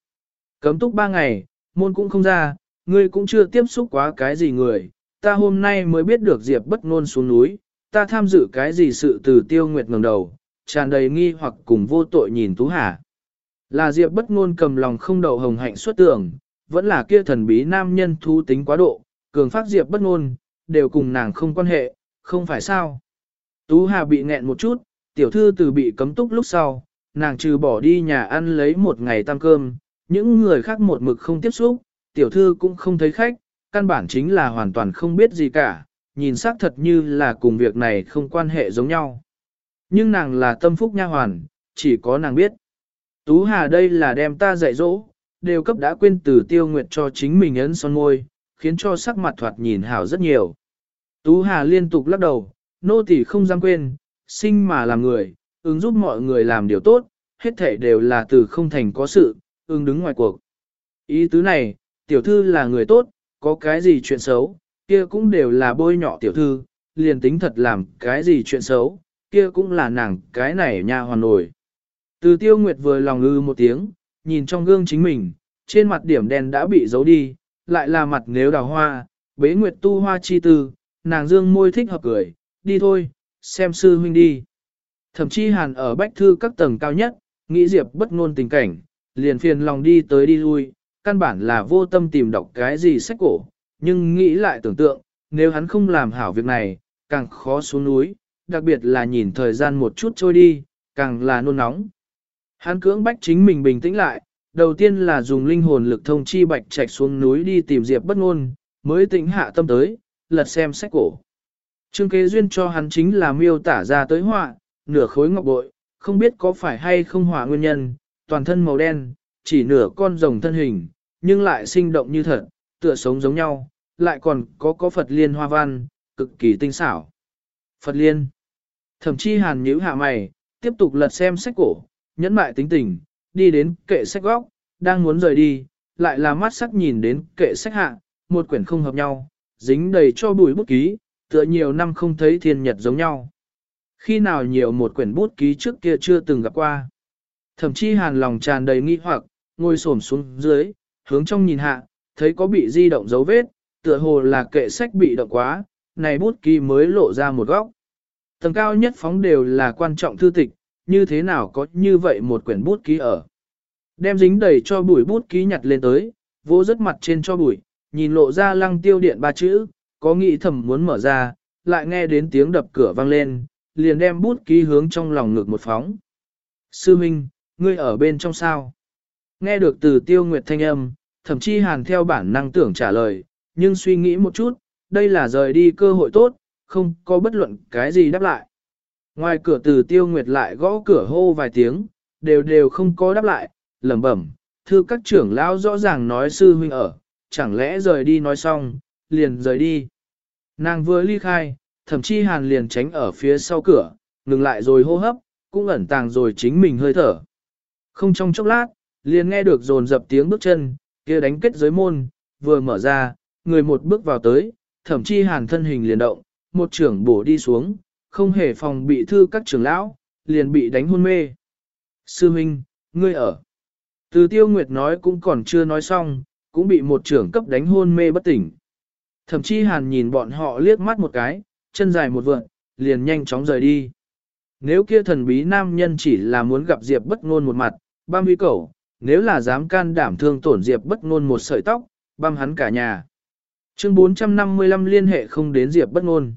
Cấm túc ba ngày, môn cũng không ra, ngươi cũng chưa tiếp xúc quá cái gì người, ta hôm nay mới biết được Diệp bất ngôn xuống núi, ta tham dự cái gì sự từ tiêu nguyệt ngẩng đầu, tràn đầy nghi hoặc cùng vô tội nhìn Tú Hà. Là Diệp bất ngôn cầm lòng không đậu hồng hạnh xuất tưởng, vẫn là kia thần bí nam nhân thú tính quá độ, cường phát Diệp bất ngôn, đều cùng nàng không quan hệ, không phải sao. Tú Hà bị nghẹn một chút, tiểu thư từ bị cấm túc lúc sau, nàng trừ bỏ đi nhà ăn lấy một ngày tăng cơm, những người khác một mực không tiếp xúc, tiểu thư cũng không thấy khách, căn bản chính là hoàn toàn không biết gì cả, nhìn xác thật như là cùng việc này không quan hệ giống nhau. Nhưng nàng là tâm phúc nha hoàn, chỉ có nàng biết. Tú Hà đây là đem ta dạy dỗ, đều cấp đã quên từ tiêu nguyệt cho chính mình ấn son môi, khiến cho sắc mặt thoạt nhìn hảo rất nhiều. Tú Hà liên tục lắc đầu, nô tỳ không dám quên, sinh mà làm người, ứng giúp mọi người làm điều tốt, hết thể đều là từ không thành có sự, ứng đứng ngoài cuộc. Ý tứ này, tiểu thư là người tốt, có cái gì chuyện xấu, kia cũng đều là bôi nhọ tiểu thư, liền tính thật làm cái gì chuyện xấu, kia cũng là nàng cái này nha hoàn nổi. Từ tiêu nguyệt vừa lòng ư một tiếng, nhìn trong gương chính mình, trên mặt điểm đen đã bị giấu đi, lại là mặt nếu đào hoa, bế nguyệt tu hoa chi tư, nàng dương môi thích hợp cười, đi thôi, xem sư huynh đi. Thậm chí hàn ở bách thư các tầng cao nhất, nghĩ diệp bất ngôn tình cảnh, liền phiền lòng đi tới đi lui, căn bản là vô tâm tìm đọc cái gì sách cổ, nhưng nghĩ lại tưởng tượng, nếu hắn không làm hảo việc này, càng khó xuống núi, đặc biệt là nhìn thời gian một chút trôi đi, càng là nôn nóng. Hắn cưỡng bách chính mình bình tĩnh lại, đầu tiên là dùng linh hồn lực thông chi bạch trạch xuống núi đi tìm Diệp bất ngôn, mới tĩnh hạ tâm tới, lật xem sách cổ. Trương kế duyên cho hắn chính là miêu tả ra tới họa, nửa khối ngọc bội, không biết có phải hay không họa nguyên nhân, toàn thân màu đen, chỉ nửa con rồng thân hình, nhưng lại sinh động như thật, tựa sống giống nhau, lại còn có có Phật liên hoa văn, cực kỳ tinh xảo. Phật liên. Thậm chí hàn nhíu hạ mày, tiếp tục lật xem sách cổ, nhẫn mại tính tình, đi đến kệ sách góc, đang muốn rời đi, lại là mắt sắc nhìn đến kệ sách hạ, một quyển không hợp nhau, dính đầy cho bụi bút ký, tựa nhiều năm không thấy thiên nhật giống nhau. Khi nào nhiều một quyển bút ký trước kia chưa từng gặp qua. Thậm chí hàn lòng tràn đầy nghi hoặc, ngồi xổm xuống dưới, hướng trong nhìn hạ, thấy có bị di động dấu vết, tựa hồ là kệ sách bị động quá, này bút ký mới lộ ra một góc. Tầng cao nhất phóng đều là quan trọng thư tịch, như thế nào có như vậy một quyển bút ký ở. Đem dính đầy cho bụi bút ký nhặt lên tới, vỗ rất mặt trên cho bụi, nhìn lộ ra lăng tiêu điện ba chữ, có nghĩ thầm muốn mở ra, lại nghe đến tiếng đập cửa vang lên, liền đem bút ký hướng trong lòng ngực một phóng. Sư Minh, ngươi ở bên trong sao? Nghe được từ tiêu nguyệt thanh âm, thậm chí hàn theo bản năng tưởng trả lời, nhưng suy nghĩ một chút, đây là rời đi cơ hội tốt, không có bất luận cái gì đáp lại. Ngoài cửa từ tiêu nguyệt lại gõ cửa hô vài tiếng, đều đều không có đáp lại, lẩm bẩm, thưa các trưởng lão rõ ràng nói sư huynh ở, chẳng lẽ rời đi nói xong, liền rời đi. Nàng vừa ly khai, thậm chí hàn liền tránh ở phía sau cửa, ngừng lại rồi hô hấp, cũng ẩn tàng rồi chính mình hơi thở. Không trong chốc lát, liền nghe được dồn dập tiếng bước chân, kia đánh kết giới môn, vừa mở ra, người một bước vào tới, thậm chí hàn thân hình liền động, một trưởng bổ đi xuống, không hề phòng bị thư các trưởng lão, liền bị đánh hôn mê. Sư Minh, ngươi ở. Từ tiêu nguyệt nói cũng còn chưa nói xong, cũng bị một trưởng cấp đánh hôn mê bất tỉnh. Thậm chí hàn nhìn bọn họ liếc mắt một cái, chân dài một vượn, liền nhanh chóng rời đi. Nếu kia thần bí nam nhân chỉ là muốn gặp Diệp bất ngôn một mặt, băm huy cẩu, nếu là dám can đảm thương tổn Diệp bất ngôn một sợi tóc, băm hắn cả nhà. Chương 455 liên hệ không đến Diệp bất ngôn.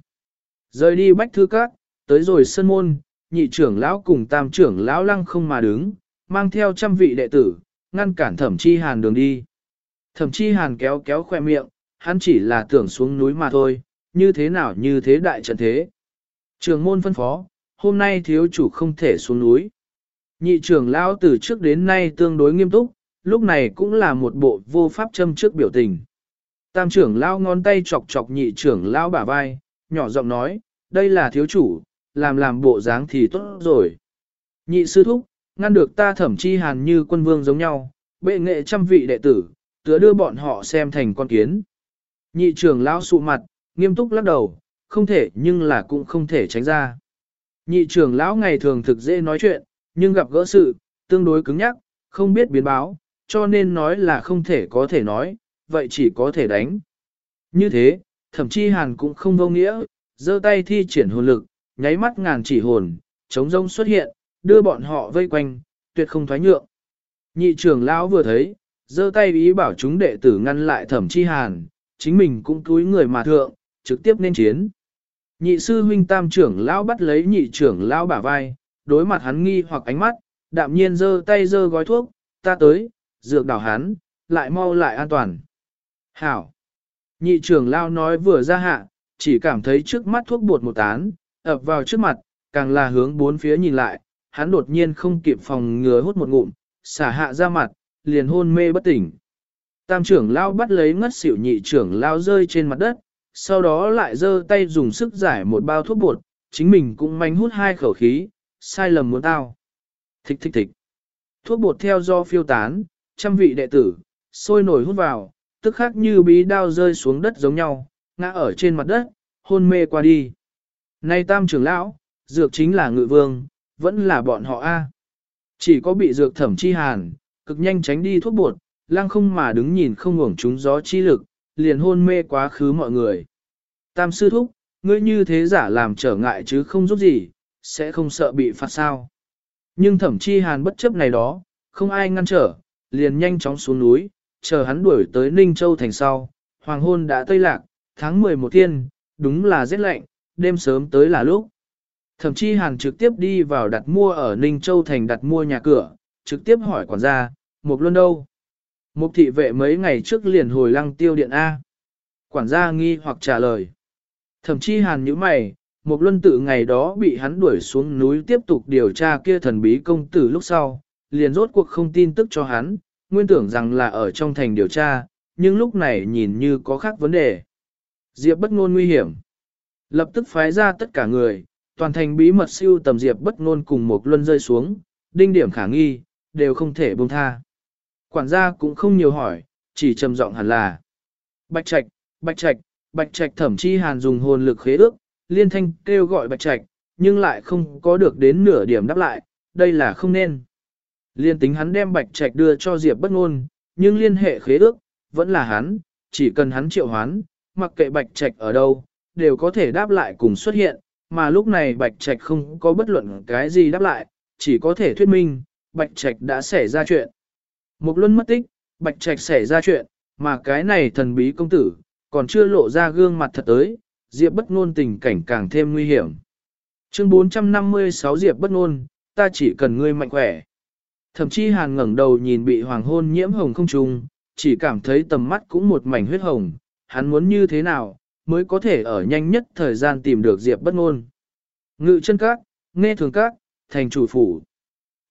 Rời đi bách thư các, tới rồi sân môn, nhị trưởng lão cùng tam trưởng lão lăng không mà đứng, mang theo trăm vị đệ tử, ngăn cản thẩm chi hàn đường đi. Thẩm chi hàn kéo kéo khoe miệng, hắn chỉ là tưởng xuống núi mà thôi, như thế nào như thế đại trận thế. Trường môn phân phó, hôm nay thiếu chủ không thể xuống núi. Nhị trưởng lão từ trước đến nay tương đối nghiêm túc, lúc này cũng là một bộ vô pháp châm trước biểu tình. Tam trưởng lão ngón tay chọc chọc nhị trưởng lão bả vai, nhỏ giọng nói, đây là thiếu chủ, làm làm bộ dáng thì tốt rồi. Nhị sư thúc, ngăn được ta thẩm chi hàn như quân vương giống nhau, bệ nghệ trăm vị đệ tử, tựa đưa bọn họ xem thành con kiến. Nhị trưởng lão sụ mặt, nghiêm túc lắc đầu, không thể nhưng là cũng không thể tránh ra. Nhị trưởng lão ngày thường thực dễ nói chuyện, nhưng gặp gỡ sự, tương đối cứng nhắc, không biết biến báo, cho nên nói là không thể có thể nói, vậy chỉ có thể đánh. Như thế, thậm chí hàn cũng không vô nghĩa, giơ tay thi triển hồn lực, nháy mắt ngàn chỉ hồn, chống rông xuất hiện, đưa bọn họ vây quanh, tuyệt không thoái nhượng. Nhị trưởng lão vừa thấy, giơ tay ý bảo chúng đệ tử ngăn lại thẩm chi hàn, chính mình cũng túi người mà thượng, trực tiếp nên chiến. Nhị sư huynh tam trưởng lão bắt lấy nhị trưởng lão bả vai, đối mặt hắn nghi hoặc ánh mắt, đạm nhiên giơ tay giơ gói thuốc, ta tới, dược đảo hắn, lại mau lại an toàn. Hảo! Nhị trưởng lão nói vừa ra hạ, chỉ cảm thấy trước mắt thuốc bột một tán, ập vào trước mặt, càng là hướng bốn phía nhìn lại, hắn đột nhiên không kịp phòng ngừa hút một ngụm, xả hạ ra mặt, liền hôn mê bất tỉnh. Tam trưởng lão bắt lấy ngất xỉu nhị trưởng lão rơi trên mặt đất, sau đó lại giơ tay dùng sức giải một bao thuốc bột, chính mình cũng manh hút hai khẩu khí, sai lầm muốn tao. Thích thích thích. Thuốc bột theo do phiêu tán, trăm vị đệ tử, sôi nổi hút vào, tức khác như bí đao rơi xuống đất giống nhau, ngã ở trên mặt đất, hôn mê qua đi. Nay tam trưởng lão, dược chính là ngự vương, vẫn là bọn họ A. Chỉ có bị dược thẩm chi hàn, cực nhanh tránh đi thuốc bột, lang không mà đứng nhìn không ngủng chúng gió chi lực, liền hôn mê quá khứ mọi người. Tam sư thúc, ngươi như thế giả làm trở ngại chứ không giúp gì, sẽ không sợ bị phạt sao. Nhưng thẩm chi hàn bất chấp này đó, không ai ngăn trở, liền nhanh chóng xuống núi, chờ hắn đuổi tới Ninh Châu thành sau. Hoàng hôn đã tây lạc, tháng 11 thiên, đúng là rét lạnh, đêm sớm tới là lúc. Thẩm chi hàn trực tiếp đi vào đặt mua ở Ninh Châu thành đặt mua nhà cửa, trực tiếp hỏi quản gia, một Luân đâu? Mục thị vệ mấy ngày trước liền hồi lăng tiêu điện A. Quản gia nghi hoặc trả lời. thậm chí hàn như mày, Mục Luân tự ngày đó bị hắn đuổi xuống núi tiếp tục điều tra kia thần bí công tử lúc sau, liền rốt cuộc không tin tức cho hắn, nguyên tưởng rằng là ở trong thành điều tra, nhưng lúc này nhìn như có khác vấn đề. Diệp bất ngôn nguy hiểm. Lập tức phái ra tất cả người, toàn thành bí mật siêu tầm Diệp bất ngôn cùng một luân rơi xuống, đinh điểm khả nghi, đều không thể buông tha. Quản gia cũng không nhiều hỏi, chỉ trầm giọng hẳn là. Bạch Trạch, Bạch Trạch, Bạch Trạch thẩm chi hàn dùng hồn lực khế ước, liên thanh kêu gọi Bạch Trạch, nhưng lại không có được đến nửa điểm đáp lại, đây là không nên. Liên tính hắn đem Bạch Trạch đưa cho Diệp bất ngôn, nhưng liên hệ khế ước, vẫn là hắn, chỉ cần hắn triệu hoán, mặc kệ Bạch Trạch ở đâu, đều có thể đáp lại cùng xuất hiện, mà lúc này Bạch Trạch không có bất luận cái gì đáp lại, chỉ có thể thuyết minh, Bạch Trạch đã xảy ra chuyện. Mục luân mất tích, Bạch Trạch xảy ra chuyện, mà cái này thần bí công tử, còn chưa lộ ra gương mặt thật tới, Diệp bất ngôn tình cảnh càng thêm nguy hiểm. Chương 456 Diệp bất ngôn, ta chỉ cần ngươi mạnh khỏe. Thậm chí hàn ngẩng đầu nhìn bị hoàng hôn nhiễm hồng không trung, chỉ cảm thấy tầm mắt cũng một mảnh huyết hồng, hắn muốn như thế nào, mới có thể ở nhanh nhất thời gian tìm được Diệp bất ngôn. Ngự chân các, nghe thường các, thành chủ phủ.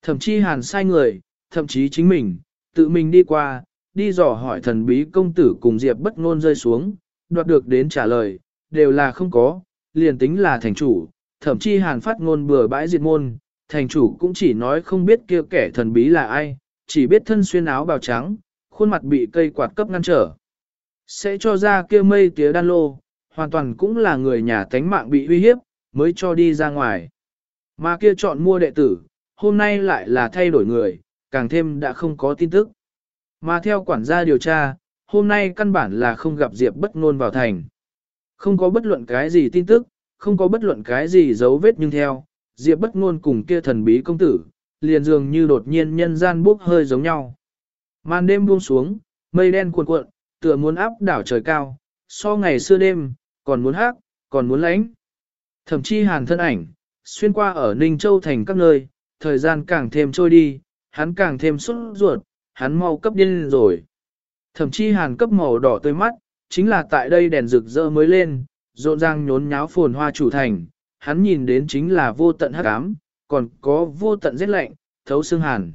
Thậm chí hàn sai người, thậm chí chính mình, tự mình đi qua, đi dò hỏi thần bí công tử cùng Diệp bất ngôn rơi xuống, đoạt được đến trả lời, đều là không có, liền tính là thành chủ, thậm chí hàn phát ngôn bừa bãi diệt môn, thành chủ cũng chỉ nói không biết kia kẻ thần bí là ai, chỉ biết thân xuyên áo bào trắng, khuôn mặt bị cây quạt cấp ngăn trở. Sẽ cho ra kia mây tía đan lô, hoàn toàn cũng là người nhà tánh mạng bị uy hiếp, mới cho đi ra ngoài. Mà kia chọn mua đệ tử, hôm nay lại là thay đổi người, càng thêm đã không có tin tức. Mà theo quản gia điều tra, hôm nay căn bản là không gặp Diệp bất ngôn vào thành. Không có bất luận cái gì tin tức, không có bất luận cái gì dấu vết nhưng theo, Diệp bất ngôn cùng kia thần bí công tử, liền dường như đột nhiên nhân gian bốc hơi giống nhau. Màn đêm buông xuống, mây đen cuồn cuộn, tựa muốn áp đảo trời cao, so ngày xưa đêm, còn muốn hát, còn muốn lánh. Thậm chí hàn thân ảnh, xuyên qua ở Ninh Châu thành các nơi, thời gian càng thêm trôi đi, hắn càng thêm sốt ruột, hắn mau cấp điên rồi. Thậm chí hàn cấp màu đỏ tươi mắt, chính là tại đây đèn rực rỡ mới lên, rộn ràng nhốn nháo phồn hoa chủ thành, hắn nhìn đến chính là vô tận hắc ám, còn có vô tận rét lạnh, thấu xương hàn.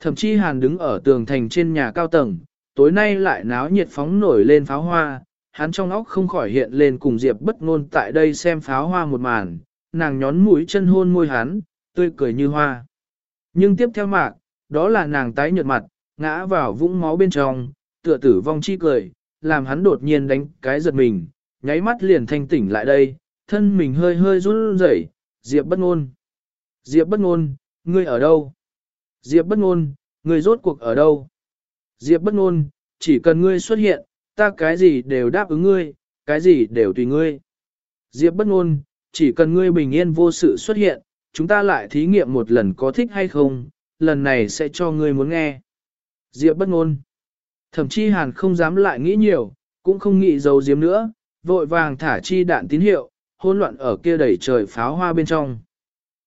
Thậm chí hàn đứng ở tường thành trên nhà cao tầng, tối nay lại náo nhiệt phóng nổi lên pháo hoa, hắn trong óc không khỏi hiện lên cùng Diệp bất ngôn tại đây xem pháo hoa một màn, nàng nhón mũi chân hôn môi hắn, tươi cười như hoa. Nhưng tiếp theo mạc, đó là nàng tái nhợt mặt, ngã vào vũng máu bên trong, tựa tử vong chi cười, làm hắn đột nhiên đánh cái giật mình, nháy mắt liền thanh tỉnh lại đây, thân mình hơi hơi run rẩy, Diệp bất ngôn. Diệp bất ngôn, ngươi ở đâu? Diệp bất ngôn, ngươi rốt cuộc ở đâu? Diệp bất ngôn, chỉ cần ngươi xuất hiện, ta cái gì đều đáp ứng ngươi, cái gì đều tùy ngươi. Diệp bất ngôn, chỉ cần ngươi bình yên vô sự xuất hiện, chúng ta lại thí nghiệm một lần có thích hay không, lần này sẽ cho ngươi muốn nghe. Diệp bất ngôn. Thậm chí hàn không dám lại nghĩ nhiều, cũng không nghĩ giấu diếm nữa, vội vàng thả chi đạn tín hiệu, hỗn loạn ở kia đẩy trời pháo hoa bên trong.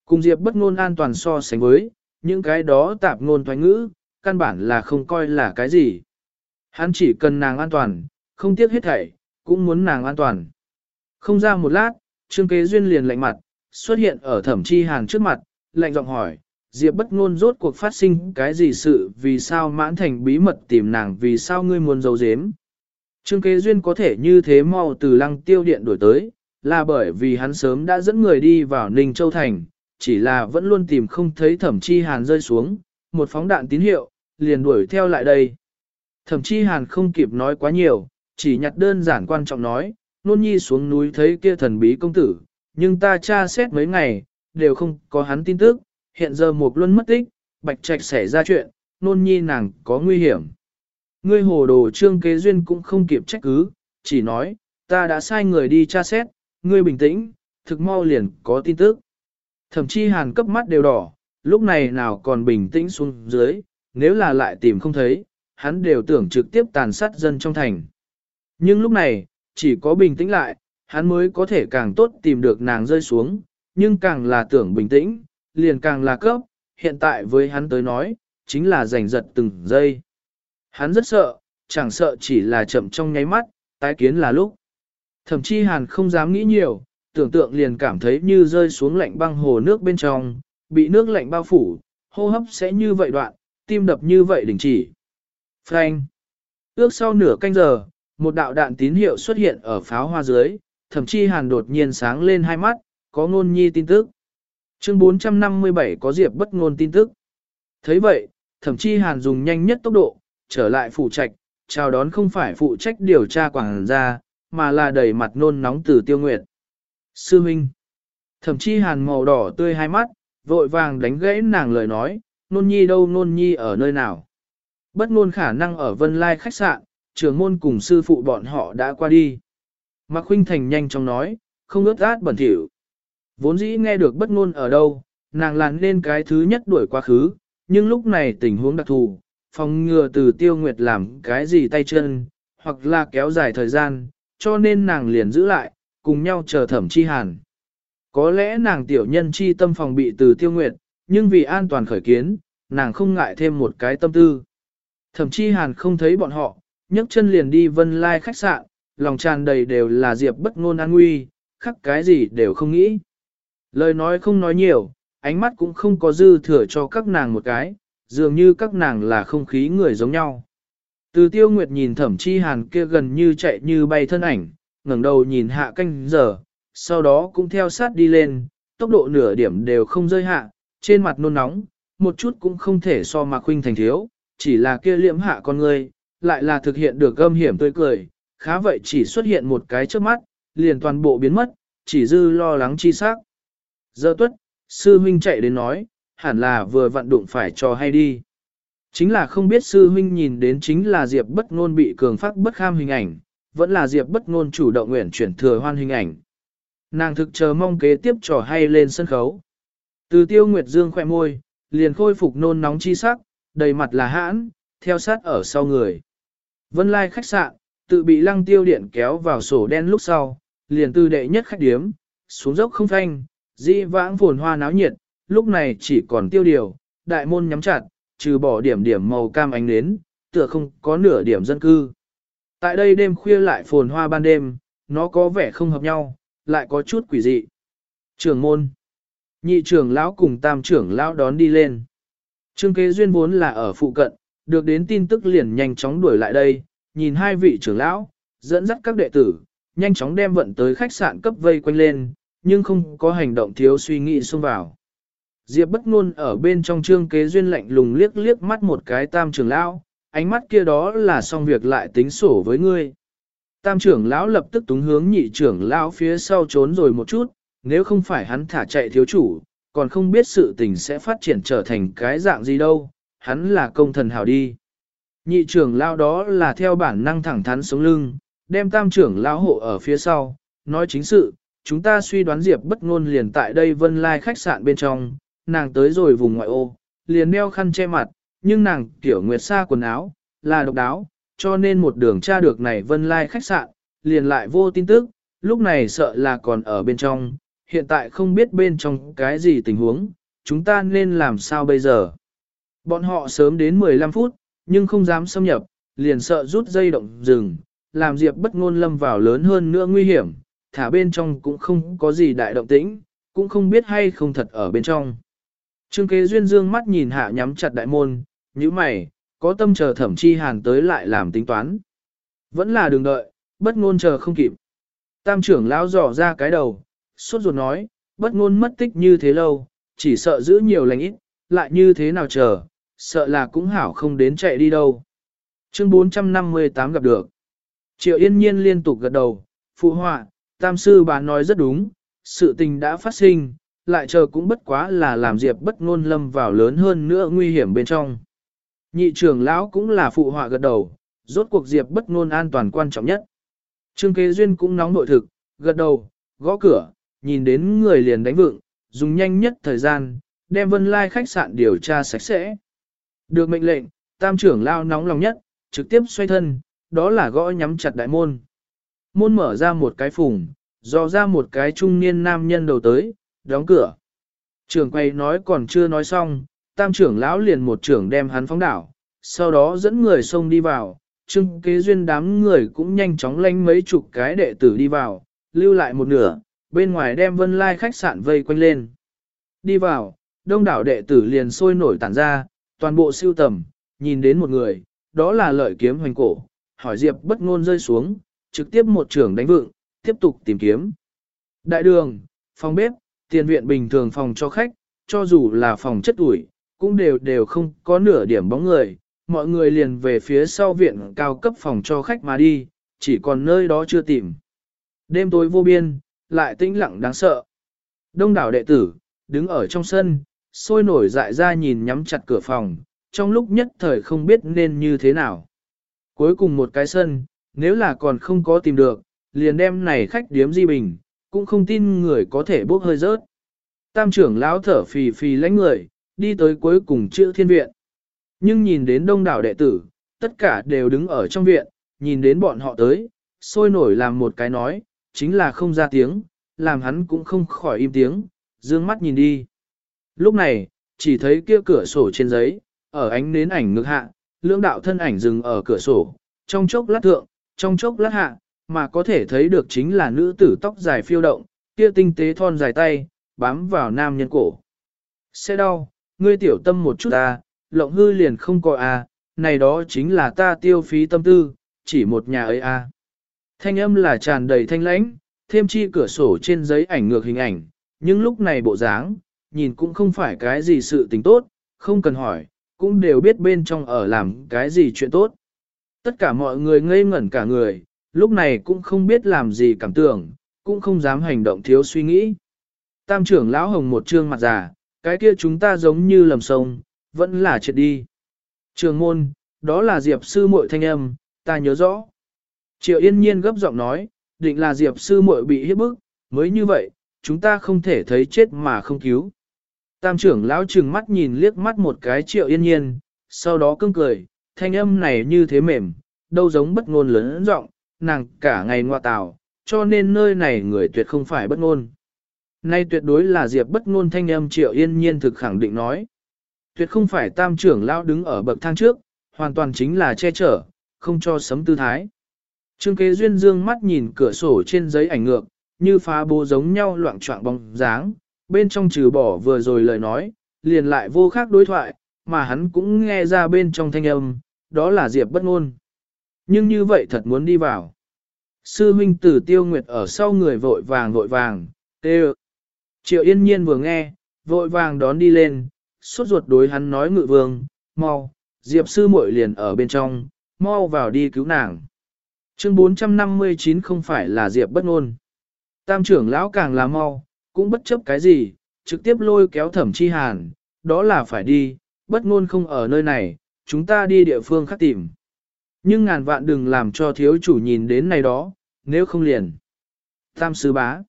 Cùng Diệp bất ngôn an toàn so sánh với, những cái đó tạp ngôn thoái ngữ, căn bản là không coi là cái gì. Hắn chỉ cần nàng an toàn, không tiếc hết thảy, cũng muốn nàng an toàn. Không ra một lát, Trương Kế Duyên liền lạnh mặt, xuất hiện ở thẩm chi hàn trước mặt, lạnh giọng hỏi, Diệp bất ngôn rốt cuộc phát sinh cái gì sự vì sao mãn thành bí mật tìm nàng vì sao ngươi muốn giấu giếm. Trương Kế Duyên có thể như thế mau từ lăng tiêu điện đổi tới, là bởi vì hắn sớm đã dẫn người đi vào Ninh Châu Thành, chỉ là vẫn luôn tìm không thấy thẩm chi hàn rơi xuống, một phóng đạn tín hiệu, liền đuổi theo lại đây. Thẩm chi hàn không kịp nói quá nhiều, chỉ nhặt đơn giản quan trọng nói, nôn nhi xuống núi thấy kia thần bí công tử, nhưng ta tra xét mấy ngày, đều không có hắn tin tức, hiện giờ một luân mất tích, bạch trạch xảy ra chuyện, nôn nhi nàng có nguy hiểm. Ngươi hồ đồ trương kế duyên cũng không kịp trách cứ, chỉ nói, ta đã sai người đi tra xét, ngươi bình tĩnh, thực mau liền có tin tức. Thậm chí hàn cấp mắt đều đỏ, lúc này nào còn bình tĩnh xuống dưới, nếu là lại tìm không thấy, hắn đều tưởng trực tiếp tàn sát dân trong thành. Nhưng lúc này, chỉ có bình tĩnh lại, hắn mới có thể càng tốt tìm được nàng rơi xuống, nhưng càng là tưởng bình tĩnh, liền càng là cấp, hiện tại với hắn tới nói, chính là giành giật từng giây. Hắn rất sợ, chẳng sợ chỉ là chậm trong nháy mắt, tái kiến là lúc. Thậm chí hàn không dám nghĩ nhiều, tưởng tượng liền cảm thấy như rơi xuống lạnh băng hồ nước bên trong, bị nước lạnh bao phủ, hô hấp sẽ như vậy đoạn, tim đập như vậy đình chỉ. Frank. Ước sau nửa canh giờ, một đạo đạn tín hiệu xuất hiện ở pháo hoa dưới, thậm chí hàn đột nhiên sáng lên hai mắt, có ngôn nhi tin tức. Chương 457 có diệp bất ngôn tin tức. thấy vậy, thậm chí hàn dùng nhanh nhất tốc độ, trở lại phụ trạch, chào đón không phải phụ trách điều tra quảng gia, mà là đẩy mặt nôn nóng từ tiêu nguyệt. Sư Minh. Thậm chí hàn màu đỏ tươi hai mắt, vội vàng đánh gãy nàng lời nói, nôn nhi đâu nôn nhi ở nơi nào. Bất ngôn khả năng ở Vân Lai khách sạn, trưởng môn cùng sư phụ bọn họ đã qua đi. Mạc Khuynh Thành nhanh chóng nói, không ướt át bẩn thỉu. Vốn dĩ nghe được bất ngôn ở đâu, nàng làn nên cái thứ nhất đuổi quá khứ, nhưng lúc này tình huống đặc thù, phòng ngừa từ tiêu nguyệt làm cái gì tay chân, hoặc là kéo dài thời gian, cho nên nàng liền giữ lại, cùng nhau chờ thẩm chi hàn. Có lẽ nàng tiểu nhân chi tâm phòng bị từ tiêu nguyệt, nhưng vì an toàn khởi kiến, nàng không ngại thêm một cái tâm tư. Thẩm chi hàn không thấy bọn họ, nhấc chân liền đi vân lai khách sạn, lòng tràn đầy đều là diệp bất ngôn an nguy, khắc cái gì đều không nghĩ. Lời nói không nói nhiều, ánh mắt cũng không có dư thừa cho các nàng một cái, dường như các nàng là không khí người giống nhau. Từ tiêu nguyệt nhìn thẩm chi hàn kia gần như chạy như bay thân ảnh, ngẩng đầu nhìn hạ canh giờ, sau đó cũng theo sát đi lên, tốc độ nửa điểm đều không rơi hạ, trên mặt nôn nóng, một chút cũng không thể so mà khuynh thành thiếu, chỉ là kia liễm hạ con người, lại là thực hiện được gâm hiểm tươi cười, khá vậy chỉ xuất hiện một cái trước mắt, liền toàn bộ biến mất, chỉ dư lo lắng chi sắc. Giờ tuất, sư huynh chạy đến nói, hẳn là vừa vặn đụng phải cho hay đi. Chính là không biết sư huynh nhìn đến chính là Diệp bất ngôn bị cường phát bất kham hình ảnh, vẫn là Diệp bất ngôn chủ động nguyện chuyển thừa hoan hình ảnh. Nàng thực chờ mong kế tiếp trò hay lên sân khấu. Từ tiêu nguyệt dương khỏe môi, liền khôi phục nôn nóng chi sắc, đầy mặt là hãn, theo sát ở sau người. Vân lai khách sạn, tự bị lăng tiêu điện kéo vào sổ đen lúc sau, liền từ đệ nhất khách điếm, xuống dốc không thanh, di vãng phồn hoa náo nhiệt, lúc này chỉ còn tiêu điều, đại môn nhắm chặt, trừ bỏ điểm điểm màu cam ánh nến, tựa không có nửa điểm dân cư. Tại đây đêm khuya lại phồn hoa ban đêm, nó có vẻ không hợp nhau, lại có chút quỷ dị. Trưởng môn, nhị trưởng lão cùng tam trưởng lão đón đi lên. Trương kế duyên vốn là ở phụ cận, được đến tin tức liền nhanh chóng đuổi lại đây, nhìn hai vị trưởng lão, dẫn dắt các đệ tử, nhanh chóng đem vận tới khách sạn cấp vây quanh lên, nhưng không có hành động thiếu suy nghĩ xông vào. Diệp bất ngôn ở bên trong trương kế duyên lạnh lùng liếc liếc mắt một cái tam trưởng lão, ánh mắt kia đó là xong việc lại tính sổ với ngươi. Tam trưởng lão lập tức túng hướng nhị trưởng lão phía sau trốn rồi một chút, nếu không phải hắn thả chạy thiếu chủ, còn không biết sự tình sẽ phát triển trở thành cái dạng gì đâu, hắn là công thần hảo đi. Nhị trưởng lão đó là theo bản năng thẳng thắn sống lưng, đem tam trưởng lão hộ ở phía sau, nói chính sự, chúng ta suy đoán Diệp bất ngôn liền tại đây vân lai khách sạn bên trong, nàng tới rồi vùng ngoại ô, liền đeo khăn che mặt, nhưng nàng tiểu nguyệt sa quần áo, là độc đáo, cho nên một đường tra được này vân lai khách sạn, liền lại vô tin tức, lúc này sợ là còn ở bên trong, hiện tại không biết bên trong cái gì tình huống, chúng ta nên làm sao bây giờ. Bọn họ sớm đến 15 phút, nhưng không dám xâm nhập, liền sợ rút dây động rừng, làm Diệp bất ngôn lâm vào lớn hơn nữa nguy hiểm, thả bên trong cũng không có gì đại động tĩnh, cũng không biết hay không thật ở bên trong. Trương kế duyên dương mắt nhìn hạ nhắm chặt đại môn, như mày, có tâm chờ thẩm chi hàn tới lại làm tính toán. Vẫn là đường đợi, bất ngôn chờ không kịp. Tam trưởng lão dò ra cái đầu, suốt ruột nói, bất ngôn mất tích như thế lâu, chỉ sợ giữ nhiều lành ít, lại như thế nào chờ, sợ là cũng hảo không đến chạy đi đâu. Chương 458 gặp được. Triệu yên nhiên liên tục gật đầu, phụ họa, tam sư bà nói rất đúng, sự tình đã phát sinh, lại chờ cũng bất quá là làm Diệp bất ngôn lâm vào lớn hơn nữa nguy hiểm bên trong. Nhị trưởng lão cũng là phụ họa gật đầu, rốt cuộc Diệp bất ngôn an toàn quan trọng nhất. Trương kế duyên cũng nóng nội thực, gật đầu, gõ cửa, nhìn đến người liền đánh vượng, dùng nhanh nhất thời gian, đem vân lai khách sạn điều tra sạch sẽ. Được mệnh lệnh, tam trưởng lão nóng lòng nhất, trực tiếp xoay thân, đó là gõ nhắm chặt đại môn. Môn mở ra một cái phùng, dò ra một cái trung niên nam nhân đầu tới, đóng cửa. Trưởng quay nói còn chưa nói xong, tam trưởng lão liền một trưởng đem hắn phóng đảo, sau đó dẫn người xông đi vào, trưng kế duyên đám người cũng nhanh chóng lanh mấy chục cái đệ tử đi vào, lưu lại một nửa, bên ngoài đem vân lai khách sạn vây quanh lên. Đi vào, đông đảo đệ tử liền sôi nổi tản ra, toàn bộ siêu tầm, nhìn đến một người, đó là lợi kiếm hoành cổ, hỏi Diệp bất ngôn rơi xuống, trực tiếp một trưởng đánh vượng, tiếp tục tìm kiếm. Đại đường, phòng bếp, tiền viện bình thường phòng cho khách, cho dù là phòng chất ủi, cũng đều đều không có nửa điểm bóng người, mọi người liền về phía sau viện cao cấp phòng cho khách mà đi, chỉ còn nơi đó chưa tìm. Đêm tối vô biên, lại tĩnh lặng đáng sợ. Đông đảo đệ tử, đứng ở trong sân, sôi nổi dại ra nhìn nhắm chặt cửa phòng, trong lúc nhất thời không biết nên như thế nào. Cuối cùng một cái sân, nếu là còn không có tìm được, liền đem này khách điếm di bình, cũng không tin người có thể bốc hơi rớt. Tam trưởng lão thở phì phì lánh người, đi tới cuối cùng chữ thiên viện. Nhưng nhìn đến đông đảo đệ tử, tất cả đều đứng ở trong viện, nhìn đến bọn họ tới, sôi nổi làm một cái nói, chính là không ra tiếng, làm hắn cũng không khỏi im tiếng, dương mắt nhìn đi. Lúc này, chỉ thấy kia cửa sổ trên giấy, ở ánh nến ảnh ngược hạ, lưỡng đạo thân ảnh dừng ở cửa sổ, trong chốc lát thượng, trong chốc lát hạ, mà có thể thấy được chính là nữ tử tóc dài phiêu động, kia tinh tế thon dài tay, bám vào nam nhân cổ. Sẽ đau, ngươi tiểu tâm một chút ta, lộng hư liền không có a, này đó chính là ta tiêu phí tâm tư, chỉ một nhà ấy a. Thanh âm là tràn đầy thanh lãnh, thêm chi cửa sổ trên giấy ảnh ngược hình ảnh, nhưng lúc này bộ dáng, nhìn cũng không phải cái gì sự tình tốt, không cần hỏi, cũng đều biết bên trong ở làm cái gì chuyện tốt. Tất cả mọi người ngây ngẩn cả người, lúc này cũng không biết làm gì cảm tưởng, cũng không dám hành động thiếu suy nghĩ. Tam trưởng lão hồng một trương mặt già, cái kia chúng ta giống như lầm sông, vẫn là triệt đi. Trường môn, đó là Diệp sư muội thanh âm, ta nhớ rõ. Triệu yên nhiên gấp giọng nói, định là Diệp sư muội bị hiếp bức, mới như vậy, chúng ta không thể thấy chết mà không cứu. Tam trưởng lão trừng mắt nhìn liếc mắt một cái triệu yên nhiên, sau đó cưng cười, thanh âm này như thế mềm, đâu giống bất ngôn lớn giọng, nàng cả ngày ngoa tào, cho nên nơi này người tuyệt không phải bất ngôn. Nay tuyệt đối là Diệp bất ngôn thanh âm triệu yên nhiên thực khẳng định nói. Tuyệt không phải tam trưởng lão đứng ở bậc thang trước, hoàn toàn chính là che chở, không cho sấm tư thái. Trương kế duyên dương mắt nhìn cửa sổ trên giấy ảnh ngược, như phá bố giống nhau loạn trọng bóng dáng, bên trong trừ bỏ vừa rồi lời nói, liền lại vô khác đối thoại, mà hắn cũng nghe ra bên trong thanh âm, đó là Diệp bất ngôn. Nhưng như vậy thật muốn đi vào. Sư huynh tử tiêu nguyệt ở sau người vội vàng vội vàng, tê Triệu yên nhiên vừa nghe, vội vàng đón đi lên, suốt ruột đối hắn nói ngự vương, mau, Diệp sư muội liền ở bên trong, mau vào đi cứu nàng. Chương 459 không phải là Diệp bất ngôn. Tam trưởng lão càng là mau, cũng bất chấp cái gì, trực tiếp lôi kéo thẩm chi hàn, đó là phải đi, bất ngôn không ở nơi này, chúng ta đi địa phương khác tìm. Nhưng ngàn vạn đừng làm cho thiếu chủ nhìn đến này đó, nếu không liền. Tam sư bá.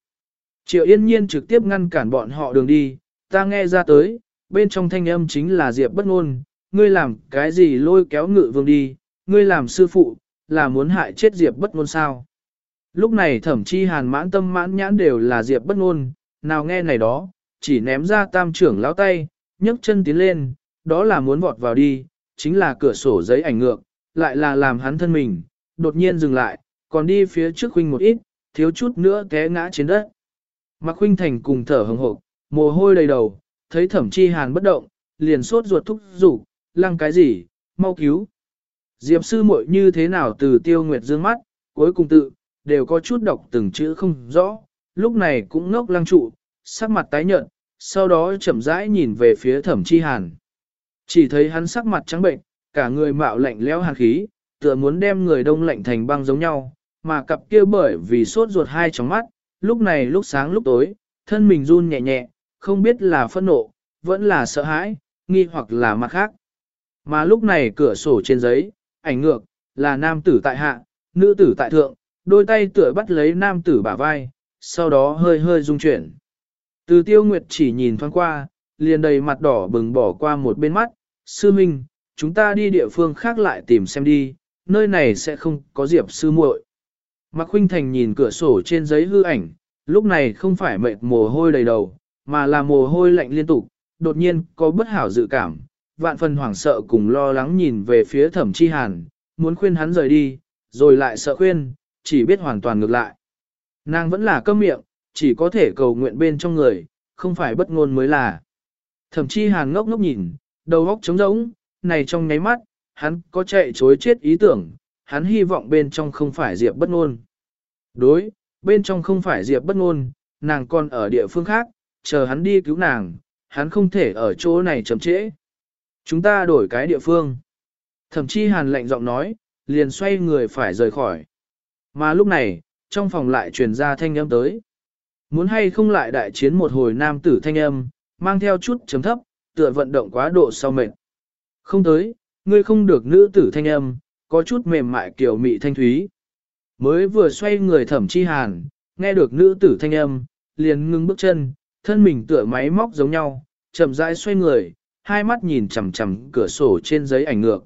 Triệu yên nhiên trực tiếp ngăn cản bọn họ đường đi, ta nghe ra tới, bên trong thanh âm chính là Diệp bất ngôn, ngươi làm cái gì lôi kéo ngự vương đi, ngươi làm sư phụ, là muốn hại chết Diệp bất ngôn sao. Lúc này thẩm chi hàn mãn tâm mãn nhãn đều là Diệp bất ngôn, nào nghe này đó, chỉ ném ra tam trưởng lão tay, nhấc chân tiến lên, đó là muốn vọt vào đi, chính là cửa sổ giấy ảnh ngược, lại là làm hắn thân mình, đột nhiên dừng lại, còn đi phía trước huynh một ít, thiếu chút nữa té ngã trên đất. Mạc huynh thành cùng thở hồng hộc, mồ hôi đầy đầu, thấy thẩm chi hàn bất động, liền sốt ruột thúc rủ, lăng cái gì, mau cứu. Diệp sư muội như thế nào từ tiêu nguyệt dương mắt, cuối cùng tự, đều có chút đọc từng chữ không rõ, lúc này cũng ngốc lăng trụ, sắc mặt tái nhợt, sau đó chậm rãi nhìn về phía thẩm chi hàn. Chỉ thấy hắn sắc mặt trắng bệnh, cả người mạo lạnh lẽo hàn khí, tựa muốn đem người đông lạnh thành băng giống nhau, mà cặp kia bởi vì sốt ruột hai trong mắt, lúc này lúc sáng lúc tối, thân mình run nhẹ nhẹ, không biết là phẫn nộ, vẫn là sợ hãi, nghi hoặc là mặt khác. Mà lúc này cửa sổ trên giấy, ảnh ngược, là nam tử tại hạ, nữ tử tại thượng, đôi tay tựa bắt lấy nam tử bả vai, sau đó hơi hơi rung chuyển. Từ tiêu nguyệt chỉ nhìn thoáng qua, liền đầy mặt đỏ bừng bỏ qua một bên mắt, sư minh, chúng ta đi địa phương khác lại tìm xem đi, nơi này sẽ không có diệp sư muội. Mạc Khuynh Thành nhìn cửa sổ trên giấy hư ảnh, lúc này không phải mệt mồ hôi đầy đầu, mà là mồ hôi lạnh liên tục, đột nhiên có bất hảo dự cảm, vạn phần hoảng sợ cùng lo lắng nhìn về phía thẩm chi hàn, muốn khuyên hắn rời đi, rồi lại sợ khuyên, chỉ biết hoàn toàn ngược lại. Nàng vẫn là câm miệng, chỉ có thể cầu nguyện bên trong người, không phải bất ngôn mới là. Thẩm chi hàn ngốc ngốc nhìn, đầu óc trống rỗng, này trong nháy mắt, hắn có chạy chối chết ý tưởng, hắn hy vọng bên trong không phải Diệp bất ngôn. Đối, bên trong không phải Diệp bất ngôn, nàng còn ở địa phương khác, chờ hắn đi cứu nàng, hắn không thể ở chỗ này chậm trễ. Chúng ta đổi cái địa phương. Thẩm chi hàn lạnh giọng nói, liền xoay người phải rời khỏi. Mà lúc này, trong phòng lại truyền ra thanh âm tới. Muốn hay không lại đại chiến một hồi nam tử thanh âm, mang theo chút chấm thấp, tựa vận động quá độ sau mệt. Không tới, ngươi không được nữ tử thanh âm, có chút mềm mại kiểu mị thanh thúy. Mới vừa xoay người thẩm chi hàn, nghe được nữ tử thanh âm, liền ngưng bước chân, thân mình tựa máy móc giống nhau, chậm rãi xoay người, hai mắt nhìn chằm chằm cửa sổ trên giấy ảnh ngược.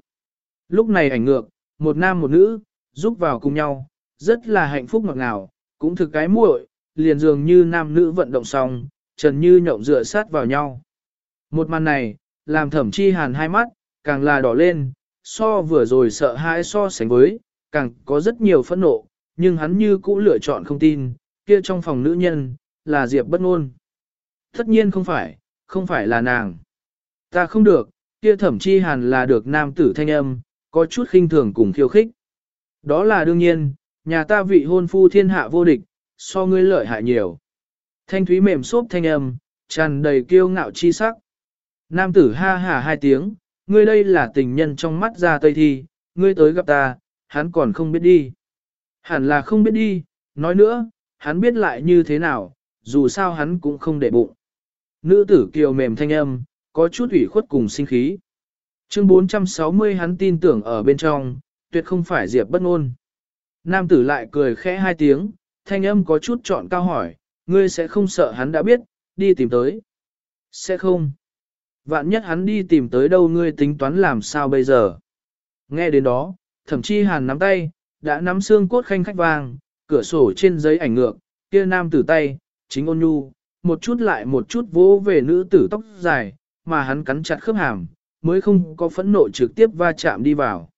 Lúc này ảnh ngược, một nam một nữ, giúp vào cùng nhau, rất là hạnh phúc ngọt ngào, cũng thực cái muội, liền dường như nam nữ vận động xong, trần như nhộng dựa sát vào nhau. Một màn này, làm thẩm chi hàn hai mắt, càng là đỏ lên, so vừa rồi sợ hãi so sánh với, càng có rất nhiều phẫn nộ, nhưng hắn như cũ lựa chọn không tin, kia trong phòng nữ nhân, là Diệp bất ngôn. Tất nhiên không phải, không phải là nàng. Ta không được, kia thẩm chi hàn là được nam tử thanh âm, có chút khinh thường cùng khiêu khích. Đó là đương nhiên, nhà ta vị hôn phu thiên hạ vô địch, so ngươi lợi hại nhiều. Thanh thúy mềm xốp thanh âm, tràn đầy kiêu ngạo chi sắc. Nam tử ha hà hai tiếng, ngươi đây là tình nhân trong mắt ra tây thi, ngươi tới gặp ta, hắn còn không biết đi. Hẳn là không biết đi, nói nữa, hắn biết lại như thế nào, dù sao hắn cũng không để bụng. Nữ tử kiều mềm thanh âm, có chút ủy khuất cùng sinh khí. Chương 460 hắn tin tưởng ở bên trong, tuyệt không phải Diệp bất ngôn. Nam tử lại cười khẽ hai tiếng, thanh âm có chút trọn cao hỏi, ngươi sẽ không sợ hắn đã biết, đi tìm tới. Sẽ không. Vạn nhất hắn đi tìm tới đâu ngươi tính toán làm sao bây giờ. Nghe đến đó, thậm chí hàn nắm tay, đã nắm xương cốt khanh khách vàng, cửa sổ trên giấy ảnh ngược, kia nam tử tay, chính ôn nhu, một chút lại một chút vỗ về nữ tử tóc dài, mà hắn cắn chặt khớp hàm, mới không có phẫn nộ trực tiếp va chạm đi vào.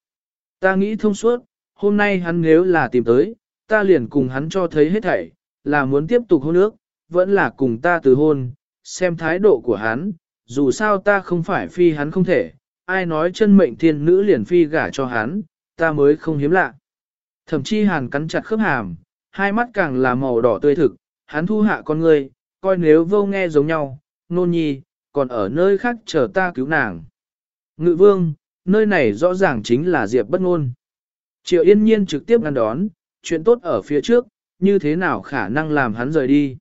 Ta nghĩ thông suốt, hôm nay hắn nếu là tìm tới, ta liền cùng hắn cho thấy hết thảy, là muốn tiếp tục hôn ước, vẫn là cùng ta từ hôn, xem thái độ của hắn, dù sao ta không phải phi hắn không thể, ai nói chân mệnh thiên nữ liền phi gả cho hắn, ta mới không hiếm lạ. Thậm chí hàn cắn chặt khớp hàm, hai mắt càng là màu đỏ tươi thực, hắn thu hạ con người, coi nếu vô nghe giống nhau, nôn nhi, còn ở nơi khác chờ ta cứu nàng. Ngự vương, nơi này rõ ràng chính là Diệp bất ngôn. Triệu yên nhiên trực tiếp ngăn đón, chuyện tốt ở phía trước, như thế nào khả năng làm hắn rời đi.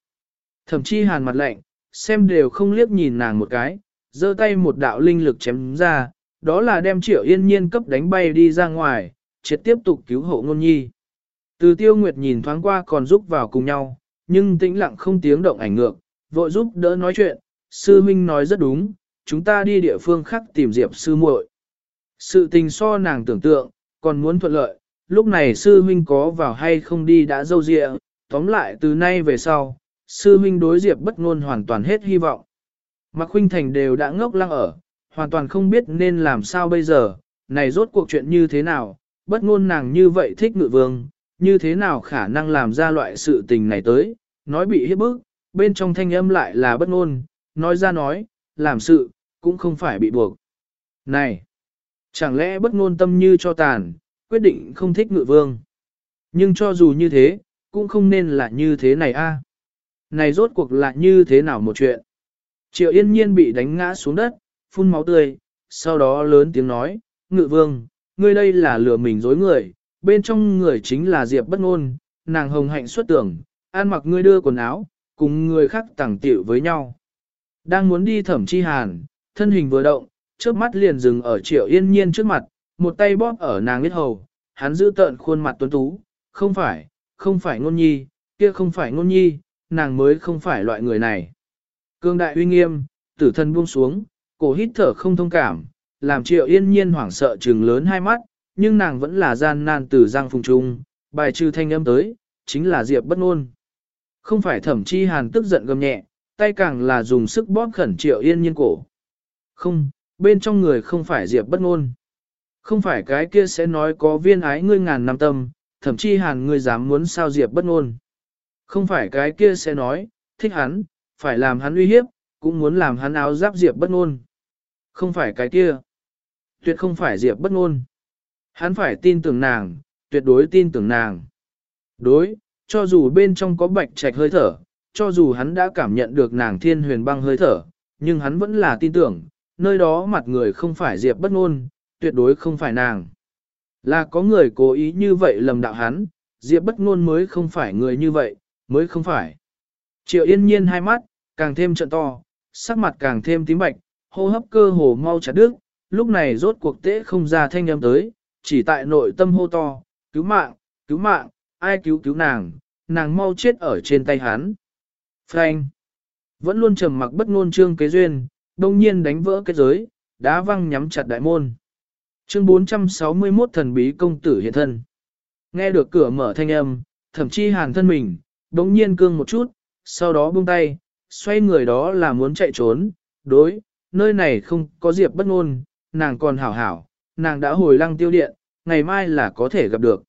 Thậm chí hàn mặt lạnh, xem đều không liếc nhìn nàng một cái, giơ tay một đạo linh lực chém ra, đó là đem triệu yên nhiên cấp đánh bay đi ra ngoài, triệt tiếp tục cứu hộ ngôn nhi. Từ tiêu nguyệt nhìn thoáng qua còn giúp vào cùng nhau, nhưng tĩnh lặng không tiếng động ảnh ngược, vội giúp đỡ nói chuyện, sư minh nói rất đúng, chúng ta đi địa phương khác tìm diệp sư muội. Sự tình so nàng tưởng tượng, còn muốn thuận lợi, lúc này sư huynh có vào hay không đi đã dâu dịa, tóm lại từ nay về sau, sư huynh đối diệp bất ngôn hoàn toàn hết hy vọng. Mạc huynh thành đều đã ngốc lăng ở, hoàn toàn không biết nên làm sao bây giờ, này rốt cuộc chuyện như thế nào, bất ngôn nàng như vậy thích ngự vương, như thế nào khả năng làm ra loại sự tình này tới, nói bị hiếp bức, bên trong thanh âm lại là bất ngôn, nói ra nói, làm sự, cũng không phải bị buộc. Này, chẳng lẽ bất ngôn tâm như cho tàn, quyết định không thích ngự vương. Nhưng cho dù như thế, cũng không nên là như thế này a. Này rốt cuộc là như thế nào một chuyện. Triệu yên nhiên bị đánh ngã xuống đất, phun máu tươi, sau đó lớn tiếng nói, ngự vương, ngươi đây là lừa mình dối người, bên trong người chính là Diệp bất ngôn, nàng hồng hạnh xuất tưởng, an mặc ngươi đưa quần áo, cùng người khác tẳng tiệu với nhau. Đang muốn đi thẩm chi hàn, thân hình vừa động, trước mắt liền dừng ở triệu yên nhiên trước mặt, một tay bóp ở nàng biết hầu, hắn giữ tợn khuôn mặt tuấn tú, không phải, không phải ngôn nhi, kia không phải ngôn nhi, nàng mới không phải loại người này. Cương đại uy nghiêm, tử thân buông xuống, cổ hít thở không thông cảm, làm triệu yên nhiên hoảng sợ trừng lớn hai mắt, nhưng nàng vẫn là gian nan từ giang phùng trung, bài trừ thanh âm tới, chính là diệp bất ngôn. Không phải thẩm chi hàn tức giận gầm nhẹ, tay càng là dùng sức bóp khẩn triệu yên nhiên cổ. Không, bên trong người không phải diệp bất ngôn. Không phải cái kia sẽ nói có viên ái ngươi ngàn năm tâm, thậm chí hàn ngươi dám muốn sao diệp bất ngôn. Không phải cái kia sẽ nói, thích hắn, phải làm hắn uy hiếp, cũng muốn làm hắn áo giáp diệp bất ngôn. Không phải cái kia. Tuyệt không phải diệp bất ngôn. Hắn phải tin tưởng nàng, tuyệt đối tin tưởng nàng. Đối, cho dù bên trong có bạch trạch hơi thở, cho dù hắn đã cảm nhận được nàng thiên huyền băng hơi thở, nhưng hắn vẫn là tin tưởng, nơi đó mặt người không phải diệp bất ngôn, tuyệt đối không phải nàng. Là có người cố ý như vậy lầm đạo hắn, Diệp bất ngôn mới không phải người như vậy, mới không phải. Triệu yên nhiên hai mắt, càng thêm trận to, sắc mặt càng thêm tím bạch, hô hấp cơ hồ mau chặt đứt, lúc này rốt cuộc tế không ra thanh âm tới, chỉ tại nội tâm hô to, cứu mạng, cứu mạng, ai cứu cứu nàng, nàng mau chết ở trên tay hắn. Frank, vẫn luôn trầm mặc bất ngôn trương kế duyên, đông nhiên đánh vỡ cái giới, đá văng nhắm chặt đại môn. Chương 461 thần bí công tử hiện thân. Nghe được cửa mở thanh âm, thậm chí hàn thân mình, đống nhiên cương một chút, sau đó buông tay, xoay người đó là muốn chạy trốn, đối, nơi này không có diệp bất ngôn, nàng còn hảo hảo, nàng đã hồi lăng tiêu điện, ngày mai là có thể gặp được.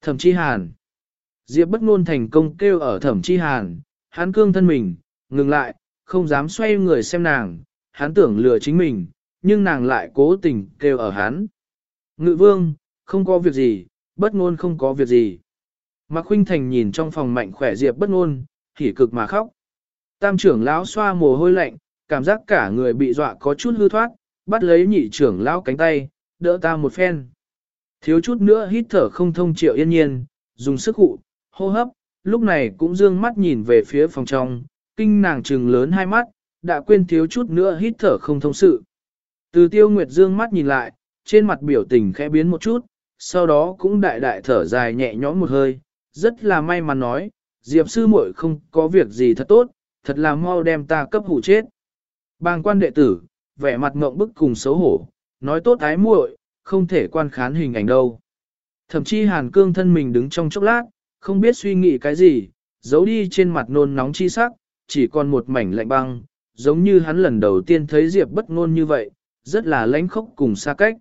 Thẩm chi hàn. Diệp bất ngôn thành công kêu ở thẩm chi hàn, hắn cương thân mình, ngừng lại, không dám xoay người xem nàng, hắn tưởng lừa chính mình, nhưng nàng lại cố tình kêu ở hắn. Ngự vương, không có việc gì, bất ngôn không có việc gì. Mạc Khuynh Thành nhìn trong phòng mạnh khỏe Diệp bất ngôn, hỉ cực mà khóc. Tam trưởng lão xoa mồ hôi lạnh, cảm giác cả người bị dọa có chút hư thoát, bắt lấy nhị trưởng lão cánh tay, đỡ ta một phen. Thiếu chút nữa hít thở không thông triệu yên nhiên, dùng sức hụ, hô hấp, lúc này cũng dương mắt nhìn về phía phòng trong, kinh nàng trừng lớn hai mắt, đã quên thiếu chút nữa hít thở không thông sự. Từ tiêu nguyệt dương mắt nhìn lại, trên mặt biểu tình khẽ biến một chút, sau đó cũng đại đại thở dài nhẹ nhõm một hơi, rất là may mắn nói, Diệp sư muội không có việc gì thật tốt, thật là mau đem ta cấp hủ chết. Bàng quan đệ tử, vẻ mặt ngộng bức cùng xấu hổ, nói tốt ái muội, không thể quan khán hình ảnh đâu. Thậm chí hàn cương thân mình đứng trong chốc lát, không biết suy nghĩ cái gì, giấu đi trên mặt nôn nóng chi sắc, chỉ còn một mảnh lạnh băng, giống như hắn lần đầu tiên thấy Diệp bất ngôn như vậy, rất là lãnh khốc cùng xa cách.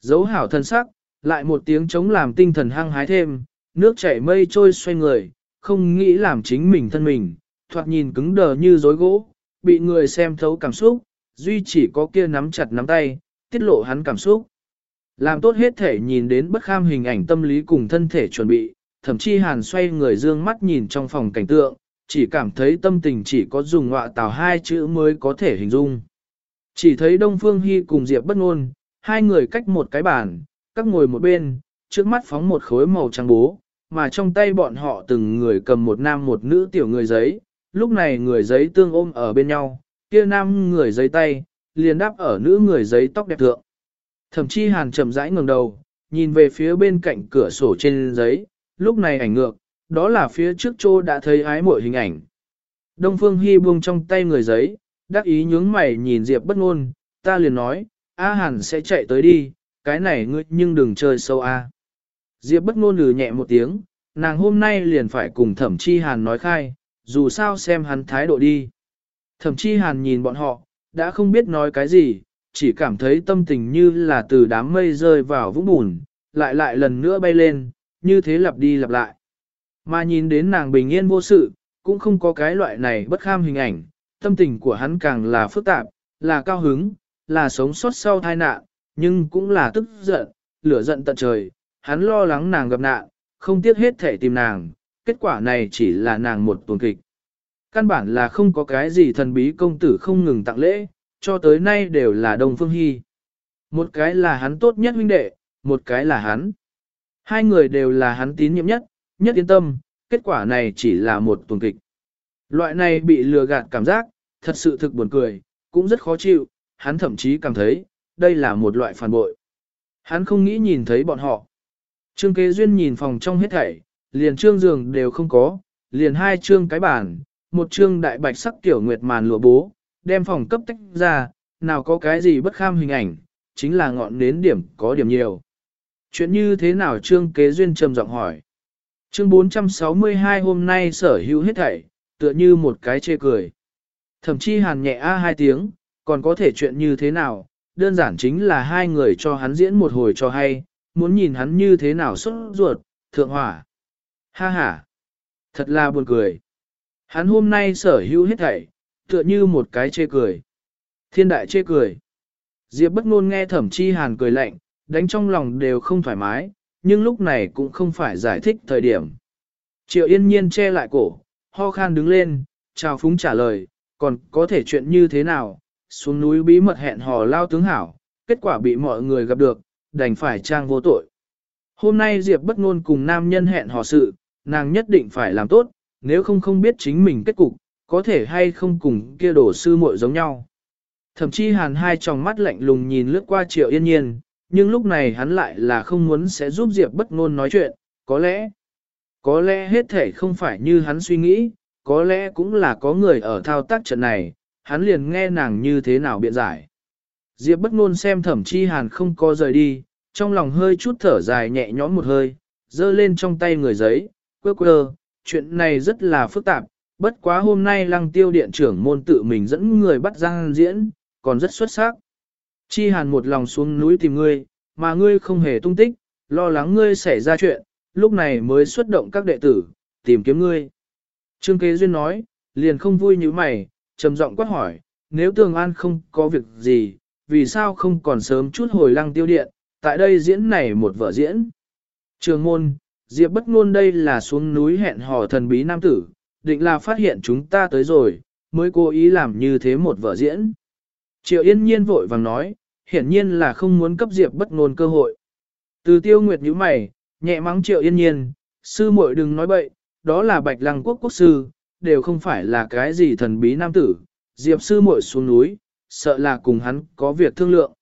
Giấu hảo thân sắc, lại một tiếng chống làm tinh thần hăng hái thêm, nước chảy mây trôi xoay người, không nghĩ làm chính mình thân mình, thoạt nhìn cứng đờ như rối gỗ, bị người xem thấu cảm xúc, duy chỉ có kia nắm chặt nắm tay, tiết lộ hắn cảm xúc. Làm tốt hết thể nhìn đến bất kham hình ảnh tâm lý cùng thân thể chuẩn bị, thậm chí hàn xoay người dương mắt nhìn trong phòng cảnh tượng, chỉ cảm thấy tâm tình chỉ có dùng ngọa tào hai chữ mới có thể hình dung. Chỉ thấy Đông Phương Hy cùng Diệp bất ngôn, hai người cách một cái bàn, các ngồi một bên, trước mắt phóng một khối màu trắng bố, mà trong tay bọn họ từng người cầm một nam một nữ tiểu người giấy, lúc này người giấy tương ôm ở bên nhau, kia nam người giấy tay, liền đáp ở nữ người giấy tóc đẹp thượng. Thậm chí hàn chậm rãi ngẩng đầu, nhìn về phía bên cạnh cửa sổ trên giấy, lúc này ảnh ngược, đó là phía trước chỗ đã thấy ái muội hình ảnh. Đông Phương Hi buông trong tay người giấy, đắc ý nhướng mày nhìn Diệp bất ngôn, ta liền nói, A Hàn sẽ chạy tới đi, cái này ngươi nhưng đừng chơi sâu A. Diệp bất ngôn lừ nhẹ một tiếng, nàng hôm nay liền phải cùng thẩm chi Hàn nói khai, dù sao xem hắn thái độ đi. Thẩm chi Hàn nhìn bọn họ, đã không biết nói cái gì, chỉ cảm thấy tâm tình như là từ đám mây rơi vào vũng bùn, lại lại lần nữa bay lên, như thế lặp đi lặp lại. Mà nhìn đến nàng bình yên vô sự, cũng không có cái loại này bất kham hình ảnh, tâm tình của hắn càng là phức tạp, là cao hứng, là sống sót sau tai nạn, nhưng cũng là tức giận, lửa giận tận trời, hắn lo lắng nàng gặp nạn, không tiếc hết thể tìm nàng, kết quả này chỉ là nàng một tuần kịch. Căn bản là không có cái gì thần bí công tử không ngừng tặng lễ, cho tới nay đều là Đông Phương Hy. Một cái là hắn tốt nhất huynh đệ, một cái là hắn. Hai người đều là hắn tín nhiệm nhất, nhất yên tâm, kết quả này chỉ là một tuần kịch. Loại này bị lừa gạt cảm giác, thật sự thực buồn cười, cũng rất khó chịu, hắn thậm chí cảm thấy, đây là một loại phản bội. Hắn không nghĩ nhìn thấy bọn họ. Trương kế duyên nhìn phòng trong hết thảy, liền trương giường đều không có, liền hai trương cái bàn, một trương đại bạch sắc tiểu nguyệt màn lụa bố, đem phòng cấp tách ra, nào có cái gì bất kham hình ảnh, chính là ngọn nến điểm có điểm nhiều. Chuyện như thế nào trương kế duyên trầm giọng hỏi. Chương 462 hôm nay sở hữu hết thảy, tựa như một cái chê cười. Thậm chí hàn nhẹ a hai tiếng, còn có thể chuyện như thế nào, đơn giản chính là hai người cho hắn diễn một hồi cho hay, muốn nhìn hắn như thế nào xuất ruột, thượng hỏa. Ha ha, thật là buồn cười. Hắn hôm nay sở hữu hết thảy, tựa như một cái chê cười. Thiên đại chê cười. Diệp bất ngôn nghe thẩm chi hàn cười lạnh, đánh trong lòng đều không thoải mái, nhưng lúc này cũng không phải giải thích thời điểm. Triệu yên nhiên che lại cổ, ho khan đứng lên, chào phúng trả lời, còn có thể chuyện như thế nào, xuống núi bí mật hẹn hò lao tướng hảo, kết quả bị mọi người gặp được, đành phải trang vô tội. Hôm nay Diệp bất ngôn cùng nam nhân hẹn hò sự, nàng nhất định phải làm tốt, nếu không không biết chính mình kết cục, có thể hay không cùng kia đổ sư muội giống nhau. Thậm chí hàn hai tròng mắt lạnh lùng nhìn lướt qua triệu yên nhiên, nhưng lúc này hắn lại là không muốn sẽ giúp Diệp bất ngôn nói chuyện, có lẽ, có lẽ hết thể không phải như hắn suy nghĩ, có lẽ cũng là có người ở thao tác trận này, hắn liền nghe nàng như thế nào biện giải. Diệp bất ngôn xem thẩm chi hàn không có rời đi, trong lòng hơi chút thở dài nhẹ nhõm một hơi, giơ lên trong tay người giấy, quơ quơ, chuyện này rất là phức tạp, bất quá hôm nay lăng tiêu điện trưởng môn tự mình dẫn người bắt giang diễn, còn rất xuất sắc. Chi hàn một lòng xuống núi tìm ngươi, mà ngươi không hề tung tích, lo lắng ngươi xảy ra chuyện, lúc này mới xuất động các đệ tử, tìm kiếm ngươi. Trương Kế Duyên nói, liền không vui như mày, trầm giọng quát hỏi, nếu Tường An không có việc gì, vì sao không còn sớm chút hồi lăng tiêu điện, tại đây diễn này một vở diễn. Trường môn, Diệp bất ngôn đây là xuống núi hẹn hò thần bí nam tử, định là phát hiện chúng ta tới rồi, mới cố ý làm như thế một vở diễn. Triệu yên nhiên vội vàng nói, hiển nhiên là không muốn cấp Diệp bất ngôn cơ hội. Từ tiêu nguyệt như mày, nhẹ mắng triệu yên nhiên, sư muội đừng nói bậy, đó là bạch lăng quốc quốc sư, đều không phải là cái gì thần bí nam tử, Diệp sư muội xuống núi, sợ là cùng hắn có việc thương lượng.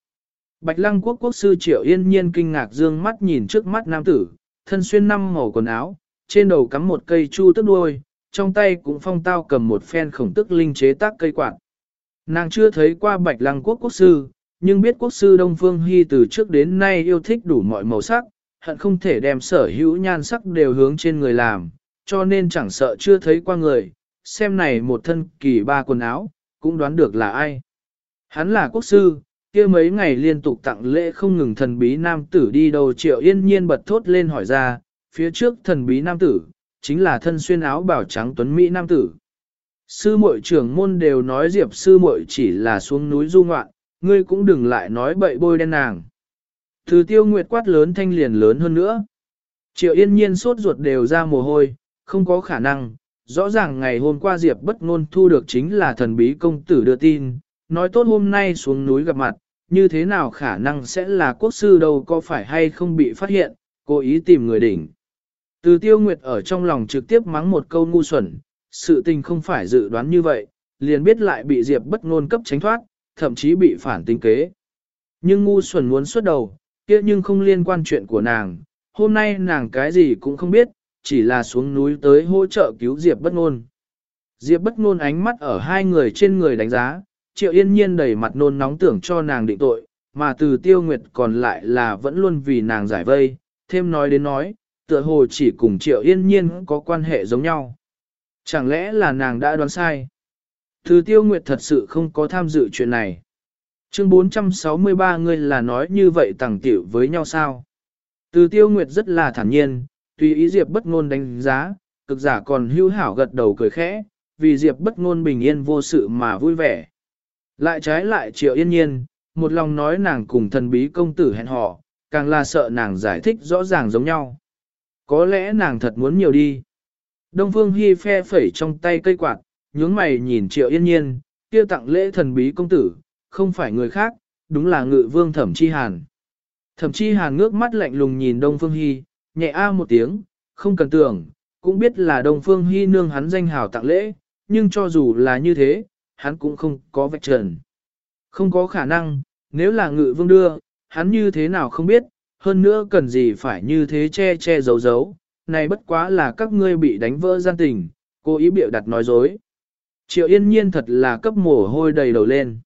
Bạch lăng quốc quốc sư triệu yên nhiên kinh ngạc dương mắt nhìn trước mắt nam tử, thân xuyên năm màu quần áo, trên đầu cắm một cây chu tức đuôi, trong tay cũng phong tao cầm một phen khổng tức linh chế tác cây quạt. Nàng chưa thấy qua bạch lăng quốc quốc sư, nhưng biết quốc sư Đông Phương Hy từ trước đến nay yêu thích đủ mọi màu sắc, hận không thể đem sở hữu nhan sắc đều hướng trên người làm, cho nên chẳng sợ chưa thấy qua người, xem này một thân kỳ ba quần áo, cũng đoán được là ai. Hắn là quốc sư, kia mấy ngày liên tục tặng lễ không ngừng thần bí nam tử đi đầu triệu yên nhiên bật thốt lên hỏi ra, phía trước thần bí nam tử, chính là thân xuyên áo bảo trắng tuấn Mỹ nam tử. Sư muội trưởng môn đều nói diệp sư muội chỉ là xuống núi du ngoạn, ngươi cũng đừng lại nói bậy bôi đen nàng. Từ tiêu nguyệt quát lớn thanh liền lớn hơn nữa. Triệu yên nhiên sốt ruột đều ra mồ hôi, không có khả năng, rõ ràng ngày hôm qua Diệp bất ngôn thu được chính là thần bí công tử đưa tin, nói tốt hôm nay xuống núi gặp mặt, như thế nào khả năng sẽ là quốc sư đâu có phải hay không bị phát hiện, cố ý tìm người đỉnh. Từ tiêu nguyệt ở trong lòng trực tiếp mắng một câu ngu xuẩn, sự tình không phải dự đoán như vậy, liền biết lại bị Diệp bất ngôn cấp tránh thoát, thậm chí bị phản tinh kế. Nhưng ngu xuẩn muốn xuất đầu, kia nhưng không liên quan chuyện của nàng, hôm nay nàng cái gì cũng không biết, chỉ là xuống núi tới hỗ trợ cứu Diệp bất ngôn. Diệp bất ngôn ánh mắt ở hai người trên người đánh giá, triệu yên nhiên đầy mặt nôn nóng tưởng cho nàng định tội, mà từ tiêu nguyệt còn lại là vẫn luôn vì nàng giải vây, thêm nói đến nói, tựa hồ chỉ cùng triệu yên nhiên có quan hệ giống nhau. Chẳng lẽ là nàng đã đoán sai? Từ tiêu nguyệt thật sự không có tham dự chuyện này. Chương 463 ngươi là nói như vậy tẳng tiểu với nhau sao? Từ tiêu nguyệt rất là thản nhiên, tùy ý Diệp bất ngôn đánh giá, cực giả còn hữu hảo gật đầu cười khẽ, vì Diệp bất ngôn bình yên vô sự mà vui vẻ. Lại trái lại triệu yên nhiên, một lòng nói nàng cùng thần bí công tử hẹn hò, càng là sợ nàng giải thích rõ ràng giống nhau. Có lẽ nàng thật muốn nhiều đi. Đông Phương Hi phe phẩy trong tay cây quạt, nhướng mày nhìn triệu yên nhiên, kia tặng lễ thần bí công tử, không phải người khác, đúng là ngự vương thẩm chi hàn. Thẩm chi hàn ngước mắt lạnh lùng nhìn Đông Phương Hi, nhẹ a một tiếng, không cần tưởng, cũng biết là Đông Phương Hi nương hắn danh hào tặng lễ, nhưng cho dù là như thế, hắn cũng không có vạch trần. Không có khả năng, nếu là ngự vương đưa, hắn như thế nào không biết, hơn nữa cần gì phải như thế che che giấu giấu, này bất quá là các ngươi bị đánh vỡ gian tình, cố ý biểu đặt nói dối. Triệu yên nhiên thật là cấp mồ hôi đầy đầu lên.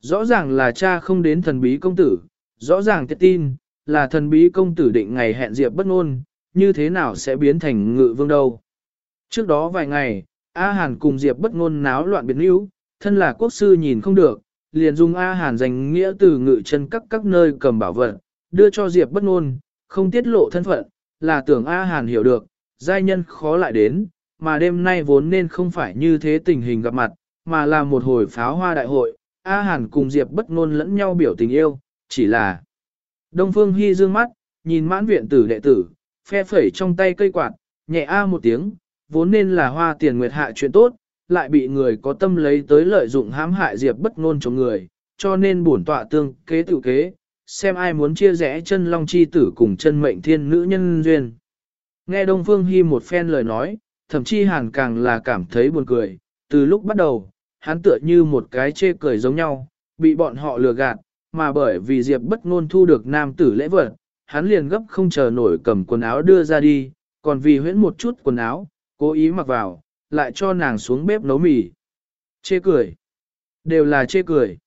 Rõ ràng là cha không đến thần bí công tử, rõ ràng tiết tin, là thần bí công tử định ngày hẹn diệp bất ngôn, như thế nào sẽ biến thành ngự vương đâu. Trước đó vài ngày, A Hàn cùng diệp bất ngôn náo loạn biến yếu, thân là quốc sư nhìn không được, liền dùng A Hàn danh nghĩa từ ngự chân các các nơi cầm bảo vật, đưa cho diệp bất ngôn, không tiết lộ thân phận, là tưởng A Hàn hiểu được, giai nhân khó lại đến, mà đêm nay vốn nên không phải như thế tình hình gặp mặt, mà là một hồi pháo hoa đại hội, A Hàn cùng Diệp bất ngôn lẫn nhau biểu tình yêu, chỉ là Đông Phương Hy dương mắt, nhìn mãn viện tử đệ tử, phe phẩy trong tay cây quạt, nhẹ a một tiếng, vốn nên là hoa tiền nguyệt hạ chuyện tốt, lại bị người có tâm lấy tới lợi dụng hãm hại diệp bất ngôn trong người, cho nên bổn tọa tương kế tự kế, xem ai muốn chia rẽ chân long chi tử cùng chân mệnh thiên nữ nhân duyên. Nghe Đông Phương Hi một phen lời nói, thậm chí hàn càng là cảm thấy buồn cười, từ lúc bắt đầu, hắn tựa như một cái chê cười giống nhau, bị bọn họ lừa gạt, mà bởi vì Diệp bất ngôn thu được nam tử lễ vật, hắn liền gấp không chờ nổi cầm quần áo đưa ra đi, còn vì huyễn một chút quần áo, cố ý mặc vào, lại cho nàng xuống bếp nấu mì. Chê cười. Đều là chê cười.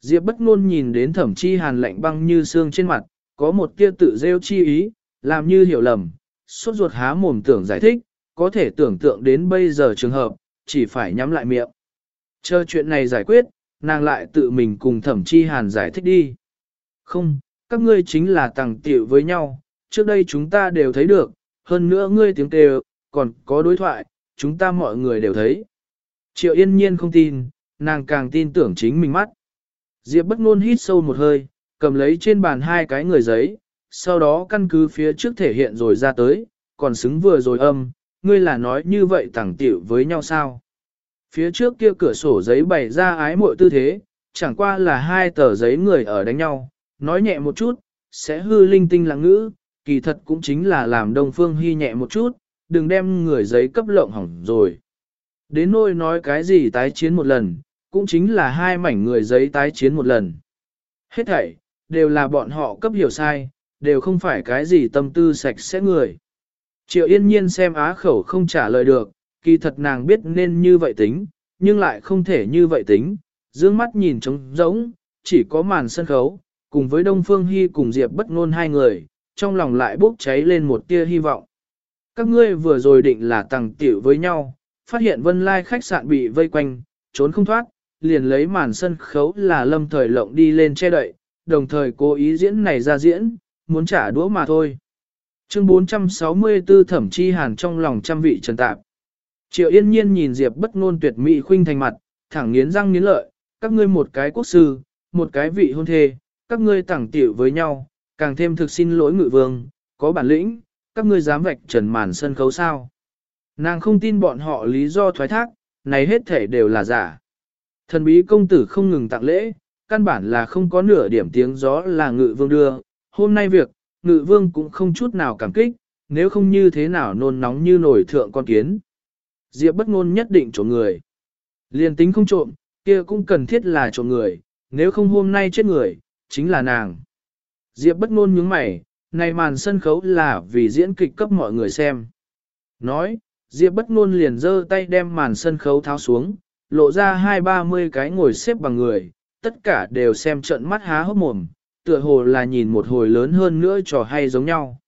Diệp bất ngôn nhìn đến thẩm chi hàn lạnh băng như xương trên mặt, có một tia tự rêu chi ý, làm như hiểu lầm, suốt ruột há mồm tưởng giải thích, có thể tưởng tượng đến bây giờ trường hợp, chỉ phải nhắm lại miệng. Chờ chuyện này giải quyết, nàng lại tự mình cùng thẩm chi hàn giải thích đi. Không, các ngươi chính là tàng tiệu với nhau, trước đây chúng ta đều thấy được, hơn nữa ngươi tiếng kêu, còn có đối thoại, chúng ta mọi người đều thấy. Triệu yên nhiên không tin, nàng càng tin tưởng chính mình mắt. Diệp bất ngôn hít sâu một hơi, cầm lấy trên bàn hai cái người giấy, sau đó căn cứ phía trước thể hiện rồi ra tới, còn xứng vừa rồi âm, ngươi là nói như vậy tẳng tiểu với nhau sao? Phía trước kia cửa sổ giấy bày ra ái muội tư thế, chẳng qua là hai tờ giấy người ở đánh nhau, nói nhẹ một chút, sẽ hư linh tinh lặng ngữ, kỳ thật cũng chính là làm Đông Phương Hy nhẹ một chút, đừng đem người giấy cấp lộng hỏng rồi. Đến nôi nói cái gì tái chiến một lần, cũng chính là hai mảnh người giấy tái chiến một lần. Hết thảy, đều là bọn họ cấp hiểu sai, đều không phải cái gì tâm tư sạch sẽ người. Triệu yên nhiên xem á khẩu không trả lời được, kỳ thật nàng biết nên như vậy tính, nhưng lại không thể như vậy tính, dương mắt nhìn trống rỗng, chỉ có màn sân khấu, cùng với Đông Phương Hy cùng Diệp bất ngôn hai người, trong lòng lại bốc cháy lên một tia hy vọng. Các ngươi vừa rồi định là tàng tiểu với nhau, phát hiện vân lai khách sạn bị vây quanh, trốn không thoát, liền lấy màn sân khấu là lâm thời lộng đi lên che đậy, đồng thời cố ý diễn này ra diễn, muốn trả đũa mà thôi. Chương 464 thẩm chi hàn trong lòng trăm vị trần tạp. Triệu yên nhiên nhìn Diệp bất ngôn tuyệt mỹ khuynh thành mặt, thẳng nghiến răng nghiến lợi, các ngươi một cái quốc sư, một cái vị hôn thê, các ngươi tẳng tiểu với nhau, càng thêm thực xin lỗi ngự vương, có bản lĩnh, các ngươi dám vạch trần màn sân khấu sao. Nàng không tin bọn họ lý do thoái thác, này hết thể đều là giả. Thần bí công tử không ngừng tặng lễ, căn bản là không có nửa điểm tiếng gió là ngự vương đưa. Hôm nay việc, ngự vương cũng không chút nào cảm kích, nếu không như thế nào nôn nóng như nổi thượng con kiến. Diệp bất ngôn nhất định trộm người. Liên tính không trộm, kia cũng cần thiết là trộm người, nếu không hôm nay chết người, chính là nàng. Diệp bất ngôn nhướng mày, này màn sân khấu là vì diễn kịch cấp mọi người xem. Nói, Diệp bất ngôn liền giơ tay đem màn sân khấu tháo xuống, lộ ra hai ba mươi cái ngồi xếp bằng người, tất cả đều xem trận mắt há hốc mồm, tựa hồ là nhìn một hồi lớn hơn nữa trò hay giống nhau.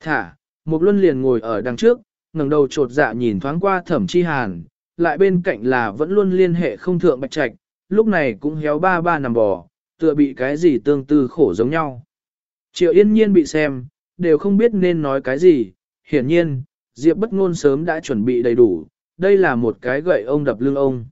Thả, một luân liền ngồi ở đằng trước, ngẩng đầu trột dạ nhìn thoáng qua thẩm chi hàn, lại bên cạnh là vẫn luôn liên hệ không thượng bạch trạch, lúc này cũng héo ba ba nằm bò, tựa bị cái gì tương tư khổ giống nhau. Triệu yên nhiên bị xem, đều không biết nên nói cái gì, hiển nhiên, Diệp bất ngôn sớm đã chuẩn bị đầy đủ, đây là một cái gậy ông đập lưng ông.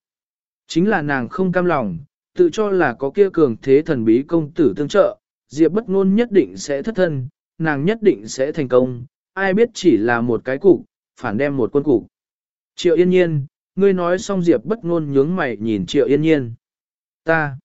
Chính là nàng không cam lòng, tự cho là có kia cường thế thần bí công tử tương trợ, Diệp bất ngôn nhất định sẽ thất thân, nàng nhất định sẽ thành công, ai biết chỉ là một cái cục, phản đem một quân cục. Triệu yên nhiên, ngươi nói xong Diệp bất ngôn nhướng mày nhìn Triệu yên nhiên. Ta.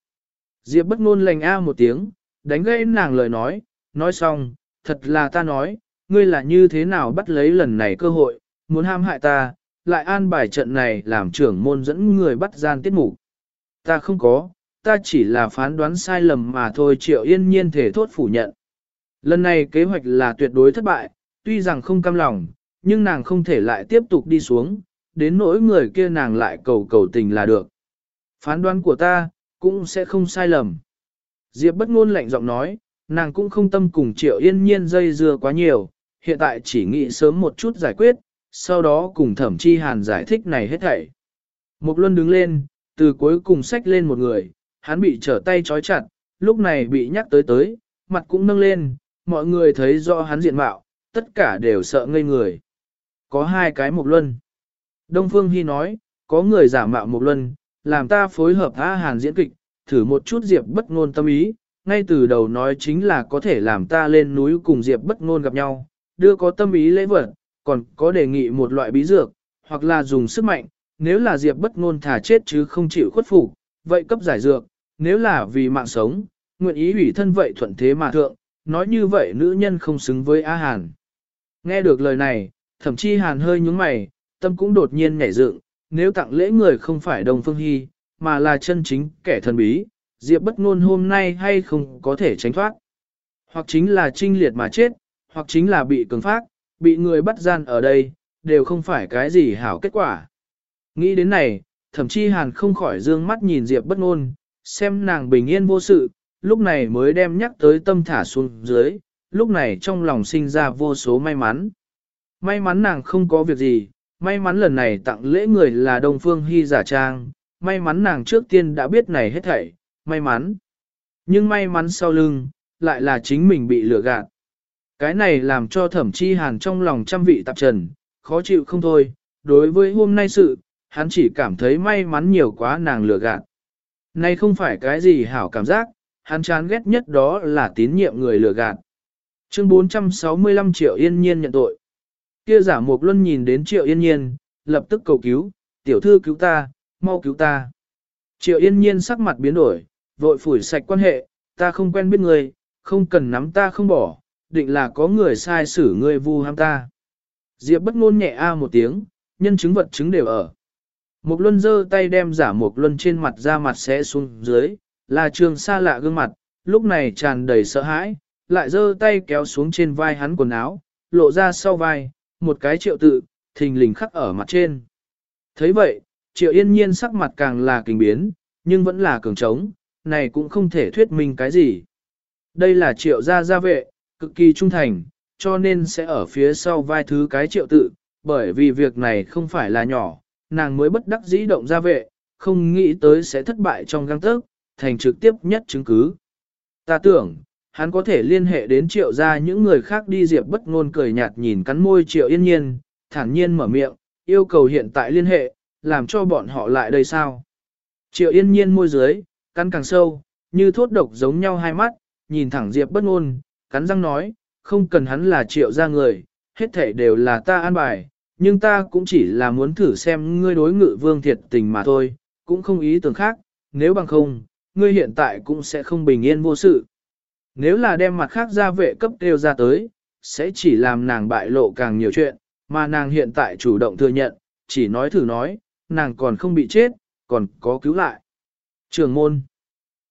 Diệp bất ngôn lành a một tiếng, đánh gãy nàng lời nói, nói xong, thật là ta nói, ngươi là như thế nào bắt lấy lần này cơ hội, muốn ham hại ta, lại an bài trận này làm trưởng môn dẫn người bắt gian tiết mục. Ta không có, ta chỉ là phán đoán sai lầm mà thôi triệu yên nhiên thể thốt phủ nhận. Lần này kế hoạch là tuyệt đối thất bại, tuy rằng không cam lòng, nhưng nàng không thể lại tiếp tục đi xuống, đến nỗi người kia nàng lại cầu cầu tình là được. Phán đoán của ta, cũng sẽ không sai lầm. Diệp bất ngôn lạnh giọng nói, nàng cũng không tâm cùng triệu yên nhiên dây dưa quá nhiều, hiện tại chỉ nghĩ sớm một chút giải quyết, sau đó cùng thẩm chi hàn giải thích này hết thảy. Một luân đứng lên, từ cuối cùng xách lên một người, hắn bị trở tay trói chặt, lúc này bị nhắc tới tới, mặt cũng nâng lên, mọi người thấy rõ hắn diện mạo, tất cả đều sợ ngây người. Có hai cái một luân. Đông Phương Hy nói, có người giả mạo một luân, làm ta phối hợp A Hàn diễn kịch, thử một chút Diệp bất ngôn tâm ý, ngay từ đầu nói chính là có thể làm ta lên núi cùng Diệp bất ngôn gặp nhau, đưa có tâm ý lễ vật, còn có đề nghị một loại bí dược, hoặc là dùng sức mạnh, nếu là Diệp bất ngôn thả chết chứ không chịu khuất phục, vậy cấp giải dược, nếu là vì mạng sống, nguyện ý hủy thân vậy thuận thế mà thượng, nói như vậy nữ nhân không xứng với A Hàn. Nghe được lời này, thậm chí Hàn hơi nhướng mày, tâm cũng đột nhiên nhảy dựng, nếu tặng lễ người không phải Đông Phương hi, mà là chân chính kẻ thần bí, Diệp bất ngôn hôm nay hay không có thể tránh thoát. Hoặc chính là trinh liệt mà chết, hoặc chính là bị cường phát, bị người bắt gian ở đây, đều không phải cái gì hảo kết quả. Nghĩ đến này, thậm chí hàn không khỏi dương mắt nhìn Diệp bất ngôn, xem nàng bình yên vô sự, lúc này mới đem nhắc tới tâm thả xuống dưới, lúc này trong lòng sinh ra vô số may mắn. May mắn nàng không có việc gì, may mắn lần này tặng lễ người là Đông Phương Hy giả trang, may mắn nàng trước tiên đã biết này hết thảy, may mắn. Nhưng may mắn sau lưng, lại là chính mình bị lừa gạt. Cái này làm cho thẩm chi hàn trong lòng trăm vị tạp trần, khó chịu không thôi, đối với hôm nay sự, hắn chỉ cảm thấy may mắn nhiều quá nàng lừa gạt. Nay không phải cái gì hảo cảm giác, hắn chán ghét nhất đó là tín nhiệm người lừa gạt. Chương 465 triệu yên nhiên nhận tội. Kia giả mục luân nhìn đến triệu yên nhiên, lập tức cầu cứu, tiểu thư cứu ta, mau cứu ta. Triệu yên nhiên sắc mặt biến đổi, vội phủi sạch quan hệ, ta không quen biết người, không cần nắm ta không bỏ, định là có người sai xử người vu ham ta. Diệp bất ngôn nhẹ a một tiếng, nhân chứng vật chứng đều ở. Một luân giơ tay đem giả một luân trên mặt ra mặt sẽ xuống dưới, là trường xa lạ gương mặt, lúc này tràn đầy sợ hãi, lại giơ tay kéo xuống trên vai hắn quần áo, lộ ra sau vai, một cái triệu tự, thình lình khắc ở mặt trên. thấy vậy, triệu yên nhiên sắc mặt càng là kinh biến, nhưng vẫn là cường trống, này cũng không thể thuyết minh cái gì. Đây là triệu gia gia vệ, cực kỳ trung thành, cho nên sẽ ở phía sau vai thứ cái triệu tự, bởi vì việc này không phải là nhỏ, nàng mới bất đắc dĩ động gia vệ, không nghĩ tới sẽ thất bại trong găng tớc, thành trực tiếp nhất chứng cứ. Ta tưởng, hắn có thể liên hệ đến triệu gia những người khác đi diệp bất ngôn cười nhạt nhìn cắn môi triệu yên nhiên, thản nhiên mở miệng, yêu cầu hiện tại liên hệ, làm cho bọn họ lại đây sao. Triệu yên nhiên môi dưới, cắn càng sâu, như thốt độc giống nhau hai mắt, nhìn thẳng diệp bất ngôn, cắn răng nói, không cần hắn là triệu gia người, hết thể đều là ta an bài, nhưng ta cũng chỉ là muốn thử xem ngươi đối ngự vương thiệt tình mà thôi, cũng không ý tưởng khác, nếu bằng không, ngươi hiện tại cũng sẽ không bình yên vô sự. Nếu là đem mặt khác ra vệ cấp đều ra tới, sẽ chỉ làm nàng bại lộ càng nhiều chuyện, mà nàng hiện tại chủ động thừa nhận, chỉ nói thử nói, nàng còn không bị chết, còn có cứu lại. Trường môn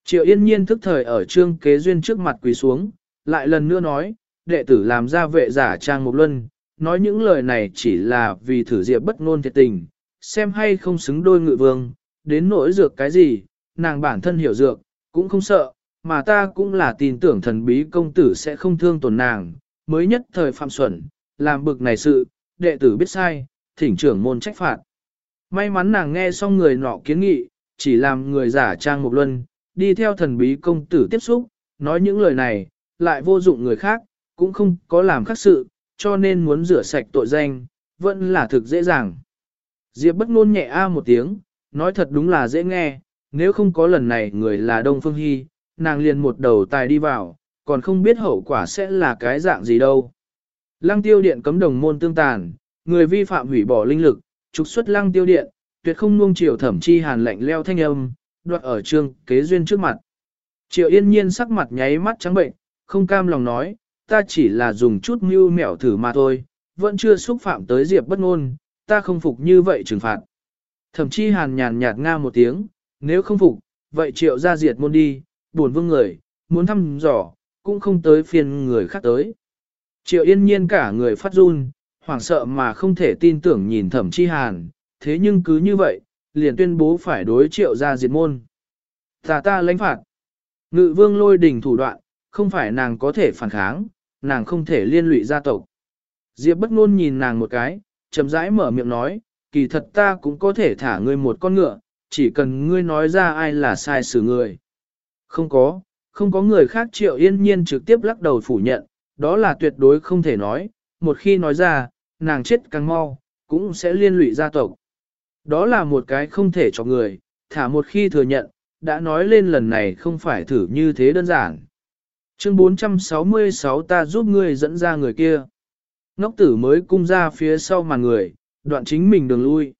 Triệu yên nhiên thức thời ở trương kế duyên trước mặt quỳ xuống, lại lần nữa nói, đệ tử làm ra vệ giả trang một luân, nói những lời này chỉ là vì thử diệp bất ngôn thiệt tình, xem hay không xứng đôi ngự vương, đến nỗi dược cái gì, nàng bản thân hiểu dược, cũng không sợ, mà ta cũng là tin tưởng thần bí công tử sẽ không thương tổn nàng, mới nhất thời phạm xuẩn, làm bực này sự, đệ tử biết sai, thỉnh trưởng môn trách phạt. May mắn nàng nghe xong người nọ kiến nghị, chỉ làm người giả trang một luân, đi theo thần bí công tử tiếp xúc, nói những lời này, lại vô dụng người khác, cũng không có làm khác sự, cho nên muốn rửa sạch tội danh, vẫn là thực dễ dàng. Diệp bất ngôn nhẹ a một tiếng, nói thật đúng là dễ nghe, nếu không có lần này người là Đông Phương Hy, nàng liền một đầu tài đi vào, còn không biết hậu quả sẽ là cái dạng gì đâu. Lăng tiêu điện cấm đồng môn tương tàn, người vi phạm hủy bỏ linh lực, trục xuất lăng tiêu điện, tuyệt không nuông chiều thẩm chi hàn lạnh leo thanh âm, đoạt ở trương kế duyên trước mặt. Triệu yên nhiên sắc mặt nháy mắt trắng bệnh, không cam lòng nói, ta chỉ là dùng chút mưu mẹo thử mà thôi, vẫn chưa xúc phạm tới diệp bất ngôn, ta không phục như vậy trừng phạt. Thẩm chi hàn nhàn nhạt nga một tiếng, nếu không phục, vậy triệu ra diệt môn đi, buồn vương người, muốn thăm dò, cũng không tới phiền người khác tới. Triệu yên nhiên cả người phát run, hoảng sợ mà không thể tin tưởng nhìn thẩm chi hàn, thế nhưng cứ như vậy, liền tuyên bố phải đối triệu ra diệt môn. Ta ta lãnh phạt. Ngự vương lôi đỉnh thủ đoạn, không phải nàng có thể phản kháng, nàng không thể liên lụy gia tộc. Diệp bất ngôn nhìn nàng một cái, chậm rãi mở miệng nói, kỳ thật ta cũng có thể thả ngươi một con ngựa, chỉ cần ngươi nói ra ai là sai xử người. Không có, không có người khác triệu yên nhiên trực tiếp lắc đầu phủ nhận, đó là tuyệt đối không thể nói, một khi nói ra, nàng chết càng mau, cũng sẽ liên lụy gia tộc. Đó là một cái không thể cho người, thả một khi thừa nhận, đã nói lên lần này không phải thử như thế đơn giản. Chương 466 ta giúp ngươi dẫn ra người kia. Ngốc tử mới cung ra phía sau màn người, đoạn chính mình đường lui.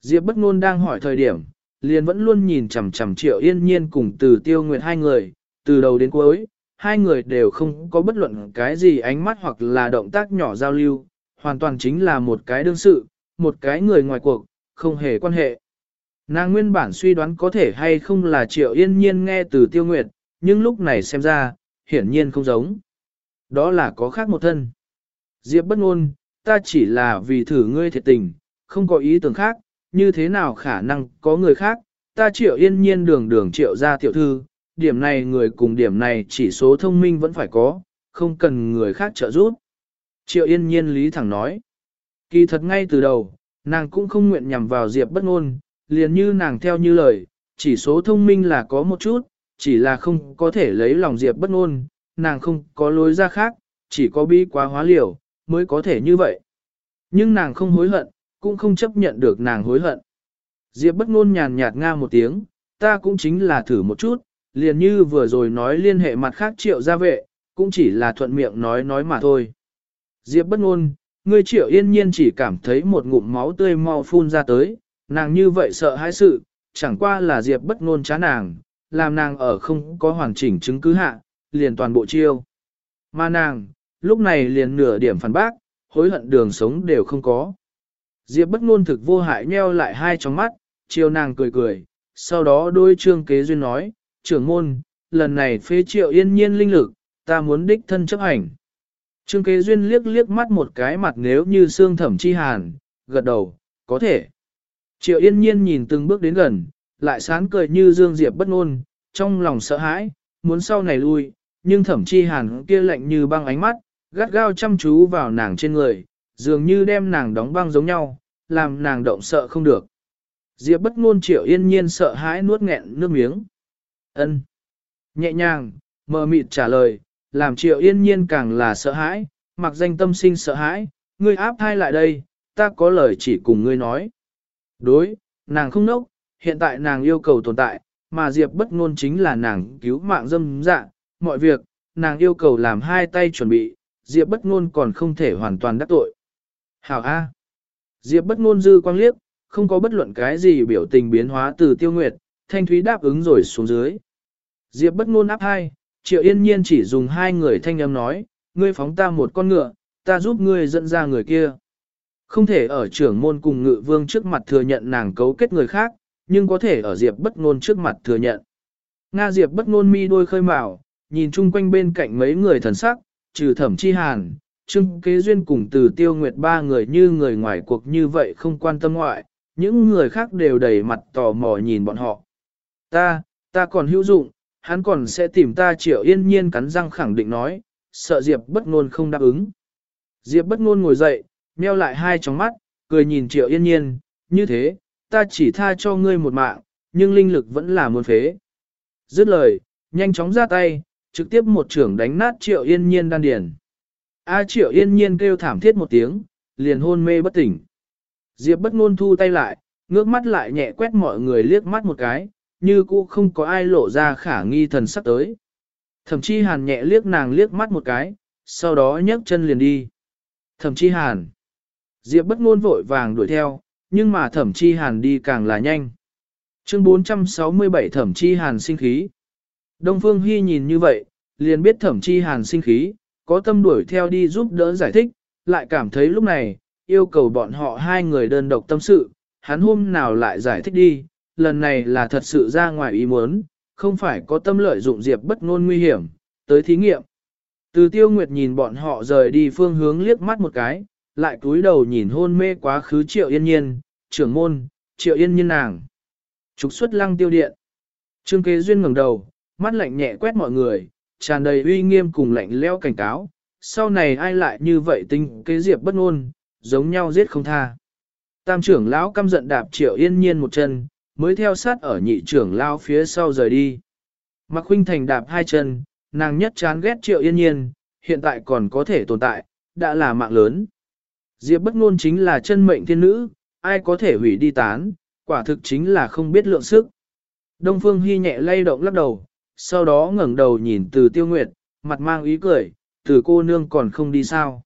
Diệp bất ngôn đang hỏi thời điểm, liền vẫn luôn nhìn chằm chằm triệu yên nhiên cùng từ tiêu nguyệt hai người, từ đầu đến cuối, hai người đều không có bất luận cái gì ánh mắt hoặc là động tác nhỏ giao lưu, hoàn toàn chính là một cái đương sự, một cái người ngoài cuộc, không hề quan hệ. Nàng nguyên bản suy đoán có thể hay không là triệu yên nhiên nghe từ tiêu nguyệt, nhưng lúc này xem ra, hiển nhiên không giống. Đó là có khác một thân. Diệp bất ngôn, ta chỉ là vì thử ngươi thiệt tình, không có ý tưởng khác, như thế nào khả năng có người khác, ta triệu yên nhiên đường đường triệu ra tiểu thư, điểm này người cùng điểm này chỉ số thông minh vẫn phải có, không cần người khác trợ giúp. Triệu yên nhiên lý thẳng nói, kỳ thật ngay từ đầu, nàng cũng không nguyện nhằm vào Diệp bất ngôn, liền như nàng theo như lời, chỉ số thông minh là có một chút, chỉ là không có thể lấy lòng Diệp bất ngôn, nàng không có lối ra khác, chỉ có bi quá hóa liều, mới có thể như vậy. Nhưng nàng không hối hận, cũng không chấp nhận được nàng hối hận. Diệp bất ngôn nhàn nhạt nga một tiếng, ta cũng chính là thử một chút, liền như vừa rồi nói liên hệ mặt khác triệu gia vệ, cũng chỉ là thuận miệng nói nói mà thôi. Diệp bất ngôn, ngươi triệu yên nhiên chỉ cảm thấy một ngụm máu tươi mau phun ra tới, nàng như vậy sợ hãi sự, chẳng qua là Diệp bất ngôn chán nàng, làm nàng ở không có hoàn chỉnh chứng cứ hạ, liền toàn bộ chiêu. Mà nàng, lúc này liền nửa điểm phản bác, hối hận đường sống đều không có. Diệp bất ngôn thực vô hại nheo lại hai tròng mắt, chiều nàng cười cười, sau đó đôi trương kế duyên nói, trưởng môn, lần này phế triệu yên nhiên linh lực, ta muốn đích thân chấp hành. Trương kế duyên liếc liếc mắt một cái mặt nếu như xương thẩm chi hàn, gật đầu, có thể. Triệu yên nhiên nhìn từng bước đến gần, lại sán cười như dương diệp bất ngôn, trong lòng sợ hãi, muốn sau này lui, nhưng thẩm chi hàn kia lạnh như băng ánh mắt, gắt gao chăm chú vào nàng trên người, dường như đem nàng đóng băng giống nhau, làm nàng động sợ không được. Diệp bất ngôn triệu yên nhiên sợ hãi nuốt nghẹn nước miếng. ân Nhẹ nhàng, mờ mịt trả lời, làm triệu yên nhiên càng là sợ hãi, mặc danh tâm sinh sợ hãi, ngươi áp thai lại đây, ta có lời chỉ cùng ngươi nói. Đối, nàng không nốc, hiện tại nàng yêu cầu tồn tại, mà Diệp bất ngôn chính là nàng cứu mạng dâm dạ, mọi việc, nàng yêu cầu làm hai tay chuẩn bị, Diệp bất ngôn còn không thể hoàn toàn đắc tội. Hảo A. Diệp bất ngôn dư quang liếc, không có bất luận cái gì biểu tình biến hóa từ tiêu nguyệt, thanh thúy đáp ứng rồi xuống dưới. Diệp bất ngôn áp hai, triệu yên nhiên chỉ dùng hai người thanh âm nói, ngươi phóng ta một con ngựa, ta giúp ngươi dẫn ra người kia. Không thể ở trưởng môn cùng ngự vương trước mặt thừa nhận nàng cấu kết người khác, nhưng có thể ở Diệp bất ngôn trước mặt thừa nhận. Nga Diệp bất ngôn mi đôi khơi mào, nhìn chung quanh bên cạnh mấy người thần sắc, trừ thẩm chi hàn, trưng kế duyên cùng từ tiêu nguyệt ba người như người ngoài cuộc như vậy không quan tâm ngoại, những người khác đều đầy mặt tò mò nhìn bọn họ. Ta, ta còn hữu dụng, hắn còn sẽ tìm ta triệu yên nhiên cắn răng khẳng định nói, sợ Diệp bất ngôn không đáp ứng. Diệp bất ngôn ngồi dậy, meo lại hai tròng mắt, cười nhìn triệu yên nhiên, như thế, ta chỉ tha cho ngươi một mạng, nhưng linh lực vẫn là muôn phế. Dứt lời, nhanh chóng ra tay, trực tiếp một trưởng đánh nát triệu yên nhiên đan điền. A triệu yên nhiên kêu thảm thiết một tiếng, liền hôn mê bất tỉnh. Diệp bất ngôn thu tay lại, ngước mắt lại nhẹ quét mọi người liếc mắt một cái, như cũ không có ai lộ ra khả nghi thần sắc tới. Thẩm chi hàn nhẹ liếc nàng liếc mắt một cái, sau đó nhấc chân liền đi. Thẩm chi hàn. Diệp bất ngôn vội vàng đuổi theo, nhưng mà thẩm chi hàn đi càng là nhanh. Chương 467 thẩm chi hàn sinh khí. Đông Phương Hy nhìn như vậy, liền biết thẩm chi hàn sinh khí, có tâm đuổi theo đi giúp đỡ giải thích, lại cảm thấy lúc này, yêu cầu bọn họ hai người đơn độc tâm sự, hắn hôm nào lại giải thích đi, lần này là thật sự ra ngoài ý muốn, không phải có tâm lợi dụng diệp bất ngôn nguy hiểm, tới thí nghiệm. Từ tiêu nguyệt nhìn bọn họ rời đi phương hướng liếc mắt một cái, lại cúi đầu nhìn hôn mê quá khứ triệu yên nhiên, trưởng môn, triệu yên nhiên nàng. Trục xuất lăng tiêu điện. Trương kế duyên ngẩng đầu, mắt lạnh nhẹ quét mọi người, tràn đầy uy nghiêm cùng lạnh leo cảnh cáo. Sau này ai lại như vậy tinh kế diệp bất ngôn, giống nhau giết không tha. Tam trưởng lão căm giận đạp triệu yên nhiên một chân, mới theo sát ở nhị trưởng lao phía sau rời đi. Mạc Khuynh Thành đạp hai chân, nàng nhất chán ghét triệu yên nhiên, hiện tại còn có thể tồn tại, đã là mạng lớn. Diệp bất ngôn chính là chân mệnh thiên nữ, ai có thể hủy đi tán, quả thực chính là không biết lượng sức. Đông Phương Hy nhẹ lay động lắc đầu, sau đó ngẩng đầu nhìn từ tiêu nguyệt, mặt mang ý cười, từ cô nương còn không đi sao.